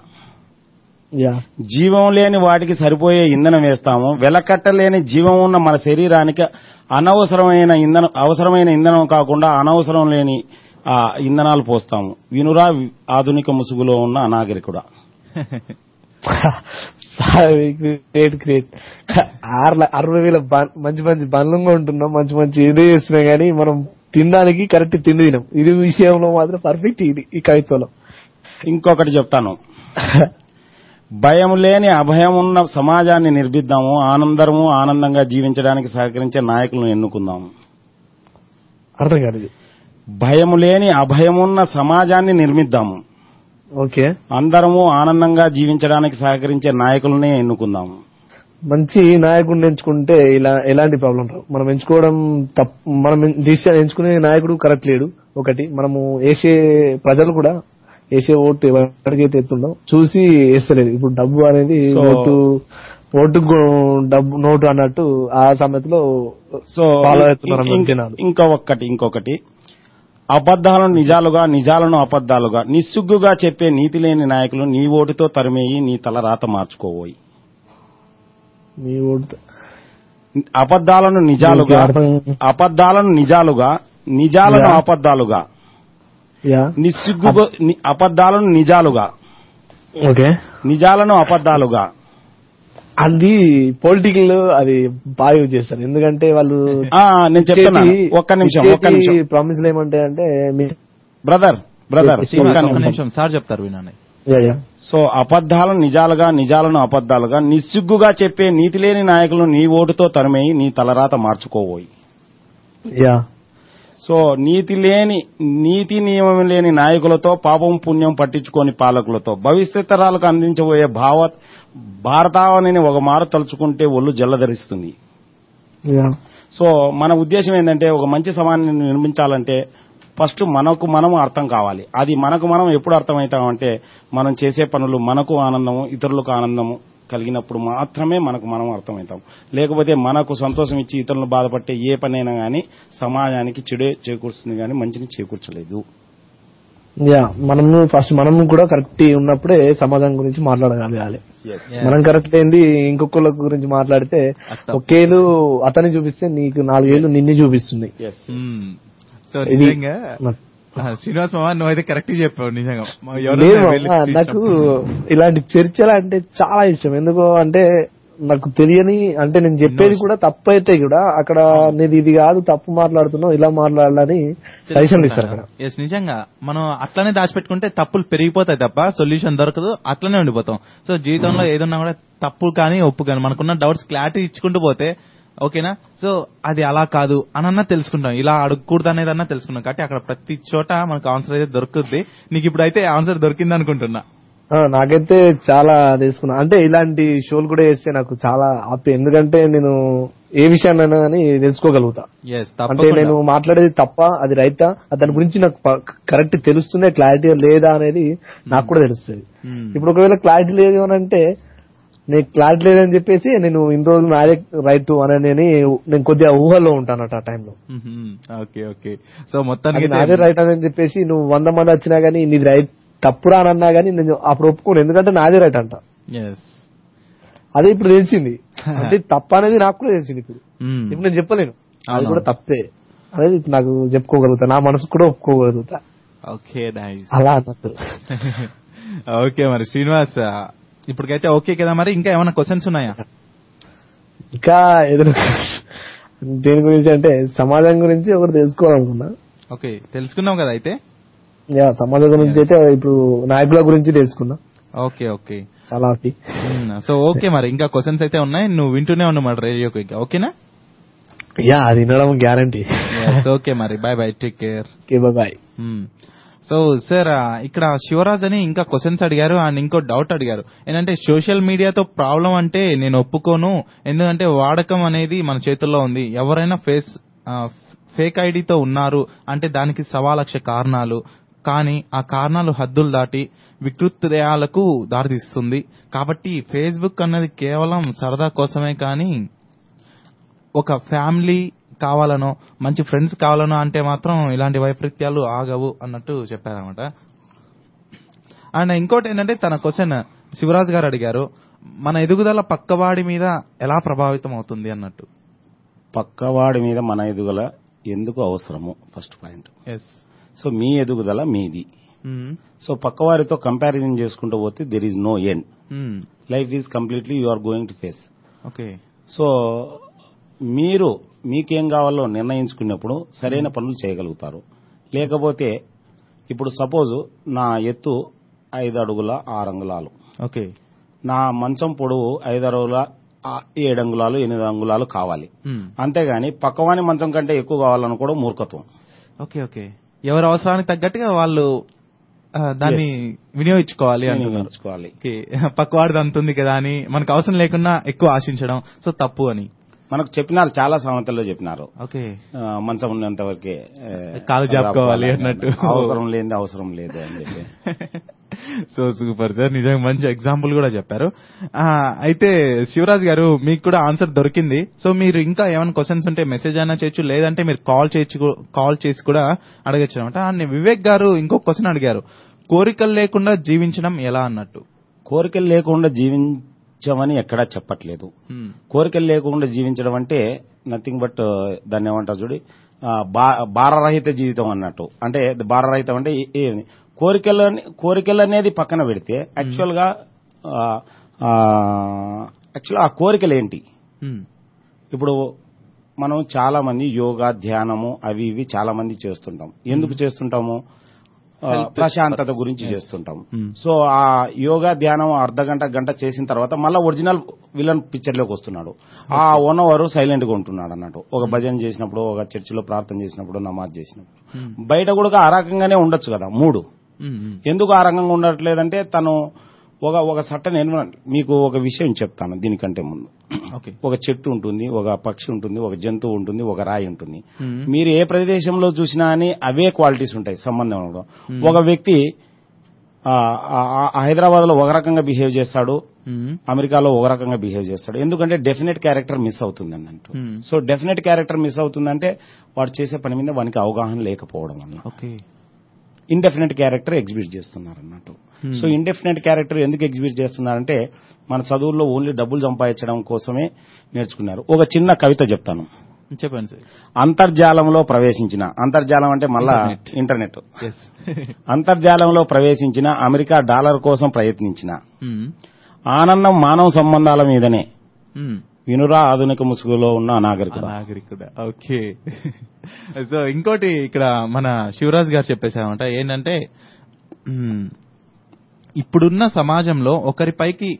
జీవం లేని వాటికి సరిపోయే ఇంధనం వేస్తాము. వెలకట్టలేని జీవం ఉన్న మన శరీరానికి అనవసరమైన ఇంధనం అవసరమైన ఇంధనం కాకుండా అనవసరం లేని ఆ, ఇంధనాలు పోస్తాము. వినురా ఆధునిక ముసుగులో ఉన్న అనాగరికుడా. [laughs] గ్రేట్ గ్రేట్ అరవై వేల మంచి మంచి బండ్లు ఉంటున్నాం. మంచి మంచి ఇది చేస్తున్నాం కానీ మనం తినడానికి కరెక్ట్ తిండి తినం. ఇది విషయంలో మాత్రం పర్ఫెక్ట్ ఇది ఈ కవిత్వంలో. ఇంకొకటి చెప్తాను. [laughs] భయం లేని అభయం ఉన్న సమాజాన్ని నిర్మిద్దాము ఆనందరము ఆనందంగా జీవించడానికి సహకరించే నాయకులను ఎన్నుకుందాము అర్థం కాదు భయం లేని అభయమున్న సమాజాన్ని నిర్మిద్దాము. ఓకే. అందరము ఆనందంగా జీవించడానికి సహకరించే నాయకులనే ఎన్నుకుందాము మంచి నాయకుడిని ఎంచుకుంటే ఇలా ఎలాంటి ప్రాబ్లం రావు. మనం ఎంచుకోవడం తప్పు మనం డిసిషన్ ఎంచుకునే నాయకుడు కరెక్ట్ లేడు. ఒకటి మనము వేసే ప్రజలు కూడా వేసే ఓటు ఎవరికైతే ఎత్తుండో చూసి వేస్తలేదు. ఇప్పుడు డబ్బు అనేది ఓటు ఓటు డబ్బు నోటు అన్నట్టు ఆ సమయంలో సో ఫాలో అవుతున్నారు ఇంకో ఒక్కటి ఇంకొకటి అబద్ధాలను నిజాలుగా నిజాలను అబద్ధాలుగా నిస్సుగ్గుగా చెప్పే నీతి లేని నాయకులు నీ ఓటుతో తరిమేయి నీ తల రాత మార్చుకోబోయి. ఓటు అబద్ధాలను నిజాలుగా అబద్ధాలను నిజాలుగా నిజాలను యా. నిస్సిగ్గు ని- అబద్ధాలను నిజాలుగా. ఓకే. నిజాలను అబద్ధాలుగా. అది పొలిటికల్ అది బాగా యూజ్ చేస్తారు. ఎందుకంటే వాళ్ళు ఆ, నేను చెప్తున్నాను. ఒక్క నిమిషం ఒక్క నిమిషం. ప్రామిస్లు ఏమంటాయి అంటే మీ బ్రదర్ బ్రదర్ నిమిషం. సార్ చెప్తారు వినండి. Yeah, ya. సో అబద్ధాలను నిజాలుగా నిజాలను అబద్ధాలుగా నిస్సిగ్గుగా చెప్పే నీతి లేని నాయకులను నీ ఓటుతో తరిమేయి నీ తలరాత మార్చుకోబోయి. యా. సో నీతి లేని నీతి నియమం లేని నాయకులతో పాపం పుణ్యం పట్టించుకోని పాలకులతో భవిష్యత్ తరాలకు అందించబోయే భావ భారతావనిని ఒక మారు తలుచుకుంటే ఒళ్ళు జల్లధరిస్తుంది సో మన ఉద్దేశం ఏంటంటే ఒక మంచి సమాజాన్ని నిర్మించాలంటే ఫస్ట్ మనకు మనం అర్థం కావాలి. అది మనకు మనం ఎప్పుడు అర్థమవుతామంటే మనం చేసే పనులు మనకు ఆనందము ఇతరులకు ఆనందము కలిగినప్పుడు మాత్రమే మనకు మనం అర్థమవుతాం. లేకపోతే మనకు సంతోషం ఇచ్చి ఇతరులను బాధపట్టే ఏ పనైనా గానీ సమాజానికి చెడే చేకూరుస్తుంది కానీ మంచిని చేకూర్చలేదు. యా మనము ఫస్ట్ మనం కూడా కరెక్ట్ ఉన్నప్పుడే సమాజం గురించి మాట్లాడగలగాలి. మనం కరెక్ట్ ఏంది ఇంకొకళ్ళ గురించి మాట్లాడితే. ఒకేలు అతన్ని చూపిస్తే నీకు నాలుగేళ్ళు నిన్ను చూపిస్తుంది. సో ఇది- నిజంగా ఆ, శ్రీనివాస్ మామ నువ్వైతే కరెక్ట్ చెప్పావు నిజంగా. నాకు. ఇలాంటి చర్చలు అంటే చాలా ఇష్టం. ఎందుకు అంటే నాకు తెలియని అంటే నేను చెప్పేది కూడా తప్పు అయితే కూడా అక్కడ నీది ఇది కాదు తప్పు మాట్లాడుతున్నావు ఇలా మాట్లాడాలని సజెషన్ ఇస్తారు అక్కడ. ఎస్ నిజంగా. మనం అట్లనే దాచిపెట్టుకుంటే తప్పులు పెరిగిపోతాయి తప్ప సొల్యూషన్ దొరకదు అట్లనే ఉండిపోతాం. సో జీవితంలో ఏదన్నా కూడా తప్పులు కానీ ఒప్పు కానీ మనకున్న డౌట్స్ క్లారిటీ ఇచ్చుకుంటూ పోతే ఓకేనా? సో అది అలా కాదు అనన్నా తెలుసుకుంటాం. ఇలా అడగకూడదు అనేది అన్నా తెలుసుకున్నాం కాబట్టి అక్కడ ప్రతి చోట మనకు ఆన్సర్ అయితే దొరుకుతుంది నీకు ఇప్పుడు అయితే ఆన్సర్ దొరికింది అనుకుంటున్నా. నాకైతే చాలా తెలుసుకున్నా అంటే ఇలాంటి షోలు కూడా చేస్తే నాకు చాలా హ్యాపీ ఎందుకంటే నేను ఏ విషయాన్నైనా కానీ తెలుసుకోగలుగుతా. అంటే నేను మాట్లాడేది తప్ప అది రైతా దాని గురించి నాకు కరెక్ట్ తెలుస్తుందే క్లారిటీ లేదా అనేది నాకు కూడా తెలుస్తుంది. ఇప్పుడు ఒకవేళ క్లారిటీ లేదు అని అంటే నేను క్లారిటీ లేదని చెప్పేసి నేను ఇన్ని రోజులు నాదే రైట్ అని నేను నేను కొద్దిగా ఊహలో ఉంటాను ఆ టైంలో ఓకే ఓకే. సో మొత్తానికి నాదే రైట్ అని చెప్పేసి నువ్వు వంద మంది వచ్చినా గానీ నీది రైట్ తప్పురా అని అన్నా గానీ నేను అప్పుడు ఒప్పుకోను. ఎందుకంటే నాదే రైట్ అంట. అదే ఇప్పుడు తెలిసింది. [laughs] అంటే తప్ప అనేది నాకు కూడా తెలిసింది ఇప్పుడు. ఇప్పుడు నేను చెప్పలేను. అది. కూడా తప్పే. అనేది నాకు చెప్పుకోగలుగుతా. నా మనసు కూడా ఒప్పుకోగలుగుతా. ఓకే అలా అన్నట్టు. [laughs] ఓకే మరి శ్రీనివాస్ ఇప్పటికైతే ఓకే కదా మరి? ఇంకా ఏమైనా క్వశ్చన్స్ ఉన్నాయా? ఇంకా ఏదైనా దేని గురించి అంటే సమాజం గురించి ఒకటి తెలుసుకోవాలనుకున్నా. ఓకే తెలుసుకున్నాం కదా అయితే? యా సమాజం గురించి అయితే ఇప్పుడు నాయకుల గురించి తెలుసుకున్నా. Okay okay. చాలా హ్యాపీ సో ఓకే మరి ఇంకా క్వశ్చన్స్ అయితే ఉన్నాయి. నువ్వు వింటూనే ఉన్నావు మరి రేడియోకి ఇంకా ఓకేనా? యా అది వినడం గ్యారంటీ ఓకే మరి. Bye bye take care bye so sir ఇక్కడ శివరాజ్ అని ఇంకా క్వశ్చన్స్ అడిగారు అండ్ ఇంకో డౌట్ అడిగారు. ఏంటంటే సోషల్ మీడియాతో ప్రాబ్లం అంటే నేను ఒప్పుకోను ఎందుకంటే వాడకం అనేది మన చేతుల్లో ఉంది. ఎవరైనా ఫేస్ ఫేక్ ఐడితో ఉన్నారు అంటే దానికి సవాలక్ష కారణాలు. కానీ ఆ కారణాలు హద్దులు దాటి వికృత్యాలకు దారితీస్తుంది. కాబట్టి ఫేస్బుక్ అన్నది కేవలం సరదా కోసమే కానీ ఒక ఫ్యామిలీ కావాలనో మంచి ఫ్రెండ్స్ కావాలనో అంటే మాత్రం ఇలాంటి వైపరీత్యాలు ఆగవు అన్నట్టు చెప్పారనమాట అండ్ ఇంకోటి ఏంటంటే తన క్వశ్చన్ శివరాజ్ గారు అడిగారు మన ఎదుగుదల పక్కవాడి మీద ఎలా ప్రభావితం అవుతుంది అన్నట్టు. పక్కవాడి మీద మన ఎదుగుదల ఎందుకు అవసరము? ఫస్ట్ పాయింట్ ఎస్ సో మీ ఎదుగుదల మీది. సో పక్కవారితో కంపారిజన్ చేసుకుంటూ పోతే there is no end life is completely you are going to face okay so మీరు మీకేం కావాలో నిర్ణయించుకున్నప్పుడు సరైన పనులు చేయగలుగుతారు. లేకపోతే ఇప్పుడు సపోజ్ నా ఎత్తు ఐదు అడుగుల ఆరు అంగుళాలు. ఓకే. నా మంచం పొడవు ఐదు అడుగుల ఏడు అంగుళాలు ఎనిమిది అంగుళాలు కావాలి. అంతేగాని పక్కవాని మంచం కంటే ఎక్కువ కావాలనుకోవడం మూర్ఖత్వం. Okay okay. ఎవరి అవసరానికి తగ్గట్టుగా వాళ్ళు దాన్ని వినియోగించుకోవాలి వినియోగించుకోవాలి. పక్కవాడిది అంతుంది కదా అని మనకు అవసరం లేకుండా ఎక్కువ ఆశించడం సో తప్పు అని. మనకు చెప్పినారు చాలా సామెతల్లో చెప్పినారు. మంచం ఉన్నంత వరకే కాలు జాపుకోవాలి అన్నట్టు. అవసరం లేనిది అవసరం లేదు అని చెప్పి. [laughs] సో సూపర్ సార్ నిజంగా మంచి ఎగ్జాంపుల్ కూడా చెప్పారు. అయితే శివరాజ్ గారు మీకు కూడా ఆన్సర్ దొరికింది. సో మీరు ఇంకా ఏమైనా క్వశ్చన్స్ ఉంటే మెసేజ్ అయినా చేయొచ్చు లేదంటే మీరు కాల్ చేయొచ్చు కాల్ చేసి కూడా అడగచ్చు అనమాట. వివేక్ గారు ఇంకో క్వశ్చన్ అడిగారు. కోరికలు లేకుండా జీవించడం ఎలా అన్నట్టు? కోరికలు లేకుండా జీవించమని ఎక్కడా చెప్పట్లేదు. కోరికలు లేకుండా జీవించడం అంటే నథింగ్ బట్ దాన్ని ఏమంటారు చూడి? భారరహిత జీవితం అన్నట్టు. అంటే భారరహితం అంటే కోరికలు కోరికలు అనేది పక్కన పెడితే యాక్చువల్గా ఆ, కోరికలు ఏంటి? ఇప్పుడు మనం చాలా మంది యోగా ధ్యానము అవి ఇవి చాలా మంది చేస్తుంటాం. ఎందుకు చేస్తుంటాము? ప్రశాంతత గురించి చేస్తుంటాం. Hmm. సో ఆ యోగా ధ్యానం అర్ధ గంట గంట చేసిన తర్వాత మళ్ళీ ఒరిజినల్ విలన్ పిక్చర్లోకి వస్తున్నాడు. ఆ వన్ అవర్ సైలెంట్గా ఉంటున్నాడు అన్నట్టు. ఒక భజన చేసినప్పుడు ఒక చర్చిలో ప్రార్థన చేసినప్పుడు నమాజ్ చేసినప్పుడు. ఉమ్, బయట కూడా ఆ రకంగానే ఉండొచ్చు కదా మూడు. ఎందుకు ఆ రకంగా ఉండట్లేదంటే తను ఒక ఒక సట్టన్ ఎన్విరాన్మెంట్ మీకు ఒక విషయం చెప్తాను దీనికంటే ముందు. ఓకే. ఒక చెట్టు ఉంటుంది ఒక పక్షి ఉంటుంది ఒక జంతువు ఉంటుంది ఒక రాయి ఉంటుంది. మీరు ఏ ప్రదేశంలో చూసినా అని అవే క్వాలిటీస్ ఉంటాయి సంబంధంలో. ఒక వ్యక్తి హైదరాబాద్లో ఒక రకంగా బిహేవ్ చేస్తాడు అమెరికాలో ఒక రకంగా బిహేవ్ చేస్తాడు. ఎందుకంటే డెఫినెట్ క్యారెక్టర్ మిస్ అవుతుంది అన్నట్టు. సో డెఫినెట్ క్యారెక్టర్ మిస్ అవుతుందంటే వాడు చేసే పని మీద వానికి అవగాహన లేకపోవడం వల్ల. ఇండెఫినెట్ క్యారెక్టర్ ఎగ్జిబిట్ చేస్తున్నారు అన్నట్టు Hmm. సో ఇండెఫినెట్ క్యారెక్టర్ ఎందుకు ఎగ్జిబిట్ చేస్తున్నారంటే మన చదువుల్లో ఓన్లీ డబ్బులు సంపాదించడం కోసమే నేర్చుకున్నారు. ఒక చిన్న కవిత చెప్తాను. చెప్పండి సార్. అంతర్జాలంలో ప్రవేశించిన అంతర్జాలం అంటే మళ్ళా. ఇంటర్నెట్ [laughs] [laughs] అంతర్జాలంలో ప్రవేశించిన అమెరికా డాలర్ కోసం ప్రయత్నించిన. ఆనందం మానవ సంబంధాల మీదనే. వినురా ఆధునిక ముసుగులో ఉన్న అనాగరికుడు? అనాగరికుడు. ఓకే. సో ఇంకోటి ఇక్కడ మన శివరాజ్ గారు చెప్పేసామంట ఏంటంటే ఇప్పుడున్న సమాజంలో ఒకరి పైకి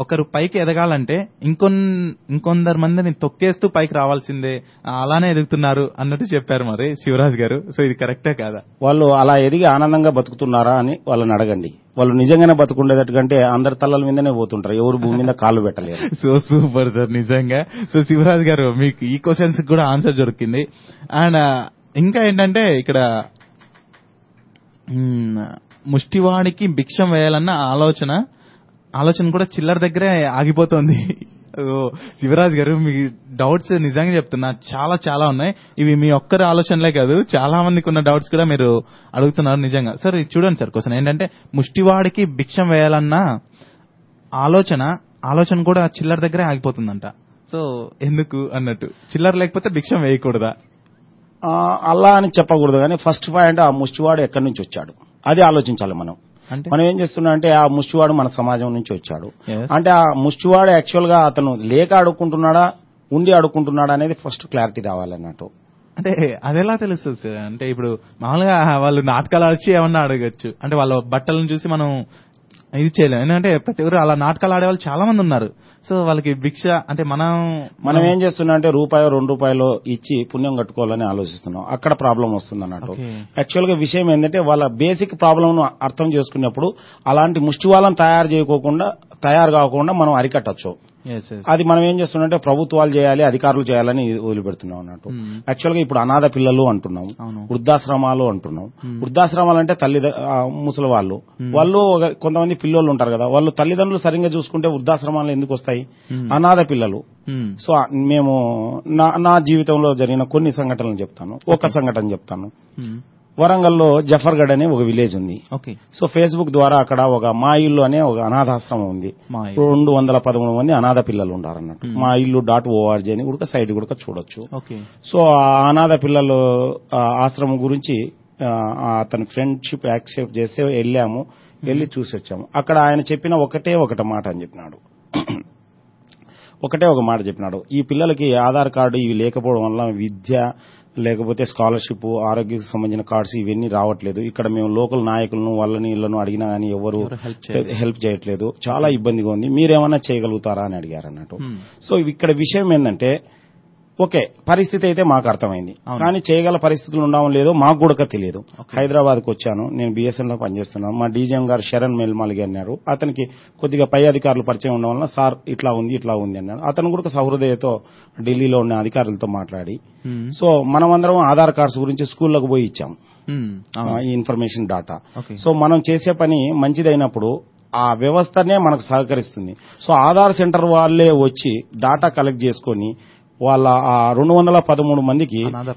ఒకరు పైకి ఎదగాలంటే ఇంకొన్ ఇంకొందరు మందిని తొక్కేస్తూ పైకి రావాల్సిందే. అలానే ఎదుగుతున్నారు అన్నట్టు చెప్పారు మరి శివరాజ్ గారు. సో ఇది కరెక్టే కాదా? వాళ్ళు అలా ఎదిగి ఆనందంగా బతుకుతున్నారా అని వాళ్ళని అడగండి. వాళ్ళు నిజంగానే బతుకుండేటట్టుకంటే అందరి తల్లల మీదనే పోతుంటారు. ఎవరు భూమి మీద కాళ్ళు పెట్టలేరు. [laughs] సో సూపర్ సార్ నిజంగా. సో శివరాజ్ గారు మీకు ఈ క్వశ్చన్స్ కూడా ఆన్సర్ దొరికింది. అండ్ ఇంకా ఏంటంటే ఇక్కడ ముష్టివాడికి భిక్షం వేయాలన్న ఆలోచన ఆలోచన కూడా చిల్లర దగ్గరే ఆగిపోతుంది. ఓ, శివరాజ్ గారు మీ డౌట్స్ నిజంగా చెప్తున్నా చాలా చాలా ఉన్నాయి. ఇవి మీ ఒక్కరి ఆలోచనలే కాదు చాలా మందికి ఉన్న డౌట్స్ కూడా మీరు అడుగుతున్నారు నిజంగా. సార్ ఇది చూడండి సార్ క్వశ్చన్ ఏంటంటే ముష్టివాడికి భిక్షం వేయాలన్న ఆలోచన ఆలోచన కూడా చిల్లర దగ్గరే ఆగిపోతుందంట. సో ఎందుకు అన్నట్టు? చిల్లర లేకపోతే భిక్షం వేయకూడదా? అలా అని చెప్పకూడదు కానీ ఫస్ట్ పాయింట్ ఆ ముష్టివాడు ఎక్కడి నుంచి వచ్చాడు? అది ఆలోచించాలి మనం. మనం ఏం చేస్తున్నాం అంటే ఆ ముష్టివాడు మన సమాజం నుంచి వచ్చాడు. అంటే ఆ ముష్టివాడు యాక్చువల్గా అతను లేక అడుక్కుంటున్నాడా ఉండి అడుక్కుంటున్నాడా అనేది ఫస్ట్ క్లారిటీ రావాలన్నట్టు. అంటే అదెలా తెలుస్తుంది సార్? అంటే ఇప్పుడు మామూలుగా వాళ్ళు నాటకాలు ఆడిచి ఏమన్నా అడగచ్చు. అంటే వాళ్ళ బట్టలను చూసి మనం ఇది చేయలేం. ఎందుకంటే ప్రతి ఒక్కరు అలా నాటకాలు ఆడే వాళ్ళు చాలా మంది ఉన్నారు. సో వాళ్ళకి భిక్ష అంటే మనం మనం ఏం చేస్తున్నాం అంటే రూపాయో రెండు రూపాయలు ఇచ్చి పుణ్యం కట్టుకోవాలని ఆలోచిస్తున్నాం. అక్కడ ప్రాబ్లం వస్తుంది అన్నట్టు. యాక్చువల్గా విషయం ఏంటంటే వాళ్ళ బేసిక్ ప్రాబ్లం ను అర్థం చేసుకున్నప్పుడు అలాంటి ముష్టి వాళ్ళని తయారు చేయకోకుండా తయారు కాకుండా మనం అరికట్టచ్చు. అది మనం ఏం చేస్తున్నాం ప్రభుత్వాలు చేయాలి అధికారులు చేయాలని వదిలిపెడుతున్నాం అన్నట్టు. Hmm. యాక్చువల్గా ఇప్పుడు అనాథ పిల్లలు అంటున్నాం. వృద్ధాశ్రమాలు అంటున్నాం. Hmm. వృద్ధాశ్రమాలు అంటే తల్లి ముసలి వాళ్ళు వాళ్ళు ఒక- కొంతమంది పిల్లలు ఉంటారు కదా వాళ్ళు తల్లిదండ్రులు సరిగ్గా చూసుకుంటే వృద్ధాశ్రమాలు ఎందుకు వస్తాయి? Hmm. అనాథ పిల్లలు. సో మేము నా నా జీవితంలో జరిగిన కొన్ని సంఘటనలు చెప్తాను. ఒక సంఘటన చెప్తాను. వరంగల్లో జఫర్గఢ్ అనే ఒక విలేజ్ ఉంది. ఓకే. సో ఫేస్బుక్ ద్వారా అక్కడ ఒక మా ఇల్లు అనే ఒక అనాథాశ్రమం ఉంది. రెండు వందల పదమూడు మంది అనాథ పిల్లలు ఉంటారు అన్నట్టు Hmm. మా ఇల్లు డాట్ ఓఆర్జీ అని కూడా సైట్ కూడా చూడొచ్చు. సో ఆ అనాథ పిల్లలు ఆశ్రమం గురించి అతని ఫ్రెండ్షిప్ యాక్సెప్ట్ చేస్తే వెళ్ళాము. వెళ్ళి చూసి వచ్చాము అక్కడ ఆయన చెప్పిన ఒకటే ఒకటి మాట అని చెప్పినాడు. ఒకటే ఒక మాట చెప్పినాడు. ఈ పిల్లలకి ఆధార్ కార్డు ఇవి లేకపోవడం వల్ల విద్య లేకపోతే స్కాలర్షిప్ ఆరోగ్యకు సంబంధించిన కార్డ్స్ ఇవన్నీ రావట్లేదు. ఇక్కడ మేము లోకల్ నాయకులను వాళ్ళని ఇళ్ళను అడిగినా కానీ ఎవరు. హెల్ప్ చేయట్లేదు. చాలా ఇబ్బందిగా ఉంది. మీరేమన్నా చేయగలుగుతారా అని అడిగారు అన్నట్టు సో ఇక్కడ విషయం ఏంటంటే ఓకే పరిస్థితి అయితే మాకు అర్థమైంది. కానీ చేయగల పరిస్థితులు ఉండడం లేదో మాకు కూడా తెలియదు. హైదరాబాద్కు వచ్చాను. నేను బిఎస్ఎన్లో పనిచేస్తున్నాను మా డీజీఎం గారు శరణ్ మేల్మాలిగి అన్నారు అతనికి కొద్దిగా పై అధికారులు పరిచయం ఉండడం వల్ల సార్ ఇట్లా ఉంది ఇట్లా ఉంది అన్నాడు. అతను కూడా సహృదయతో ఢిల్లీలో ఉన్న అధికారులతో మాట్లాడి. సో మనమందరం ఆధార్ కార్డ్స్ గురించి స్కూళ్ళకు పోయి ఇచ్చాం. ఈ ఇన్ఫర్మేషన్ డాటా. సో మనం చేసే పని మంచిదైనప్పుడు ఆ వ్యవస్థనే మనకు సహకరిస్తుంది. సో ఆధార్ సెంటర్ వాళ్ళే వచ్చి డాటా కలెక్ట్ చేసుకొని వాళ్ళ ఆ రెండు వందల పదమూడు మందికి అనాథ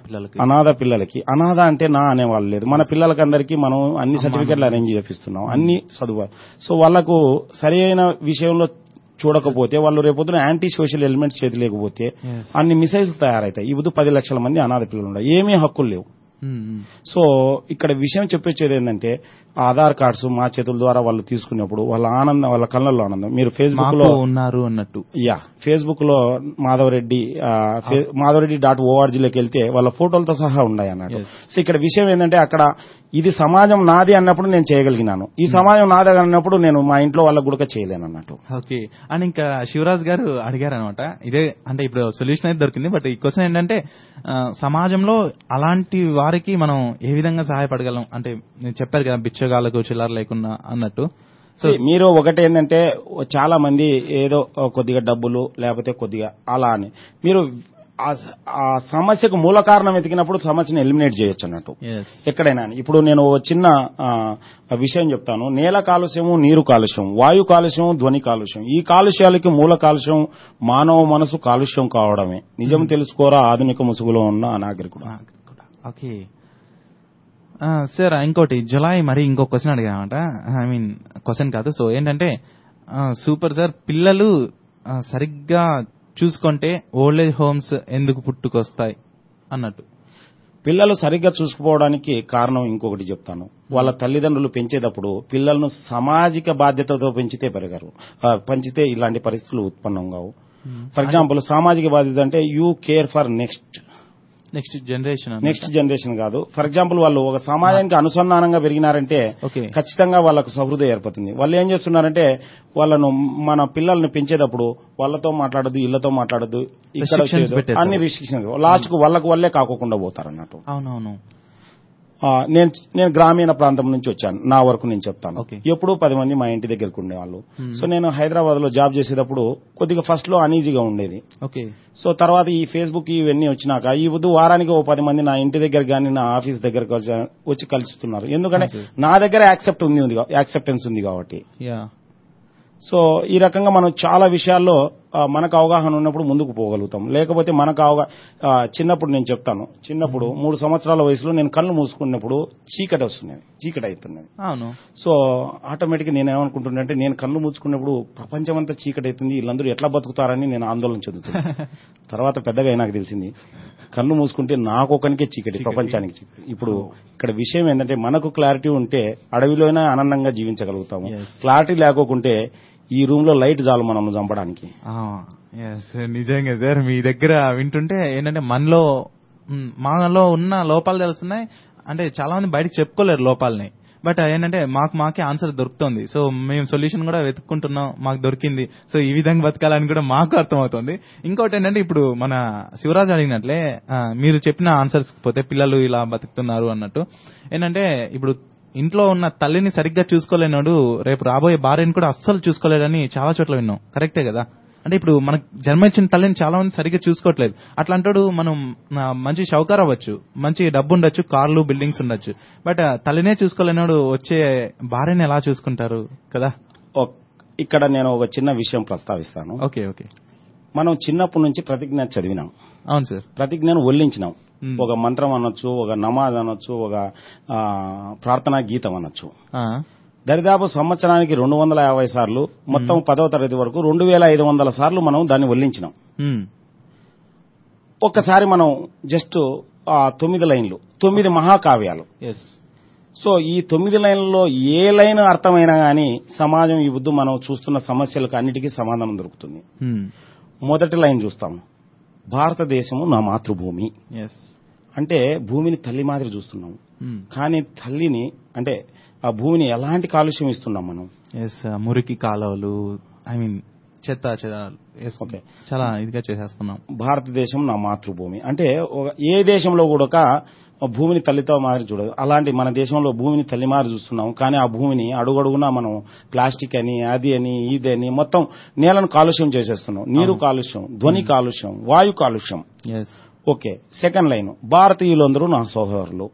పిల్లలకి. అనాథ అంటే నా అనే వాళ్ళు లేదు. మన పిల్లలకి అందరికీ మనం అన్ని సర్టిఫికెట్లు అరేంజ్ చేపిస్తున్నాం. అన్ని చదువు సో వాళ్ళకు సరైన విషయంలో చూడకపోతే వాళ్ళు రేపొద్దున యాంటీ సోషల్ ఎలిమెంట్స్ చేతి లేకపోతే. అన్ని మిసైల్స్ తయారవుతాయి ఇప్పుడు పది లక్షల మంది అనాథ పిల్లలు ఉన్నాయి ఏమీ హక్కులు లేవు. సో ఇక్కడ విషయం చెప్పొచ్చేది ఏంటంటే ఆధార్ కార్డ్స్ మా చేతుల ద్వారా వాళ్ళు తీసుకున్నప్పుడు వాళ్ళ ఆనందం వాళ్ళ కళ్ళల్లో ఆనందం. మీరు ఫేస్బుక్లో ఉన్నారు అన్నట్టు. యా ఫేస్బుక్లో మాధవరెడ్డి మాధవరెడ్డి డాట్ ఓఆర్జీలోకి వెళ్తే వాళ్ళ ఫోటోలతో సహా ఉన్నాయి అన్నట్టు. సో ఇక్కడ విషయం ఏంటంటే అక్కడ ఇది సమాజం నాది అన్నప్పుడు నేను చేయగలిగినాను. ఈ సమాజం నాది అన్నప్పుడు నేను మా ఇంట్లో వాళ్ళకు కూడా చేయలేను అన్నట్టు. ఓకే. అండ్ ఇంకా శివరాజ్ గారు అడిగారు అనమాట ఇదే అంటే ఇప్పుడు సొల్యూషన్ అయితే దొరికింది బట్ ఈ క్వశ్చన్ ఏంటంటే సమాజంలో అలాంటి వారికి మనం ఏ విధంగా సహాయపడగలం? అంటే నేను చెప్పారు కదా బిచ్చగాళ్ళకు చిల్లర లేకుండా అన్నట్టు. సో మీరు ఒకటి ఏంటంటే చాలా మంది ఏదో కొద్దిగా డబ్బులు లేకపోతే కొద్దిగా అలా అని. మీరు ఆ సమస్యకు మూల కారణం వెతికినప్పుడు సమస్యను ఎలిమినేట్ చేయొచ్చు అన్నట్టు. ఎక్కడైనా ఇప్పుడు నేను చిన్న విషయం చెప్తాను. నేల కాలుష్యము నీరు కాలుష్యం వాయు కాలుష్యం ధ్వని కాలుష్యం. ఈ కాలుష్యాలకి మూల కాలుష్యం మానవ మనసు కాలుష్యం కావడమే. నిజం తెలుసుకోరా ఆధునిక ముసుగులో ఉన్న అనాగరికుడు? ఓకే సార్ ఇంకోటి జులై మరి ఇంకో క్వశ్చన్ అడిగామట. ఐ మీన్ క్వశ్చన్ కాదు. సో ఏంటంటే సూపర్ సార్ పిల్లలు సరిగ్గా చూసుకుంటే ఓల్డ్ ఏజ్ హోమ్స్ ఎందుకు పుట్టుకొస్తాయి? అన్నట్టు. పిల్లలు సరిగ్గా చూసుకోవడానికి కారణం ఇంకొకటి చెప్తాను. వాళ్ళ తల్లిదండ్రులు పెంచేటప్పుడు పిల్లలను సామాజిక బాధ్యతతో పెంచితే పెరగరు. పెంచితే ఇలాంటి పరిస్థితులు ఉత్పన్నం కావు. ఫర్ ఎగ్జాంపుల్ సామాజిక బాధ్యత అంటే you care for next next generation next generation కాదు. ఫర్ ఎగ్జాంపుల్ వాళ్ళు ఒక సమాజానికి అనుసంధానంగా పెరిగినారంటే ఖచ్చితంగా వాళ్ళకు సహృదయ ఏర్పడుతుంది. వాళ్ళు ఏం చేస్తున్నారంటే వాళ్ళను మన పిల్లల్ని పెంచేటప్పుడు వాళ్ళతో మాట్లాడదు ఇళ్ళతో మాట్లాడదు ఇక్కడ. అన్ని రిస్ట్రిక్షన్స్ లాస్ట్కు వాళ్ళకు వల్లే కాకోకుండా పోతారు అన్నట్టు అవునవును. నేను నేను గ్రామీణ ప్రాంతం నుంచి వచ్చాను. నా వరకు నేను చెప్తాను. ఎప్పుడూ పది మంది మా ఇంటి దగ్గరకు ఉండేవాళ్ళు. సో నేను హైదరాబాద్లో జాబ్ చేసేటప్పుడు కొద్దిగా ఫస్ట్లో అనీజీగా ఉండేది. ఓకే. సో తర్వాత ఈ ఫేస్బుక్ ఇవన్నీ వచ్చినాక ఈ వద్దు వారానికి ఓ పది మంది నా ఇంటి దగ్గర కానీ నా ఆఫీస్ దగ్గరకు వచ్చి- కలుస్తున్నారు. ఎందుకంటే. నా దగ్గర యాక్సెప్ట్ ఉంది యాక్సెప్టెన్స్ ఉంది కాబట్టి. సో ఈ రకంగా మనం చాలా విషయాల్లో మనకు అవగాహన ఉన్నప్పుడు ముందుకు పోగలుగుతాం. లేకపోతే మనకు అవగా చిన్నప్పుడు నేను చెప్తాను. చిన్నప్పుడు మూడు సంవత్సరాల వయసులో నేను కళ్ళు మూసుకున్నప్పుడు చీకటి వస్తున్నది. చీకటి అవుతున్నది. అవును. సో ఆటోమేటిక్ నేను ఏమనుకుంటున్నా అంటే నేను కళ్ళు మూసుకున్నప్పుడు ప్రపంచం అంతా చీకటి అవుతుంది వీళ్ళందరూ ఎట్లా బతుకుతారని నేను ఆందోళన చెందుతున్నాను [laughs] తర్వాత పెద్దగా నాకు తెలిసింది కళ్ళు మూసుకుంటే నాకు ఒకనికే చీకటి ప్రపంచానికి చీకటి. ఇప్పుడు ఇక్కడ విషయం ఏంటంటే మనకు క్లారిటీ ఉంటే అడవిలోనే ఆనందంగా జీవించగలుగుతాము. క్లారిటీ లేకోకుంటే ఈ రూమ్లో లైట్ చాలు మనం చంపడానికి. ఎస్ నిజంగా సార్ మీ దగ్గర వింటుంటే ఏంటంటే మనలో మనలో మాలో ఉన్న లోపాలు తెలుస్తున్నాయి. అంటే చాలా మంది బయటకు చెప్పుకోలేరు లోపాలని. బట్ ఏంటంటే మాకు మాకే ఆన్సర్ దొరుకుతుంది. సో మేము సొల్యూషన్ కూడా వెతుక్కుంటున్నాం మాకు దొరికింది. సో ఈ విధంగా బతకాలని కూడా మాకు అర్థమవుతుంది. ఇంకోటి ఏంటంటే ఇప్పుడు మన శివరాజ్ అడిగినట్లే మీరు చెప్పిన ఆన్సర్స్ పోతే పిల్లలు ఇలా బతుకుతున్నారు అన్నట్టు. ఏంటంటే ఇప్పుడు ఇంట్లో ఉన్న తల్లిని సరిగ్గా చూసుకోలేనాడు. రేపు రాబోయే భార్యని కూడా అస్సలు చూసుకోలేడని చాలా చోట్ల విన్నాం. కరెక్టే కదా? అంటే ఇప్పుడు మనకు జన్మ ఇచ్చిన తల్లిని చాలా మంది సరిగ్గా చూసుకోవట్లేదు. అట్లాంటాడు మనం మంచి షౌకార్ అవ్వచ్చు. మంచి డబ్బు ఉండొచ్చు కార్లు బిల్డింగ్స్ ఉండొచ్చు. బట్ తల్లినే చూసుకోలేనాడు వచ్చే భార్యని ఎలా చూసుకుంటారు కదా? ఇక్కడ నేను ఒక చిన్న విషయం ప్రస్తావిస్తాను. Okay okay. మనం చిన్నప్పటి నుంచి ప్రతిజ్ఞ చదివినాం. అవును సార్. ప్రతిజ్ఞను ఒల్లించినాం. ఒక మంత్రం అనొచ్చు ఒక నమాజ్ అనొచ్చు ఒక ప్రార్థనా గీతం అనొచ్చు. దరిదాపు సంవత్సరానికి రెండు వందల యాభై సార్లు మొత్తం పదవ తరగతి వరకు రెండు వేల ఐదు వందల సార్లు మనం దాన్ని ఒల్లించినాం ఒక్కసారి మనం జస్ట్ తొమ్మిది లైన్లు తొమ్మిది మహాకావ్యాలు. సో ఈ తొమ్మిది లైన్లలో ఏ లైన్ అర్థమైనా గానీ సమాజం ఈ బుద్ధు మనం చూస్తున్న సమస్యలకు అన్నిటికీ సమాధానం దొరుకుతుంది. మొదటి లైన్ చూస్తాం. భారతదేశము నా మాతృభూమి. అంటే భూమిని తల్లి మాదిరి చూస్తున్నాం. మ్, కానీ తల్లిని అంటే ఆ భూమిని ఎలాంటి కాలుష్యం ఇస్తున్నాం మనం? ఎస్ మురికి కాలువలు ఐ మీన్ చెత్త ఓకే. చాలా ఇదిగా చేసేస్తున్నాం. భారతదేశం నా మాతృభూమి. అంటే ఏ దేశంలో కూడా భూమిని తల్లితో మాదిరి చూడదు. అలాంటి మన దేశంలో భూమిని తల్లి మాదిరి చూస్తున్నాం. కానీ ఆ భూమిని అడుగడుగునా మనం ప్లాస్టిక్ అని అది అని ఇది అని మొత్తం నేలను కాలుష్యం చేసేస్తున్నాం. నీరు కాలుష్యం ధ్వని కాలుష్యం వాయు కాలుష్యం. Okay second line. భారతీయులందరూ నా సహోదరులు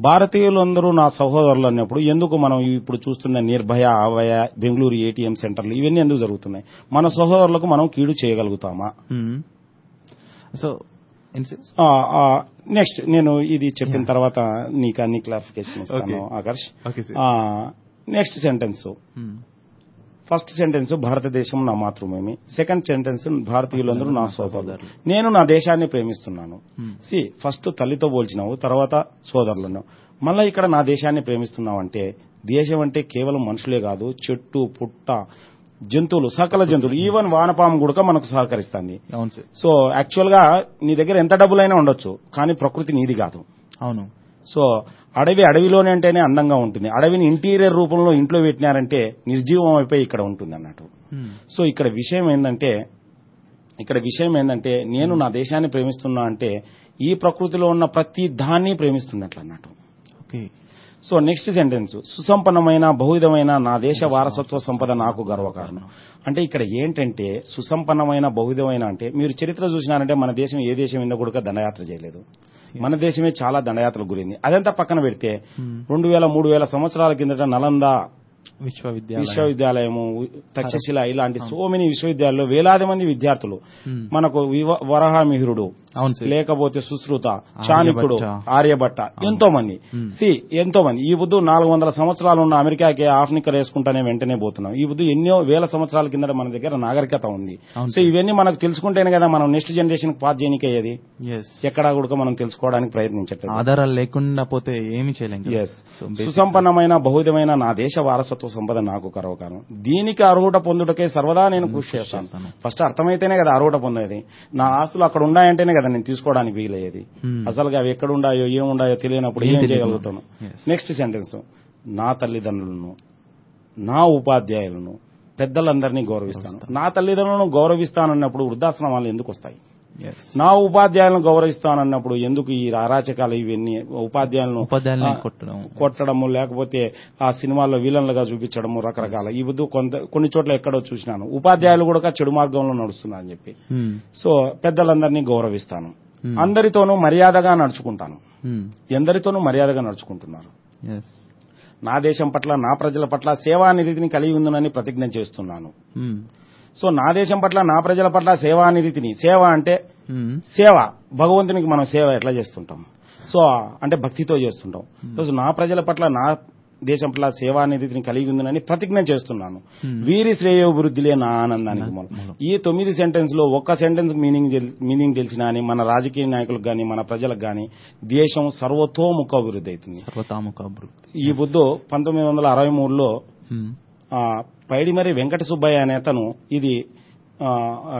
భారతీయులందరూ నా సహోదరులు అన్నప్పుడు ఎందుకు మనం ఇప్పుడు చూస్తున్న నిర్భయ అవయ బెంగళూరు ఏటీఎం సెంటర్లు ఇవన్నీ ఎందుకు జరుగుతున్నాయి? మన సహోదరులకు మనం కీడు చేయగలుగుతామా? సో నెక్స్ట్ నేను ఇది చెప్పిన తర్వాత నీకు అన్ని క్లారిఫికేషన్ ఇస్తాను. Akarsh. Next sentence first sentence భారతదేశం నా మాతృభూమి. సెకండ్ సెంటెన్స్ భారతీయులందరూ నా సోదరులు. నేను నా దేశాన్ని ప్రేమిస్తున్నాను. సి ఫస్ట్ తల్లితో పోల్చినావు తర్వాత సోదరులను. మళ్ళీ ఇక్కడ నా దేశాన్ని ప్రేమిస్తున్నావు అంటే దేశం అంటే కేవలం మనుషులే కాదు చెట్టు పుట్ట జంతువులు సకల జంతువులు. ఈవెన్ వానపాము కూడా మనకు సహకరిస్తుంది. సో యాక్చువల్గా నీ దగ్గర ఎంత డబ్బులైనా ఉండొచ్చు కానీ ప్రకృతి నీది కాదు. అవును. సో అడవి అడవిలోనే అంటేనే అందంగా ఉంటుంది. అడవిని ఇంటీరియర్ రూపంలో ఇంట్లో పెట్టినారంటే నిర్జీవం అయిపోయి ఇక్కడ ఉంటుంది అన్నట్టు Hmm. సో ఇక్కడ విషయం ఏంటంటే ఇక్కడ విషయం ఏంటంటే నేను నా దేశాన్ని ప్రేమిస్తున్నా అంటే ఈ ప్రకృతిలో ఉన్న ప్రతి దాన్ని ప్రేమిస్తున్నట్లు అన్నట్టు ఓకే సో నెక్స్ట్ సెంటెన్స్ సుసంపన్నమైన బహువిధమైన నా దేశ వారసత్వ సంపద నాకు గర్వకారణం. అంటే ఇక్కడ ఏంటంటే సుసంపన్నమైన బహువిధమైన అంటే మీరు చరిత్ర చూసినారంటే మన దేశం ఏ దేశం ఇందో కూడా దండయాత్ర చేయలేదు. మన దేశమే చాలా దండయాత్రకు గురింది. అదంతా పక్కన పెడితే రెండు వేల మూడు వేల సంవత్సరాల కిందట నలంద విశ్వవిద్యాలయం. విశ్వవిద్యాలయము తక్షశిల ఇలాంటి సో మెనీ విశ్వవిద్యాలయాల్లో వేలాది మంది విద్యార్థులు. Hmm. మనకు వరహామిహిరుడు లేకపోతే సుశ్రుత చాణక్యుడు ఆర్యభట్ట. ఎంతో మంది. సి ఎంతో మంది ఈ బుద్ధు నాలుగు వందల సంవత్సరాలు ఉన్న అమెరికాకి ఆఫ్నికర్ వేసుకుంటానే వెంటనే పోతున్నాం. ఈ బుద్ధు ఎన్నో వేల సంవత్సరాల కింద మన దగ్గర నాగరికత ఉంది. సో ఇవన్నీ మనకు తెలుసుకుంటేనే కదా మనం నెక్స్ట్ జనరేషన్ పాస్ ఎస్ ఎక్కడా కూడా మనం తెలుసుకోవడానికి ప్రయత్నించట్లేదు. ఆధారాలు లేకుండా పోతే ఏమి చేయలేం కదా. ఎస్ So, basic- సుసంపన్నమైన బహువిధమైన నా దేశ వారసత్వ సంపద నాకు కరవకాను దీనికి అర్హుట పొందుటకే సర్వదా నేను కృషి చేస్తాను. చేస్తాను. ఫస్ట్ అర్థమైతేనే కదా అర్హుట పొందేది. నా ఆస్తులు అక్కడ ఉన్నాయంటేనే కదా నేను తీసుకోవడానికి వీలయ్యేది Hmm. అసలుగా అవి ఎక్కడ ఉండాయో ఏం ఉండాయో తెలియనప్పుడు ఏం. చేయగలుగుతాను. నెక్స్ట్ సెంటెన్స్ నా తల్లిదండ్రులను నా ఉపాధ్యాయులను పెద్దలందరినీ గౌరవిస్తాను నా తల్లిదండ్రులను గౌరవిస్తానన్నప్పుడు వృద్ధాశ్రమాలు ఎందుకు వస్తాయి. నా ఉపాధ్యాయులను గౌరవిస్తానన్నప్పుడు ఎందుకు ఈ అరాచకాలు ఇవన్నీ ఉపాధ్యాయులను. కొట్టడము లేకపోతే ఆ సినిమాల్లో విలన్లుగా చూపించడము రకరకాల ఈ బుద్ధు కొంత కొన్ని చోట్ల ఎక్కడో చూసినాను ఉపాధ్యాయులు కూడా చెడు మార్గంలో నడుస్తున్నారు అని చెప్పి Hmm. సో పెద్దలందరినీ గౌరవిస్తాను Hmm. అందరితోనూ మర్యాదగా నడుచుకుంటాను Hmm. ఎందరితోనూ మర్యాదగా నడుచుకుంటున్నారు. నా దేశం పట్ల నా ప్రజల పట్ల సేవానిధిని కలిగి ఉందని ప్రతిజ్ఞ చేస్తున్నాను Hmm. సో నా దేశం పట్ల నా ప్రజల పట్ల సేవానిధిని సేవ అంటే. సేవ. భగవంతునికి మనం సేవ ఎట్లా చేస్తుంటాం? సో అంటే భక్తితో చేస్తుంటాం. రోజు నా ప్రజల పట్ల నా దేశం పట్ల సేవానిధిని కలిగి ఉందని ప్రతిజ్ఞ చేస్తున్నాను. వీరి శ్రేయోభివృద్ధిలే నా ఆనందానికి మూలం. ఈ తొమ్మిది సెంటెన్స్లో ఒక్క సెంటెన్స్ మీనింగ్ మీనింగ్ తెలిసినా మన రాజకీయ నాయకులకు గాని మన ప్రజలకు గాని దేశం సర్వతోముఖ అభివృద్ధి అవుతుంది. సర్వతాముఖ అభివృద్ధి ఈ బుద్ధు పంతొమ్మిది వందల అరవై మూడులో పైడిమరి వెంకట సుబ్బయ్య అనే అతను ఇది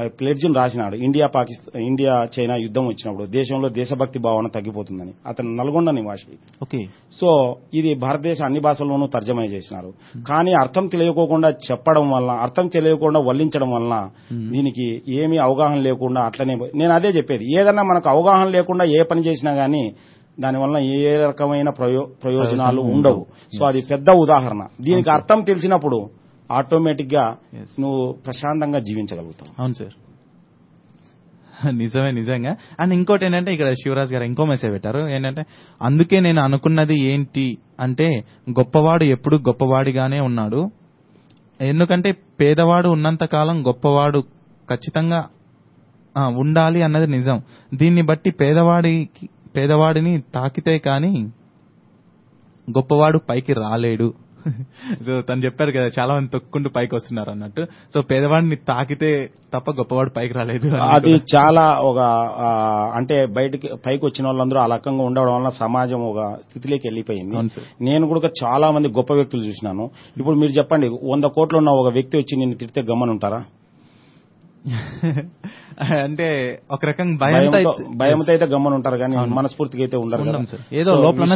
ప్లెడ్జ్ను రాసినాడు. ఇండియా పాకిస్తాన్ ఇండియా చైనా యుద్ధం వచ్చినప్పుడు దేశంలో దేశభక్తి భావన తగ్గిపోతుందని. అతను నల్గొండ నివాసి. ఓకే. సో ఇది భారతదేశ అన్ని భాషల్లోనూ తర్జమా చేసినారు. కానీ అర్థం తెలియకోకుండా చెప్పడం వల్ల అర్థం తెలియకుండా వల్లించడం వలన దీనికి ఏమీ అవగాహన లేకుండా అట్లనే నేను అదే చెప్పేది. ఏదన్నా మనకు అవగాహన లేకుండా ఏ పని చేసినా గానీ దానివల్ల ఏ రకమైన ప్రయో ప్రయోజనాలు ఉండవు. సో అది పెద్ద ఉదాహరణ. దీనికి అర్థం తెలిసినప్పుడు ఆటోమేటిక్గా. నువ్వు ప్రశాంతంగా జీవించగలుగుతావు. అవును సార్. [laughs] నిజమే నిజంగా. అండ్ ఇంకోటి ఏంటంటే ఇక్కడ శివరాజ్ గారు ఇంకో మెసేజ్ పెట్టారు. ఏంటంటే అందుకే నేను అనుకున్నది ఏంటి అంటే గొప్పవాడు ఎప్పుడు గొప్పవాడిగానే ఉన్నాడు. ఎందుకంటే పేదవాడు ఉన్నంత కాలం గొప్పవాడు ఖచ్చితంగా ఉండాలి అన్నది నిజం. దీన్ని బట్టి పేదవాడికి పేదవాడిని తాకితే కానీ గొప్పవాడు పైకి రాలేడు. సో తను చెప్పారు కదా చాలా మంది తొక్కుంటూ పైకి వస్తున్నారు అన్నట్టు. సో పేదవాడిని తాకితే తప్ప గొప్పవాడు పైకి రాలేదు అది చాలా ఒక అంటే బయటికి పైకి వచ్చిన వాళ్ళందరూ ఆ రకంగా ఉండడం వల్ల సమాజం ఒక స్థితిలోకి వెళ్ళిపోయింది. నేను కూడా చాలా మంది గొప్ప వ్యక్తులు చూసినాను. ఇప్పుడు మీరు చెప్పండి వంద కోట్లు ఉన్న ఒక వ్యక్తి వచ్చి నిన్ను తిడితే గమ్మనుంటారా? [laughs] అంటే ఒక రకంగా భయంతో భయంతో అయితే- గమ్మని ఉంటారు కానీ. మనస్ఫూర్తిగా అయితే ఉండరు. ఏదో సో లోపలన్నా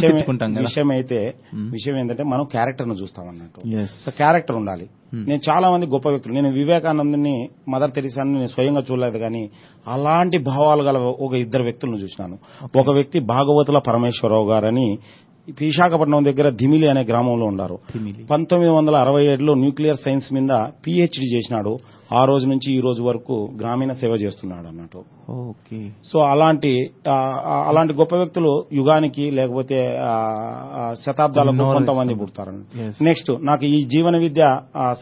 విషయం- అయితే మ్మ్. విషయం ఏంటంటే మనం క్యారెక్టర్ను చూస్తాం అన్నట్టు. సో క్యారెక్టర్ ఉండాలి మ్మ్. నేను చాలా మంది గొప్ప వ్యక్తులు నేను వివేకానందని మదర్ తెరిసాని నేను స్వయంగా చూడలేదు కానీ అలాంటి భావాలు గల ఒక ఇద్దరు వ్యక్తులను చూసినాను ఒక వ్యక్తి భాగవతుల పరమేశ్వరరావు గారని విశాఖపట్నం దగ్గర ధిమిలి అనే గ్రామంలో ఉన్నారు. పంతొమ్మిది వందల అరవై ఏడులో న్యూక్లియర్ సైన్స్ మీద పిహెచ్డి చేసినాడు ఆ రోజు నుంచి ఈ రోజు వరకు గ్రామీణ సేవ చేస్తున్నాడు అన్నట్టు. ఓకే. సో అలాంటి అలాంటి గొప్ప వ్యక్తులు యుగానికి లేకపోతే శతాబ్దాలకు కొంతమంది ఇస్తాం. పుడతారు Yes. నెక్స్ట్ నాకు ఈ జీవన విద్య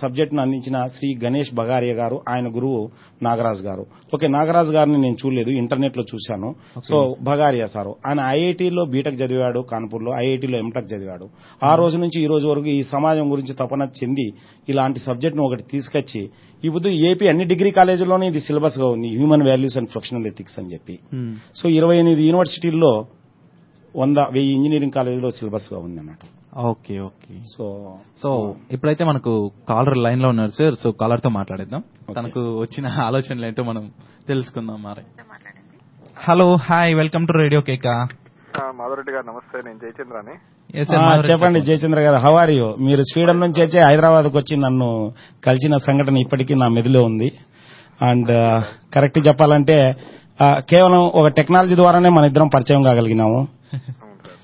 సబ్జెక్ట్ను అందించిన శ్రీ గణేష్ బగారియా గారు ఆయన గురువు నాగరాజ్ గారు. ఓకే నాగరాజ్ గారిని నేను చూడలేదు ఇంటర్నెట్లో చూశాను సో బగారియా సారు ఆయన ఐఐటిలో బీటెక్ చదివాడు కాన్పూర్లో ఐఐటిలో ఎంటెక్ చదివాడు. ఆ రోజు నుంచి ఈ రోజు వరకు ఈ సమాజం గురించి తపన చెంది ఇలాంటి సబ్జెక్ట్ను ఒకటి తీసుకొచ్చి ఈ బుద్ధు ఏపీ అన్ని డిగ్రీ కాలేజీల్లోనే ఇది సిలబస్గా ఉంది human values and professional ethics అని చెప్పి. Hmm. సో ఇరవై ఎనిమిది యూనివర్సిటీల్లో వంద వెయ్యి ఇంజనీరింగ్ కాలేజీలో సిలబస్గా ఉంది అన్నట్టు ఓకే ఓకే. సో సో ఇప్పుడైతే మనకు కాలర్ లైన్లో ఉన్నారు సార్ సో కాలర్తో మాట్లాడేద్దాం తనకు వచ్చిన [laughs] ఆలోచనలు ఏంటో మనం తెలుసుకుందాం మరి. Hello hi welcome to radio Keka. Madhavareddy గారు నమస్తే నేను జయచంద్రాని. చెప్పండి. జయచంద్ర గారు హౌ ఆర్ యూ మీరు స్వీడన్ నుంచి వచ్చి హైదరాబాద్కు వచ్చి నన్ను కలిసిన సంఘటన ఇప్పటికీ నా మెదిలో ఉంది. అండ్ కరెక్ట్ చెప్పాలంటే కేవలం ఒక టెక్నాలజీ ద్వారానే మన ఇద్దరం పరిచయం కాగలిగినాము.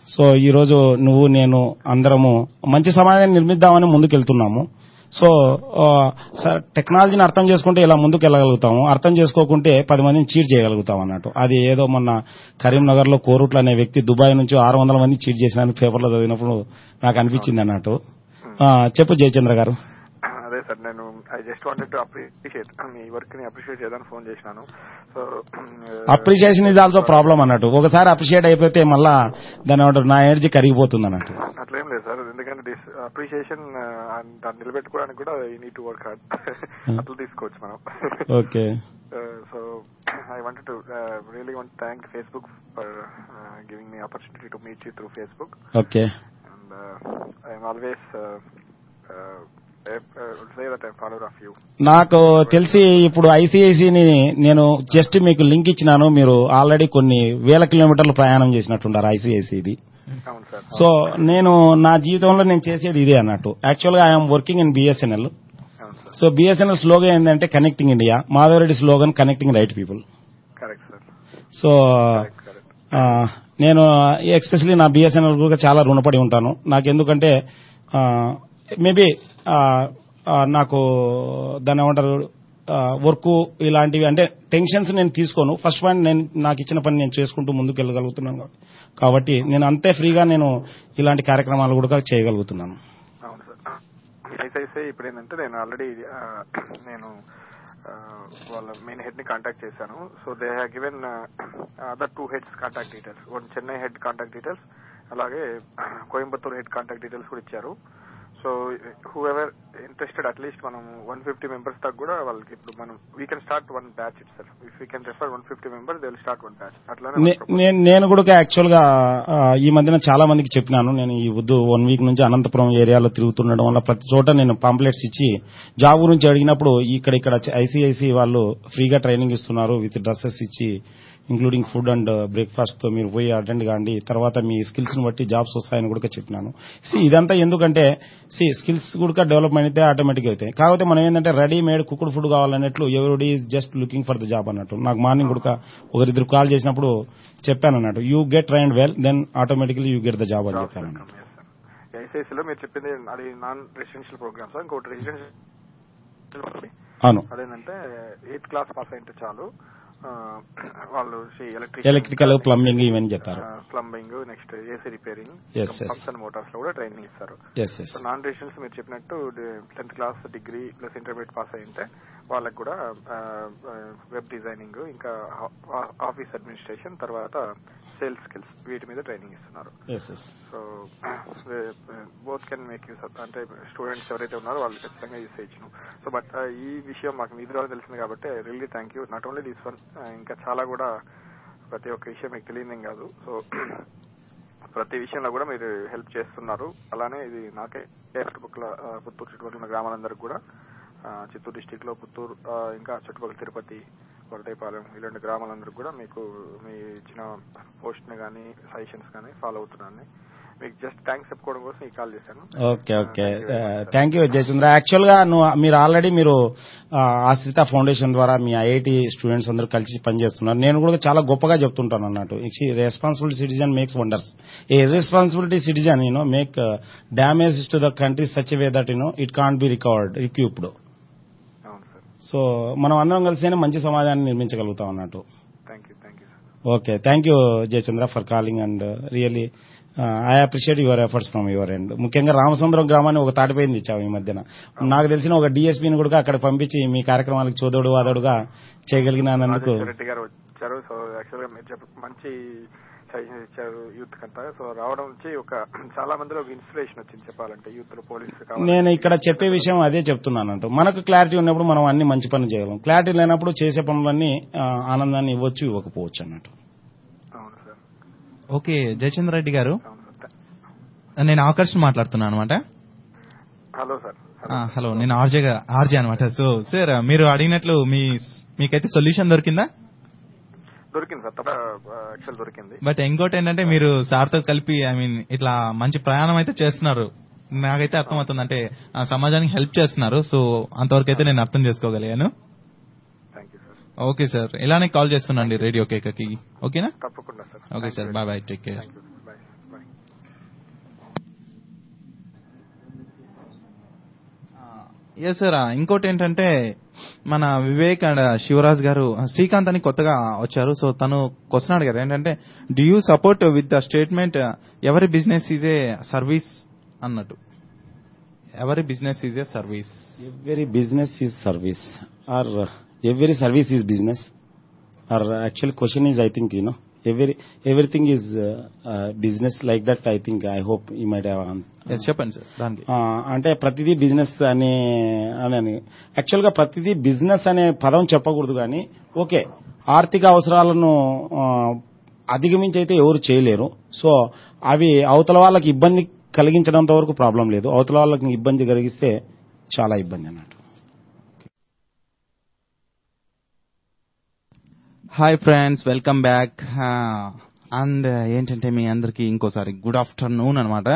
సో ఈ రోజు నువ్వు నేను అందరము మంచి సమాజాన్ని నిర్మిద్దామని ముందుకెళ్తున్నాము. సో సార్ టెక్నాలజీని అర్థం చేసుకుంటే ఇలా ముందుకు వెళ్ళగలుగుతాము అర్థం చేసుకోకుంటే పది మందిని చీట్ చేయగలుగుతాం అన్నట్టు. అది ఏదో మొన్న కరీంనగర్లో కోరుట్ల అనే వ్యక్తి దుబాయ్ నుంచి ఆరు వందల మంది చీట్ చేసిన పేపర్లో చదివినప్పుడు నాకు అనిపించింది అన్నట్టు. చెప్పు జయచంద్ర గారు. అదే సార్ నేను I just wanted to appreciate మీ వర్క్ని అప్రిషియేట్ చేద్దామని ఫోన్ చేసినాను. So appreciation is also problem అన్నట్టు. ఒకసారి అప్రిషియేట్ అయిపోతే మళ్ళా దాని ఏమంటారు నా ఎనర్జీ కరిగిపోతుంది అన్నట్టు. అట్లేం లేదు సార్ ఎందుకంటే అప్రిషియేషన్ దాన్ని నిలబెట్టుకోవడానికి కూడా you need to work hard అట్లా తీసుకోవచ్చు మనం. Okay so I wanted to really want thank Facebook for giving me opportunity to meet you through Facebook okay and uh, I'm నాకు తెలిసి ఇప్పుడు ఐసిఐసిని నేను జస్ట్ మీకు లింక్ ఇచ్చినాను. మీరు ఆల్రెడీ కొన్ని వేల కిలోమీటర్లు ప్రయాణం చేసినట్టుంటారు ఐసిఐసి ఇది అవును సార్. సో నేను నా జీవితంలో నేను చేసేది ఇదే అన్నట్టు. యాక్చువల్గా I'm working in BSNL so BSNL slogan ఏంటంటే connecting India Madhavareddy slogan connecting right people so నేను ఎక్స్పెషలీ నా బిఎస్ఎన్ఎల్ కూడా చాలా రుణపడి ఉంటాను. నాకు ఎందుకంటే మేబీ నాకు దాన్ని ఏమంటారు? వర్క్ ఇలాంటివి అంటే టెన్షన్స్ నేను తీసుకోను. ఫస్ట్ పాయింట్ నేను నాకు ఇచ్చిన పని నేను చేసుకుంటూ ముందుకు వెళ్ళగలుగుతున్నాను కాబట్టి నేను అంతే ఫ్రీగా నేను ఇలాంటి కార్యక్రమాలు కూడా చేయగలుగుతున్నాను. అవును సార్. ఇప్పుడు ఏంటంటే నేను ఆల్రెడీ నేను వాళ్ళ మెయిన్ హెడ్ని కాంటాక్ట్ చేశాను. So they have given other two heads contact details one Chennai head contact details అలాగే కోయంబత్తూర్ హెడ్ కాంటాక్ట్ డీటెయిల్స్ కూడా ఇచ్చారు. So whoever interested at least మనం వన్ ఫిఫ్టీ మెంబర్స్ దాకా కూడా వాళ్ళకి ఇప్పుడు మనం we can start one batch it sir if we can refer one fifty members they will start one batch అట్లానే నేను కూడా యాక్చువల్గా ఈ మధ్యన చాలా మందికి చెప్పినాను. నేను ఈ వద్దు వన్ వీక్ నుంచి అనంతపురం ఏరియాలో తిరుగుతుండడం వల్ల ప్రతి చోట నేను పాంప్లెట్స్ ఇచ్చి జాబ్ గురించి అడిగినప్పుడు ఇక్కడ ఇక్కడ ఐసీఐసీ వాళ్ళు ఫ్రీగా ట్రైనింగ్ ఇస్తున్నారు విత్ డ్రెస్సెస్ ఇచ్చి ఇంక్లూడింగ్ ఫుడ్ అండ్ బ్రేక్ఫాస్ట్తో మీరు పోయి అటెండ్ కాండి. తర్వాత మీ స్కిల్స్ని బట్టి జాబ్స్ వస్తాయని కూడా చెప్పినాను. సి ఇదంతా ఎందుకంటే సి స్కిల్స్ కూడా డెవలప్మెంట్ అయితే ఆటోమేటిక్ అవుతాయి. కాకపోతే మనం ఏంటంటే readymade cooked food కావాలన్నట్లు every is just looking for the job అన్నట్టు. నాకు మార్నింగ్ కూడా ఒకరిద్దరు కాల్ చేసినప్పుడు చెప్పాను అన్నట్టు. You get trained well then automatically you get the job అని చెప్పాను అన్నట్టు. మీరు చెప్పింది అది నాన్ రెసిడెన్షియల్ ప్రోగ్రామ్ సార్ ఇంకోటి రెసిడెన్షియల్ అవును. అదేంటంటే ఎయిత్ క్లాస్ పాస్ అయితే చాలు. వాళ్ళు ఎలక్ట్రిక్ ఎలక్ట్రికల్ ప్లంబింగ్ ఇవన్నీ చెప్పారు. Plumbing next AC repairing. Pumps and మోటార్స్లో కూడా ట్రైనింగ్ ఇస్తారు. నాన్ రెసిడెన్స్ మీరు చెప్పినట్టు tenth class degree plus intermediate pass అయింటే వాళ్ళకి కూడా వెబ్ డిజైనింగ్ ఇంకా ఆఫీస్ అడ్మినిస్ట్రేషన్ తర్వాత సేల్స్ స్కిల్స్ వీటి మీద ట్రైనింగ్ ఇస్తున్నారు. So both can make use అంటే స్టూడెంట్స్ ఎవరైతే ఉన్నారో వాళ్ళు ఖచ్చితంగా యూస్ చేయొచ్చును సో బట్ ఈ విషయం మాకు మీ ద్వారా తెలిసింది కాబట్టి really thank you not only this one ఇంకా చాలా కూడా ప్రతి ఒక్క విషయం మీకు తెలియదు కాదు. సో ప్రతి విషయంలో కూడా మీరు హెల్ప్ చేస్తున్నారు. అలానే ఇది నాకే చుట్టుపక్కల పుత్తూరు చుట్టుపక్కల ఉన్న గ్రామాలందరికీ కూడా చిత్తూరు డిస్టిక్లో పుత్తూరు ఇంకా చుట్టుపక్కల తిరుపతి వరదైపాలెం ఇలాంటి గ్రామాలందరికీ కూడా మీకు మీ ఇచ్చిన పోస్ట్ని కానీ సజెషన్స్ కానీ ఫాలో అవుతున్నాను మీకు జస్ట్ థ్యాంక్స్ చెప్పుకోవడం కోసం ఈ కాల్ చేశాను. Okay okay. Thank you Jayachandra యాక్చువల్గా మీరు ఆల్రెడీ మీరు ఆశ్రిత ఫౌండేషన్ ద్వారా మీ ఐఐటి స్టూడెంట్స్ అందరూ కలిసి పనిచేస్తున్నారు. నేను కూడా చాలా గొప్పగా చెప్తుంటాను అన్నట్టు. Responsible citizen makes wonders a responsibility citizen you know make damage to the country such way that you know it can't be recovered recouped so మనం అందరం కలిసేనే మంచి సమాజాన్ని నిర్మించగలుగుతాం అన్నట్టు. Okay thank you Jayachandra for calling and really I appreciate your efforts from your end ముఖ్యంగా రామచంద్రం గ్రామాన్ని ఒక తాటిపోయింది ఇచ్చావు ఈ మధ్యన. నాకు తెలిసిన ఒక డిఎస్పీని కూడా అక్కడ పంపించి మీ కార్యక్రమాలకు చోదోడు వాదోడుగా చేయగలిగినందుకు మంచి ఇచ్చారు యూత్ కంతా సో రావడం నుంచి ఒక [clears throat] చాలా మందిలో ఒక ఇన్స్పిరేషన్ వచ్చింది చెప్పాలంటే యూత్లో పోలీసు నేను ఇక్కడ చెప్పే విషయం అదే చెప్తున్నానంట. మనకు క్లారిటీ ఉన్నప్పుడు మనం అన్ని మంచి పనులు చేయగలం. క్లారిటీ లేనప్పుడు చేసే పనులన్నీ ఆనందాన్ని ఇవ్వచ్చు ఇవ్వకపోవచ్చు అన్నట్టు. అవును సార్. ఓకే జయచంద్ర రెడ్డి గారు. నేను ఆకర్ష్ మాట్లాడుతున్నాను అనమాట హలో సార్. హలో నేను ఆర్జే ఆర్జే అనమాట సో సార్ మీరు అడిగినట్లు మీ మీకైతే సొల్యూషన్ దొరికిందా? దొరికింది సార్ తప్ప యాక్చువల్ దొరికింది. బట్ ఇంకోటి ఏంటంటే మీరు సార్తో కలిపి ఐ మీన్ ఇట్లా మంచి ప్రయాణం అయితే చేస్తున్నారు. నాకైతే అర్థమవుతుంది అంటే ఆ సమాజానికి హెల్ప్ చేస్తున్నారు. సో అంతవరకు అయితే నేను అర్థం చేసుకోగలిగాను. సార్ ఓకే సార్ ఇలానే కాల్ చేస్తున్నాండి రేడియో కేకకి. ఓకేనా తప్పకుండా sir okay sir bye bye take care yes sir ఇంకోటి ఏంటంటే మన వివేక్ అండ్ శివరాజ్ గారు శ్రీకాంత్ అని కొత్తగా వచ్చారు. సో తను క్వశ్చన్ అడిగారు ఏంటంటే do you support with the statement every business is a service అన్నట్టు. Every business is a service every business is service or uh, service is business or actual question is I think you know business like that i think i hope you might have answered. Yes చెప్పండి సార్. దానికి. అంటే ప్రతిదీ బిజినెస్ అనే అని యాక్చువల్గా ప్రతిదీ బిజినెస్ అనే పదం చెప్పకూడదు కానీ ఓకే ఆర్థిక అవసరాలను అధిగమించి అయితే ఎవరు చేయలేరు. సో అవి అవతల వాళ్ళకి ఇబ్బంది కలిగించడంత వరకు ప్రాబ్లం లేదు. అవతల వాళ్ళకి ఇబ్బంది కలిగిస్తే చాలా ఇబ్బంది అన్నట్టు. Hi friends welcome back and ఏంటంటే మీ అందరికి ఇంకోసారి గుడ్ ఆఫ్టర్నూన్ అనమాట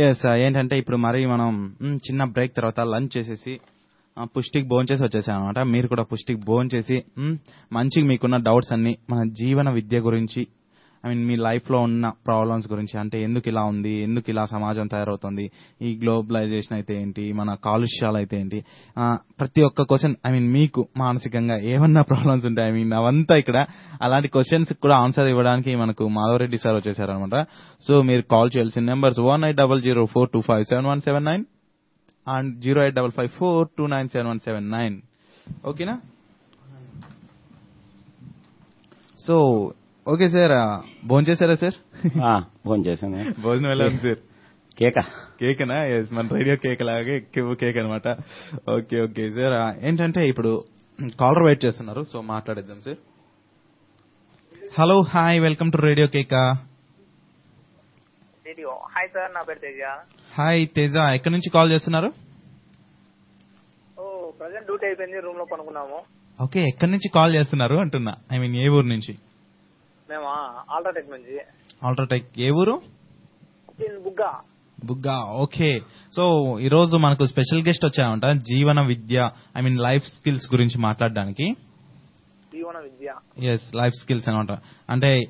ఎస్ ఏంటంటే ఇప్పుడు మరి మనం చిన్న బ్రేక్ తర్వాత లంచ్ చేసేసి పుష్టికి భోన్ చేసి వచ్చేసాం అనమాట మీరు కూడా పుష్టికి భోన్ చేసి మంచిగా మీకున్న డౌట్స్ అన్ని మన జీవన విద్య గురించి ఐ మీన్ మీ లైఫ్లో ఉన్న ప్రాబ్లమ్స్ గురించి అంటే ఎందుకు ఇలా ఉంది ఎందుకు ఇలా సమాజం తయారవుతుంది ఈ గ్లోబలైజేషన్ అయితే ఏంటి మన కాలుష్యాలు అయితే ఏంటి ప్రతి ఒక్క క్వశ్చన్ ఐ మీన్ మీకు మానసికంగా ఏమన్నా ప్రాబ్లమ్స్ ఉంటాయి ఐ మీన్ అవంతా ఇక్కడ అలాంటి క్వశ్చన్స్ కూడా ఆన్సర్ ఇవ్వడానికి మనకు మాధవరెడ్డి సార్ వచ్చేసారనమాట సో మీరు కాల్ చేయాల్సిన numbers one eight double zero four two five seven one seven nine and zero eight double five four two nine seven one seven nine ఓకేనా సో ఓకే సార్ భోంచేశారా సార్? ఆ, ఫోన్ చేశాను. భోజనం ఎలా ఉంది సార్? కేక. కేకేనా? ఎస్ మన రేడియో కేక్ లాగే కేక్ అనమాట ఓకే ఓకే సార్ ఏంటంటే ఇప్పుడు కాలర్ వెయిట్ చేస్తున్నారు సో మాట్లాడేద్దాం sir. Hello hi welcome to radio Keka. Radio. Hi sir నా పేరు తేజ. హాయ్ తేజ ఎక్కడి నుంచి కాల్ చేస్తున్నారు? ఓ ప్రజెంట్ డ్యూటీ అయిపోయింది రూమ్లో పనుకున్నాము. ఓకే ఎక్కడి నుంచి కాల్ చేస్తున్నారు అంటున్నా. ఐ మీన్ ఏ ఊరు నుంచి? మేము? ఆల్ట్రాటెక్ నుంచి. ఆల్ట్రాటెక్. ఏ ఊరు? బుగ్గా. బుగ్గా. ఓకే. సో ఈ రోజు మనకు స్పెషల్ గెస్ట్ వచ్చామంట జీవన విద్య ఐ మీన్ లైఫ్ స్కిల్స్ గురించి మాట్లాడడానికి. జీవన విద్య. ఎస్ లైఫ్ స్కిల్స్ అనమాట. అంటే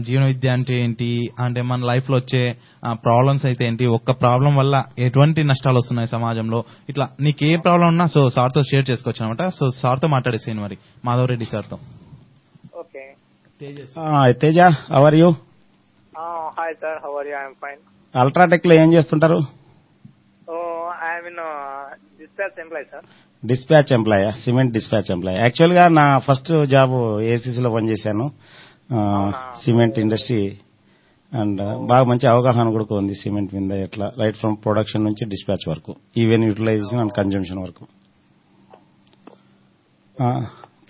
జీవన విద్య అంటే ఏంటి? అంటే మన లైఫ్లో వచ్చే ప్రాబ్లమ్స్ అయితే ఏంటి? ఒక్క ప్రాబ్లం వల్ల ఎటువంటి నష్టాలు వస్తున్నాయి సమాజంలో? ఇట్లా నీకు ఏ ప్రాబ్లం ఉన్నా సో సార్తో షేర్ చేసుకోవచ్చు అనమాట. సో సార్తో మాట్లాడేసేయండి మరి. మాధవ్ రెడ్డి సార్తో. Teja how are you hi sir how are you I'm fine అల్ట్రాటెక్లో ఏం చేస్తుంటారు? ఓ I'm in dispatch employee sir dispatch employee cement dispatch employee యాక్చువల్గా నా ఫస్ట్ జాబ్ ఏసీసీలో పనిచేశాను ఆ, సిమెంట్ ఇండస్ట్రీ అండ్ బాగా మంచి అవగాహన కూడా ఉంది సిమెంట్ మీద ఎట్లా రైట్ ఫ్రమ్ ప్రొడక్షన్ నుంచి డిస్పాచ్ వరకు. ఈవెన్ యూటిలైజేషన్ అండ్ కన్జంప్షన్ వరకు. ఆ,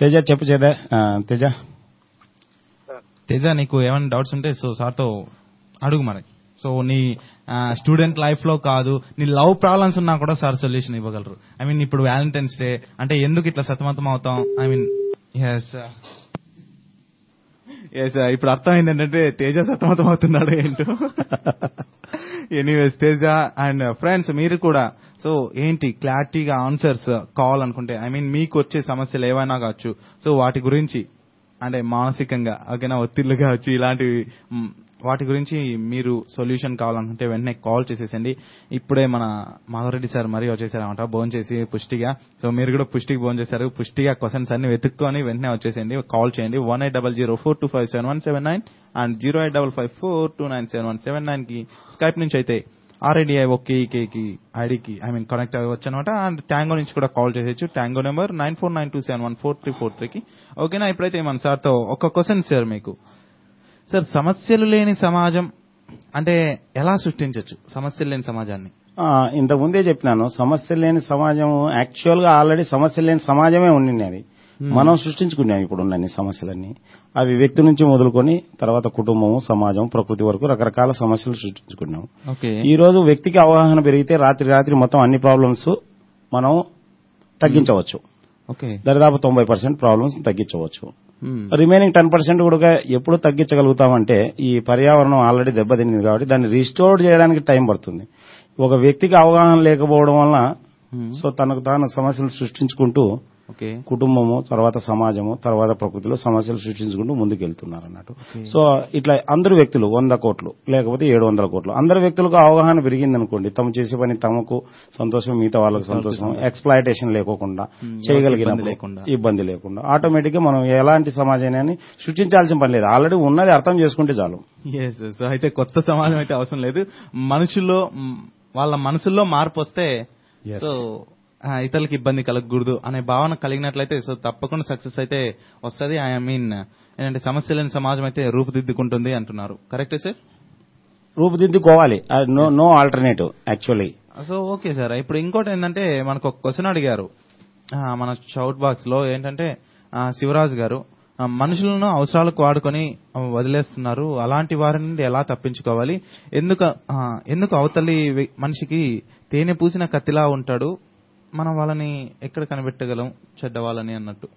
తేజ చెప్పు చేదా? తేజ. తేజ నీకు ఏమైనా డౌట్స్ ఉంటే సో సార్తో అడుగు మరి. సో నీ స్టూడెంట్ లైఫ్లో కాదు నీ లవ్ ప్రాబ్లమ్స్ ఉన్నా కూడా సార్ సొల్యూషన్ ఇవ్వగలరు. ఐ మీన్ ఇప్పుడు వ్యాలంటైన్స్ డే అంటే ఎందుకు ఇట్లా సతమతం అవుతాం? ఐ మీన్ ఎస్ ఎస్ ఇప్పుడు అర్థమైంది ఏంటంటే తేజ సతమతం అవుతున్నాడు ఏంటో. ఎనీవేస్ తేజ అండ్ ఫ్రెండ్స్ మీరు కూడా. సో ఏంటి? క్లారిటీగా ఆన్సర్స్ కావాలనుకుంటే ఐ మీన్ మీకు వచ్చే సమస్యలు ఏవైనా కావచ్చు. సో వాటి గురించి అంటే మానసికంగా ఓకేనా ఒత్తిళ్ళు కావచ్చు ఇలాంటివి వాటి గురించి మీరు సొల్యూషన్ కావాలనుకుంటే వెంటనే కాల్ చేసేసండి. ఇప్పుడే మన మాధవరెడ్డి సార్ మరీ వచ్చేసారనమాట భోజనం చేసి పుష్టిగా. సో మీరు కూడా పుష్టికి భోజనం చేశారు. పుష్టిగా క్వశ్చన్స్ అన్ని వెతుక్కొని వెంటనే వచ్చేసేయండి. కాల్ చేయండి. One eight double zero four two five seven one seven nine and zero eight double five four two nine seven one seven నైన్కి స్కైప్ నుంచి అయితే ఆర్ఐడిఐ ఒకే ఐడికి ఐ మీన్ కనెక్ట్ అవ్వచ్చు అనమాట అండ్ ట్యాంగో నుంచి కూడా కాల్ చేసేయచ్చు. Tango number nine four nine two seven one four three four త్రీకి. ఓకేనా? ఇప్పుడైతే మన సార్తో ఒక క్వశ్చన్ సార్ మీకు. సార్ సమస్యలు లేని సమాజం అంటే ఎలా సృష్టించవచ్చు సమస్యలు లేని సమాజాన్ని. ఇంతకు ముందే చెప్పినాను సమస్య లేని సమాజం యాక్చువల్గా ఆల్రెడీ సమస్య లేని సమాజమే ఉండింది మనం సృష్టించుకున్నాం ఇప్పుడు ఉన్న సమస్యలన్నీ. అవి వ్యక్తి నుంచి మొదలుకొని తర్వాత కుటుంబం సమాజం ప్రకృతి వరకు రకరకాల సమస్యలు సృష్టించుకున్నాం. ఓకే. ఈ రోజు వ్యక్తికి అవగాహన పెరిగితే రాత్రి రాత్రి మొత్తం అన్ని ప్రాబ్లమ్స్ మనం తగ్గించవచ్చు. దరిదాపు తొంభై పర్సెంట్ ప్రాబ్లమ్స్ తగ్గించవచ్చు. రిమైనింగ్ టెన్ పర్సెంట్ కూడా ఎప్పుడు తగ్గించగలుగుతామంటే ఈ పర్యావరణం ఆల్రెడీ దెబ్బతింది కాబట్టి దాన్ని రిస్టోర్ చేయడానికి టైం పడుతుంది. ఒక వ్యక్తికి అవగాహన లేకపోవడం వల్ల సో తనకు తాను సమస్యలు సృష్టించుకుంటూ కుటుంబము తర్వాత సమాజము తర్వాత ప్రకృతిలో సమస్యలు సృష్టించుకుంటూ ముందుకెళ్తున్నారు అన్నట్టు సో ఇట్లా అందరు వ్యక్తులు వంద కోట్లు లేకపోతే ఏడు వందల కోట్లు అందరు వ్యక్తులకు అవగాహన పెరిగింది అనుకోండి తమ చేసే పని తమకు సంతోషం మిగతా వాళ్ళకు సంతోషం ఎక్స్ప్లాయిటేషన్ లేకోకుండా చేయగలిగిన ఇబ్బంది లేకుండా. ఇబ్బంది లేకుండా. ఆటోమేటిక్గా మనం ఎలాంటి సమాజాన్ని సృష్టించాల్సిన పని లేదు. ఆల్రెడీ ఉన్నది అర్థం చేసుకుంటే చాలు. సో అయితే కొత్త సమాజం అయితే అవసరం లేదు. మనుషుల్లో వాళ్ళ మనసుల్లో మార్పు వస్తే. సో ఇతరులకు ఇబ్బంది కలగకూడదు అనే భావన కలిగినట్లయితే సో తప్పకుండా సక్సెస్ అయితే వస్తుంది. ఐ మీన్ ఏంటంటే సమస్య లేని సమాజం అయితే రూపుదిద్దుకుంటుంది అంటున్నారు. కరెక్టే sir రూపుదిద్దుకోవాలి. No no alternative actually so okay sir ఇప్పుడు ఇంకోటి ఏంటంటే మనకు ఒక క్వశ్చన్ అడిగారు. మన షౌట్ బాక్స్లో ఏంటంటే శివరాజు గారు మనుషులను అవసరాలకు వాడుకొని వదిలేస్తున్నారు. అలాంటి వారి నుండి ఎలా తప్పించుకోవాలి? ఎందుకు ఎందుకు అవతలి మనిషికి తేనె పూసిన కత్తిలా ఉంటాడు? మనం వాళ్ళని ఎక్కడ కనిపెట్టగలం చెడ్డ వాళ్ళని అన్నట్టు.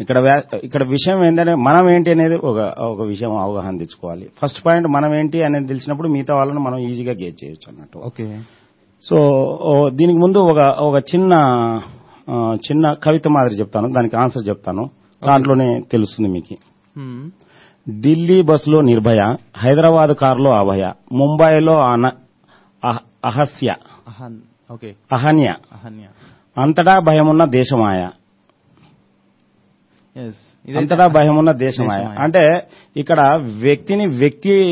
ఇక్కడ ఇక్కడ విషయం ఏంటంటే మనం ఏంటి అనేది ఒక ఒక విషయం అవగాహన తెచ్చుకోవాలి. ఫస్ట్ పాయింట్ మనం ఏంటి అనేది తెలిసినప్పుడు మిగతా వాళ్ళని మనం ఈజీగా గేజ్ చేయొచ్చు అన్నట్టు. ఓకే. సో దీనికి ముందు ఒక ఒక చిన్న చిన్న కవిత మాదిరి చెప్తాను. దానికి ఆన్సర్ చెప్తాను. దాంట్లోనే తెలుస్తుంది మీకు. ఢిల్లీ బస్సులో నిర్భయ హైదరాబాద్ కారులో అభయ ముంబైలో అహస్య. అహన్య. అహన్య. అంతటా భయమున్న దేశమాయ. అంతటా భయమున్న దేశమాయ. దేశమాయ. అంటే ఇక్కడ వ్యక్తిని వ్యక్తి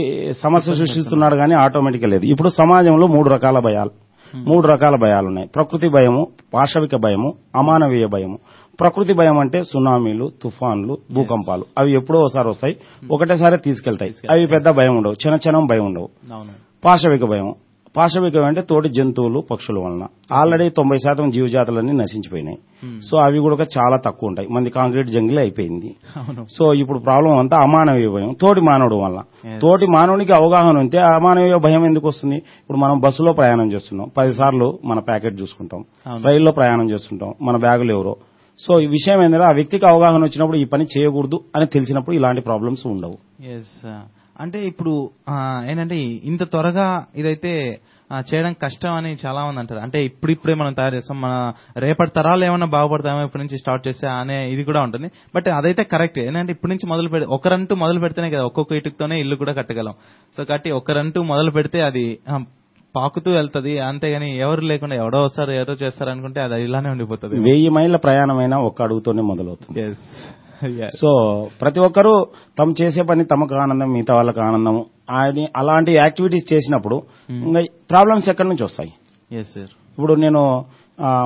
సమస్య సృష్టిస్తున్నాడు కానీ ఆటోమేటిక్ లేదు. ఇప్పుడు సమాజంలో మూడు రకాల భయాలు. మూడు రకాల భయాలు ఉన్నాయి. ప్రకృతి భయము పాశవిక భయము అమానవీయ భయము. ప్రకృతి భయం అంటే సునామీలు తుఫాన్లు భూకంపాలు. అవి ఎప్పుడో ఒకసారి వస్తాయి. ఒకటేసారి తీసుకెళ్తాయి. అవి పెద్ద భయం ఉండవు. చిన్న చిన్న భయం ఉండవు. పాశవిక భయం పాశవికం అంటే తోటి జంతువులు పక్షుల వలన. ఆల్రెడీ తొంభై శాతం జీవజాతులన్నీ నశించిపోయినాయి. సో అవి కూడా చాలా తక్కువ ఉంటాయి. మంది కాంక్రీట్ జంగిల్ అయిపోయింది. సో ఇప్పుడు ప్రాబ్లం అంతా అమానవీయ భయం తోటి మానవుడు వల్ల. తోటి మానవునికి అవగాహన ఉంటే అమానవీయ భయం ఎందుకు వస్తుంది? ఇప్పుడు మనం బస్సులో ప్రయాణం చేస్తున్నాం. పది సార్లు మన ప్యాకెట్ చూసుకుంటాం. రైల్లో ప్రయాణం చేస్తుంటాం. మన బ్యాగులు ఎవరో. సో ఈ విషయం ఏంటంటే ఆ వ్యక్తికి అవగాహన వచ్చినప్పుడు ఈ పని చేయకూడదు అని తెలిసినప్పుడు ఇలాంటి ప్రాబ్లమ్స్ ఉండవు. అంటే ఇప్పుడు ఏంటంటే ఇంత త్వరగా ఇదైతే చేయడం కష్టం అని చాలా మంది అంటారు అంటే ఇప్పుడిప్పుడే మనం తయారు చేస్తాం. మన రేపటి తరాలు ఏమైనా బాగుపడతామో ఇప్పటి నుంచి స్టార్ట్ చేస్తే అనే ఇది కూడా ఉంటుంది. బట్ అదైతే కరెక్ట్. ఏంటంటే ఇప్పటి నుంచి మొదలు పెడి ఒకరంటూ మొదలు పెడితేనే కదా ఒక్కొక్క ఇటుకతోనే ఇల్లు కూడా కట్టగలం. సో కాబట్టి ఒకరంటూ మొదలు పెడితే అది పాకుతూ వెళ్తది. అంతేగాని ఎవరు లేకుండా ఎవడో వస్తారు ఎవరో చేస్తారు అనుకుంటే అది ఇలానే ఉండిపోతుంది. వెయ్యి మైళ్ళ ప్రయాణమైనా ఒక్క అడుగుతోనే మొదలవుతుంది. ఎస్ [laughs] సో ప్రతి ఒక్కరూ తమ చేసే పని తమకు ఆనందం మిగతా వాళ్ళకి ఆనందం అది అలాంటి యాక్టివిటీస్ చేసినప్పుడు ఇంకా ప్రాబ్లమ్స్ ఎక్కడి నుంచి వస్తాయి? ఇప్పుడు నేను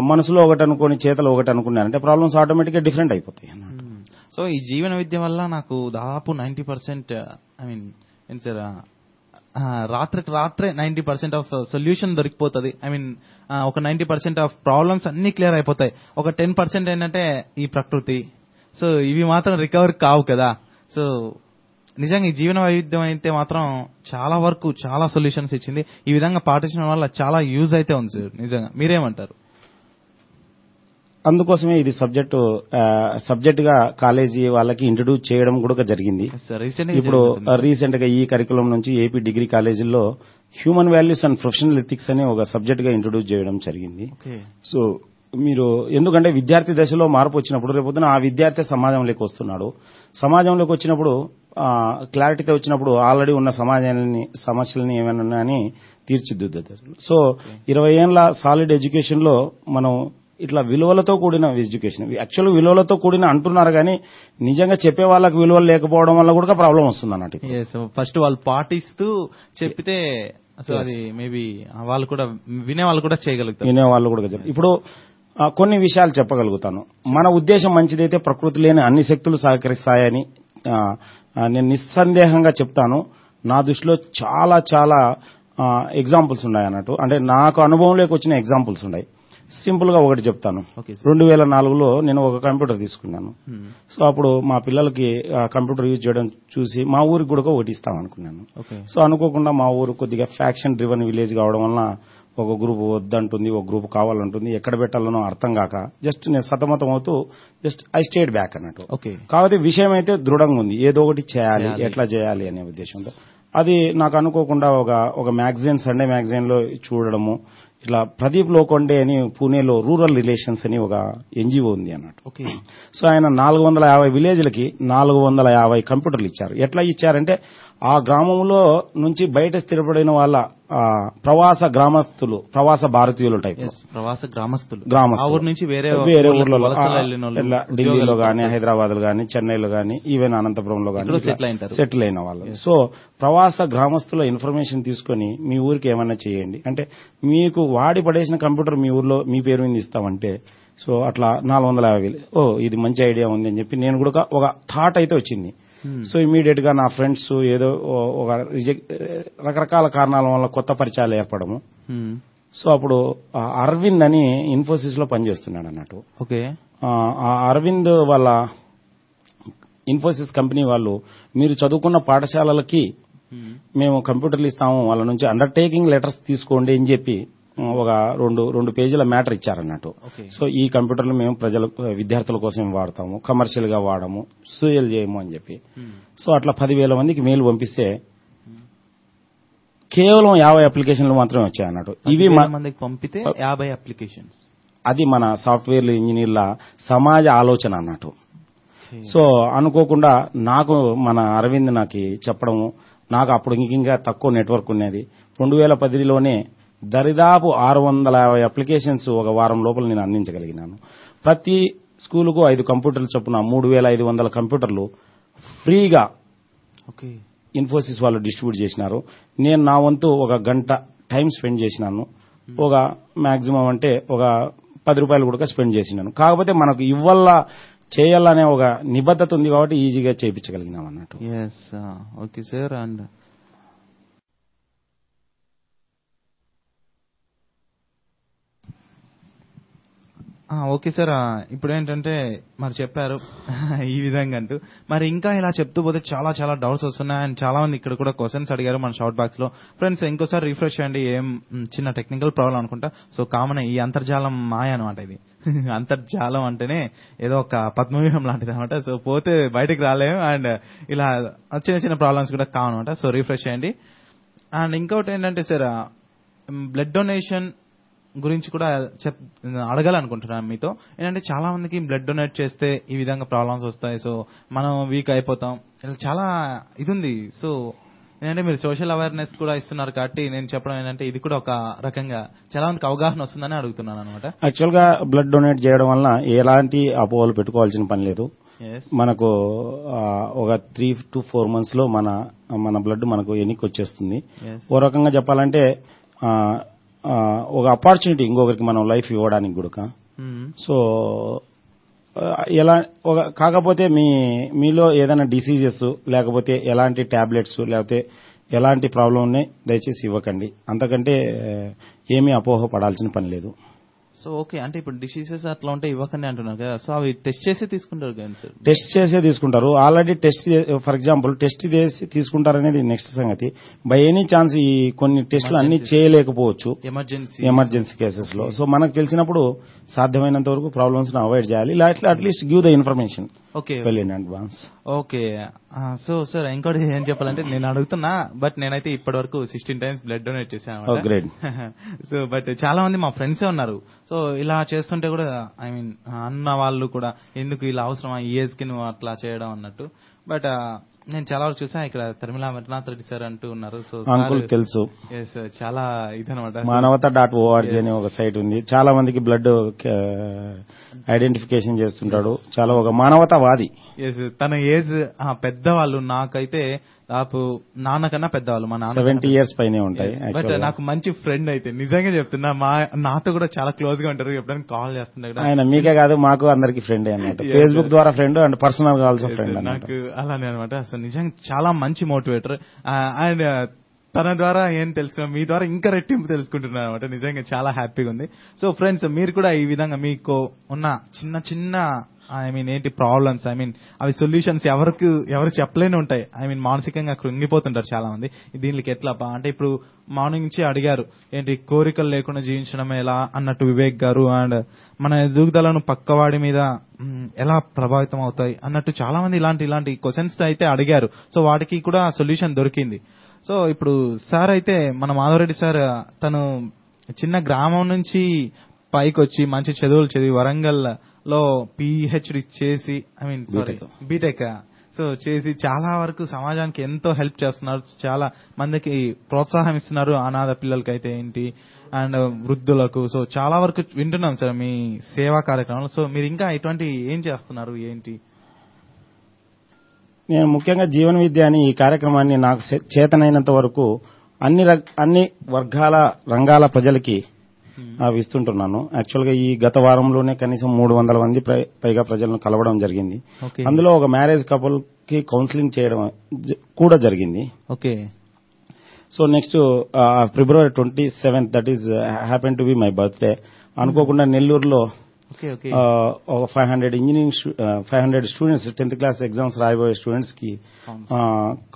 మనసులో ఒకటి అనుకోని చేతలు ఒకటి అనుకున్నానంటే ప్రాబ్లమ్స్ ఆటోమేటిక్గా డిఫరెంట్ అయిపోతాయి అన్నమాట. సో ఈ జీవన విద్య వల్ల నాకు దాదాపు నైన్టీ పర్సెంట్ ఐ మీన్ ఏం సార్ రాత్రికి రాత్రే నైన్టీ పర్సెంట్ ఆఫ్ సొల్యూషన్ దొరికిపోతుంది. ఐ మీన్ ఒక నైన్టీ పర్సెంట్ ఆఫ్ ప్రాబ్లమ్స్ అన్ని క్లియర్ అయిపోతాయి. ఒక టెన్ పర్సెంట్ ఏంటంటే ఈ ప్రకృతి సో ఇవి మాత్రం రికవర్ కావు కదా. సో నిజంగా ఈ జీవన వైవిధ్యం అయితే మాత్రం చాలా వరకు చాలా సొల్యూషన్స్ ఇచ్చింది. ఈ విధంగా పాటించడం వల్ల చాలా యూజ్ అయితే ఉంది సార్ నిజంగా. మీరేమంటారు? అందుకోసమే ఇది సబ్జెక్ట్ సబ్జెక్ట్గా కాలేజీ వాళ్ళకి ఇంట్రడ్యూస్ చేయడం కూడా జరిగింది. ఇప్పుడు రీసెంట్గా ఈ కరికులం నుంచి ఏపీ డిగ్రీ కాలేజీల్లో human values and professional ethics అనే ఒక సబ్జెక్ట్గా ఇంట్రడ్యూస్ చేయడం జరిగింది. సో మీరు ఎందుకంటే విద్యార్థి దశలో మార్పు వచ్చినప్పుడు రేపొద్దున ఆ విద్యార్థి సమాజంలోకి వస్తున్నాడు. సమాజంలోకి వచ్చినప్పుడు క్లారిటీతో వచ్చినప్పుడు ఆల్రెడీ ఉన్న సమాజాన్ని సమస్యలని ఏమైనా ఉన్నాయని తీర్చిదిద్దుతారు. సో ఇరవై ఏళ్ళ సాలిడ్ ఎడ్యుకేషన్లో మనం ఇట్లా విలువలతో కూడిన ఎడ్యుకేషన్ యాక్చువల్ విలువలతో కూడిన అంటున్నారు కానీ నిజంగా చెప్పే వాళ్ళకి విలువలు లేకపోవడం వల్ల కూడా ప్రాబ్లం వస్తుంది అన్నట్టు ఫస్ట్ వాళ్ళు పాటిస్తూ చెప్పితే అసలు అది మేబీ వాళ్ళు కూడా వినే వాళ్ళు కూడా చేయగలుగుతారు. వినే వాళ్ళు కూడా ఇప్పుడు కొన్ని విషయాలు చెప్పగలుగుతాను. మన ఉద్దేశం మంచిదైతే ప్రకృతి లేని అన్ని శక్తులు సహకరిస్తాయని నేను నిస్సందేహంగా చెప్తాను. నా దృష్టిలో చాలా చాలా ఎగ్జాంపుల్స్ ఉన్నాయి అన్నట్టు. అంటే నాకు అనుభవంలోకి వచ్చిన ఎగ్జాంపుల్స్ ఉన్నాయి. సింపుల్గా ఒకటి చెప్తాను. రెండు వేల నాలుగులో నేను ఒక కంప్యూటర్ తీసుకున్నాను. సో అప్పుడు మా పిల్లలకి కంప్యూటర్ యూజ్ చేయడం చూసి మా ఊరికి కూడా ఒకటి ఇస్తాం అనుకున్నాను సో అనుకోకుండా మా ఊరు కొద్దిగా ఫ్యాక్షన్ డ్రివన్ విలేజ్ కావడం వలన ఒక గ్రూప్ వద్దంటుంది ఒక గ్రూప్ కావాలంటుంది ఎక్కడ పెట్టాలనో అర్థం కాక జస్ట్ నేను సతమతం అవుతూ జస్ట్ ఐ స్టేట్ బ్యాక్ అన్నట్టు. ఓకే. కాకపోతే విషయం అయితే దృఢంగా ఉంది. ఏదో ఒకటి చేయాలి. ఎట్లా చేయాలి అనే ఉద్దేశంతో. అది నాకు అనుకోకుండా ఒక ఒక మ్యాగజైన్ సండే మ్యాగజైన్లో చూడడము ఇట్లా ప్రదీప్ లోకొండే అని పూణేలో రూరల్ రిలేషన్స్ అని ఒక ఎన్జిఓ ఉంది అన్నట్టు. ఓకే. సో ఆయన నాలుగు వందల యాభై విలేజ్లకి నాలుగు వందల యాభై కంప్యూటర్లు ఇచ్చారు. ఎట్లా ఇచ్చారంటే ఆ గ్రామంలో నుంచి బయట స్థిరపడిన వాళ్ళ ప్రవాస గ్రామస్తులు ప్రవాస భారతీయులు టైప్. ప్రవాస గ్రామస్తులు. గ్రామస్తులు. నుంచి వేరే వేరే ఊర్లలో ఢిల్లీలో గానీ. హైదరాబాద్లో గానీ చెన్నైలో గానీ ఈవెన్ అనంతపురంలో గానీ. సెటిల్ అయిన వాళ్ళు. సో ప్రవాస గ్రామస్తుల ఇన్ఫర్మేషన్ తీసుకొని మీ ఊరికి ఏమైనా చేయండి. అంటే మీకు వాడి పడేసిన కంప్యూటర్ మీ ఊర్లో మీ పేరు మీద ఇస్తామంటే సో అట్లా నాలుగు వందల యాభై ఓ ఇది మంచి ఐడియా ఉంది అని చెప్పి నేను కూడా ఒక థాట్ అయితే వచ్చింది. సో ఇమీడియట్గా నా ఫ్రెండ్స్ ఏదో ఒక రిజెక్ట్ రకరకాల కారణాల వల్ల కొత్త పరిచయాలు ఏర్పడము Hmm. సో అప్పుడు ఆ అరవింద్ అని ఇన్ఫోసిస్లో పనిచేస్తున్నాడు అన్నట్టు ఓకే ఆ అరవింద్ వాళ్ళ ఇన్ఫోసిస్ కంపెనీ వాళ్ళు మీరు చదువుకున్న పాఠశాలలకి Hmm. మేము కంప్యూటర్లు ఇస్తాము వాళ్ళ నుంచి అండర్టేకింగ్ లెటర్స్ తీసుకోండి అని చెప్పి ఒక రెండు రెండు పేజీల మ్యాటర్ ఇచ్చారన్నట్టు. సో ఈ కంప్యూటర్లు మేము ప్రజల విద్యార్థుల కోసం వాడతాము కమర్షియల్గా వాడము సూయల్ చేయము అని చెప్పి. Hmm. సో అట్లా పదివేల మందికి మెయిల్ పంపిస్తే కేవలం యాభై అప్లికేషన్లు మాత్రమే వచ్చాయి అన్నట్టు ఇవి మందికి పంపితే యాభై అప్లికేషన్స్. అది మన సాఫ్ట్వేర్ ఇంజనీర్ల సమాజ ఆలోచన అన్నట్టు. సో అనుకోకుండా నాకు మన అరవింద్ నాకు చెప్పడము నాకు అప్పుడు ఇంకా తక్కువ నెట్వర్క్ ఉన్నది. రెండు వేల పదిలోనే దరిదాపు ఆరు వందల యాభై అప్లికేషన్స్ ఒక వారం లోపల నేను అందించగలిగినాను. ప్రతి స్కూలుకు ఐదు కంప్యూటర్లు చొప్పున మూడు వేల ఐదు వందల కంప్యూటర్లు ఫ్రీగా ఓకే. ఇన్ఫోసిస్ వాళ్ళు డిస్ట్రిబ్యూట్ చేసినారు. నేను నా వంతు ఒక గంట టైం స్పెండ్ చేసినాను. ఒక మాక్సిమం అంటే ఒక పది రూపాయలు కూడా స్పెండ్ చేసినాను. కాకపోతే మనకు ఇవ్వాల చేయాలనే ఒక నిబద్ధత ఉంది కాబట్టి ఈజీగా చేయించగలిగినాం అన్నట్టు. Okay sir and okay sir. ఇప్పుడు ఏంటంటే మరి చెప్పారు [laughs] ఈ విధంగా అంటూ మరి ఇంకా ఇలా చెప్తూ పోతే చాలా చాలా డౌట్స్ వస్తున్నాయి. అండ్ చాలా మంది ఇక్కడ కూడా క్వశ్చన్స్ అడిగారు మన షార్ట్ బాక్స్లో. ఫ్రెండ్స్ ఇంకోసారి రిఫ్రెష్ చేయండి. ఏం చిన్న టెక్నికల్ ప్రాబ్లం అనుకుంటా. సో కామన్ ఈ అంతర్జాలం మాయ అనమాట ఇది. [laughs] అంతర్జాలం అంటేనే ఏదో ఒక పద్మవ్యూహం లాంటిది అనమాట సో పోతే బయటకు రాలేము. అండ్ ఇలా చిన్న చిన్న ప్రాబ్లమ్స్ కూడా కావనమాట సో రిఫ్రెష్ చేయండి. అండ్ ఇంకోటి ఏంటంటే సార్ బ్లడ్ డొనేషన్ గురించి కూడా చెప్ అడగాలనుకుంటున్నాను మీతో. ఏంటంటే చాలా మందికి బ్లడ్ డొనేట్ చేస్తే ఈ విధంగా ప్రాబ్లమ్స్ వస్తాయి. సో మనం వీక్ అయిపోతాం. ఇలా చాలా ఇది ఉంది సో ఏంటంటే మీరు సోషల్ అవేర్నెస్ కూడా ఇస్తున్నారు కాబట్టి నేను చెప్పడం ఏంటంటే ఇది కూడా ఒక రకంగా చాలా మందికి అవగాహన వస్తుందని అడుగుతున్నాను అనమాట యాక్చువల్గా బ్లడ్ డొనేట్ చేయడం వల్ల ఎలాంటి అపోహలు పెట్టుకోవాల్సిన పని లేదు. మనకు ఒక త్రీ టు ఫోర్ మంత్స్లో మన మన బ్లడ్ మనకు ఎన్నిక వచ్చేస్తుంది ఓ రకంగా చెప్పాలంటే ఒక అపార్చునిటీ ఇంకొకరికి మనం లైఫ్ ఇవ్వడానికి కూడా సో ఎలా ఒక కాకపోతే మీ మీలో ఏదైనా డిసీజెస్ లేకపోతే ఎలాంటి టాబ్లెట్స్ లేకపోతే ఎలాంటి ప్రాబ్లం ఉన్నాయి దయచేసి ఇవ్వకండి. అంతకంటే ఏమీ అపోహ పడాల్సిన పని లేదు. సో ఓకే అంటే ఇప్పుడు డిసీజెస్ అట్లా ఉంటే ఇవ్వకండి అంటున్నారు కదా. సో అవి టెస్ట్ చేసి తీసుకుంటారు కదా సార్? టెస్ట్ చేసే తీసుకుంటారు. Already test for example test చేసి తీసుకుంటారనేది నెక్స్ట్ సంగతి. బై ఎనీ ఛాన్స్ ఈ కొన్ని టెస్టులు అన్ని. చేయలేకపోవచ్చు. ఎమర్జెన్సీ ఎమర్జెన్సీ కేసెస్లో. సో మనకు తెలిసినప్పుడు సాధ్యమైనంత వరకు ప్రాబ్లమ్స్ అవాయిడ్ చేయాలి. At least give the information okay well in advance okay so sir ఇంకోటి ఏం చెప్పాలంటే నేను అడుగుతున్నా బట్ నేనైతే ఇప్పటి వరకు సిక్స్టీన్ టైమ్స్ బ్లడ్ డొనేట్ చేశాను Oh. సో బట్ [laughs] చాలా మంది మా ఫ్రెండ్స్ ఉన్నారు. సో ఇలా చేస్తుంటే కూడా ఐ మీన్ అన్న వాళ్ళు కూడా ఎందుకు ఇలా అవసరమా ఈ ఏజ్కి నువ్వు అట్లా చేయడం అన్నట్టు. బట్ నేను చాలా వరకు చూసా ఇక్కడ తిరుమల అమర్నాథ్ రెడ్డి సార్ అంటూ ఉన్నారు. సో అంకుల్ తెలుసు. చాలా ఇదనమాట మానవత డాట్ ఓఆర్జీ అనే ఒక సైట్ ఉంది. చాలా మందికి బ్లడ్ ఐడెంటిఫికేషన్ చేస్తుంటాడు. చాలా ఒక మానవతావాది. తన ఏజ్ పెద్దవాళ్ళు నాకైతే దాదాపు నాన్నకన్నా పెద్దవాళ్ళు మా నాన్న సెవెంటీ ఇయర్స్ పైనే ఉంటాయి బట్. నాకు మంచి ఫ్రెండ్ అయితే నిజంగా చెప్తున్నా మా నాతో కూడా చాలా క్లోజ్గా ఉంటారు ఎప్పుడైనా కాల్ చేస్తుండే కూడా. ఆయన మీకే కాదు మాకు అందరికి ఫ్రెండ్ అన్నమాట Yes, ఫేస్బుక్. ద్వారా ఫ్రెండ్ అండ్ పర్సనల్గా ఆల్సో ఫ్రెండ్ నాకు అలానే అనమాట అసలు నిజంగా చాలా మంచి మోటివేటర్ అండ్ తన ద్వారా ఏం తెలుసుకున్నా మీ ద్వారా ఇంకా రెట్టింపు తెలుసుకుంటున్నాను అనమాట నిజంగా చాలా హ్యాపీగా ఉంది. సో ఫ్రెండ్స్ మీరు కూడా ఈ విధంగా మీకు ఉన్న చిన్న చిన్న ఐ మీన్ ఏంటి ప్రాబ్లమ్స్ ఐ మీన్ అవి సొల్యూషన్స్ ఎవరికి ఎవరు చెప్పలేని ఉంటాయి. ఐ మీన్ మానసికంగా కృంగిపోతుంటారు చాలా మంది దీనికి ఎట్లా అంటే ఇప్పుడు మార్నింగ్ నుంచి అడిగారు ఏంటి కోరికలు లేకుండా జీవించడం ఎలా అన్నట్టు వివేక్ గారు అండ్ మన ఎదుగుదలను పక్కవాడి మీద ఎలా ప్రభావితం అవుతాయి అన్నట్టు చాలా మంది ఇలాంటి ఇలాంటి క్వశ్చన్స్ అయితే అడిగారు. సో వాటికి కూడా సొల్యూషన్ దొరికింది. సో ఇప్పుడు సార్ అయితే మన మాధవరెడ్డి సార్ తను చిన్న గ్రామం నుంచి పైకి వచ్చి మంచి చదువులు చదివి వరంగల్ లో పిహెచ్డి చేసి I mean sorry BTech so చేసి చాలా వరకు సమాజానికి ఎంతో హెల్ప్ చేస్తున్నారు. చాలా మందికి ప్రోత్సాహం ఇస్తున్నారు అనాథ పిల్లలకి అయితే ఏంటి అండ్ వృద్ధులకు. సో చాలా వరకు వింటున్నాం సార్ మీ సేవా కార్యక్రమాలు. సో మీరు ఇంకా ఇటువంటి ఏం చేస్తున్నారు? ఏంటి? నేను ముఖ్యంగా జీవన విద్య అని ఈ కార్యక్రమాన్ని నాకు చేతనైనంత వరకు అన్ని రక్- అన్ని వర్గాల రంగాల ప్రజలకి అవి ఇస్తుంటున్నాను యాక్చువల్గా ఈ గత వారంలోనే కనీసం మూడు వందల మంది పైగా ప్రజలను కలవడం జరిగింది. అందులో ఒక మ్యారేజ్ కపుల్కి కౌన్సిలింగ్ చేయడం కూడా జరిగింది. Okay. So next February twenty seventh that is happen to be my birthday. అనుకోకుండా నెల్లూరులో okay okay. Five hundred engineering five hundred students tenth class exams రాయబోయే స్టూడెంట్స్కి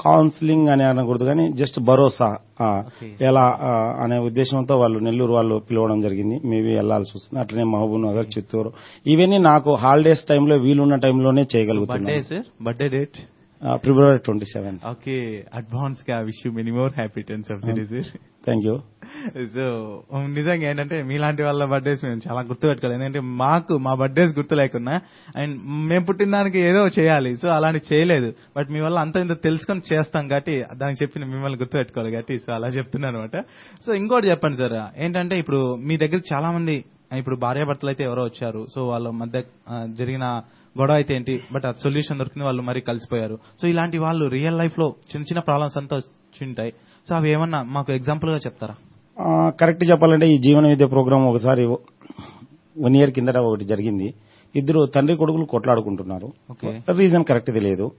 కౌన్సిలింగ్ అని అనకూడదు కానీ జస్ట్ భరోసా. ఎలా అనే ఉద్దేశంతో వాళ్ళు నెల్లూరు వాళ్ళు పిలవడం జరిగింది. మేబీ వెళ్ళాల్సి వస్తుంది. అట్లనే మహబూబ్ నగర్ చిత్తూరు. ఇవన్నీ నాకు హాలిడేస్ టైంలో వీలున్న టైంలోనే చేయగలుగుతున్నాను. Sir birthday date February twenty seventh okay అడ్వాన్స్గా wish many more happy tens of the day sir thank you so నిజంగా ఏంటంటే మీలాంటి వాళ్ళ బర్త్డేస్ మేము చాలా గుర్తుపెట్టుకోవాలి. ఎందుకంటే మాకు మా బర్త్డేస్ గుర్తు లేకున్నా అండ్ మేము పుట్టిన దానికి ఏదో చేయాలి. సో అలాంటి చేయలేదు. బట్ మీ వల్ల అంత ఇంత తెలుసుకొని చేస్తాం కాబట్టి దానికి చెప్పిన మిమ్మల్ని గుర్తుపెట్టుకోవాలి కాబట్టి సో అలా చెప్తున్నాను అనమాట సో ఇంకోటి చెప్పండి సార్. ఏంటంటే ఇప్పుడు మీ దగ్గర చాలా మంది ఇప్పుడు భార్యాభర్తలు అయితే ఎవరో వచ్చారు. సో వాళ్ళ మధ్య జరిగిన గొడవ అయితే ఏంటి? బట్ ఆ సొల్యూషన్ దొరికింది వాళ్ళు మరీ కలిసిపోయారు. సో ఇలాంటి వాళ్ళు రియల్ లైఫ్లో చిన్న చిన్న ప్రాబ్లమ్స్ అంతా వచ్చింటాయి. సో అవి ఏమన్నా మాకు ఎగ్జాంపుల్గా చెప్తారా కరెక్ట్ చెప్పాలంటే ఈ జీవన విద్య ప్రోగ్రామ్ ఒకసారి వన్ ఇయర్ కిందట ఒకటి జరిగింది. ఇద్దరు తండ్రి కొడుకులు కొట్లాడుకుంటున్నారు. రీజన్ కరెక్ట్ తెలియదు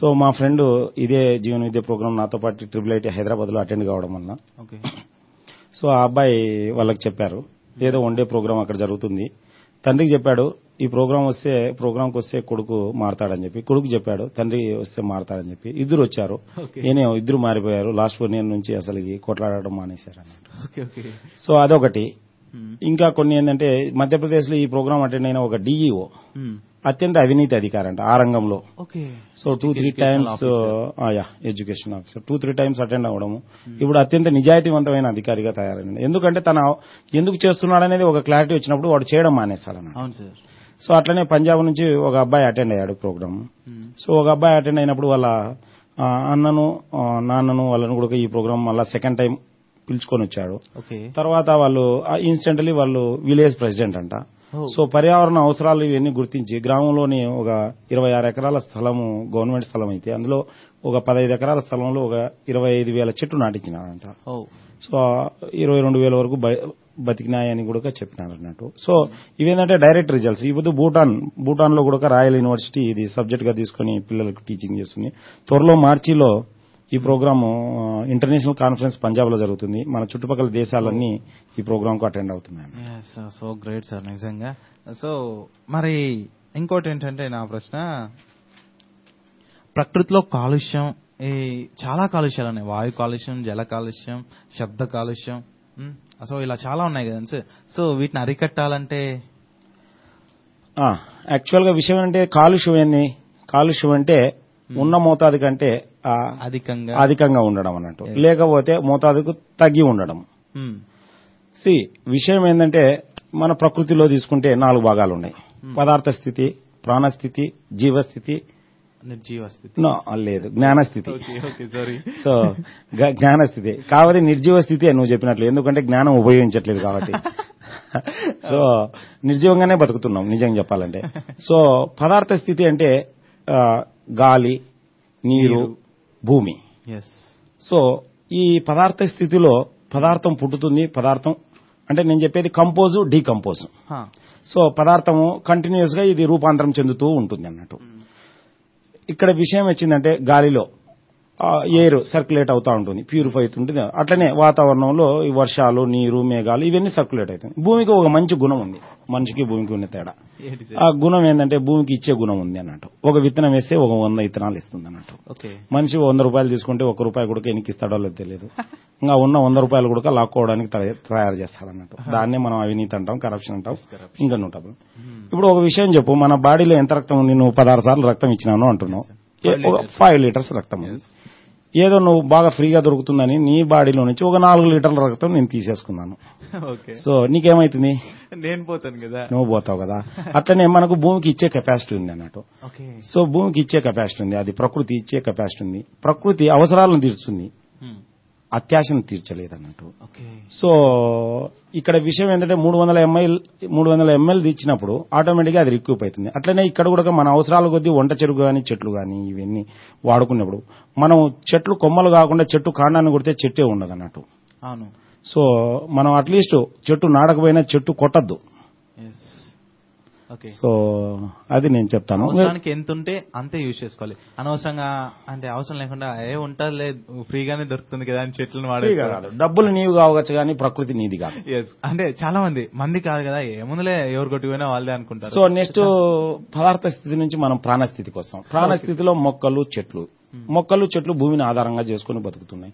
సో మా ఫ్రెండ్ ఇదే జీవన విద్య ప్రోగ్రామ్ నాతో పాటు ట్రిపుల్ ఐటీ హైదరాబాద్లో అటెండ్ కావడం వల్ల. ఓకే. సో ఆ అబ్బాయి వాళ్ళకి చెప్పారు. ఏదో వన్ డే ప్రోగ్రామ్ అక్కడ జరుగుతుంది. తండ్రికి చెప్పాడు ఈ ప్రోగ్రామ్ వస్తే ప్రోగ్రామ్కి వస్తే కొడుకు మారతాడని చెప్పి. కొడుకు చెప్పాడు తండ్రి వస్తే మారతాడని చెప్పి. ఇద్దరు వచ్చారు. నేనే ఇద్దరు మారిపోయారు. లాస్ట్ వన్ ఇయర్ నుంచి అసలు కొట్లాడడం మానేశారు సో అదొకటి. ఇంకా కొన్ని ఏంటంటే మధ్యప్రదేశ్లో ఈ ప్రోగ్రామ్ అటెండ్ అయిన ఒక డిఈఓ. అత్యంత అవినీతి అధికారంట ఆ రంగంలో. Okay. So two three times yeah education officer two three times attend అవ్వడము. ఇప్పుడు అత్యంత నిజాయితీవంతమైన అధికారిగా తయారైంది. ఎందుకంటే తన ఎందుకు చేస్తున్నాడనేది ఒక క్లారిటీ వచ్చినప్పుడు వాడు చేయడం మానేస్తాడన్న అవును సార్. సో అట్లనే పంజాబ్ నుంచి ఒక అబ్బాయి అటెండ్ అయ్యాడు ప్రోగ్రామ్. సో ఒక అబ్బాయి అటెండ్ అయినప్పుడు వాళ్ళ అన్నను నాన్నను వాళ్ళను కూడా ఈ ప్రోగ్రామ్ మళ్ళా సెకండ్ టైం పిలుచుకొని వచ్చాడు. ఓకే. తర్వాత వాళ్ళు ఇన్స్టెంట్లీ వాళ్ళు విలేజ్ ప్రెసిడెంట్ అంట. సో పర్యావరణ అవసరాలు ఇవన్నీ గుర్తించి గ్రామంలోని ఒక ఇరవై ఆరు ఎకరాల స్థలము గవర్నమెంట్ స్థలం అయితే అందులో ఒక పదహైదు ఎకరాల స్థలంలో ఒక ఇరవై ఐదు వేల చెట్లు నాటించినారంట. సో ఇరవై రెండు వేల వరకు బతికినాయని కూడా చెప్పినారు అన్నట్టు సో ఇవేంటంటే డైరెక్ట్ రిజల్ట్స్. ఇప్పుడు భూటాన్ భూటాన్లో కూడా రాయల్ యూనివర్సిటీ ఇది సబ్జెక్ట్గా తీసుకుని పిల్లలకు టీచింగ్ చేస్తుంది. త్వరలో మార్చిలో ఈ ప్రోగ్రామ్ ఇంటర్నేషనల్ కాన్ఫరెన్స్ పంజాబ్లో జరుగుతుంది. మన చుట్టుపక్కల దేశాలన్నీ ఈ ప్రోగ్రామ్కు అటెండ్ అవుతున్నాయి సో గ్రేట్ సార్ నిజంగా. సో మరి ఇంకోటి ఏంటంటే నా ప్రశ్న ప్రకృతిలో కాలుష్యం ఈ చాలా కాలుష్యాలు ఉన్నాయి. వాయు కాలుష్యం జల కాలుష్యం శబ్ద కాలుష్యం సో ఇలా చాలా ఉన్నాయి కదా. సార్ సో వీటిని అరికట్టాలంటే? యాక్చువల్గా విషయం అంటే కాలుష్యం ఏంది? కాలుష్యం అంటే ఉన్న మోతాదు కంటే అధికంగా. అధికంగా ఉండడం అన్నట్టు. లేకపోతే మోతాదుకు తగ్గి ఉండడం. సి విషయం ఏంటంటే మన ప్రకృతిలో తీసుకుంటే నాలుగు భాగాలు ఉన్నాయి. పదార్థ స్థితి ప్రాణస్థితి జీవస్థితి. నిర్జీవ స్థితి No, లేదు జ్ఞానస్థితి. సో జ్ఞానస్థితి. కాకపోతే నిర్జీవ స్థితి అని నువ్వు చెప్పినట్లు ఎందుకంటే జ్ఞానం ఉపయోగించట్లేదు కాబట్టి. [laughs] సో నిర్జీవంగానే బతుకుతున్నాం నిజంగా చెప్పాలంటే. సో పదార్థ స్థితి అంటే గాలి నీరు భూమి. సో ఈ పదార్థ స్థితిలో పదార్థం పుట్టుతుంది పదార్థం అంటే నేను చెప్పేది కంపోజు డీకంపోజ్. సో పదార్థము కంటిన్యూస్గా ఇది రూపాంతరం చెందుతూ ఉంటుంది అన్నట్టు. ఇక్కడ విషయం వచ్చిందంటే గాలిలో. ఎయిర్ సర్క్యులేట్ అవుతా ఉంటుంది ప్యూరిఫై అవుతుంటుంది. అట్లనే వాతావరణంలో ఈ వర్షాలు నీరు మేఘాలు ఇవన్నీ సర్క్యులేట్ అవుతాయి. భూమికి ఒక మంచి గుణం ఉంది. మనిషికి భూమికి ఉన్న తేడా. ఆ గుణం ఏంటంటే భూమికి ఇచ్చే గుణం ఉంది అన్నట్టు. ఒక విత్తనం వేస్తే ఒక వంద విత్తనాలు ఇస్తుంది అన్నట్టు. మనిషి వంద రూపాయలు తీసుకుంటే ఒక రూపాయి కూడా ఎనికి ఇస్తాడో లేదో తెలియదు. ఇంకా ఉన్న వంద రూపాయలు కూడా లాక్కోవడానికి తయ- తయారు చేస్తాడు అన్నట్టు. దాన్నే మనం అవినీతి అంటాం కరప్షన్ అంటాం ఇంకా ఉంటాం ఇప్పుడు ఒక విషయం చెప్పు మన బాడీలో ఎంత రక్తం ఉంది? నువ్వు పదహారు సార్లు రక్తం ఇచ్చినాను అంటున్నావు. ఫైవ్ లీటర్స్ రక్తం ఉంది. ఏదో నువ్వు బాగా ఫ్రీగా దొరుకుతుందని నీ బాడీలో నుంచి ఒక నాలుగు లీటర్ల రక్తం నేను తీసేసుకున్నాను. ఓకే. సో నీకేమైతుంది? నేను పోతాను కదా. నువ్వు పోతావు కదా. అట్లనే మనకు భూమికి ఇచ్చే కెపాసిటీ ఉంది అన్నట్టు. సో భూమికి ఇచ్చే కెపాసిటీ ఉంది. అది ప్రకృతి ఇచ్చే కెపాసిటీ ఉంది. ప్రకృతి అవసరాలను తీర్చుతుంది అత్యాశను తీర్చలేదు అన్నట్టు ఓకే. సో ఇక్కడ విషయం ఏంటంటే మూడు వందల ఎంఎల్ మూడు వందల ఎంఎల్ ఇచ్చినప్పుడు ఆటోమేటిక్గా అది రిక్యూప్ అవుతుంది. అట్లనే ఇక్కడ కూడా మన అవసరాల కొద్దీ వంట చెరుకు కానీ చెట్లు కానీ ఇవన్నీ వాడుకున్నప్పుడు మనం చెట్లు కొమ్మలు కాకుండా చెట్టు కాండాన్ని కొడితే చెట్టే ఉండదు అన్నట్టు అవును. సో మనం అట్లీస్ట్ చెట్టు నాడకపోయినా చెట్టు కొట్టద్దు. సో అది నేను చెప్తాను. అవసరానికి ఎంత ఉంటే అంతే యూజ్ చేసుకోవాలి. అనవసరంగా అంటే అవసరం లేకుండా ఏ ఉంటదిలే ఫ్రీగానే దొరుకుతుంది కదా అని చెట్లను వాడే కాదు. డబ్బులు నీవు కావచ్చు కానీ ప్రకృతి నీది కాదు. అంటే చాలా మంది మంది కాదు కదా ఏముందులే ఎవరు కొట్టుకుపోయినా వాళ్ళే అనుకుంటారు. సో నెక్స్ట్ పదార్థ స్థితి నుంచి మనం ప్రాణస్థితికి వస్తాం ప్రాణస్థితిలో మొక్కలు చెట్లు. మొక్కలు చెట్లు భూమిని ఆధారంగా చేసుకుని బతుకుతున్నాయి.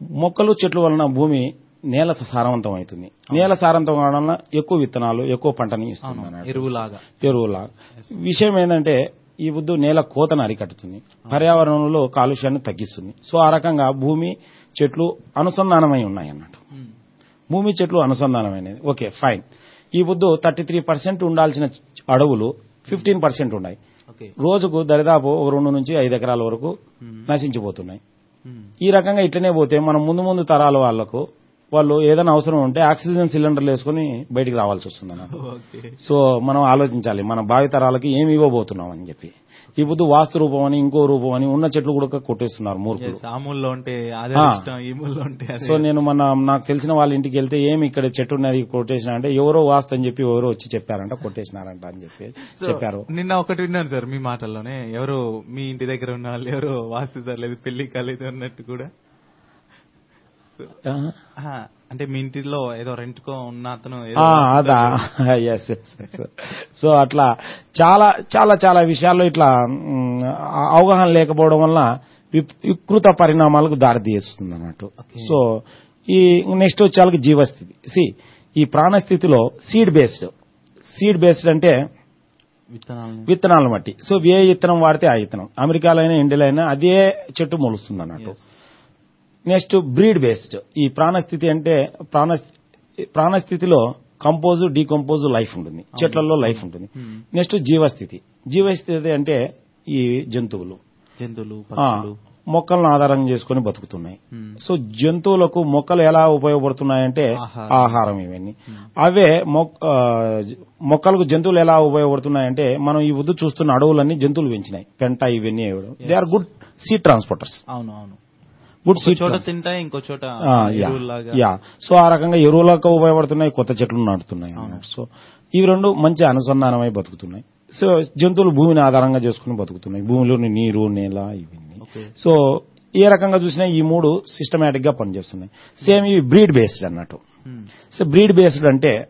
మొక్కలు చెట్లు వలన భూమి నేల సారవంతం అవుతుంది. నేల సారవంతం అవడం వలన ఎక్కువ విత్తనాలు ఎక్కువ పంటని ఇస్తుంది అన్నట్టు. ఎరువులాగా. ఎరువులా విషయం ఏంటంటే ఈ బుద్ధు నేల కోతను అరికట్టుతుంది. పర్యావరణంలో కాలుష్యాన్ని తగ్గిస్తుంది. సో ఆ రకంగా భూమి చెట్లు అనుసంధానమై ఉన్నాయి అన్నట్టు భూమి చెట్లు అనుసంధానమైనది. Okay fine. ఈ బుద్ధు థర్టీ త్రీ పర్సెంట్ ఉండాల్సిన అడవులు ఫిఫ్టీన్ పర్సెంట్ ఉన్నాయి. రోజుకు దరిదాపు ఒక రెండు నుంచి ఐదు ఎకరాల వరకు నశించిపోతున్నాయి. ఈ రకంగా ఇట్లనే పోతే మనం ముందు ముందు తరాల వాళ్ళకు వాళ్ళు ఏదైనా అవసరం ఉంటే ఆక్సిజన్ సిలిండర్లు వేసుకుని బయటికి రావాల్సి వస్తుంది అన్నట్టు సో మనం ఆలోచించాలి మన భావి తరాలకి ఏమి ఇవ్వబోతున్నాం అని చెప్పి. బుద్ధు వాస్తు రూపం అని ఇంకో రూపం అని ఉన్న చెట్లు కూడా కొట్టేస్తున్నారు మూర్ఖులు. ఉంటే సో నేను మన నాకు తెలిసిన వాళ్ళ ఇంటికి వెళ్తే ఏమి ఇక్కడ చెట్టు ఉన్నది కొట్టేసిన అంటే ఎవరో వాస్తు అని చెప్పి ఎవరో వచ్చి చెప్పారంట కొట్టేసినారంట అని చెప్పి చెప్పారు. నిన్న ఒకటి విన్నాను సార్ మీ మాటల్లోనే ఎవరు మీ ఇంటి దగ్గర ఉన్న వాళ్ళు ఎవరు వాస్తు సార్ లేదు పెళ్ళి కాలేదు అన్నట్టు కూడా. అంటే మీ ఇంటిలో ఏదో రెంట్ కో ఉన్న అతను అదా. ఎస్ ఎస్ ఎస్ సో అట్లా చాలా చాలా చాలా విషయాల్లో ఇట్లా అవగాహన లేకపోవడం వల్ల వికృత పరిణామాలకు దారితీస్తుంది అన్నట్టు. సో ఈ నెక్స్ట్ వచ్చేళ్ళకి జీవస్థితి. సి ఈ ప్రాణస్థితిలో సీడ్ బేస్డ్ సీడ్ బేస్డ్ అంటే విత్తనాలను. బట్టి. సో ఏ విత్తనం వాడితే ఆ విత్తనం. అమెరికాలో అయినా ఇండియాలో అయినా అదే చెట్టు మొలుస్తుంది అన్నట్టు. నెక్స్ట్ బ్రీడ్ బేస్డ్ ఈ ప్రాణస్థితి అంటే ప్రాణ ప్రాణస్థితిలో కంపోజ్ డీకంపోజ్ లైఫ్ ఉంటుంది. చెట్లలో లైఫ్ ఉంటుంది. నెక్స్ట్ జీవస్థితి. జీవస్థితి అంటే ఈ జంతువులు. జంతువులు మొక్కలను ఆధారం చేసుకుని బతుకుతున్నాయి. సో జంతువులకు మొక్కలు ఎలా ఉపయోగపడుతున్నాయంటే ఆహారం. ఇవన్నీ. అవే మొక్కలకు జంతువులు ఎలా ఉపయోగపడుతున్నాయంటే మనం ఈ వద్దు చూస్తున్న అడవులన్నీ జంతువులు పెంచినాయి. పెంట ఇవన్నీ they are good seed transporters అవును అవును. గుడ్ సీడ్ చోట తింటాయి ఇంకో చోట యా, ఎరువులాగా సో ఆ రకంగా ఎరువులకు ఉపయోగపడుతున్నాయి కొత్త చెట్లు నాటుతున్నాయి సో ఇవి రెండు మంచి అనుసంధానమై బతుకుతున్నాయి. సో జంతువులు భూమిని ఆధారంగా చేసుకుని బతుకుతున్నాయి. భూమిలోని నీరు నేల ఇవన్నీ. సో ఏ రకంగా చూసినా ఈ మూడు సిస్టమేటిక్గా పనిచేస్తున్నాయి. సేమ్ ఇవి బ్రీడ్ బేస్డ్ అన్నట్టు. Hmm. సో బ్రీడ్ బేస్డ్ అంటే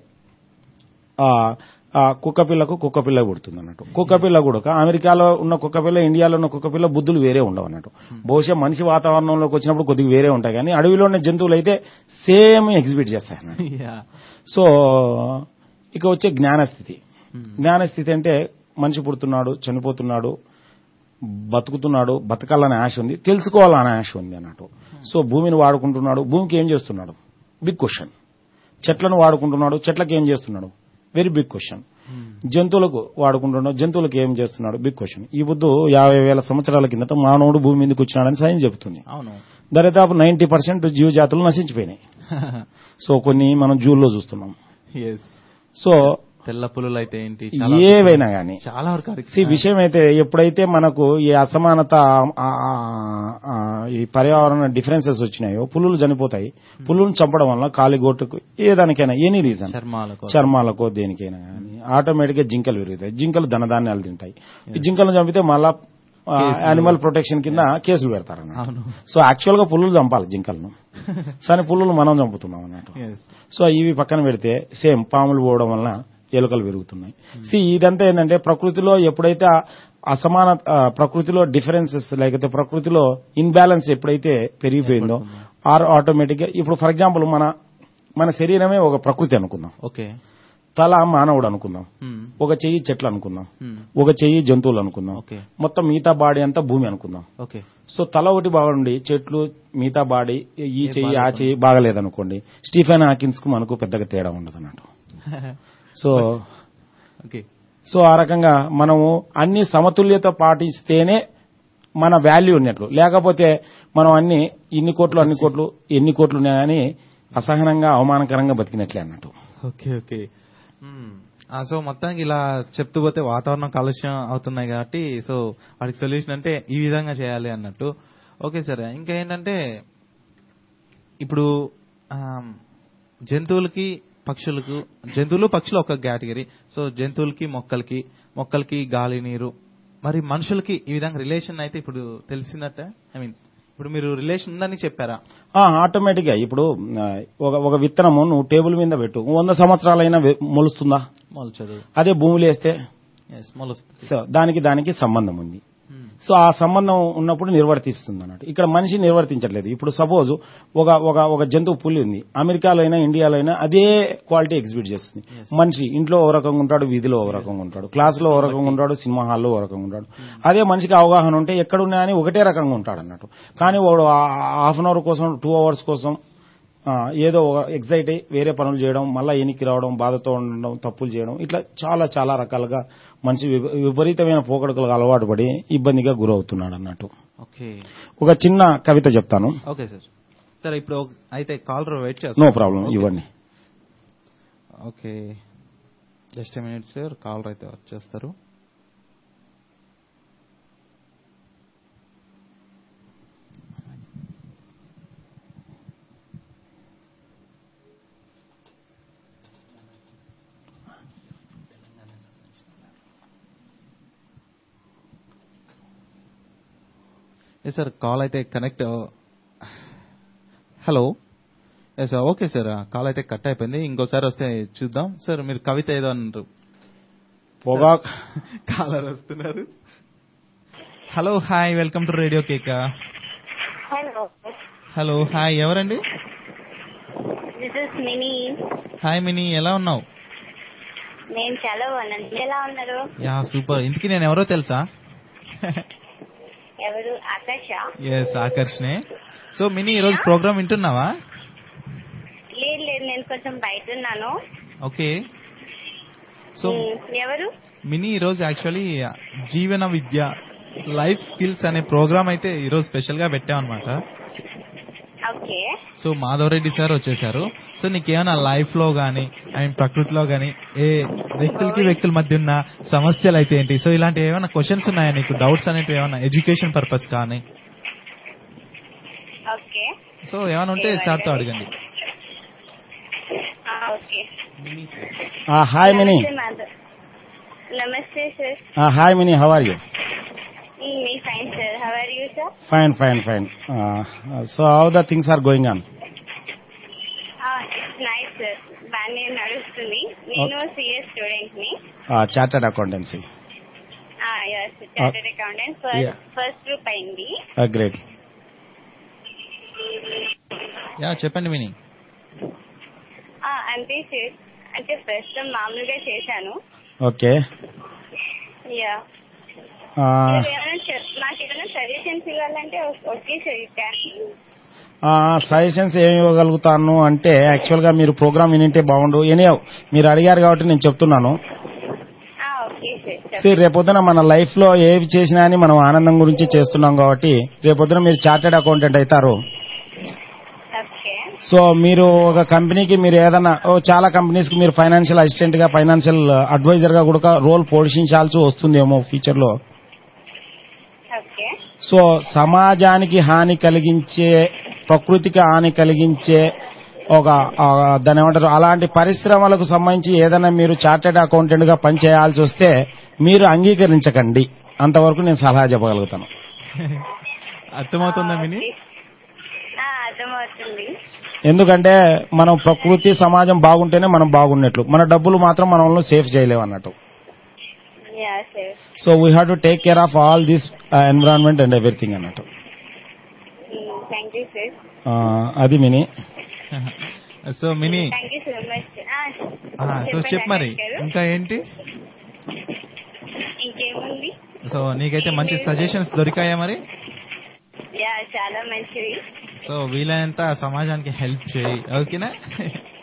ఆ, ఆ కుక్క పిల్లకు కుక్క పిల్ల పుడుతుంది అన్నట్టు. కుక్క పిల్ల కూడా అమెరికాలో ఉన్న కుక్క పిల్ల ఇండియాలో ఉన్న కుక్క పిల్ల బుద్ధులు వేరే ఉండవు అన్నట్టు. బహుశా మనిషి వాతావరణంలోకి వచ్చినప్పుడు కొద్దిగా వేరే ఉంటాయి కానీ అడవిలో ఉన్న జంతువులు అయితే సేమ్ ఎగ్జిబిట్ చేస్తాయి. సో ఇక వచ్చే జ్ఞానస్థితి. జ్ఞానస్థితి అంటే మనిషి పుడుతున్నాడు చనిపోతున్నాడు బతుకుతున్నాడు బతకాలనే ఆశ ఉంది తెలుసుకోవాలనే ఆశ ఉంది అన్నట్టు. సో భూమిని వాడుకుంటున్నాడు భూమికి ఏం చేస్తున్నాడు? బిగ్ క్వశ్చన్ చెట్లను వాడుకుంటున్నాడు చెట్లకి ఏం చేస్తున్నాడు? వెరీ బిగ్ క్వశ్చన్ జంతువులకు వాడుకుంటున్నాడు జంతువులకు ఏం చేస్తున్నాడు? బిగ్ క్వశ్చన్ ఈ బుద్ధు యాభై వేల సంవత్సరాల కిందట మానవుడు భూమి మీదకి వచ్చినాడని సైన్స్ చెబుతుంది. దరిదాపు నైన్టీ పర్సెంట్ జీవజాతులు నశించిపోయినాయి. [laughs] సో కొన్ని మనం జూల్లో చూస్తున్నాం. సో తెల్ల పులులు అయితే ఏంటి ఏవైనా గానీ. చాలా వరకు ఈ విషయం అయితే ఎప్పుడైతే మనకు ఈ అసమానత ఈ పర్యావరణ డిఫరెన్సెస్ వచ్చినాయో పులులు చనిపోతాయి. పులులను చంపడం వల్ల కాలిగోటుకు ఏ దానికైనా ఎనీ రీజన్. చర్మాలకు చర్మాలకో దేనికైనా కానీ ఆటోమేటిక్గా జింకలు పెరుగుతాయి. జింకలు ధనధాన్యాలు తింటాయి. ఈ జింకలను చంపితే మళ్ళా యానిమల్ ప్రొటెక్షన్ కింద కేసులు పెడతారన్నమాట. అవును. సో యాక్చువల్గా పుల్లులు చంపాలి జింకలను. [laughs] కానీ పుల్లులు మనం చంపుతున్నాం అన్నట్టు. సో ఇవి పక్కన పెడితే సేమ్ పాములు పోవడం వల్ల ఎలుకలు పెరుగుతున్నాయి సి ఇదంతా ఏంటంటే ప్రకృతిలో ఎప్పుడైతే అసమాన ప్రకృతిలో డిఫరెన్సెస్ లేకపోతే ప్రకృతిలో ఇన్బ్యాలెన్స్ ఎప్పుడైతే పెరిగిపోయిందో ఆర్ ఆటోమేటిక్గా ఇప్పుడు ఫర్ ఎగ్జాంపుల్ మన మన శరీరమే ఒక ప్రకృతి అనుకుందాం. ఓకే. తల మానవుడు అనుకుందాం. Hmm. ఒక చెయ్యి చెట్లు అనుకుందాం. Hmm. ఒక చెయ్యి జంతువులు అనుకుందాం. మొత్తం మిగతా బాడీ అంతా భూమి అనుకుందాం. ఓకే. సో తల ఒకటి బాగుండి చెట్లు మిగతా బాడీ ఈ చెయ్యి ఆ చెయ్యి బాగలేదనుకోండి స్టీఫెన్ హాకిన్స్కు మనకు పెద్దగా తేడా ఉండదు అన్నట్టు [laughs] సో ఓకే సో ఆ రకంగా మనము అన్ని సమతుల్యత పాటిస్తేనే మన వాల్యూ ఉన్నట్లు. లేకపోతే మనం అన్ని ఇన్ని కోట్లు అన్ని కోట్లు ఎన్ని కోట్లు ఉన్నాయని అసహనంగా అవమానకరంగా బతికినట్లే అన్నట్టు. ఓకే ఓకే సో మొత్తానికి ఇలా చెప్తూ పోతే వాతావరణం కాలుష్యం అవుతున్నాయి కాబట్టి సో వాటికి సొల్యూషన్ అంటే ఈ విధంగా చేయాలి అన్నట్టు. ఓకే సార్ ఇంకా ఏంటంటే ఇప్పుడు జంతువులకి పక్షులకు జంతువులు పక్షులు ఒక కేటగిరీ. సో జంతువులకి మొక్కలకి మొక్కలకి గాలి నీరు. మరి మనుషులకి ఈ విధంగా రిలేషన్ అయితే ఇప్పుడు తెలిసిందట? ఐ మీన్ ఇప్పుడు మీరు రిలేషన్ ఉందని చెప్పారా? ఆటోమేటిక్గా ఇప్పుడు ఒక ఒక విత్తనము నువ్వు టేబుల్ మీద పెట్టు. వంద సంవత్సరాలైనా మొలుస్తుందా? మొలచదు. అదే భూమిలో వేస్తే? ఎస్ మొలుస్తుంది. సో దానికి దానికి సంబంధం ఉంది. సో ఆ సంబంధం ఉన్నప్పుడు నిర్వర్తిస్తుంది అన్నట్టు ఇక్కడ మనిషి నిర్వర్తించట్లేదు. ఇప్పుడు సపోజ్ ఒక ఒక ఒక జంతువు పులి ఉంది. అమెరికాలో అయినా ఇండియాలో అయినా అదే క్వాలిటీ ఎగ్జిబిట్ చేస్తుంది. మనిషి ఇంట్లో ఓ రకంగా ఉంటాడు వీధిలో ఓ రకంగా ఉంటాడు క్లాస్లో ఓ రకంగా ఉంటాడు సినిమా హాల్లో ఓ రకంగా ఉంటాడు. అదే మనిషికి అవగాహన ఉంటే ఎక్కడున్నా అని ఒకటే రకంగా ఉంటాడు అన్నట్టు కానీ వాడు హాఫ్ అన్ అవర్ కోసం టూ అవర్స్ కోసం ఏదో ఎగ్జైట్ అయ్యి వేరే పనులు చేయడం మళ్ళా ఎనికి రావడం బాధతో ఉండడం తప్పులు చేయడం ఇట్లా చాలా చాలా రకాలుగా మనిషి విప- విపరీతమైన పోకడకులకు అలవాటు పడి ఇబ్బందిగా గురవుతున్నాడు అన్నట్టు. ఓకే. ఒక చిన్న కవిత చెప్తాను. Okay sir. సరే ఇప్పుడు అయితే కాలర్ వెయిట్ చేస్తాం నో ప్రాబ్లం ఇవ్వండి. Okay. Just minute sir. Caller అయితే వచ్చేస్తారు. ఏ సార్ కాల్ అయితే connect hello yes sir okay sir call అయితే కట్ అయిపోయింది. ఇంకోసారి వస్తే చూద్దాం. సార్ మీరు కవిత ఏదో అన్నారు. పొగా కాలర్ వస్తున్నారు. Hello hi welcome to radio Keka hello hello hi ఎవరండి? హాయ్ మినీ ఎలా ఉన్నావు? నేను చాలా బాగున్నాను. ఎలా ఉన్నారు? యా సూపర్ ఇంతకీ నేను ఎవరో తెలుసా? ఎవరు? ఎస్ ఆకర్షణే సో మినీ ఈరోజు ప్రోగ్రామ్ వింటున్నావా? లేదు లేదు నేను కొంచెం బయట ఉన్నాను ఓకే సో ఎవరు? మినీ ఈరోజు actually Jeevana Vidya life skills అనే ప్రోగ్రామ్ అయితే ఈరోజు స్పెషల్గా పెట్టామన్నమాట. సో మాధవరెడ్డి సార్ వచ్చేసారు. సో నీకేమైనా లైఫ్లో గానీ ఐ మీన్ ప్రకృతిలో గానీ ఏ వ్యక్తులకి వ్యక్తుల మధ్య ఉన్న సమస్యలు అయితే ఏంటి? సో ఇలాంటి ఏమైనా క్వశ్చన్స్ ఉన్నాయా నీకు? డౌట్స్ అనేవి ఏమైనా? ఎడ్యుకేషన్ పర్పస్ కానీ. ఓకే సో ఏమైనా ఉంటే సార్తో అడగండి. ఆ, ఓకే హాయ్ మినీ నమస్తే sir hi Mini how are you me fine sir how are you sir fine fine fine so how the things are going on it's nice sir బాగానే నడుస్తుంది నేను సిఎస్ స్టూడెంట్ని chartered accountancy chartered accountant Yeah. First group అయింది గ్రేట్ యా చెప్పండి మినీ. ఆ, అంటే చే- అంటే ప్రస్తుతం మామూలుగా చేశాను. ఓకే యా మీరు ఏమైనా చెప్- నాకు ఏమైనా సజెషన్స్ ఏమి ఇవ్వగలుగుతాను అంటే యాక్చువల్గా మీరు ప్రోగ్రామ్ వినింటే బాగుండు. ఎనీ మీరు అడిగారు కాబట్టి నేను చెప్తున్నాను. సార్ సరే రేపొద్దున మన లైఫ్లో ఏవి చేసినా అని మనం ఆనందం గురించి చేస్తున్నాం కాబట్టి రేపొద్దున మీరు చార్టెడ్ అకౌంటెంట్ అవుతారు. సో మీరు ఒక కంపెనీకి మీరు ఏదైనా ఓ చాలా కంపెనీస్కి మీరు ఫైనాన్షియల్ అసిస్టెంట్గా ఫైనాన్షియల్ అడ్వైజర్గా కూడా రోల్ పోషించాల్సి వస్తుందేమో ఫ్యూచర్లో. సో సమాజానికి హాని కలిగించే ప్రకృతికి హాని కలిగించే ఒక దాని ఏమంటారు అలాంటి పరిశ్రమలకు సంబంధించి ఏదైనా మీరు చార్టెడ్ అకౌంటెంట్గా పనిచేయాల్సి వస్తే మీరు అంగీకరించకండి. అంతవరకు నేను సలహా చెప్పగలుగుతాను. అర్థమవుతుందా మిని? ఆ, అర్థమవుతుంది. ఎందుకంటే మనం ప్రకృతి సమాజం బాగుంటేనే మనం బాగున్నట్లు. మన డబ్బులు మాత్రం మనల్ని సేఫ్ చేయలేము అన్నట్టు. So we have to take care of all this environment and everything అన్నట్టు. ఆ, అది Mini. So Mini. So much so చెప్పు మరి. ఇంకా ఏంటి? సో నీకైతే మంచి సజెషన్స్ దొరికాయా మరి? చాలా మంచిది సో వీలైనంత సమాజానికి హెల్ప్ చేయి. ఓకేనా [laughs]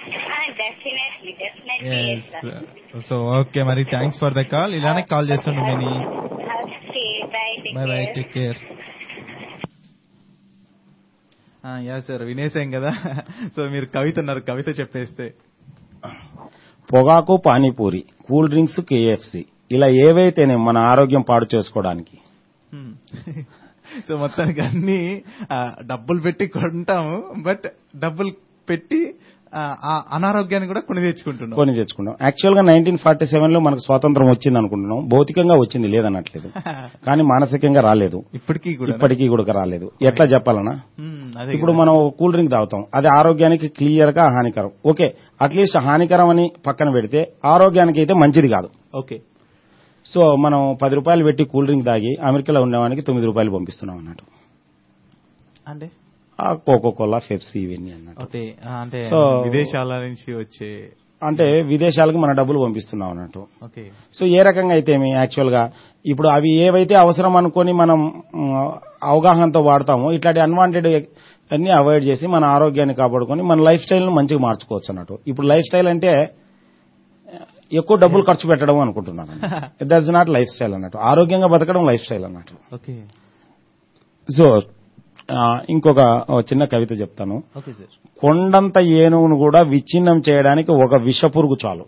సో ఓకే మరి థ్యాంక్స్ ఫర్ ద కాల్ ఇలానే కాల్ చేస్తుండు Mini bye bye take care yeah sir వినేసాం కదా. సో మీరు కవిత ఉన్నారు కవిత చెప్పేస్తే. పొగాకు పానీపూరి కూల్ డ్రింక్స్ కేఎఫ్సి ఇలా ఏవైతేనే మన ఆరోగ్యం పాడు చేసుకోవడానికి. సో మొత్తానికి అన్ని డబ్బులు పెట్టి కొంటాము బట్ డబ్బులు పెట్టి ఆ, అనారోగ్యాన్ని కూడా కొని తెచ్చుకుంటున్నాం. కొని తెచ్చుకున్నాం. యాక్చువల్గా నైన్టీన్ ఫార్టీ సెవెన్లో మనకు స్వాతంత్రం వచ్చింది అనుకుంటున్నాం భౌతికంగా వచ్చింది లేదన్నట్లేదు [laughs] కానీ మానసికంగా రాలేదు. ఇప్పటికీ కూడా. ఇప్పటికీ కూడా రాలేదు. ఎట్లా చెప్పాలనా? ఇప్పుడు మనం కూల్ డ్రింక్ తాగుతాం. అది ఆరోగ్యానికి క్లియర్గా హానికరం. ఓకే అట్లీస్ట్ హానికరం అని పక్కన పెడితే ఆరోగ్యానికి అయితే మంచిది కాదు. ఓకే. సో మనం పది రూపాయలు పెట్టి కూల్ డ్రింక్ తాగి అమెరికాలో ఉండేవానికి తొమ్మిది రూపాయలు పంపిస్తున్నాం అన్నట్టు. అంటే? ఆ కోకో కోలా ఫెప్సీ ఇవన్నీ అన్నట్టు. అంటే సో- విదేశాల నుంచి వచ్చే అంటే విదేశాలకు మన డబ్బులు పంపిస్తున్నాం అన్నట్టు. సో ఏ రకంగా అయితే యాక్చువల్గా ఇప్పుడు అవి ఏవైతే అవసరం అనుకొని మనం అవగాహనతో వాడతామో ఇట్లాంటి అన్వాంటెడ్ అన్ని అవాయిడ్ చేసి మన ఆరోగ్యాన్ని కాపాడుకొని మన లైఫ్ స్టైల్ను మంచిగా మార్చుకోవచ్చు అన్నట్టు. ఇప్పుడు లైఫ్ స్టైల్ అంటే ఎక్కువ డబ్బులు ఖర్చు పెట్టడం అనుకుంటున్నాను. దట్స్ నాట్ లైఫ్ స్టైల్ అన్నట్టు. ఆరోగ్యంగా బతకడం లైఫ్ స్టైల్ అన్నట్టు. ఓకే. సో ఇంకొక చిన్న కవిత చెప్తాను. కొండంత ఏనుగును కూడా విచ్ఛిన్నం చేయడానికి ఒక విషపురుగు చాలు.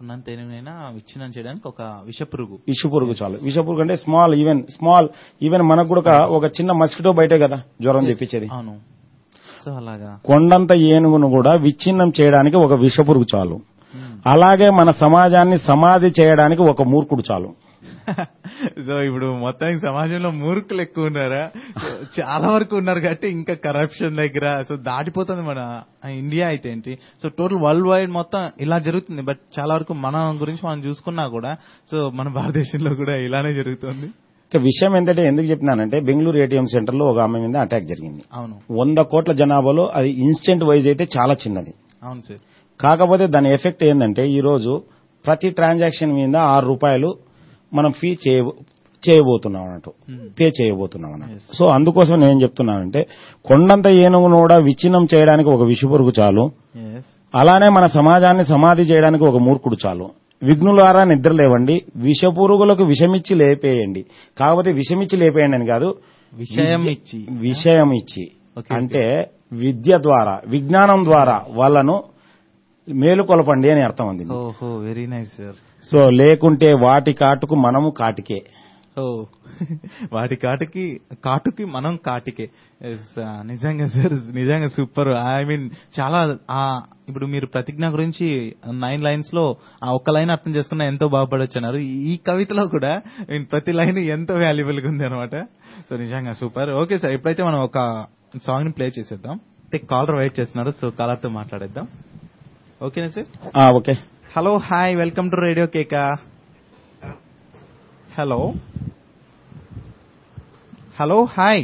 ఉన్నంత ఏమైనా విచ్ఛిన్నం చేయడానికి ఒక విషపురుగు. విషపురుగు చాలు. విషపురుగు అంటే స్మాల్ ఈవెన్ స్మాల్ ఈవెన్ మనకు కూడా ఒక- చిన్న మస్కిటో బయటే కదా జ్వరం తెప్పించేది. అవును. సో అలాగా. కొండంత ఏనుగును కూడా విచ్ఛిన్నం చేయడానికి ఒక విషపురుగు చాలు. అలాగే మన సమాజాన్ని సమాధి చేయడానికి ఒక మూర్ఖుడు చాలు. [laughs] సో ఇప్పుడు మొత్తానికి సమాజంలో మూర్ఖులు ఎక్కువ ఉన్నారా? చాలా వరకు ఉన్నారు కాబట్టి ఇంకా కరప్షన్ దగ్గర సో దాటిపోతుంది మన ఇండియా అయితే ఏంటి? సో టోటల్ వరల్డ్ వైడ్ మొత్తం ఇలా జరుగుతుంది. బట్ చాలా వరకు మన గురించి మనం చూసుకున్నా కూడా సో మన భారతదేశంలో కూడా ఇలానే జరుగుతుంది. విషయం ఏంటంటే ఎందుకు చెప్పినానంటే బెంగళూరు ఏటీఎం సెంటర్లో ఒక ఆమె మీద అటాక్ జరిగింది. అవును. వంద కోట్ల జనాభాలో అది ఇన్స్టెంట్ వైజ్ అయితే చాలా చిన్నది. అవును సార్. కాకపోతే దాని ఎఫెక్ట్ ఏంటంటే ఈ రోజు ప్రతి ట్రాన్సాక్షన్ మీద ఆరు రూపాయలు మనం ఫీ చేయ చేయబోతున్నాం అన్నట్టు పే చేయబోతున్నాం అన్నట్టు సో అందుకోసం నేను చెప్తున్నానంటే కొండంత ఏనుగును కూడా విచ్ఛిన్నం చేయడానికి ఒక విషపురుగు చాలు. అలానే మన సమాజాన్ని సమాధి చేయడానికి ఒక మూర్ఖుడు చాలు. విఘ్నులారా నిద్ర లేవండి. విషపురుగులకు విషమిచ్చి లేపేయండి. కాకపోతే విషమిచ్చి లేపేయండి అని కాదు విషయం ఇచ్చి. విషయం ఇచ్చి. అంటే విద్య ద్వారా విజ్ఞానం ద్వారా వాళ్ళను మేలుకొలపండి అని అర్థం ఓహో వెరీ నైస్ సార్ సో లేకుంటే వాటి కాటుకు మనము కాటికే. ఓ. [laughs] వాటి కాటుకి కాటుకి మనం కాటికే. ఆ, నిజంగా సార్ నిజంగా సూపర్. ఐ మీన్ చాలా ఆ ఇప్పుడు మీరు ప్రతిజ్ఞ గురించి నైన్ లైన్స్లో ఆ ఒక్క లైన్ అర్థం చేసుకున్నా ఎంతో బాగుపడొచ్చు అన్నారు ఈ కవితలో కూడా ప్రతి లైన్ ఎంతో వాల్యుబుల్గా ఉంది అనమాట సో నిజంగా సూపర్. ఓకే సార్ ఇప్పుడైతే మనం ఒక సాంగ్ని ప్లే చేసేద్దాం. కాలర్ వెయిట్ చేస్తున్నారు సో కాలర్తో మాట్లాడేద్దాం. ఓకేనా sir okay. Hello hi welcome to radio Keka hello hello hi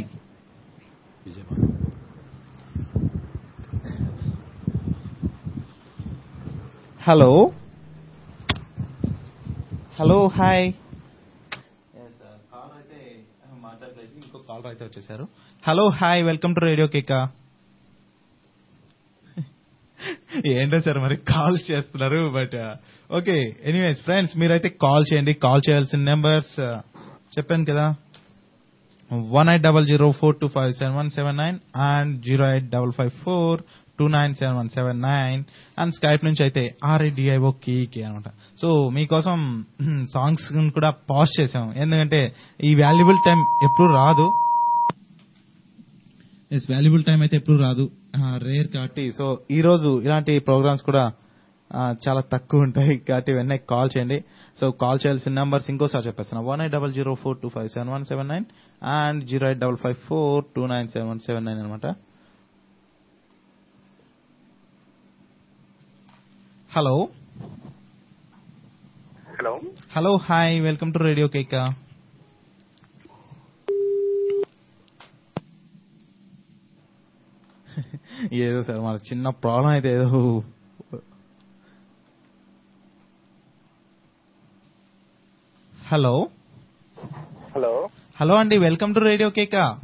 hello hello hi మాట్లాడలేదు ఇంకో కాలర్ అయితే వచ్చేసారు. Hello hi welcome to radio Keka ఏంటో సార్ మరి కాల్ చేస్తున్నారు బట్ ఓకే ఎనీవేస్ ఫ్రెండ్స్ మీరైతే కాల్ చేయండి కాల్ చేయాల్సిన నెంబర్స్ uh, చెప్పాను కదా. One eight double zero four two five seven one seven nine and zero eight double five four two nine seven one seven nine and Skype నుంచి అయితే ఆర్ఐడిఐఓ కీకి అనమాట. సో మీకోసం సాంగ్స్ కూడా పాజ్ చేసాం ఎందుకంటే ఈ వాల్యుబుల్ టైం ఎప్పుడు రాదు. ఎస్ వాల్యుబుల్ టైం అయితే ఎప్పుడు రాదు. రేర్ కాబట్టి సో ఈ రోజు ఇలాంటి ప్రోగ్రామ్స్ కూడా చాలా తక్కువ ఉంటాయి. [laughs] కాబట్టి వెంటనే కాల్ చేయండి. సో కాల్ చేయాల్సిన నెంబర్స్ ఇంకోసారి చెప్పేస్తాను one eight double zero four two five seven one seven nine and zero eight double five four two nine seven one seven nine అనమాట hello hello hello hi welcome to radio Keka ఏదో సార్ మన చిన్న ప్రాబ్లం అయితే ఏదో హలో హలో. హలో అండి welcome to radio Keka.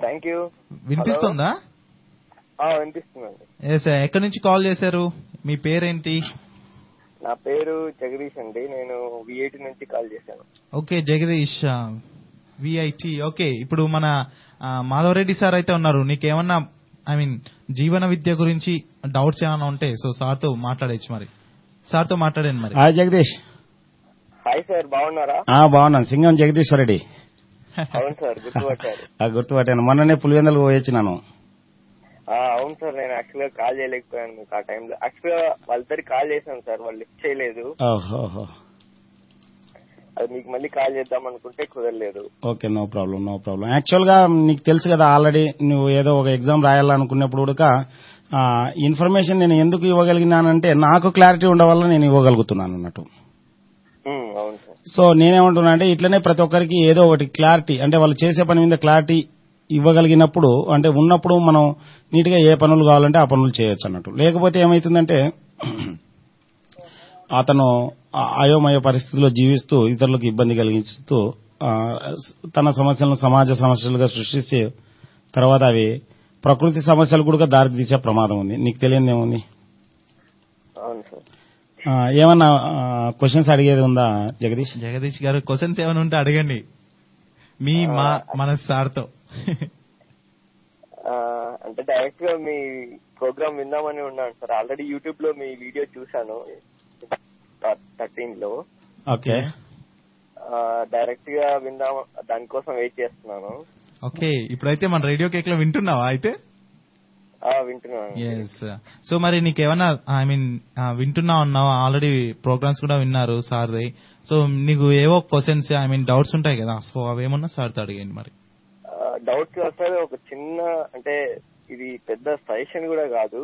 Thank you. వినిపిస్తుందా? వినిపిస్తుందండి. ఎక్కడి నుంచి కాల్ చేశారు? మీ పేరేంటి? నా పేరు జగదీష్ అండి. నేను విఐటి నుంచి కాల్ చేశాను. ఓకే జగదీష్ విఐటి ఓకే ఇప్పుడు మన మాధవరెడ్డి సార్ అయితే ఉన్నారు. నీకేమన్నా ఐ మీన్ జీవన విద్య గురించి డౌట్స్ ఏమైనా ఉంటే సో సార్తో మాట్లాడచ్చు మరి. సార్తో మాట్లాడండి మరి. హాయ్ జగదీష్. హాయ్ సార్ బాగున్నారా? ఆ బాగున్నాను. సింగం జగదీశ్వర్ రెడ్డి. అవును సార్ గుర్తుపట్టారు. [laughs] ఆ గుర్తుపట్టాను. మొన్ననే పులివెందలు పోయొచ్చినాను ఆ, అవును సార్ నేను యాక్చువల్గా కాల్ చేయలేకపోయాను మీకు ఆ టైంలో యాక్చువల్గా వాళ్ళిద్దరికి కాల్ చేశాను సార్ వాళ్ళు లిఫ్ట్ చేయలేదు. అది మీకు మళ్ళీ కాల్ చేద్దాం అనుకుంటే కుదరలేదు. Okay no problem no problem. యాక్చువల్గా నీకు తెలుసు కదా ఆల్రెడీ నువ్వు ఏదో ఒక ఎగ్జామ్ రాయాలనుకున్నప్పుడు కూడా ఇన్ఫర్మేషన్ నేను ఎందుకు ఇవ్వగలిగినానంటే నాకు క్లారిటీ ఉండవల్ల నేను ఇవ్వగలుగుతున్నాను అన్నట్టు. సో నేనేమంటున్నా అంటే ఇట్లనే ప్రతి ఒక్కరికి ఏదో ఒకటి క్లారిటీ అంటే వాళ్ళు చేసే పని మీద క్లారిటీ ఇవ్వగలిగినప్పుడు అంటే ఉన్నప్పుడు మనం నీట్గా ఏ పనులు కావాలంటే ఆ పనులు చేయొచ్చు అన్నట్టు. లేకపోతే ఏమైతుందంటే అతను అయోమయ పరిస్థితిలో జీవిస్తూ ఇతరులకు ఇబ్బంది కలిగిస్తూ తన సమస్యలను సమాజ సమస్యలుగా సృష్టించి తర్వాత అవి ప్రకృతి సమస్యలు కూడా దారితీసే ప్రమాదం ఉంది. నీకు తెలియదు ఏముంది? అవును సార్. ఆ, ఏమన్నా క్వశ్చన్స్ అడిగేది ఉందా జగదీష్? జగదీష్ గారు క్వశ్చన్స్ ఏమైనా ఉంటే అడగండి. మీ మా మన సార్తో అంటే డైరెక్ట్గా మీ ప్రోగ్రామ్ విందామని ఉన్నాను సార్. ఆల్రెడీ యూట్యూబ్లో మీ వీడియో చూశాను. థర్టీన్లో ఓకే. డైరెక్ట్గా విందాం దానికోసం వెయిట్ చేస్తున్నాను. ఓకే ఇప్పుడైతే మన రేడియో కేక్లో వింటున్నావా అయితే? వింటున్నాను. సో మరి నీకేమన్నా ఐ మీన్ వింటున్నా ఉన్నావు ఆల్రెడీ ప్రోగ్రామ్స్ కూడా విన్నారు సార్ సో నీకు ఏవో క్వశ్చన్స్ ఐ మీన్ డౌట్స్ ఉంటాయి కదా. సో అవేమన్నా సార్తో అడిగండి మరి. డౌట్ సార్ ఒక చిన్న అంటే ఇది పెద్ద సజెషన్ కూడా కాదు.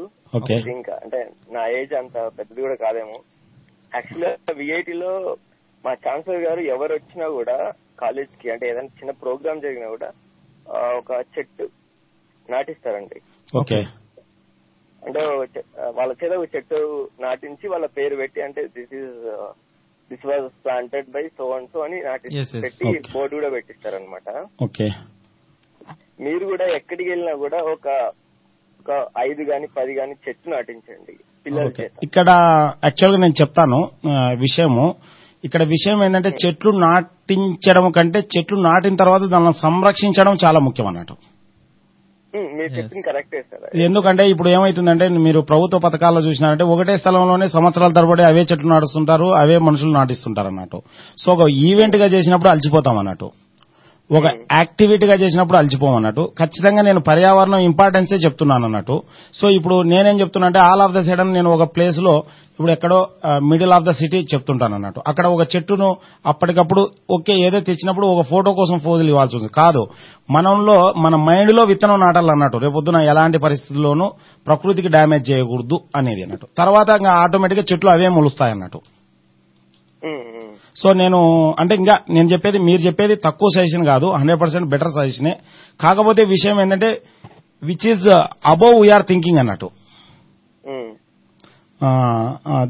ఇంకా అంటే నా ఏజ్ అంత పెద్దది కూడా కాదేమో. యాక్చువల్గా విఐటి లో మా ఛాన్సలర్ గారు ఎవరు వచ్చినా కూడా కాలేజ్కి అంటే ఏదైనా చిన్న ప్రోగ్రామ్ జరిగినా కూడా ఒక చెట్టు నాటిస్తారండి. ఓకే. అంటే వాళ్ళ చేత ఒక చెట్టు నాటించి వాళ్ళ పేరు పెట్టి అంటే this is this was planted by so and so అని నాటి. పెట్టి. బోర్డు కూడా పెట్టిస్తారనమాట ఓకే. మీరు కూడా ఎక్కడికి వెళ్ళినా కూడా ఒక ఒక ఐదు గాని పది గాని చెట్టు నాటించండి. ఇక్కడ యాక్చువల్గా నేను చెప్తాను ఆ, విషయము. ఇక్కడ విషయం ఏంటంటే చెట్లు నాటించడం కంటే చెట్లు నాటిన తర్వాత దాన్ని సంరక్షించడం చాలా ముఖ్యం అన్నట్టు. ఎందుకంటే ఇప్పుడు ఏమైతుందంటే మీరు ప్రభుత్వ పథకాల్లో చూసినారంటే ఒకటే స్థలంలోనే సంవత్సరాల తరబడి అవే చెట్లు నాటుస్తుంటారు అవే మనుషులు నాటిస్తుంటారు అన్నట్టు. సో ఒక ఈవెంట్గా చేసినప్పుడు అలసిపోతాం అన్నట్టు. ఒక యాక్టివిటీగా చేసినప్పుడు అలసిపోం అన్నట్టు. ఖచ్చితంగా నేను పర్యావరణం ఇంపార్టెన్సే చెప్తున్నాను అన్నట్టు. సో ఇప్పుడు నేనేం చెప్తున్నా అంటే ఆల్ ఆఫ్ ద సడన్ నేను ఒక ప్లేస్లో ఇప్పుడు ఎక్కడో మిడిల్ ఆఫ్ ద సిటీ చెప్తుంటాను అన్నట్టు. అక్కడ ఒక చెట్టును అప్పటికప్పుడు ఓకే ఏదో తెచ్చినప్పుడు ఒక ఫోటో కోసం ఫోజులు ఇవ్వాల్సి ఉంది కాదు. మనంలో మన మైండ్లో విత్తనం నాటాలన్నట్టు రేపొద్దున ఎలాంటి పరిస్థితుల్లోనూ ప్రకృతికి డ్యామేజ్ చేయకూడదు అనేది అన్నట్టు. తర్వాత ఇంకా ఆటోమేటిక్గా చెట్లు అవే మొలుస్తాయి అన్నట్టు. ఉమ్. సో నేను అంటే ఇంకా నేను చెప్పేది మీరు చెప్పేది తక్కువ సజెషన్ కాదు హండ్రెడ్ పర్సెంట్ బెటర్ సజెషనే. కాకపోతే విషయం ఏంటంటే which is above we are thinking అన్నట్టు.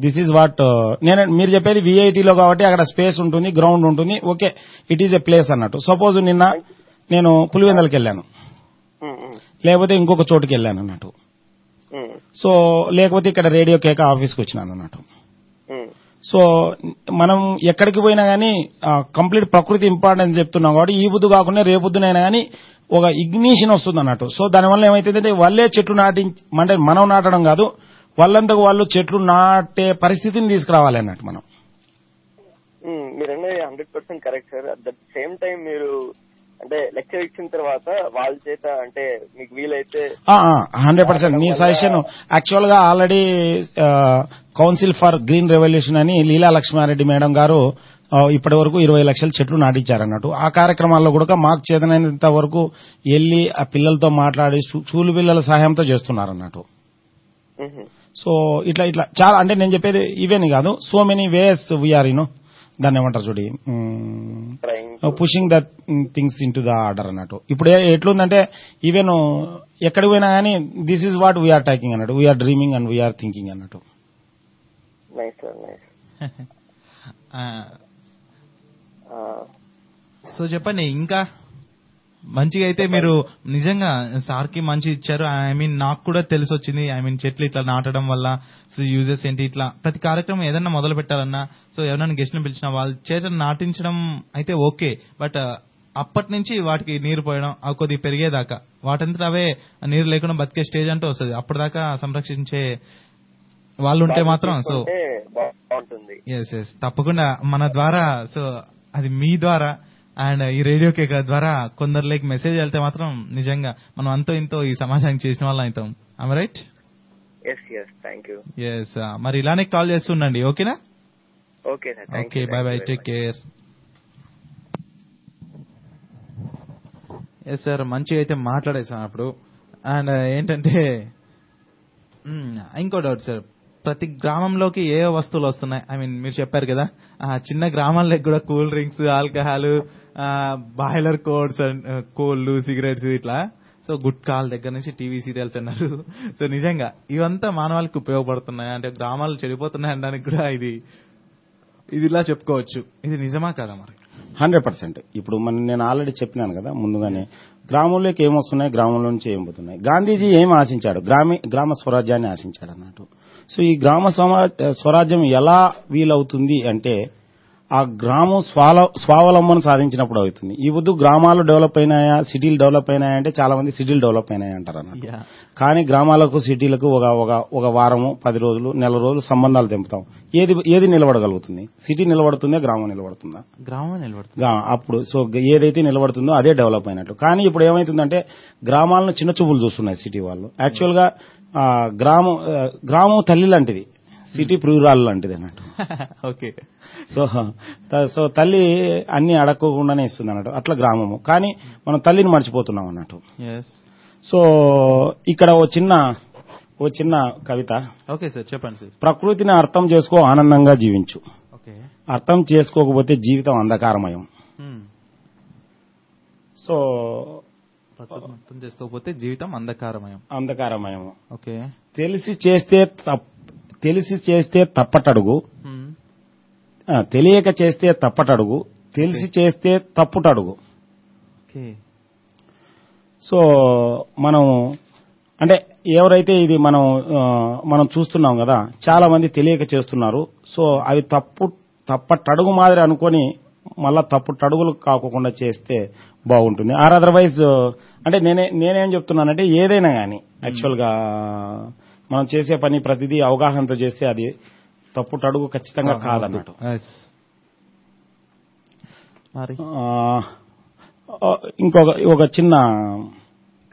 దిస్ ఈజ్ వాట్ నేను మీరు చెప్పేది విఐటీలో కాబట్టి అక్కడ స్పేస్ ఉంటుంది గ్రౌండ్ ఉంటుంది okay it is a place అన్నట్టు. సపోజ్ నిన్న నేను పులివెందలకి వెళ్ళాను. ఉమ్, ఉమ్. లేకపోతే ఇంకొక చోటుకి వెళ్ళాను అన్నట్టు. సో లేకపోతే ఇక్కడ రేడియో కేక ఆఫీస్కి వచ్చినాను అన్నట్టు. సో మనం ఎక్కడికి పోయినా కానీ కంప్లీట్ ప్రకృతి ఇంపార్టెన్స్ చెప్తున్నాం కాబట్టి ఈ బుద్ధు కాకుండా రేపొద్దునైనా కానీ ఒక ఇగ్నిషన్ వస్తుంది అన్నట్టు సో దానివల్ల ఏమైతుందంటే వాళ్ళే చెట్లు నాటి అంటే మనం నాటడం కాదు వాళ్ళంతకు వాళ్ళు చెట్లు నాటే పరిస్థితిని తీసుకురావాలి అన్నట్టు మనం. మీరు hundred percent correct sir. At the same time మీరు అంటే లెక్చర్ ఇచ్చిన తర్వాత వాళ్ళ చేత అంటే మీకు వీలైతే హండ్రెడ్ పర్సెంట్ మీ సజెషన్ యాక్చువల్గా already council for green revolution అని లీలా లక్ష్మారెడ్డి మేడం గారు ఇప్పటి వరకు ఇరవై లక్షల చెట్లు నాటించారన్నట్టు. ఆ కార్యక్రమాల్లో కూడా మాకు చేతనైనంత వరకు వెళ్ళి ఆ పిల్లలతో మాట్లాడి చూలు పిల్లల సహాయంతో చేస్తున్నారన్నట్టు. సో ఇట్లా ఇట్లా. చాలా అంటే నేను చెప్పేది ఇవేని కాదు. So many ways we are you know దాన్ని ఏమంటారు చూడి pushing the things into the order అన్నట్టు. ఇప్పుడు ఎట్లుందంటే ఈవెన్ ఎక్కడికి పోయినా కానీ this is what we are talking అన్నట్టు. We are dreaming and we are thinking అన్నట్టు. [laughs] సో చెప్పండి ఇంకా? మంచిగా అయితే మీరు నిజంగా సార్కి మంచి ఇచ్చారు. ఐ మీన్ నాకు కూడా తెలిసి వచ్చింది ఐ మీన్ చెట్లు ఇట్లా నాటడం వల్ల సో యూజెస్ ఏంటి ఇట్లా ప్రతి కార్యక్రమం ఏదన్నా మొదలు పెట్టాలన్నా సో ఎవరైనా గెస్ట్ని పిలిచినా వాళ్ళ చేత నాటించడం అయితే ఓకే బట్ అప్పటి నుంచి వాటికి నీరు పోయడం అవి కొద్దిగా పెరిగేదాకా. వాటంతట అవే నీరు లేకుండా బతికే స్టేజ్ అంటూ వస్తుంది. అప్పటిదాకా సంరక్షించే వాళ్ళు ఉంటే మాత్రం సో ఎస్ ఎస్ తప్పకుండా మన ద్వారా సో అది మీ ద్వారా అండ్ ఈ రేడియో కేక్ ద్వారా కొందరిలోకి మెసేజ్ వెళ్తే మాత్రం నిజంగా మనం అంతో ఇంతో ఈ సమాజానికి చేసిన వాళ్ళం అవుతాం. ఐమ్ రైట్ ఎస్ మరి ఇలానే కాల్ చేస్తుండండి ఓకేనా? Okay bye bye take care yes sir మంచిగా అయితే మాట్లాడేసాం అప్పుడు. అండ్ ఏంటంటే ఇంకో డౌట్ సార్ ప్రతి గ్రామంలోకి ఏ వస్తువులు వస్తున్నాయి? ఐ మీన్ మీరు చెప్పారు కదా ఆ చిన్న గ్రామాల్లో కూడా cool drinks alcohol boiler codes and కోళ్ళు సిగరెట్స్ ఇట్లా. సో గుట్కాల దగ్గర నుంచి టీవీ సీరియల్స్ అన్నారు. [laughs] సో నిజంగా ఇవంతా మానవాళికి ఉపయోగపడుతున్నాయి? అంటే గ్రామాలు చెడిపోతున్నాయి అనడానికి కూడా ఇది ఇది ఇలా చెప్పుకోవచ్చు. ఇది నిజమా కదా మరి? Hundred percent. ఇప్పుడు మన నేను ఆల్రెడీ చెప్పినాను కదా ముందుగానే. గ్రామంలోకి ఏమొస్తున్నాయి గ్రామంలో నుంచి ఏం పోతున్నాయి? గాంధీజీ ఏం ఆశించాడు? గ్రామీ గ్రామ స్వరాజ్యాన్ని ఆశించాడు అన్నట్టు. సో ఈ గ్రామ స్వరాజ్యం ఎలా వీలవుతుంది అంటే ఆ గ్రామం స్వాల స్వావలంబన సాధించినప్పుడు అవుతుంది. ఈ వద్దు గ్రామాలు డెవలప్ అయినాయా సిటీలు డెవలప్ అయినాయా అంటే చాలా మంది సిటీలు డెవలప్ అయినాయి అంటారు అన్నట్టు. Yeah. కానీ గ్రామాలకు సిటీలకు ఒక ఒక ఒక వారము పది రోజులు నెల రోజులు సంబంధాలు తెంపుతాం. ఏది ఏది నిలబడగలుగుతుంది? సిటీ నిలబడుతుందా గ్రామం నిలబడుతుందా? గ్రామం నిలబడుతుంది. అప్పుడు సో ఏదైతే నిలబడుతుందో అదే డెవలప్ అయినట్టు. కానీ ఇప్పుడు ఏమైతుందంటే గ్రామాలను చిన్న చూపులు చూస్తున్నాయి సిటీ వాళ్ళు. యాక్చువల్గా ఆ, గ్రామం గ్రామం తల్లి లాంటిది. సిటీ ప్రియురాలు లాంటిది అన్నట్టు. [laughs] ఓకే. సో సో తల్లి అన్ని అడగకుండానే ఇస్తుంది అన్నట్టు. అట్లా గ్రామము. కానీ మనం తల్లిని మర్చిపోతున్నాం అన్నట్టు. సో ఇక్కడ ఓ చిన్న ఓ చిన్న కవిత. ఓకే సార్ చెప్పండి సార్. ప్రకృతిని అర్థం చేసుకో ఆనందంగా జీవించు. అర్థం చేసుకోకపోతే జీవితం అంధకారమయం. సో ప్రకృతిని అర్థం చేసుకోకపోతే జీవితం అంధకారమయం. అంధకారమయము. ఓకే. తెలిసి చేస్తే తెలిసి చేస్తే తప్పటడుగు. ఆ, తెలియక చేస్తే తప్పటడుగు. తెలిసి చేస్తే తప్పుటడుగు. సో మనం అంటే ఎవరైతే ఇది మనం మనం చూస్తున్నాం కదా చాలా మంది తెలియక చేస్తున్నారు. సో అవి తప్పు తప్పటడుగు మాదిరి అనుకొని మళ్ళా తప్పుటడుగులు కాకుండా చేస్తే బాగుంటుంది. ఆర్ అదర్వైజ్ అంటే నేనే నేనేం చెప్తున్నానంటే ఏదైనా కానీ యాక్చువల్గా మనం చేసే పని ప్రతిదీ అవగాహనతో చేస్తే అది తప్పుటడుగు ఖచ్చితంగా కాదన్నట్టు. ఇంకొక ఒక చిన్న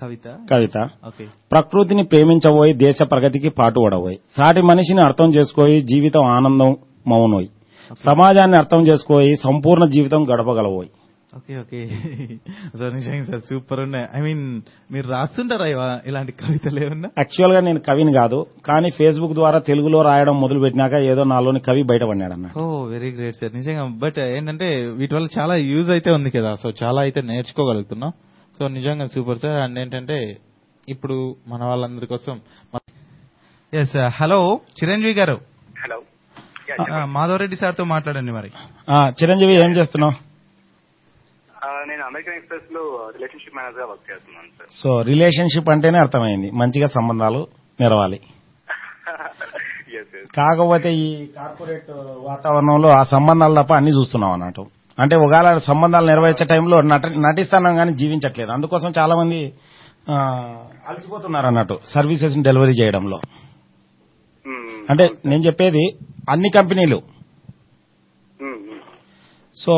కవిత? కవిత. ప్రకృతిని ప్రేమించబోయి దేశ ప్రగతికి పాటుపడబోయి సాటి మనిషిని అర్థం చేసుకోయి జీవితం ఆనందం మౌనోయ్. సమాజాన్ని అర్థం చేసుకోయి సంపూర్ణ జీవితం గడపగలబోయి. ఓకే ఓకే సో నిజంగా సార్ సూపర్ ఉన్నాయి ఐ మీన్ మీరు రాస్తుంటారా ఇవా- ఇలాంటి కవితలు ఏమన్నా? యాక్చువల్గా నేను కవిని కాదు కానీ ఫేస్బుక్ ద్వారా తెలుగులో రాయడం మొదలు పెట్టినాక ఏదో నాలోని కవి బయటపడినాడు అన్న ఓ వెరీ గ్రేట్ సార్ నిజంగా బట్ ఏంటంటే వీటి వల్ల చాలా యూజ్ అయితే ఉంది కదా. సో చాలా అయితే నేర్చుకోగలుగుతున్నాం. సో నిజంగా సూపర్ సార్ అండ్ ఏంటంటే ఇప్పుడు మన వాళ్ళందరి కోసం ఎస్ హలో చిరంజీవి గారు. హలో ఆ, మాధవరెడ్డి సార్తో మాట్లాడండి మరి. ఆ, చిరంజీవి ఏం చేస్తున్నావు? నేను అమెరికన్ ఎక్స్ప్రెస్లో రిలేషన్షిప్ మేనేజర్గా వర్క్ చేస్తున్నాను సార్. సో రిలేషన్షిప్ అంటేనే అర్థమైంది. మంచిగా సంబంధాలు ఎస్ [laughs] కాకపోతే ఈ కార్పొరేట్ వాతావరణంలో ఆ సంబంధాలు తప్ప అన్ని చూస్తున్నాం అన్నట్టు. అంటే ఒకవేళ సంబంధాలు నెరవేర్చే టైంలో నట నటిస్తున్నాం కానీ జీవించట్లేదు. అందుకోసం చాలా మంది అలసిపోతున్నారు అన్నట్టు సర్వీసెస్ డెలివరీ చేయడంలో. అంటే నేను చెప్పేది అన్ని కంపెనీలు. సో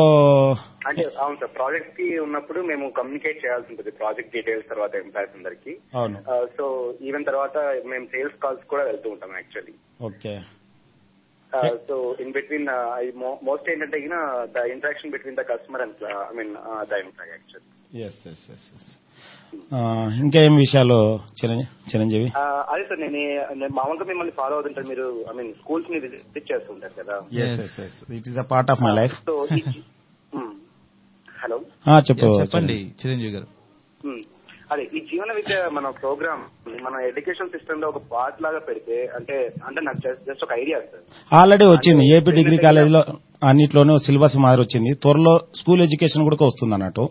అంటే అవును సార్. ప్రాజెక్ట్కి ఉన్నప్పుడు మేము కమ్యూనికేట్ చేయాల్సి ఉంటుంది. ప్రాజెక్ట్ డీటెయిల్స్ తర్వాత ఎంప్లాయీస్ అందరికి. సో ఈవెన్ తర్వాత మేము సేల్స్ కాల్స్ కూడా వెళ్తూ ఉంటాం actually. Okay. So in between most ఏంటంటే the interaction between the customer and I mean the employee actually. ఇంకేం విషయాలు చిరంజీవి? అదే సార్ నేను మామూలుగా మిమ్మల్ని ఫాలో అవుతుంటారు. మీరు ఐ మీన్ స్కూల్స్ని విజిట్ చేస్తుంటారు కదా. It is a part of my life so hello. చెప్పు చెప్పండి. చిరంజీవి గారు. అదే ఈ జీవన విద్య మన ప్రోగ్రామ్ మన ఎడ్యుకేషన్ సిస్టమ్లో ఒక పార్ట్ లాగా పెడితే అంటే అంటే నాకు జస్ట్ ఒక ఐడియా సార్. ఆల్రెడీ వచ్చింది ఏపీ డిగ్రీ కాలేజీలో అన్నిట్లోనూ సిలబస్ మాదిరి వచ్చింది. త్వరలో స్కూల్ ఎడ్యుకేషన్ కూడా వస్తుంది అన్నట్టు.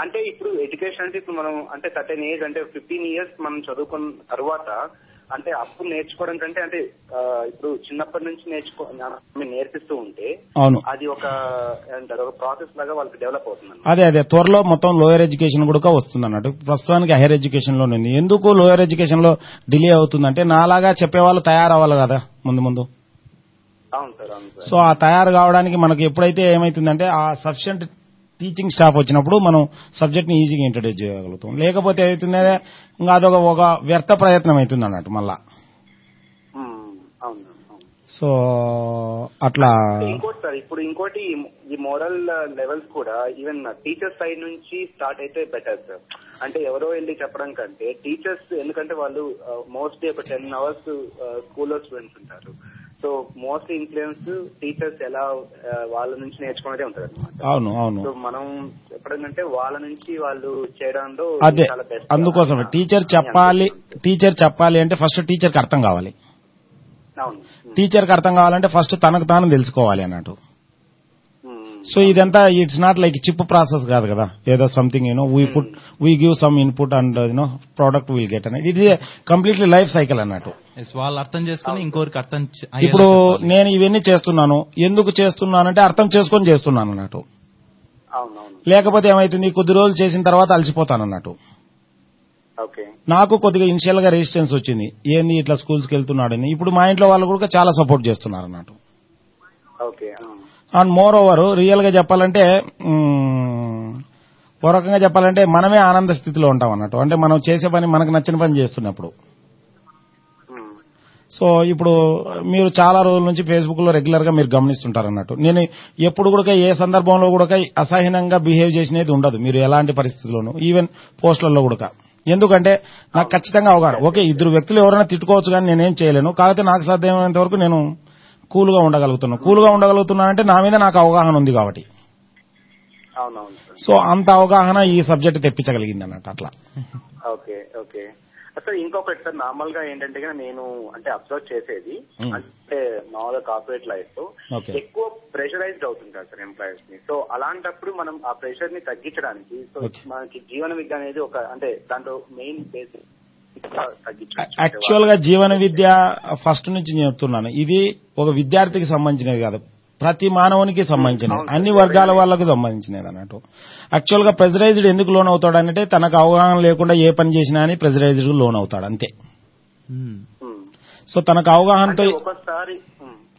అంటే ఇప్పుడు ఎడ్యుకేషన్ అంటే ఇప్పుడు మనం అంటే సర్టెన్ ఏజ్ అంటే ఫిఫ్టీన్ ఇయర్స్ మనం చదువుకున్న తర్వాత అంటే అప్పుడు నేర్చుకోవడం కంటే అంటే ఇప్పుడు చిన్నప్పటి నుంచి నేర్చుకో నేర్పిస్తూ ఉంటే అవును. అది ఒక అంటారు ఒక ప్రాసెస్ లాగా వాళ్ళకి డెవలప్ అవుతుంది అదే అదే త్వరలో మొత్తం లోయర్ ఎడ్యుకేషన్ కూడా వస్తుంది అన్నట్టు ప్రస్తుతానికి హైయర్ ఎడ్యుకేషన్లోనే ఉంది. ఎందుకు లోయర్ ఎడ్యుకేషన్లో డిలే అవుతుందంటే నాలాగా చెప్పేవాళ్ళు తయారవ్వాలి కదా ముందు ముందు. సో ఆ తయారు కావడానికి మనకు ఎప్పుడైతే ఏమైతుందంటే ఆ సఫిషియంట్ టీచింగ్ స్టాఫ్ వచ్చినప్పుడు మనం సబ్జెక్ట్ని ఈజీగా ఇంట్రడ్యూస్ చేయగలుగుతాం. లేకపోతే ఏమవుతుందంటే ఇంకా అదొక ఒక వ్యర్థ ప్రయత్నం అవుతుంది అన్నట్టు మళ్ళా. సో అట్లా ఇంకోటి సార్ ఇప్పుడు ఇంకోటి ఈ మోరల్ లెవెల్స్ కూడా ఈవెన్ టీచర్స్ సైడ్ నుంచి స్టార్ట్ అయితే బెటర్ సార్. అంటే ఎవరో వెళ్ళి చెప్పడం కంటే టీచర్స్ ఎందుకంటే వాళ్ళు మోస్ట్లీ ఒక టెన్ అవర్స్ స్కూల్లో స్టూడెంట్స్ ఉంటారు. సో మోస్ట్ ఇన్ఫ్లుయెన్స్ టీచర్స్ ఎలా వాళ్ళ నుంచి నేర్చుకునేదే ఉంటుంది అనమాట అవును అవును. సో మనం చెప్పడం వాళ్ళ నుంచి వాళ్ళు చేయడంలో అదే అందుకోసం టీచర్ చెప్పాలి టీచర్ చెప్పాలి అంటే ఫస్ట్ టీచర్కి అర్థం కావాలి. అవును. టీచర్కి అర్థం కావాలంటే ఫస్ట్ తనకు తాను తెలుసుకోవాలి అన్నట్టు. సో ఇదంతా it's not like chip process కాదు కదా. ఏదో something you know we put we give some input and you know product will get అనేది it is completely life cycle అన్నట్టు. వాళ్ళు అర్థం చేసుకుని ఇంకోరికి అర్థం ఇప్పుడు. నేను ఇవన్నీ చేస్తున్నాను. ఎందుకు చేస్తున్నానంటే అర్థం చేసుకొని చేస్తున్నాను అన్నట్టు. లేకపోతే ఏమైతుంది? కొద్ది రోజులు చేసిన తర్వాత అలసిపోతాను అన్నట్టు ఓకే. నాకు కొద్దిగా ఇనిషియల్గా రెసిస్టెన్స్ వచ్చింది. ఏంది ఇట్లా స్కూల్స్కి వెళ్తున్నాడని. ఇప్పుడు మా ఇంట్లో వాళ్ళు కూడా చాలా సపోర్ట్ చేస్తున్నారు అన్నట్టు. ఓకే అండ్ మోర్ ఓవర్ రియల్గా చెప్పాలంటే పూర్వకంగా ఓ రకంగా చెప్పాలంటే మనమే ఆనంద స్థితిలో ఉంటాం అన్నట్టు. అంటే మనం చేసే పని మనకు నచ్చిన పని చేస్తున్నప్పుడు. సో ఇప్పుడు మీరు చాలా రోజుల నుంచి ఫేస్బుక్లో రెగ్యులర్గా మీరు గమనిస్తుంటారు అన్నట్టు. నేను ఎప్పుడు కూడా ఏ సందర్భంలో కూడా అసహనంగా బిహేవ్ చేసినది ఉండదు. మీరు ఎలాంటి పరిస్థితుల్లోనూ ఈవెన్ పోస్టులలో కూడా. ఎందుకంటే నాకు ఖచ్చితంగా అవగాహన. ఓకే ఇద్దరు వ్యక్తులు ఎవరైనా తిట్టుకోవచ్చు కానీ నేనేం చేయలేను. కాకపోతే నాకు సాధ్యమైనంత వరకు నేను కూల్గా ఉండగలుగుతున్నాను కూల్గా ఉండగలుగుతున్నానంటే నా మీద నాకు అవగాహన ఉంది కాబట్టి అవునవును సార్ సో అంత అవగాహన ఈ సబ్జెక్ట్ తెప్పించగలిగింది అన్నట్టు అట్లా ఓకే ఓకే సార్ ఇంకొకటి సార్ నార్మల్గా ఏంటంటే నేను అంటే అబ్జర్వ్ చేసేది. అంటే మామూలుగా కార్పొరేట్ లైఫ్. ఎక్కువ ప్రెషరైజ్డ్ అవుతుంటారు సార్ ఎంప్లాయీస్ని సో అలాంటప్పుడు మనం ఆ ప్రెషర్ని తగ్గించడానికి సో. మనకి జీవన విద్య అనేది ఒక అంటే దాంట్లో మెయిన్ బేసిక్ యాక్చువల్గా జీవన విద్య ఫస్ట్ నుంచి నేను చెప్తున్నాను ఇది ఒక విద్యార్థికి సంబంధించినది కాదు. ప్రతి మానవునికి సంబంధించినది. అన్ని వర్గాల వాళ్ళకు సంబంధించినది అన్నట్టు. యాక్చువల్గా ప్రెజరైజ్డ్ ఎందుకు లోన్ అవుతాడు అంటే తనకు అవగాహన లేకుండా ఏ పని చేసినా అని ప్రెజరైజ్డ్ లోన్ అవుతాడు అంతే. సో తనకు అవగాహనతో.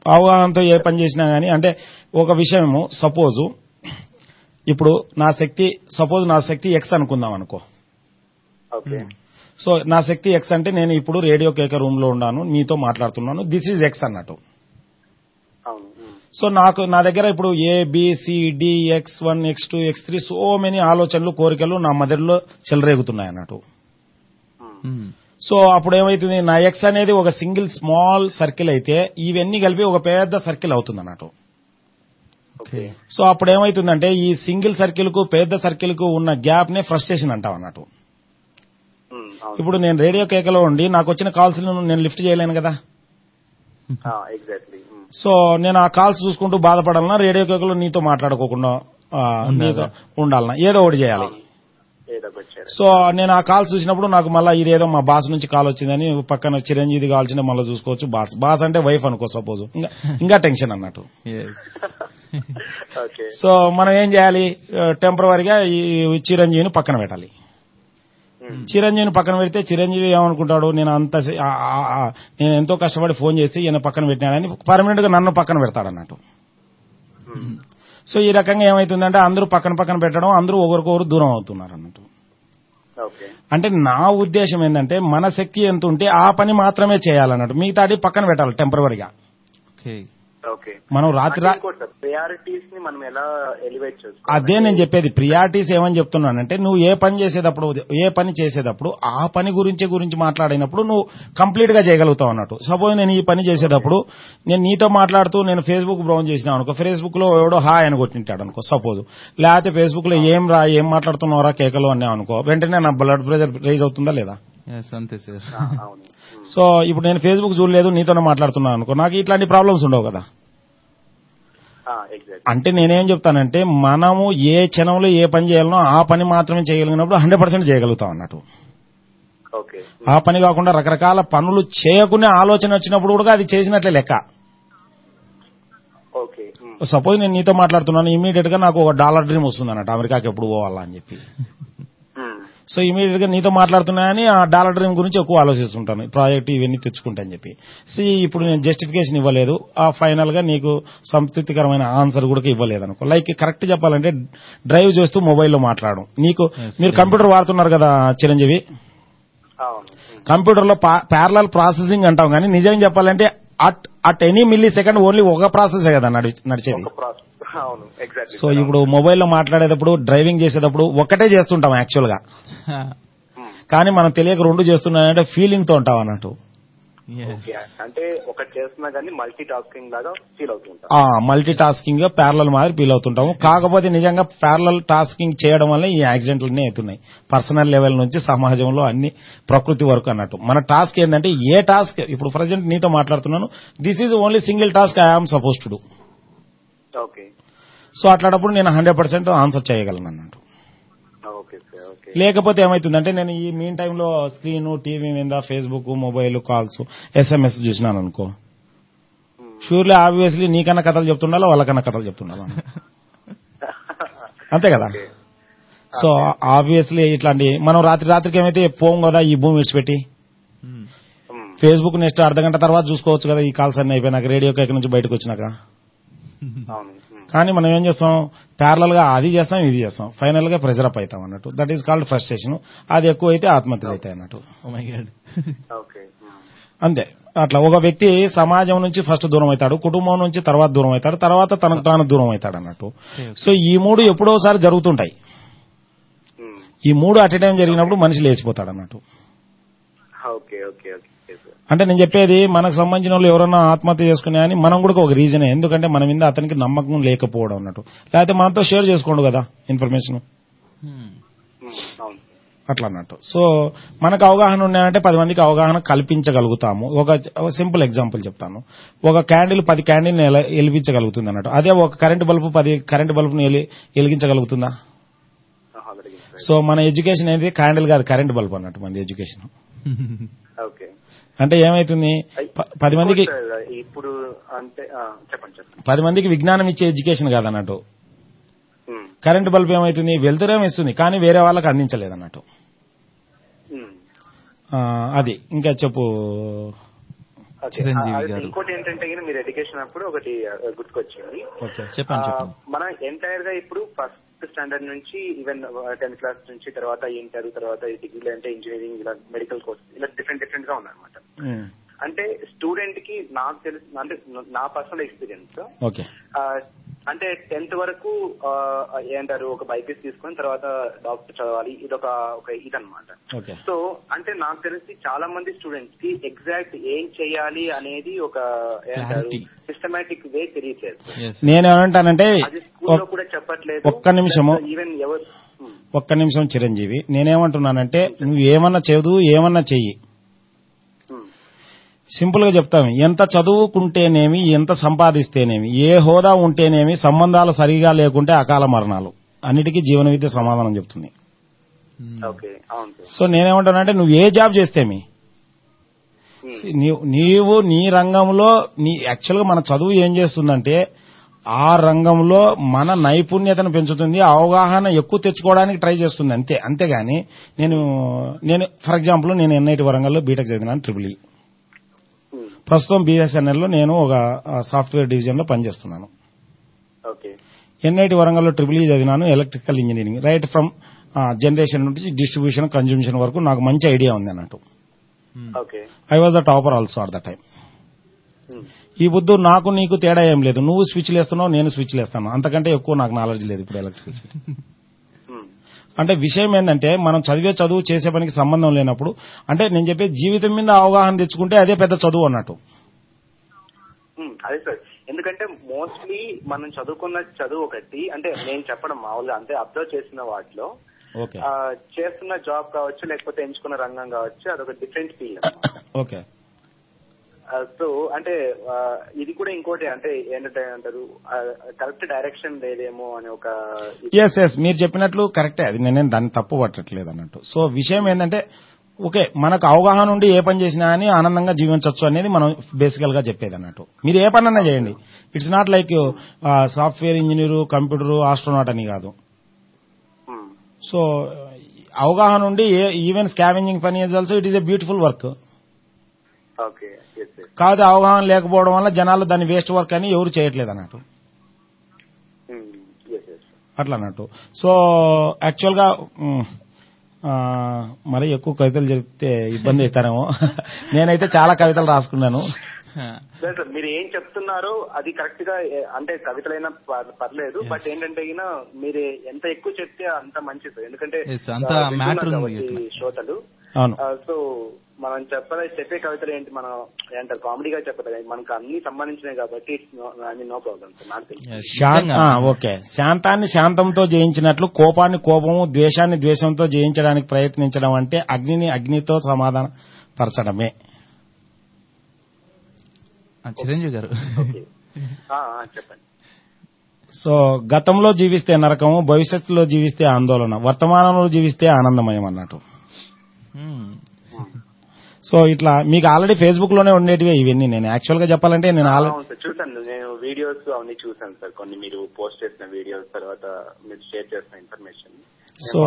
అవగాహనతో ఏ పని చేసినా గానీ అంటే ఒక విషయము సపోజు ఇప్పుడు నా శక్తి సపోజ్ నా శక్తి ఎక్స్ అనుకుందాం అనుకో. ఓకే. సో నా శక్తి ఎక్స్ అంటే నేను ఇప్పుడు రేడియో కేక రూమ్లో ఉన్నాను మీతో మాట్లాడుతున్నాను. దిస్ ఈజ్ ఎక్స్ అన్నట్టు. అవును. సో నాకు నా దగ్గర ఇప్పుడు A B C D X one X two X three so many ఆలోచనలు కోరికలు నా మెదడులో చెలరేగుతున్నాయి అన్నట్టు. సో అప్పుడు ఏమైతుంది? నా ఎక్స్ అనేది ఒక సింగిల్ స్మాల్ సర్కిల్ అయితే ఇవన్నీ కలిపి ఒక పెద్ద సర్కిల్ అవుతుంది అన్నట్టు. ఓకే. సో అప్పుడు ఏమైతుందంటే ఈ సింగిల్ సర్కిల్కు పెద్ద సర్కిల్కు ఉన్న గ్యాప్ నే ఫ్రస్ట్రేషన్ అంటాం అన్నట్టు. ఇప్పుడు నేను రేడియో కేకలో ఉండి నాకు వచ్చిన కాల్స్ నేను లిఫ్ట్ చేయలేను కదా. ఎగ్జాక్ట్లీ సో నేను ఆ కాల్స్ చూసుకుంటూ బాధపడాలన్నా రేడియో కేకలో నీతో మాట్లాడుకోకుండా ఆ, నీతో ఉండాలన్నా. ఏదో ఒకటి చేయాలి. ఏదో ఒకటి చేయాలి. సో నేను ఆ కాల్ చూసినప్పుడు నాకు మళ్ళీ ఇదేదో మా బాస్ నుంచి కాల్ వచ్చిందని పక్కన చిరంజీవి కావాల్సిన మళ్ళీ చూసుకోవచ్చు బాస్. బాస్ అంటే వైఫ్ అనుకో సపోజ్. ఇంకా ఇంకా టెన్షన్ అన్నట్టు. ఓకే [laughs] సో మనం ఏం చేయాలి? టెంపరీగా ఈ చిరంజీవిని పక్కన పెట్టాలి. చిరంజీవిని పక్కన పెడితే చిరంజీవి ఏమనుకుంటాడు? నేను అంత నేను ఎంతో కష్టపడి ఫోన్ చేసి ఈయన పక్కన పెట్టినాడని పర్మనెంట్గా నన్ను పక్కన పెడతాడు అన్నట్టు సో ఈ రకంగా ఏమైతుందంటే అందరూ పక్కన పక్కన పెట్టడం అందరూ ఒకరికొకరు దూరం అవుతున్నారు అన్నట్టు ఓకే అంటే నా ఉద్దేశం ఏంటంటే మన శక్తి ఎంత ఉంటే ఆ పని మాత్రమే చేయాలన్నట్టు. మిగతాది పక్కన పెట్టాలి టెంపరీగా ఓకే మనం రాత్రి ప్రయారిటీస్ని మనం ఎలా ఎలివేట్ చేసుకోవాలి? అదే నేను చెప్పేది ప్రియారిటీస్ ఏమని చెప్తున్నానంటే నువ్వు ఏ పని చేసేటప్పుడు ఏ పని చేసేటప్పుడు ఆ పని గురించి గురించి మాట్లాడినప్పుడు నువ్వు కంప్లీట్గా చేయగలుగుతావు అన్నట్టు. సపోజ్ నేను ఈ పని చేసేటప్పుడు నేను నీతో మాట్లాడుతూ నేను ఫేస్బుక్ బ్రౌన్ చేసిన అనుకో ఫేస్బుక్లో ఎవడో హాయ్ అని కొట్టింటాడు అనుకో సపోజ్. లేకపోతే ఫేస్బుక్లో ఏం రా ఏం మాట్లాడుతున్నారా కేకలు అన్నా అనుకో వెంటనే నా బ్లడ్ ప్రెషర్ రైజ్ అవుతుందా లేదా? అంతే సార్. అవును. సో ఇప్పుడు నేను ఫేస్బుక్ చూడలేదు నీతోనే మాట్లాడుతున్నాను అనుకో నాకు ఇట్లాంటి ప్రాబ్లమ్స్ ఉండవు కదా. అంటే నేనేం చెప్తానంటే మనము ఏ క్షణంలో ఏ పని చేయాలనో ఆ పని మాత్రమే చేయగలిగినప్పుడు హండ్రెడ్ పర్సెంట్ చేయగలుగుతాం అన్నట్టు. ఆ పని కాకుండా రకరకాల పనులు చేయకునే ఆలోచన వచ్చినప్పుడు కూడా అది చేసినట్లే లెక్క. సపోజ్ నేను నీతో మాట్లాడుతున్నాను ఇమీడియట్గా నాకు ఒక డాలర్ డ్రీమ్ వస్తుంది అన్నట్టు అమెరికాకి ఎప్పుడు పోవాలా అని చెప్పి. [laughs] సో ఇమీడియట్గా నీతో మాట్లాడుతున్నాయని ఆ డాలర్ డ్రీమ్ గురించి ఎక్కువ ఆలోచిస్తుంటాను. ప్రాజెక్ట్ ఇవన్నీ తెచ్చుకుంటా అని చెప్పి. సి ఇప్పుడు నేను జస్టిఫికేషన్ ఇవ్వలేదు. ఆ ఫైనల్గా నీకు సంతృప్తికరమైన ఆన్సర్ కూడా ఇవ్వలేదు అనుకో లైక్ కరెక్ట్ చెప్పాలంటే డ్రైవ్ చేస్తూ మొబైల్లో మాట్లాడడం నీకు మీరు కంప్యూటర్ వాడుతున్నారు కదా చిరంజీవి? అవును. కంప్యూటర్లో ప్యారలల్ ప్రాసెసింగ్ అంటాం కానీ నిజంగా చెప్పాలంటే at at any millisecond only ఒక ప్రాసెస్ కదా నడి- నడిచేది. ప్రాసెస్ అవును ఎగ్జాక్ట్లీ సో ఇప్పుడు మొబైల్లో మాట్లాడేటప్పుడు డ్రైవింగ్ చేసేటప్పుడు ఒకటే చేస్తుంటాం యాక్చువల్గా. కానీ మనం తెలియక రెండు చేస్తున్నామంటే ఫీలింగ్తో ఉంటాం అన్నట్టు. అంటే ఒకటి చేస్తున్నా కానీ మల్టీ టాస్కింగ్ లాగా ఫీల్ అవుతుంటాం ఆ మల్టీ టాస్కింగ్గా ప్యారలల్ మాదిరి ఫీల్ అవుతుంటాము. కాకపోతే నిజంగా ప్యారలల్ టాస్కింగ్ చేయడం వల్ల ఈ యాక్సిడెంట్లన్నీ అవుతున్నాయి. పర్సనల్ లెవెల్ నుంచి సమాజంలో అన్ని ప్రకృతి వరకు అన్నట్టు. మన టాస్క్ ఏంటంటే ఏ టాస్క్ ఇప్పుడు ప్రజెంట్ నీతో మాట్లాడుతున్నాను. This is only single task I am suppose to do okay so అట్లాంటప్పుడు నేను హండ్రెడ్ పర్సెంట్ ఆన్సర్ చేయగలను అన్నట్టు ఓకే సార్ ఓకే. లేకపోతే ఏమైతుందంటే నేను ఈ మీన్ టైంలో స్క్రీన్ టీవీ మీద ఫేస్బుక్ మొబైల్ కాల్స్ ఎస్ఎంఎస్ చూసినాను అనుకో షూర్లీ ఆబ్వియస్లీ నీకన్నా కథలు చెప్తుండాలా వాళ్ళకన్నా కథలు చెప్తుండాలా? [laughs] అంతే కదా? సో ఆబ్వియస్లీ ఇట్లాంటి మనం రాత్రి రాత్రికి ఏమైతే పోం కదా ఈ భూమి విడిచిపెట్టి? ఫేస్బుక్ నెక్స్ట్ అర్ధ గంట తర్వాత చూసుకోవచ్చు కదా ఈ కాల్స్ అన్ని అయిపోయినాక రేడియో కేక్ నుంచి బయటకు వచ్చినాక. అవును. కానీ మనం ఏం చేస్తాం? ప్యారలల్గా అది చేస్తాం ఇది చేస్తాం. ఫైనల్గా ప్రెజర్ అప్ అవుతాం అన్నట్టు. దట్ ఈస్ కాల్డ్ ఫ్రస్ట్రేషన్ అది ఎక్కువ అయితే ఆత్మహత్యలు అవుతాయి అన్నట్టు. ఓకే అంతే. అట్లా ఒక వ్యక్తి సమాజం నుంచి ఫస్ట్ దూరం అవుతాడు కుటుంబం నుంచి తర్వాత దూరం అవుతాడు తర్వాత తనకు తాను దూరం అవుతాడు అన్నట్టు. సో ఈ మూడు ఎప్పుడోసారి జరుగుతుంటాయి. ఈ మూడు అట్ టైం జరిగినప్పుడు మనిషి లేచిపోతాడు అన్నట్టు. ఓకే ఓకే ఓకే అంటే నేను చెప్పేది మనకు సంబంధించిన వాళ్ళు ఎవరన్నా ఆత్మహత్య చేసుకునే అని మనం కూడా ఒక రీజనే ఎందుకంటే మన మీద అతనికి నమ్మకం లేకపోవడం అన్నట్టు. లేకపోతే మనతో షేర్ చేసుకోండు కదా ఇన్ఫర్మేషన్ అట్లా అన్నట్టు. సో మనకు అవగాహన ఉన్నాయంటే పది మందికి అవగాహన కల్పించగలుగుతాము. ఒక సింపుల్ ఎగ్జాంపుల్ చెప్తాను. ఒక క్యాండిల్ పది క్యాండిల్ని వెలిగించగలుగుతుంది అన్నట్టు. అదే ఒక కరెంట్ బల్బు పది కరెంట్ బల్బుని వెలిగించగలుగుతుందా? సో మన ఎడ్యుకేషన్ అనేది క్యాండిల్ కాదు కరెంట్ బల్బ్ అన్నట్టు మన ఎడ్యుకేషన్ ఓకే అంటే ఏమైతుంది? పది మందికి ఇప్పుడు అంటే చెప్పండి చెప్పండి. పది మందికి విజ్ఞానం ఇచ్చే ఎడ్యుకేషన్ కాదన్నట్టు. కరెంట్ బల్బ్ ఏమైతుంది? వెలుతురేం ఇస్తుంది కానీ వేరే వాళ్ళకి అందించలేదు అన్నట్టు ఉమ్. ఆ, అది ఇంకా చెప్పు. ఇంకోటి ఏంటంటే మీరు ఎడ్యుకేషన్ అప్పుడు ఒకటి గుర్తుకొచ్చింది. ఓకే చెప్పండి ఆ, చెప్పండి. మన ఎంటైర్గా ఇప్పుడు ఫస్ట్ స్టాండర్డ్ నుంచి ఈవెన్ టెన్త్ క్లాస్ నుంచి తర్వాత ఇంటర్ తర్వాత డిగ్రీ అంటే ఇంజనీరింగ్ ఇలా మెడికల్ కోర్స్ ఇలా డిఫరెంట్ డిఫరెంట్గా ఉన్నాయన్నమాట hmm. అంటే స్టూడెంట్కి నాకు తెలుసు అంటే నా పర్సనల్ ఎక్స్పీరియన్స్ ఓకే. అంటే టెన్త్ వరకు ఏంటారు ఒక బైక్ తీసుకొని తర్వాత డాక్టర్ చదవాలి. ఇదొక ఒక ఇదన్నమాట. ఓకే. సో అంటే నాకు తెలిసి చాలా మంది స్టూడెంట్స్కి ఎగ్జాక్ట్ ఏం చేయాలి అనేది ఒక. సిస్టమేటిక్ వే తెలియట్లేదు. స్కూల్లో ఒక్- కూడా చెప్పట్లేదు. ఒక్క నిమిషము. ఈవెన్ ఎవరు ఒక్క నిమిషం చిరంజీవి. నేనేమంటున్నానంటే నువ్వు ఏమన్నా చదువు ఏమన్నా చెయ్యి. సింపుల్గా చెప్తాను ఎంత చదువుకుంటేనేమి ఎంత సంపాదిస్తేనేమి ఏ హోదా ఉంటేనేమి సంబంధాలు సరిగా లేకుంటే అకాల మరణాలు. అన్నిటికీ జీవన విద్య సమాధానం చెప్తుంది. ఓకే. అవును సార్. సో నేనేమంటానంటే నువ్వు ఏ జాబ్ చేస్తేమి? నీవు నీవు నీ రంగంలో నీ యాక్చువల్గా మన చదువు ఏం చేస్తుందంటే ఆ రంగంలో మన నైపుణ్యతను పెంచుతుంది అవగాహన ఎక్కువ తెచ్చుకోవడానికి ట్రై చేస్తుంది అంతే. అంతేగాని నేను నేను ఫర్ ఎగ్జాంపుల్ నేను ఎన్ఐటి వరంగల్లో బీటెక్ చదివినాను ట్రిపుల్ ఈ. ప్రస్తుతం బిఎస్ఎన్ఎల్లో నేను ఒక సాఫ్ట్వేర్ డివిజన్లో పనిచేస్తున్నాను. ఓకే. ఎన్ఐటి వరంగల్లో triple E చదివినాను electrical engineering. Right from generation నుంచి డిస్ట్రిబ్యూషన్ కన్జ్యూమ్షన్ వరకు నాకు మంచి ఐడియా ఉంది అన్నట్టు. Okay. I was the topper also at the time ఈ బుద్ధు నాకు నీకు తేడా ఏం లేదు. నువ్వు స్విచ్లు వేస్తున్నావు నేను స్విచ్లు వేస్తాను అంతకంటే ఎక్కువ నాకు నాలెడ్జ్ లేదు ఇప్పుడు ఎలక్ట్రిసిటీ [laughs] అంటే విషయం ఏంటంటే మనం చదివే చదువు చేసే పనికి సంబంధం లేనప్పుడు అంటే నేను చెప్పే జీవితం మీద అవగాహన తెచ్చుకుంటే అదే పెద్ద చదువు అన్నట్టు. అదే సార్. ఎందుకంటే మోస్ట్లీ మనం చదువుకున్న చదువు ఒకటి అంటే నేను చెప్పడం మామూలుగా అంటే అబ్జర్వ్ చేసిన వాటిలో చేస్తున్న జాబ్ కావచ్చు లేకపోతే ఎంచుకున్న రంగం కావచ్చు అదొక డిఫరెంట్ ఫీల్డ్ ఓకే. సో అంటే ఆ, ఇది కూడా ఇంకోటి అంటే ఏంటంటే అంటారు కరెక్ట్ డైరెక్షన్ లేదేమో అని ఒక ఎస్ ఎస్ మీరు చెప్పినట్లు కరెక్టే అది నేనేం దాన్ని తప్పు పట్టట్లేదు అన్నట్టు. సో విషయం ఏంటంటే ఓకే మనకు అవగాహన ఉండి ఏ పని చేసినా అని ఆనందంగా జీవించవచ్చు అనేది మనం బేసికల్గా చెప్పేది అన్నట్టు. మీరు ఏ పనన్నా చేయండి. It's not like software engineer computer astronaut అని కాదు. సో అవగాహన ఉండి ఈవెన్ స్కావెంజింగ్ పని also it is a beautiful work కాదు అవగాహన లేకపోవడం వల్ల జనాలు దాన్ని వేస్ట్ వర్క్ అని ఎవరు చేయట్లేదు అన్నట్టు. ఎస్ అట్లా అన్నట్టు. సో యాక్చువల్గా ఆ, మరీ ఎక్కువ కవితలు చెప్తే ఇబ్బంది అవుతారేమో. [laughs] నేనైతే చాలా కవితలు రాసుకున్నాను. సరే సార్ మీరు ఏం చెప్తున్నారో అది కరెక్ట్గా అంటే కవితలైనా పర్- పర్లేదు బట్ ఏంటంటే మీరు ఎంత ఎక్కువ చెప్తే అంత మంచిది ఎందుకంటే. శ్రోతలు. సో మనం చెప్పలే చెప్పే కవితలు ఏంటి? మనం ఏంటారు కామెడీగా చెప్పలేదు మనకు అన్ని సంబంధించినవి కాబట్టి నో ప్రాబ్లం ఓకే. శాంతాన్ని శాంతంతో జయించినట్లు కోపాన్ని కోపము ద్వేషాన్ని ద్వేషంతో జయించడానికి ప్రయత్నించడం అంటే అగ్నిని అగ్నితో సమాధాన పరచడమే. ఆ, చిరంజీవి గారు. ఆ, ఆ, చెప్పండి. సో గతంలో జీవిస్తే నరకము భవిష్యత్తులో జీవిస్తే ఆందోళన వర్తమానంలో జీవిస్తే ఆనందమయం అన్నట్టు. సో ఇట్లా మీకు ఆల్రెడీ ఫేస్బుక్లోనే ఉండేటివే ఇవన్నీ నేను. యాక్చువల్గా చెప్పాలంటే నేను చూసాను నేను వీడియోస్ అవన్నీ చూసాను సార్. కొన్ని మీరు పోస్ట్ చేసిన వీడియోస్ తర్వాత మీరు షేర్ చేసిన ఇన్ఫర్మేషన్ సో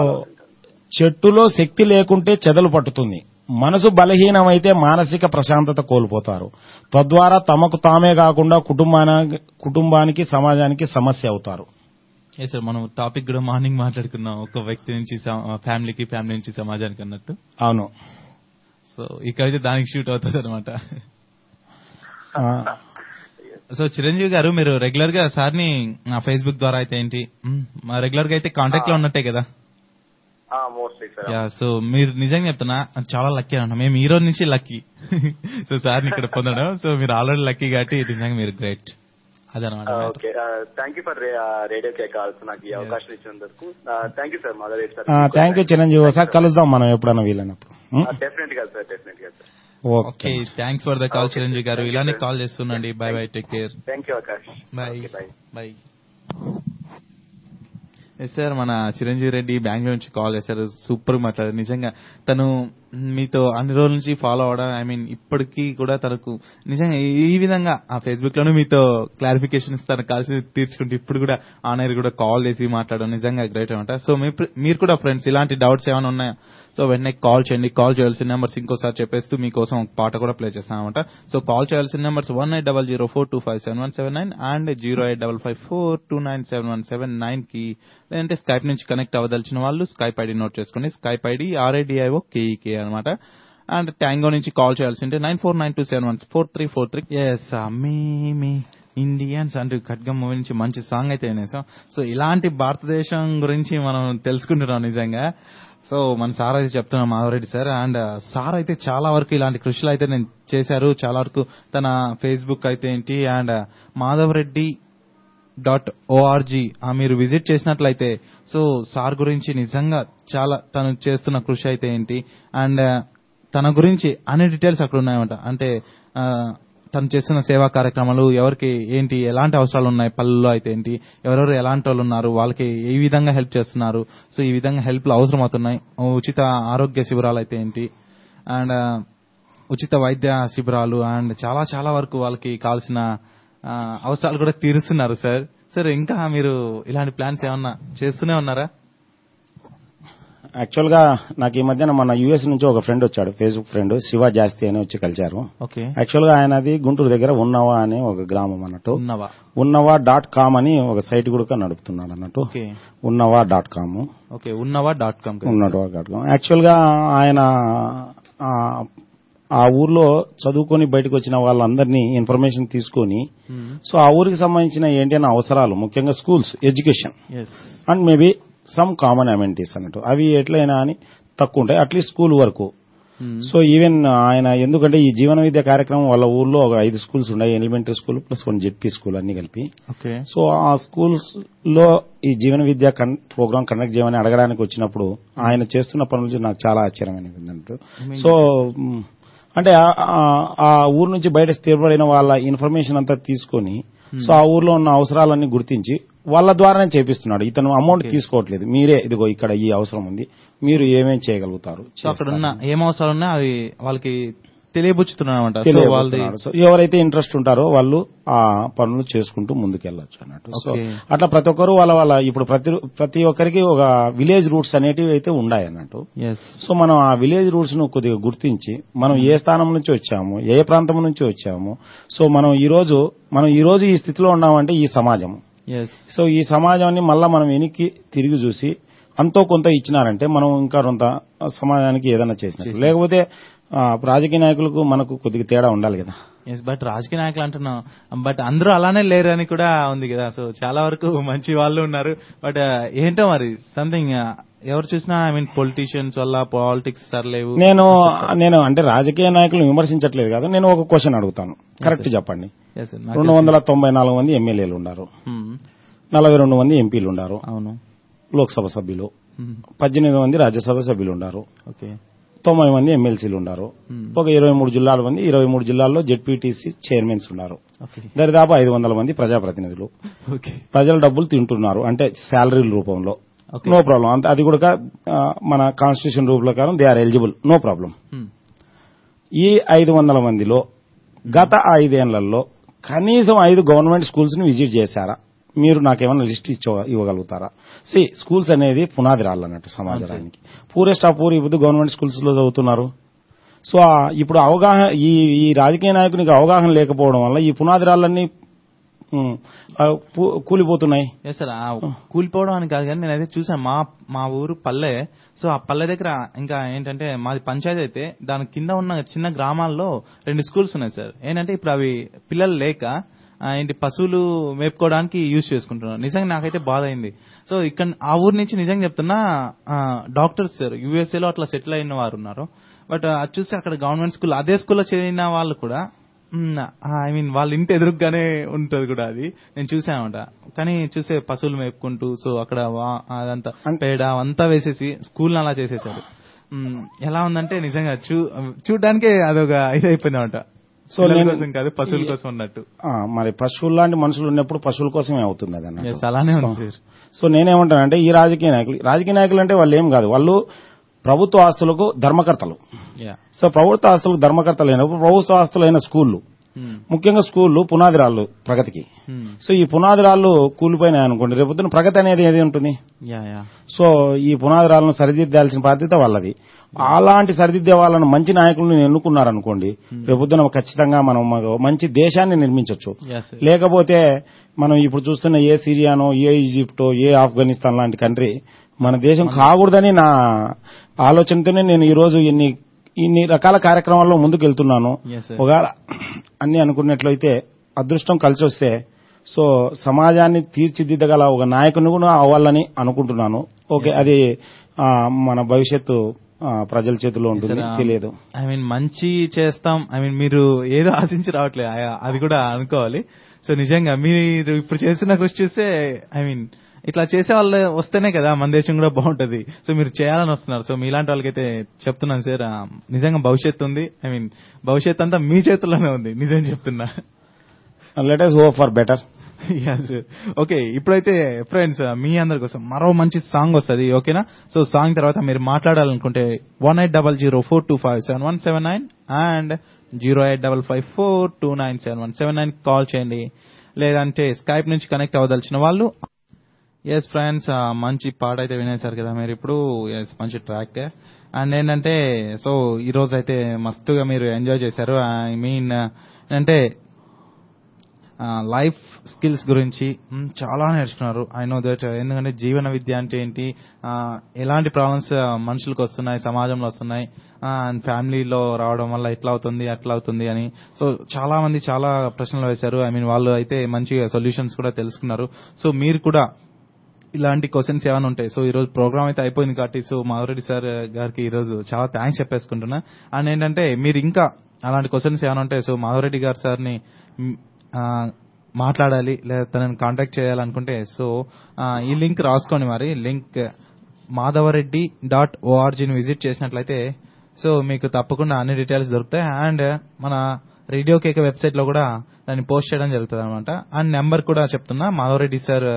చెట్టులో శక్తి లేకుంటే చెదలు పట్టుతుంది. మనసు బలహీనమైతే మానసిక ప్రశాంతత కోల్పోతారు. తద్వారా తమకు తామే కాకుండా కుటుంబానికి సమాజానికి సమస్య అవుతారు. ఏ సార్ మనం టాపిక్ కూడా మార్నింగ్ మాట్లాడుకున్నాం ఒక వ్యక్తి నుంచి ఫ్యామిలీకి ఫ్యామిలీ నుంచి సమాజానికి అన్నట్టు. అవును. సో ఈ కవిత దానికి షూట్ అవుతుంది అనమాట ఆ, సో చిరంజీవి గారు మీరు రెగ్యులర్గా సార్ని నా ఫేస్బుక్ ద్వారా అయితే ఏంటి? రెగ్యులర్గా అయితే కాంటాక్ట్లో ఉన్నట్టే కదా? సార్ సో మీరు నిజంగా చెప్తున్నా చాలా లక్కీ అన్న మేము ఈ రోజు నుంచి లక్కీ సో [laughs] సార్ని ఇక్కడ పొందడం. సో మీరు ఆల్రెడీ లక్కీ కాబట్టి నిజంగా మీరు గ్రేట్ అదనమాట. Okay. Thank you for radio Keka calls నాకు ఈ అవకాశం ఇచ్చినందుకు. Thank you sir mother sir thank you Chiranjeevi ఒకసారి కలుద్దాం మనం ఎప్పుడైనా వీలైనప్పుడు. డెఫినెట్గా సార్ డెఫినెట్గా sir okay. Thanks for the call Chiranjeevi garu. ఇలానే call చేస్తుండండి bye bye take care thank you Akash bye bye bye yes sir మన చిరంజీవి రెడ్డి బెంగళూరు నుంచి కాల్ చేశారు. సూపర్ మాట్లాడారు. నిజంగా తను మీతో అన్ని రోజుల నుంచి ఫాలో అవడం ఐ మీన్ ఇప్పటికీ కూడా తనకు నిజంగా ఈ విధంగా ఆ ఫేస్బుక్ లోనూ మీతో క్లారిఫికేషన్స్ తను కలిసి తీర్చుకుంటే ఇప్పుడు కూడా ఆన్ ఎయిర్ కూడా కాల్ చేసి మాట్లాడడం నిజంగా గ్రేట్ అనమాట సో మీరు కూడా ఫ్రెండ్స్ ఇలాంటి డౌట్స్ ఏమైనా ఉన్నాయా? సో వెంటనే కాల్ చేయండి. కాల్ చేయాల్సిన నెంబర్స్ ఇంకోసారి చెప్పేస్తూ మీకోసం ఒక పాట కూడా ప్లే చేస్తాం అనమాట సో కాల్ చేయాల్సిన numbers one eight double zero four two five seven one seven nine and zero eight double five four two nine seven one seven నైన్కి లేదంటే స్కైప్ నుంచి కనెక్ట్ అవ్వదలిచిన వాళ్ళు స్కైప్ ఐడి నోట్ చేసుకోండి స్కైప్ ఐడి ఆర్ఐడిఐఓ కేఈకే అనమాట. అండ్ ట్యాంగో నుంచి కాల్ చేయాల్సి ఉంటే nine four nine two seven one four three four three yes మీ మీ ఇండియన్స్ అంటూ ఖడ్గం మూవీ నుంచి మంచి సాంగ్ అయితే వినేసాం. సో ఇలాంటి భారతదేశం గురించి మనం తెలుసుకుంటున్నాం నిజంగా. సో మన సార్ అయితే చెప్తున్నాం మాధవరెడ్డి సార్. అండ్ సార్ అయితే చాలా వరకు ఇలాంటి కృషులు అయితే నేను చేశారు. చాలా వరకు తన ఫేస్బుక్ అయితే ఏంటి అండ్ మాధవరెడ్డి డాట్ ఓఆర్జీ మీరు విజిట్ చేసినట్లయితే సో సార్ గురించి నిజంగా చాలా తను చేస్తున్న కృషి అయితే ఏంటి అండ్ తన గురించి అన్ని డీటెయిల్స్ అక్కడ ఉన్నాయన్నమాట. అంటే తను చేస్తున్న సేవా కార్యక్రమాలు ఎవరికి ఏంటి ఎలాంటి అవసరాలు ఉన్నాయి పల్లెల్లో అయితే ఏంటి ఎవరెవరు ఎలాంటి వాళ్ళు ఉన్నారు వాళ్ళకి ఏ విధంగా హెల్ప్ చేస్తున్నారు సో ఈ విధంగా హెల్ప్లు అవసరం అవుతున్నాయి ఉచిత ఆరోగ్య శిబిరాలు అయితే ఏంటి అండ్ ఉచిత వైద్య శిబిరాలు అండ్ చాలా చాలా వరకు వాళ్ళకి కావాల్సిన అవసరాలు కూడా తీరుస్తున్నారు సార్. సార్ ఇంకా మీరు ఇలాంటి ప్లాన్స్ ఏమన్నా చేస్తూనే ఉన్నారా? యాక్చువల్గా నాకు ఈ మధ్యన మన యుఎస్ నుంచి ఒక ఫ్రెండ్ వచ్చాడు ఫేస్బుక్ ఫ్రెండ్ శివ జాస్తి అని వచ్చి కలిశారు. ఓకే. యాక్చువల్గా ఆయనది గుంటూరు దగ్గర ఉన్నవా అనే ఒక గ్రామం అన్నట్టు. ఉన్నవా? డాట్ కామ్ అని ఒక సైట్ కూడా నడుపుతున్నాడు అన్నట్టు. Unnava dot com. Okay Unnava dot com Unnava dot com. యాక్చువల్గా ఆయన ఆ, ఊర్లో చదువుకొని బయటకు వచ్చిన వాళ్ళందరినీ ఇన్ఫర్మేషన్ తీసుకొని సో ఆ ఊరికి సంబంధించిన ఏంటి అవసరాలు ముఖ్యంగా schools education and maybe some common amenities అన్నట్టు. అవి ఎట్లయినా అని తక్కువ ఉంటాయి. అట్లీస్ట్ స్కూల్ వరకు. సో ఈవెన్ ఆయన ఎందుకంటే ఈ జీవన విద్య కార్యక్రమం వాళ్ళ ఊర్లో ఒక ఐదు స్కూల్స్ ఉన్నాయి. Elementary school plus one ZP school అన్ని కలిపి. సో ఆ స్కూల్స్లో ఈ జీవన విద్య ప్రోగ్రామ్ కండక్ట్ చేయమని అడగడానికి వచ్చినప్పుడు ఆయన చేస్తున్న పనుల నాకు చాలా ఆశ్చర్యం అనిపింది సో అంటే ఆ- ఊరు నుంచి బయట స్థిరపడిన వాళ్ళ ఇన్ఫర్మేషన్ అంతా తీసుకొని సో ఆ ఊర్లో ఉన్న అవసరాలన్నీ గుర్తించి వాళ్ళ ద్వారానే చేపిస్తున్నాడు. ఇతను అమౌంట్ తీసుకోవట్లేదు. మీరే ఇదిగో ఇక్కడ ఈ అవసరం ఉంది. మీరు ఏమేం చేయగలుగుతారు? అక్కడ ఉన్న ఏం అవసరాలు అవి వాళ్ళకి తెలియబుచ్చుతున్నాడు ఎవరైతే ఇంట్రెస్ట్ ఉంటారో వాళ్ళు ఆ పనులు చేసుకుంటూ ముందుకెళ్ళొచ్చు అన్నట్టు. సో. అట్లా ప్రతి ఒక్కరు వాళ్ళ వాళ్ళ ఇప్పుడు ప్రతి ప్రతి ఒక్కరికి ఒక విలేజ్ రూట్స్ అనేటివి అయితే ఉన్నాయి అన్నట్టు. సో మనం ఆ విలేజ్ రూట్స్ను కొద్దిగా గుర్తించి మనం ఏ స్థానం నుంచి వచ్చాము ఏ ప్రాంతం నుంచి వచ్చాము సో మనం ఈ రోజు మనం ఈ రోజు ఈ స్థితిలో ఉన్నామంటే ఈ సమాజం సో ఈ సమాజాన్ని మళ్ళా మనం వెనక్కి తిరిగి చూసి అంతో కొంత ఇచ్చినారంటే మనం ఇంకా కొంత సమాజానికి ఏదైనా చేసినట్టు. లేకపోతే రాజకీయ నాయకులకు మనకు కొద్దిగా తేడా ఉండాలి కదా. ఎస్ బట్ రాజకీయ నాయకులు అంటున్నాం. బట్ అందరూ అలానే లేరు అని కూడా ఉంది కదా. సో చాలా వరకు మంచి వాళ్ళు ఉన్నారు. బట్ ఏంటో మరి సంథింగ్ ఎవరు చూసినా ఐ మీన్ పొలిటీషియన్స్ వల్ల పాలిటిక్స్ సర్లేవు. నేను నేను అంటే రాజకీయ నాయకులు విమర్శించట్లేదు కాదు. నేను ఒక క్వశ్చన్ అడుగుతాను. కరెక్ట్ చెప్పండి. రెండు వందల తొంభై నాలుగు మంది ఎమ్మెల్యేలు ఉన్నారు. Hmm. నలభై రెండు మంది ఎంపీలు ఉన్నారు అవును. లోక్సభ సభ్యులు. Hmm. పద్దెనిమిది మంది రాజ్యసభ సభ్యులు ఉన్నారు ఓకే తొంభై మంది ఎమ్మెల్సీలు ఉన్నారు. Hmm. ఒక ఇరవై మూడు జిల్లాల మంది ఇరవై మూడు జిల్లాల్లో జెడ్పీటీసీ చైర్మన్స్ ఉన్నారు. దరిదాపు ఐదు వందల మంది ప్రజాప్రతినిధులు. ప్రజల డబ్బులు తింటున్నారు అంటే శాలరీల రూపంలో. నో ప్రాబ్లం అంత అది కూడా మన కాన్స్టిట్యూషన్ రూల్ ప్రకారం they are eligible no problem. ఈ ఐదు వందల మందిలో గత ఐదేళ్ళలో కనీసం ఐదు గవర్నమెంట్ స్కూల్స్ని విజిట్ చేశారా? మీరు నాకేమైనా లిస్ట్ ఇచ్చ ఇవ్వగలుగుతారా? సి స్కూల్స్ అనేది పునాది రాళ్ళు అన్నట్టు సమాజానికి పూరెస్ట్ ఆఫ్ పూర్ ఇప్పుడు గవర్నమెంట్ స్కూల్స్లో చదువుతున్నారు. సో ఇప్పుడు అవగాహన ఈ ఈ రాజకీయ నాయకునికి అవగాహన లేకపోవడం వల్ల ఈ పునాది రాళ్ళన్నీ కూలిపోతున్నాయి. ఎస్ సార్ కూలిపోవడం అని కాదు కానీ నేనైతే చూసాను మా మా ఊరు పల్లె. సో ఆ పల్లె దగ్గర ఇంకా ఏంటంటే మాది పంచాయతీ అయితే దాని కింద ఉన్న చిన్న గ్రామాల్లో రెండు స్కూల్స్ ఉన్నాయి సార్ ఏంటంటే ఇప్పుడు అవి పిల్లలు లేక ఏంటి పశువులు మేపుకోవడానికి యూజ్ చేసుకుంటున్నారు. నిజంగా నాకైతే బాధ అయింది. సో ఇక్కడ ఆ ఊరు నుంచి నిజంగా చెప్తున్నా డాక్టర్స్ సార్ యూఎస్ఏలో అట్లా సెటిల్ అయిన వారు ఉన్నారు. బట్ అది చూస్తే అక్కడ గవర్నమెంట్ స్కూల్ అదే స్కూల్లో చదివిన వాళ్ళు కూడా ఐ మీన్ వాళ్ళ ఇంటి ఎదురుగానే ఉంటది కూడా అది. నేను చూసానమాట కానీ చూసే పశువులు మేపుకుంటూ సో అక్కడ అదంతా పేడ అంతా వేసేసి స్కూల్ అలా చేసేసారు ఎలా ఉందంటే నిజంగా చూ చూడడానికే అదొక ఇది అయిపోయిందన్నమాట సో కోసం కాదు పశువుల కోసం ఉన్నట్టు. మరి పశువులు లాంటి మనుషులు ఉన్నప్పుడు పశువుల కోసమే అవుతుంది అది అన్నట్టు. Yes, అలానే ఉంది సో నేనేమంటానంటే ఈ రాజకీయ నాయకులు రాజకీయ నాయకులు అంటే వాళ్ళు ఏం కాదు. వాళ్ళు ప్రభుత్వ ఆస్తులకు ధర్మకర్తలు. సో ప్రభుత్వ ఆస్తులకు ధర్మకర్తలు అయినప్పుడు ప్రభుత్వ ఆస్తులైన స్కూళ్ళు ముఖ్యంగా స్కూళ్ళు పునాది రాళ్ళు ప్రగతికి సో ఈ పునాది రాళ్ళు కూలిపోయినాయి అనుకోండి రేపొద్దున ప్రగతి అనేది ఏది ఉంటుంది? సో ఈ పునాది రాళ్ళను సరిదిద్దాల్సిన బాధ్యత వాళ్ళది. అలాంటి సరిదిద్దే వాళ్ళను మంచి నాయకులను ఎన్నుకున్నారనుకోండి రేపొద్దున ఖచ్చితంగా మనం మంచి దేశాన్ని నిర్మించవచ్చు లేకపోతే మనం ఇప్పుడు చూస్తున్న ఏ సిరియానో ఏ ఈజిప్టో ఏ ఆఫ్ఘనిస్తాన్ లాంటి కంట్రీ మన దేశం కాకూడదని నా ఆలోచనతోనే నేను ఈ రోజు ఇన్ని ఇన్ని రకాల కార్యక్రమాల్లో ముందుకు వెళ్తున్నాను. ఒకవేళ అన్ని అనుకున్నట్లయితే అదృష్టం కలిసి వస్తే సో సమాజాన్ని తీర్చిదిద్దగల ఒక నాయకుని కూడా అవ్వాలని అనుకుంటున్నాను. ఓకే అది మన భవిష్యత్తు ప్రజల చేతిలో ఉంటుంది. తెలియదు. ఐ మీన్ మంచి చేస్తాం. ఐ మీన్ మీరు ఏదో ఆశించి రావట్లేదు. అది కూడా అనుకోవాలి. సో నిజంగా మీరు ఇప్పుడు చేస్తున్న కృషి చూస్తే ఐ మీన్ ఇట్లా చేసే వాళ్ళు వస్తేనే కదా మన దేశం కూడా బాగుంటది. సో మీరు చేయాలని వస్తున్నారు. సో మీలాంటి వాళ్ళకైతే చెప్తున్నాను సార్ నిజంగా భవిష్యత్తు ఉంది. ఐ మీన్ భవిష్యత్ అంతా మీ చేతుల్లోనే ఉంది. నిజం చెప్తున్నా. Let us hope for better okay ఇప్పుడైతే ఫ్రెండ్స్ మీ అందరి కోసం మరో మంచి సాంగ్ వస్తుంది. ఓకేనా సో సాంగ్ తర్వాత మీరు మాట్లాడాలనుకుంటే one eight double zero four two five seven one seven nine and zero eight double five four two nine seven one seven nine call చేయండి. లేదంటే స్కైప్ నుంచి కనెక్ట్ అవ్వదలిచిన వాళ్ళు ఎస్ ఫ్రెండ్స్ మంచి పాట అయితే వినేశారు కదా మీరు ఇప్పుడు. ఎస్ మంచి ట్రాక్ అండ్ ఏంటంటే సో ఈ రోజు అయితే మస్తుగా మీరు ఎంజాయ్ చేశారు. ఐ మీన్ అంటే లైఫ్ స్కిల్స్ గురించి చాలా నేర్చుకున్నారు. ఐ నో దట్ ఎందుకంటే జీవన విద్య అంటే ఏంటి? ఎలాంటి ప్రాబ్లమ్స్ మనుషులకు వస్తున్నాయి సమాజంలో వస్తున్నాయి. అండ్ ఫ్యామిలీలో రావడం వల్ల ఇట్లా అవుతుంది అట్లా అవుతుంది అని. సో చాలా మంది చాలా ప్రశ్నలు వేశారు. ఐ మీన్ వాళ్ళు అయితే మంచిగా సొల్యూషన్స్ కూడా తెలుసుకున్నారు. సో మీరు కూడా ఇలాంటి క్వశ్చన్స్ ఏమైనా ఉంటాయి. సో ఈ రోజు ప్రోగ్రామ్ అయితే అయిపోయింది కాబట్టి సో మాధురెడ్డి సార్ uh, గారికి ఈ రోజు చాలా థ్యాంక్స్ చెప్పేసుకుంటున్నా. అండ్ ఏంటంటే మీరు ఇంకా అలాంటి క్వశ్చన్స్ ఏమైనా ఉంటాయి సో మాధురెడ్డి గారు సార్ని మాట్లాడాలి లేదా తనని కాంటాక్ట్ చేయాలనుకుంటే సో ఈ లింక్ రాసుకోండి మరి. లింక్ uh, మాధవరెడ్డి డాట్ ఓఆర్జీని విజిట్ చేసినట్లయితే సో మీకు తప్పకుండా అన్ని డీటెయిల్స్ దొరుకుతాయి. అండ్ uh, మన రేడియో కేక్ వెబ్సైట్లో కూడా దాన్ని పోస్ట్ చేయడం జరుగుతుంది అనమాట అండ్ నెంబర్ కూడా చెప్తున్నా. మాధవరెడ్డి సార్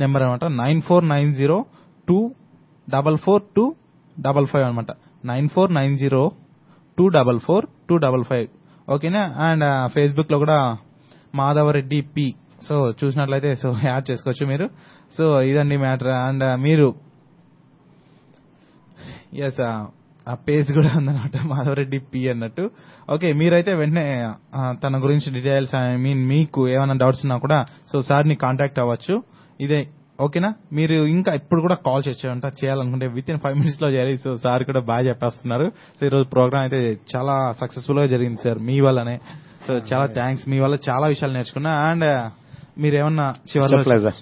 నెంబర్ అనమాట nine four nine zero two double four two double five అనమాట nine four nine zero two double four two double five. ఓకేనా? అండ్ ఫేస్బుక్లో కూడా మాధవరెడ్డి పి. సో చూసినట్లయితే సో యాడ్ చేసుకోవచ్చు మీరు. సో ఇదండి మ్యాటర్. అండ్ మీరు? ఎస్ ఆ పేజ్ కూడా ఉందన్నమాట. [laughs] మాధవరెడ్డి పి అన్నట్టు. ఓకే మీరైతే వెంటనే తన గురించి డీటెయిల్స్ ఐ మీన్ మీకు ఏమైనా డౌట్స్ ఉన్నా కూడా సో సార్ని కాంటాక్ట్ అవ్వచ్చు. ఇదే ఓకేనా? మీరు ఇంకా ఇప్పుడు కూడా కాల్ చేయొచ్చు చేయాలనుకుంటే విత్ ఇన్ ఫైవ్ మినిట్స్లో చేయాలి. సో సార్ కూడా బాగా చెప్పేస్తున్నారు. సో ఈ రోజు ప్రోగ్రామ్ అయితే చాలా సక్సెస్ఫుల్గా జరిగింది సార్ మీ వల్లనే. సో చాలా థ్యాంక్స్ మీ వల్ల చాలా విషయాలు నేర్చుకున్నా. అండ్ మీరు ఏమన్నా చివరిలో.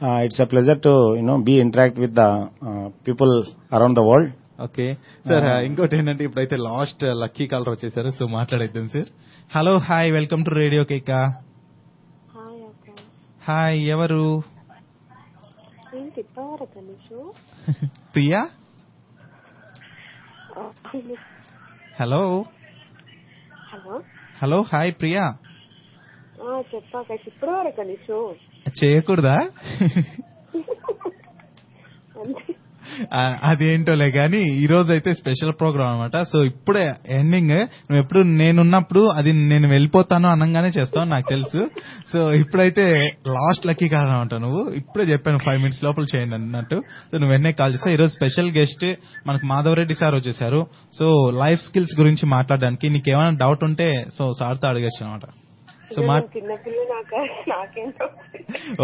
Uh, a pleasure to you know be interact with the uh, people around the world. Okay. Sir ఇంకోటి ఏంటంటే ఇప్పుడైతే లాస్ట్ లక్కీ కాలర్ వచ్చేసారు సో మాట్లాడేద్దాం sir. Hello hi welcome to radio Keka hi ఎవరు? [laughs] Priya? Hello. Hello? Hello. Hi Priya. చెప్పాక చేయకూడదా? [laughs] [laughs] అదేంటోలే కానీ ఈ రోజు అయితే స్పెషల్ ప్రోగ్రామ్ అనమాట సో ఇప్పుడే ఎండింగ్. నువ్వు ఎప్పుడు నేనున్నప్పుడు అది నేను వెళ్ళిపోతాను అనగానే చేస్తావు నాకు తెలుసు. సో ఇప్పుడైతే లాస్ట్ లక్కీ కాదనమాట నువ్వు. ఇప్పుడే చెప్పాను ఫైవ్ మినిట్స్ లోపల చేయండి అన్నట్టు. సో నువ్వు వెన్నే కాల్ చేస్తావు. ఈరోజు స్పెషల్ గెస్ట్ మనకు మాధవరెడ్డి సార్ వచ్చేసారు. సో లైఫ్ స్కిల్స్ గురించి మాట్లాడడానికి నీకు ఏమైనా డౌట్ ఉంటే సో సార్తో అడగచ్చు అనమాట సో మా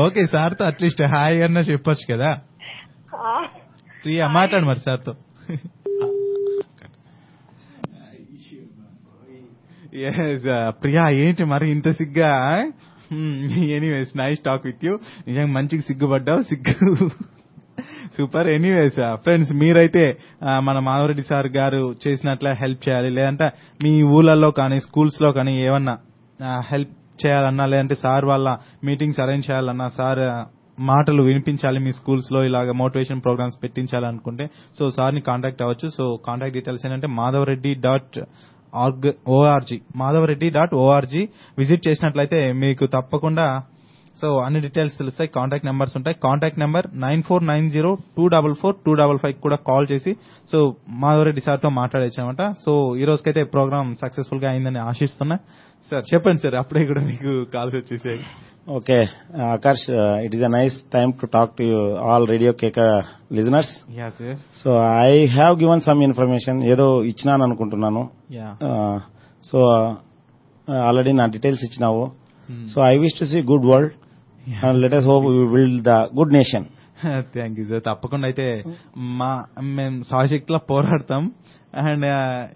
ఓకే సార్తో అట్లీస్ట్ హాయ్ అన్న చెప్పొచ్చు కదా. ప్రియా మాట్లాడు మరి సార్తో. ఎస్ uh, ప్రియా ఏంటి మరి ఇంత సిగ్గా anyways nice talk with you నిజంగా మంచిగా సిగ్గుపడ్డావు సిగ్గు. సూపర్ ఎనీవేస్ ఫ్రెండ్స్ మీరైతే మన మాధవరెడ్డి సార్ గారు చేసినట్లే హెల్ప్ చేయాలి లేదంటే మీ ఊళ్ళల్లో కానీ స్కూల్స్లో కానీ ఏమన్నా హెల్ప్ చేయాలన్నా లేదంటే సార్ వాళ్ళ మీటింగ్స్ అరేంజ్ చేయాలన్నా సార్ మాటలు వినిపించాలి మీ స్కూల్స్లో ఇలాగ మోటివేషన్ ప్రోగ్రామ్స్ పెట్టించాలనుకుంటే సో సార్ని కాంటాక్ట్ అవ్వచ్చు. సో కాంటాక్ట్ డీటెయిల్స్ ఏంటంటే Madhavreddy dot org ORG Madhavreddy dot ORG visit చేసినట్లయితే మీకు తప్పకుండా సో అన్ని డీటెయిల్స్ తెలుస్తాయి కాంటాక్ట్ నెంబర్స్ ఉంటాయి. Contact number nine four nine zero two double four two double five కూడా కాల్ చేసి సో మాధవరెడ్డి సార్తో మాట్లాడచ్చు సో ఈ రోజుకైతే ప్రోగ్రామ్ సక్సెస్ఫుల్గా అయిందని ఆశిస్తున్నా. సార్ చెప్పండి సార్ అప్పుడే కూడా మీకు కాల్స్ వచ్చేసాయి Okay, uh, Akash, uh, it is a nice time to talk to you, all Radio Keka listeners. Yeah sir So I have given some information. ఏదో ఇచ్చినాను అనుకుంటున్నాను. యా సో ఆల్రెడీ నా డీటెయిల్స్ ఇచ్చినావు. So I wish to see good world and let us hope build the good nation thank you sir తప్పకుండా అయితే మా మేము సాయశక్తిలో పోరాడతాం. అండ్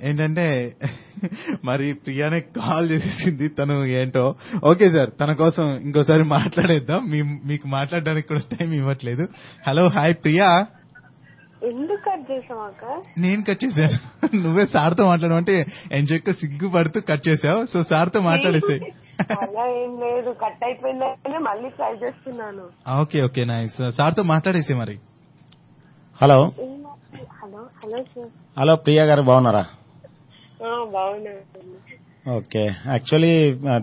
ఏంటంటే [laughs] మరి ప్రియానే కాల్ చేసేసింది తను ఏంటో. ఓకే సార్ తన కోసం ఇంకోసారి మాట్లాడేద్దాం. మీ- మీకు మాట్లాడడానికి కూడా టైం ఇవ్వట్లేదు. Hello hi Priya. ఎందుకు కట్ నేను కట్ చేశాను. [laughs] నువ్వే సార్తో మాట్లాడమంటే ఎంచక్క సిగ్గుపడుతూ కట్ చేసావు. సో సార్తో మాట్లాడేసాయి అలా ఏం లేదు. కట్ అయిపోయిందని మళ్ళీ ట్రై చేస్తున్నాను. Okay okay nice. సార్తో మాట్లాడేసి మరి. Hello. Hello hello sir. Hello Priya garu బాగున్నారా? Okay. Actually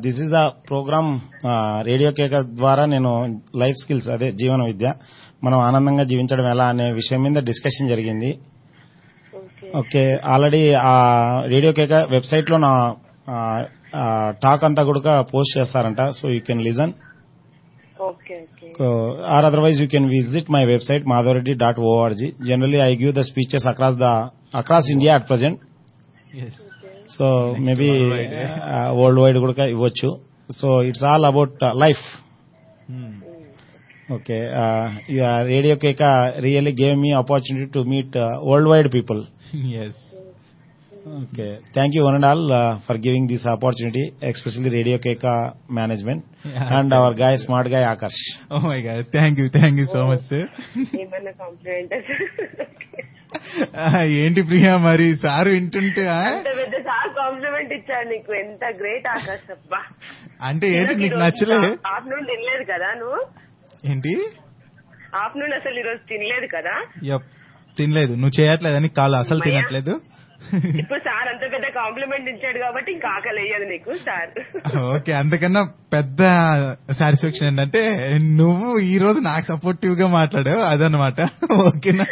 this is a program radio Keka ద్వారా నేను లైఫ్ స్కిల్స్ అదే జీవన విద్య మనం ఆనందంగా జీవించడం ఎలా అనే విషయం మీద డిస్కషన్ జరిగింది. ఓకే. ఆల్రెడీ ఆ రేడియో కేక వెబ్సైట్లో నా టాక్ అంతా కూడా పోస్ట్ చేస్తారంట so you can listen. okay okay or otherwise you can visit my website Madhavareddy dot ORG generally I give the speeches across the across India at present so maybe world wide కూడా ఇవ్వచ్చు so it's all about life okay radio కేక really gave me opportunity to meet world wide people yes Okay. Thank you one and all uh, for giving this opportunity, especially Radio Keka management Yeah, and thank our you. guy, smart guy Akash. Oh my god thank you thank you so much sir ఏంటి ప్రియా మరి? సార్ వింటుంటే కాంప్లిమెంట్ ఇచ్చాడు నీకు. ఎంత గ్రేట్ ఆకాశ్ అబ్బా. అంటే ఏంటి నీకు నచ్చలే? ఆఫ్టర్నూన్ తినలేదు కదా నువ్వు? ఏంటి? ఆఫ్టర్నూన్ అసలు ఈరోజు తినలేదు కదా? యప్ తినలేదు. నువ్వు చేయట్లేదని కాలు? అసలు. తినట్లేదు? ఇప్పుడు సార్ అంత పెద్ద కాంప్లిమెంట్ ఇచ్చాడు కాబట్టి ఇంకా ఆకలి వేయదు నీకు సార్. ఓకే అంతకన్నా పెద్ద సాటిస్ఫాక్షన్ ఏంటంటే నువ్వు ఈ రోజు నాకు సపోర్టివ్గా మాట్లాడావు అదనమాట ఓకేనా?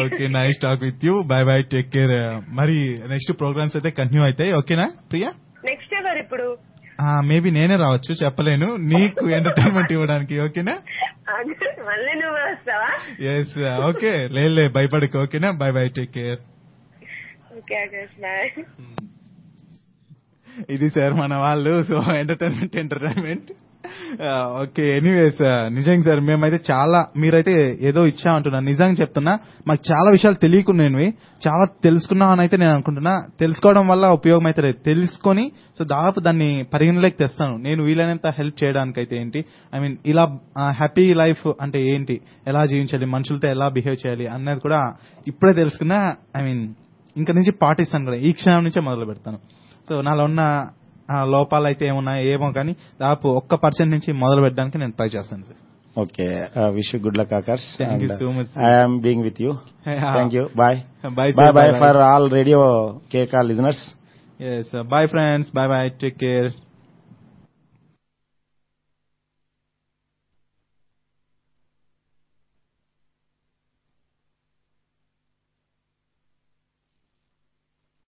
Okay. Nice talk with you bye bye take care మరి నెక్స్ట్ ప్రోగ్రామ్స్ అయితే కంటిన్యూ అవుతాయి ఓకేనా ప్రియా? నెక్స్ట్ ఎవరు ఇప్పుడు? మేబీ నేనే రావచ్చు చెప్పలేను. నీకు ఎంటర్టైన్మెంట్ ఇవ్వడానికి ఓకేనా? ఎస్ ఓకే లే భయపడకు ఓకేనా? Bye bye take care Hmm. ఇది సార్ మన వాళ్ళు so entertainment entertainment okay anyways నిజంగా సార్ మేమైతే చాలా మీరైతే ఏదో ఇచ్చా అంటున్నాను నిజంగా చెప్తున్నా మాకు చాలా విషయాలు తెలియకునేవి చాలా తెలుసుకున్నామని అయితే నేను అనుకుంటున్నా. తెలుసుకోవడం వల్ల ఉపయోగం అయితే లేదు. తెలుసుకొని సో దాదాపు దాన్ని పరిగణలోకి తెస్తాను. నేను వీలైనంత హెల్ప్ చేయడానికి అయితే ఏంటి? ఐ మీన్ ఇలా హ్యాపీ లైఫ్ అంటే ఏంటి? ఎలా జీవించాలి? మనుషులతో ఎలా బిహేవ్ చేయాలి? అన్నది కూడా ఇప్పుడే తెలుసుకున్నా. ఐ మీన్ ఇంకా నుంచి పాటిస్తాను కూడా. ఈ క్షణం నుంచే మొదలు పెడతాను. సో నాలో ఉన్న లోపాలు అయితే ఏమున్నా ఏమో కానీ దాపు ఒక్క పర్సెంట్ నుంచి మొదలు పెట్టడానికి నేను ట్రై చేస్తాను sir. Okay. Wish you good luck ochre thank you so much I am being with you thank you bye bye bye bye for all radio Keka listeners yes bye friends bye bye take care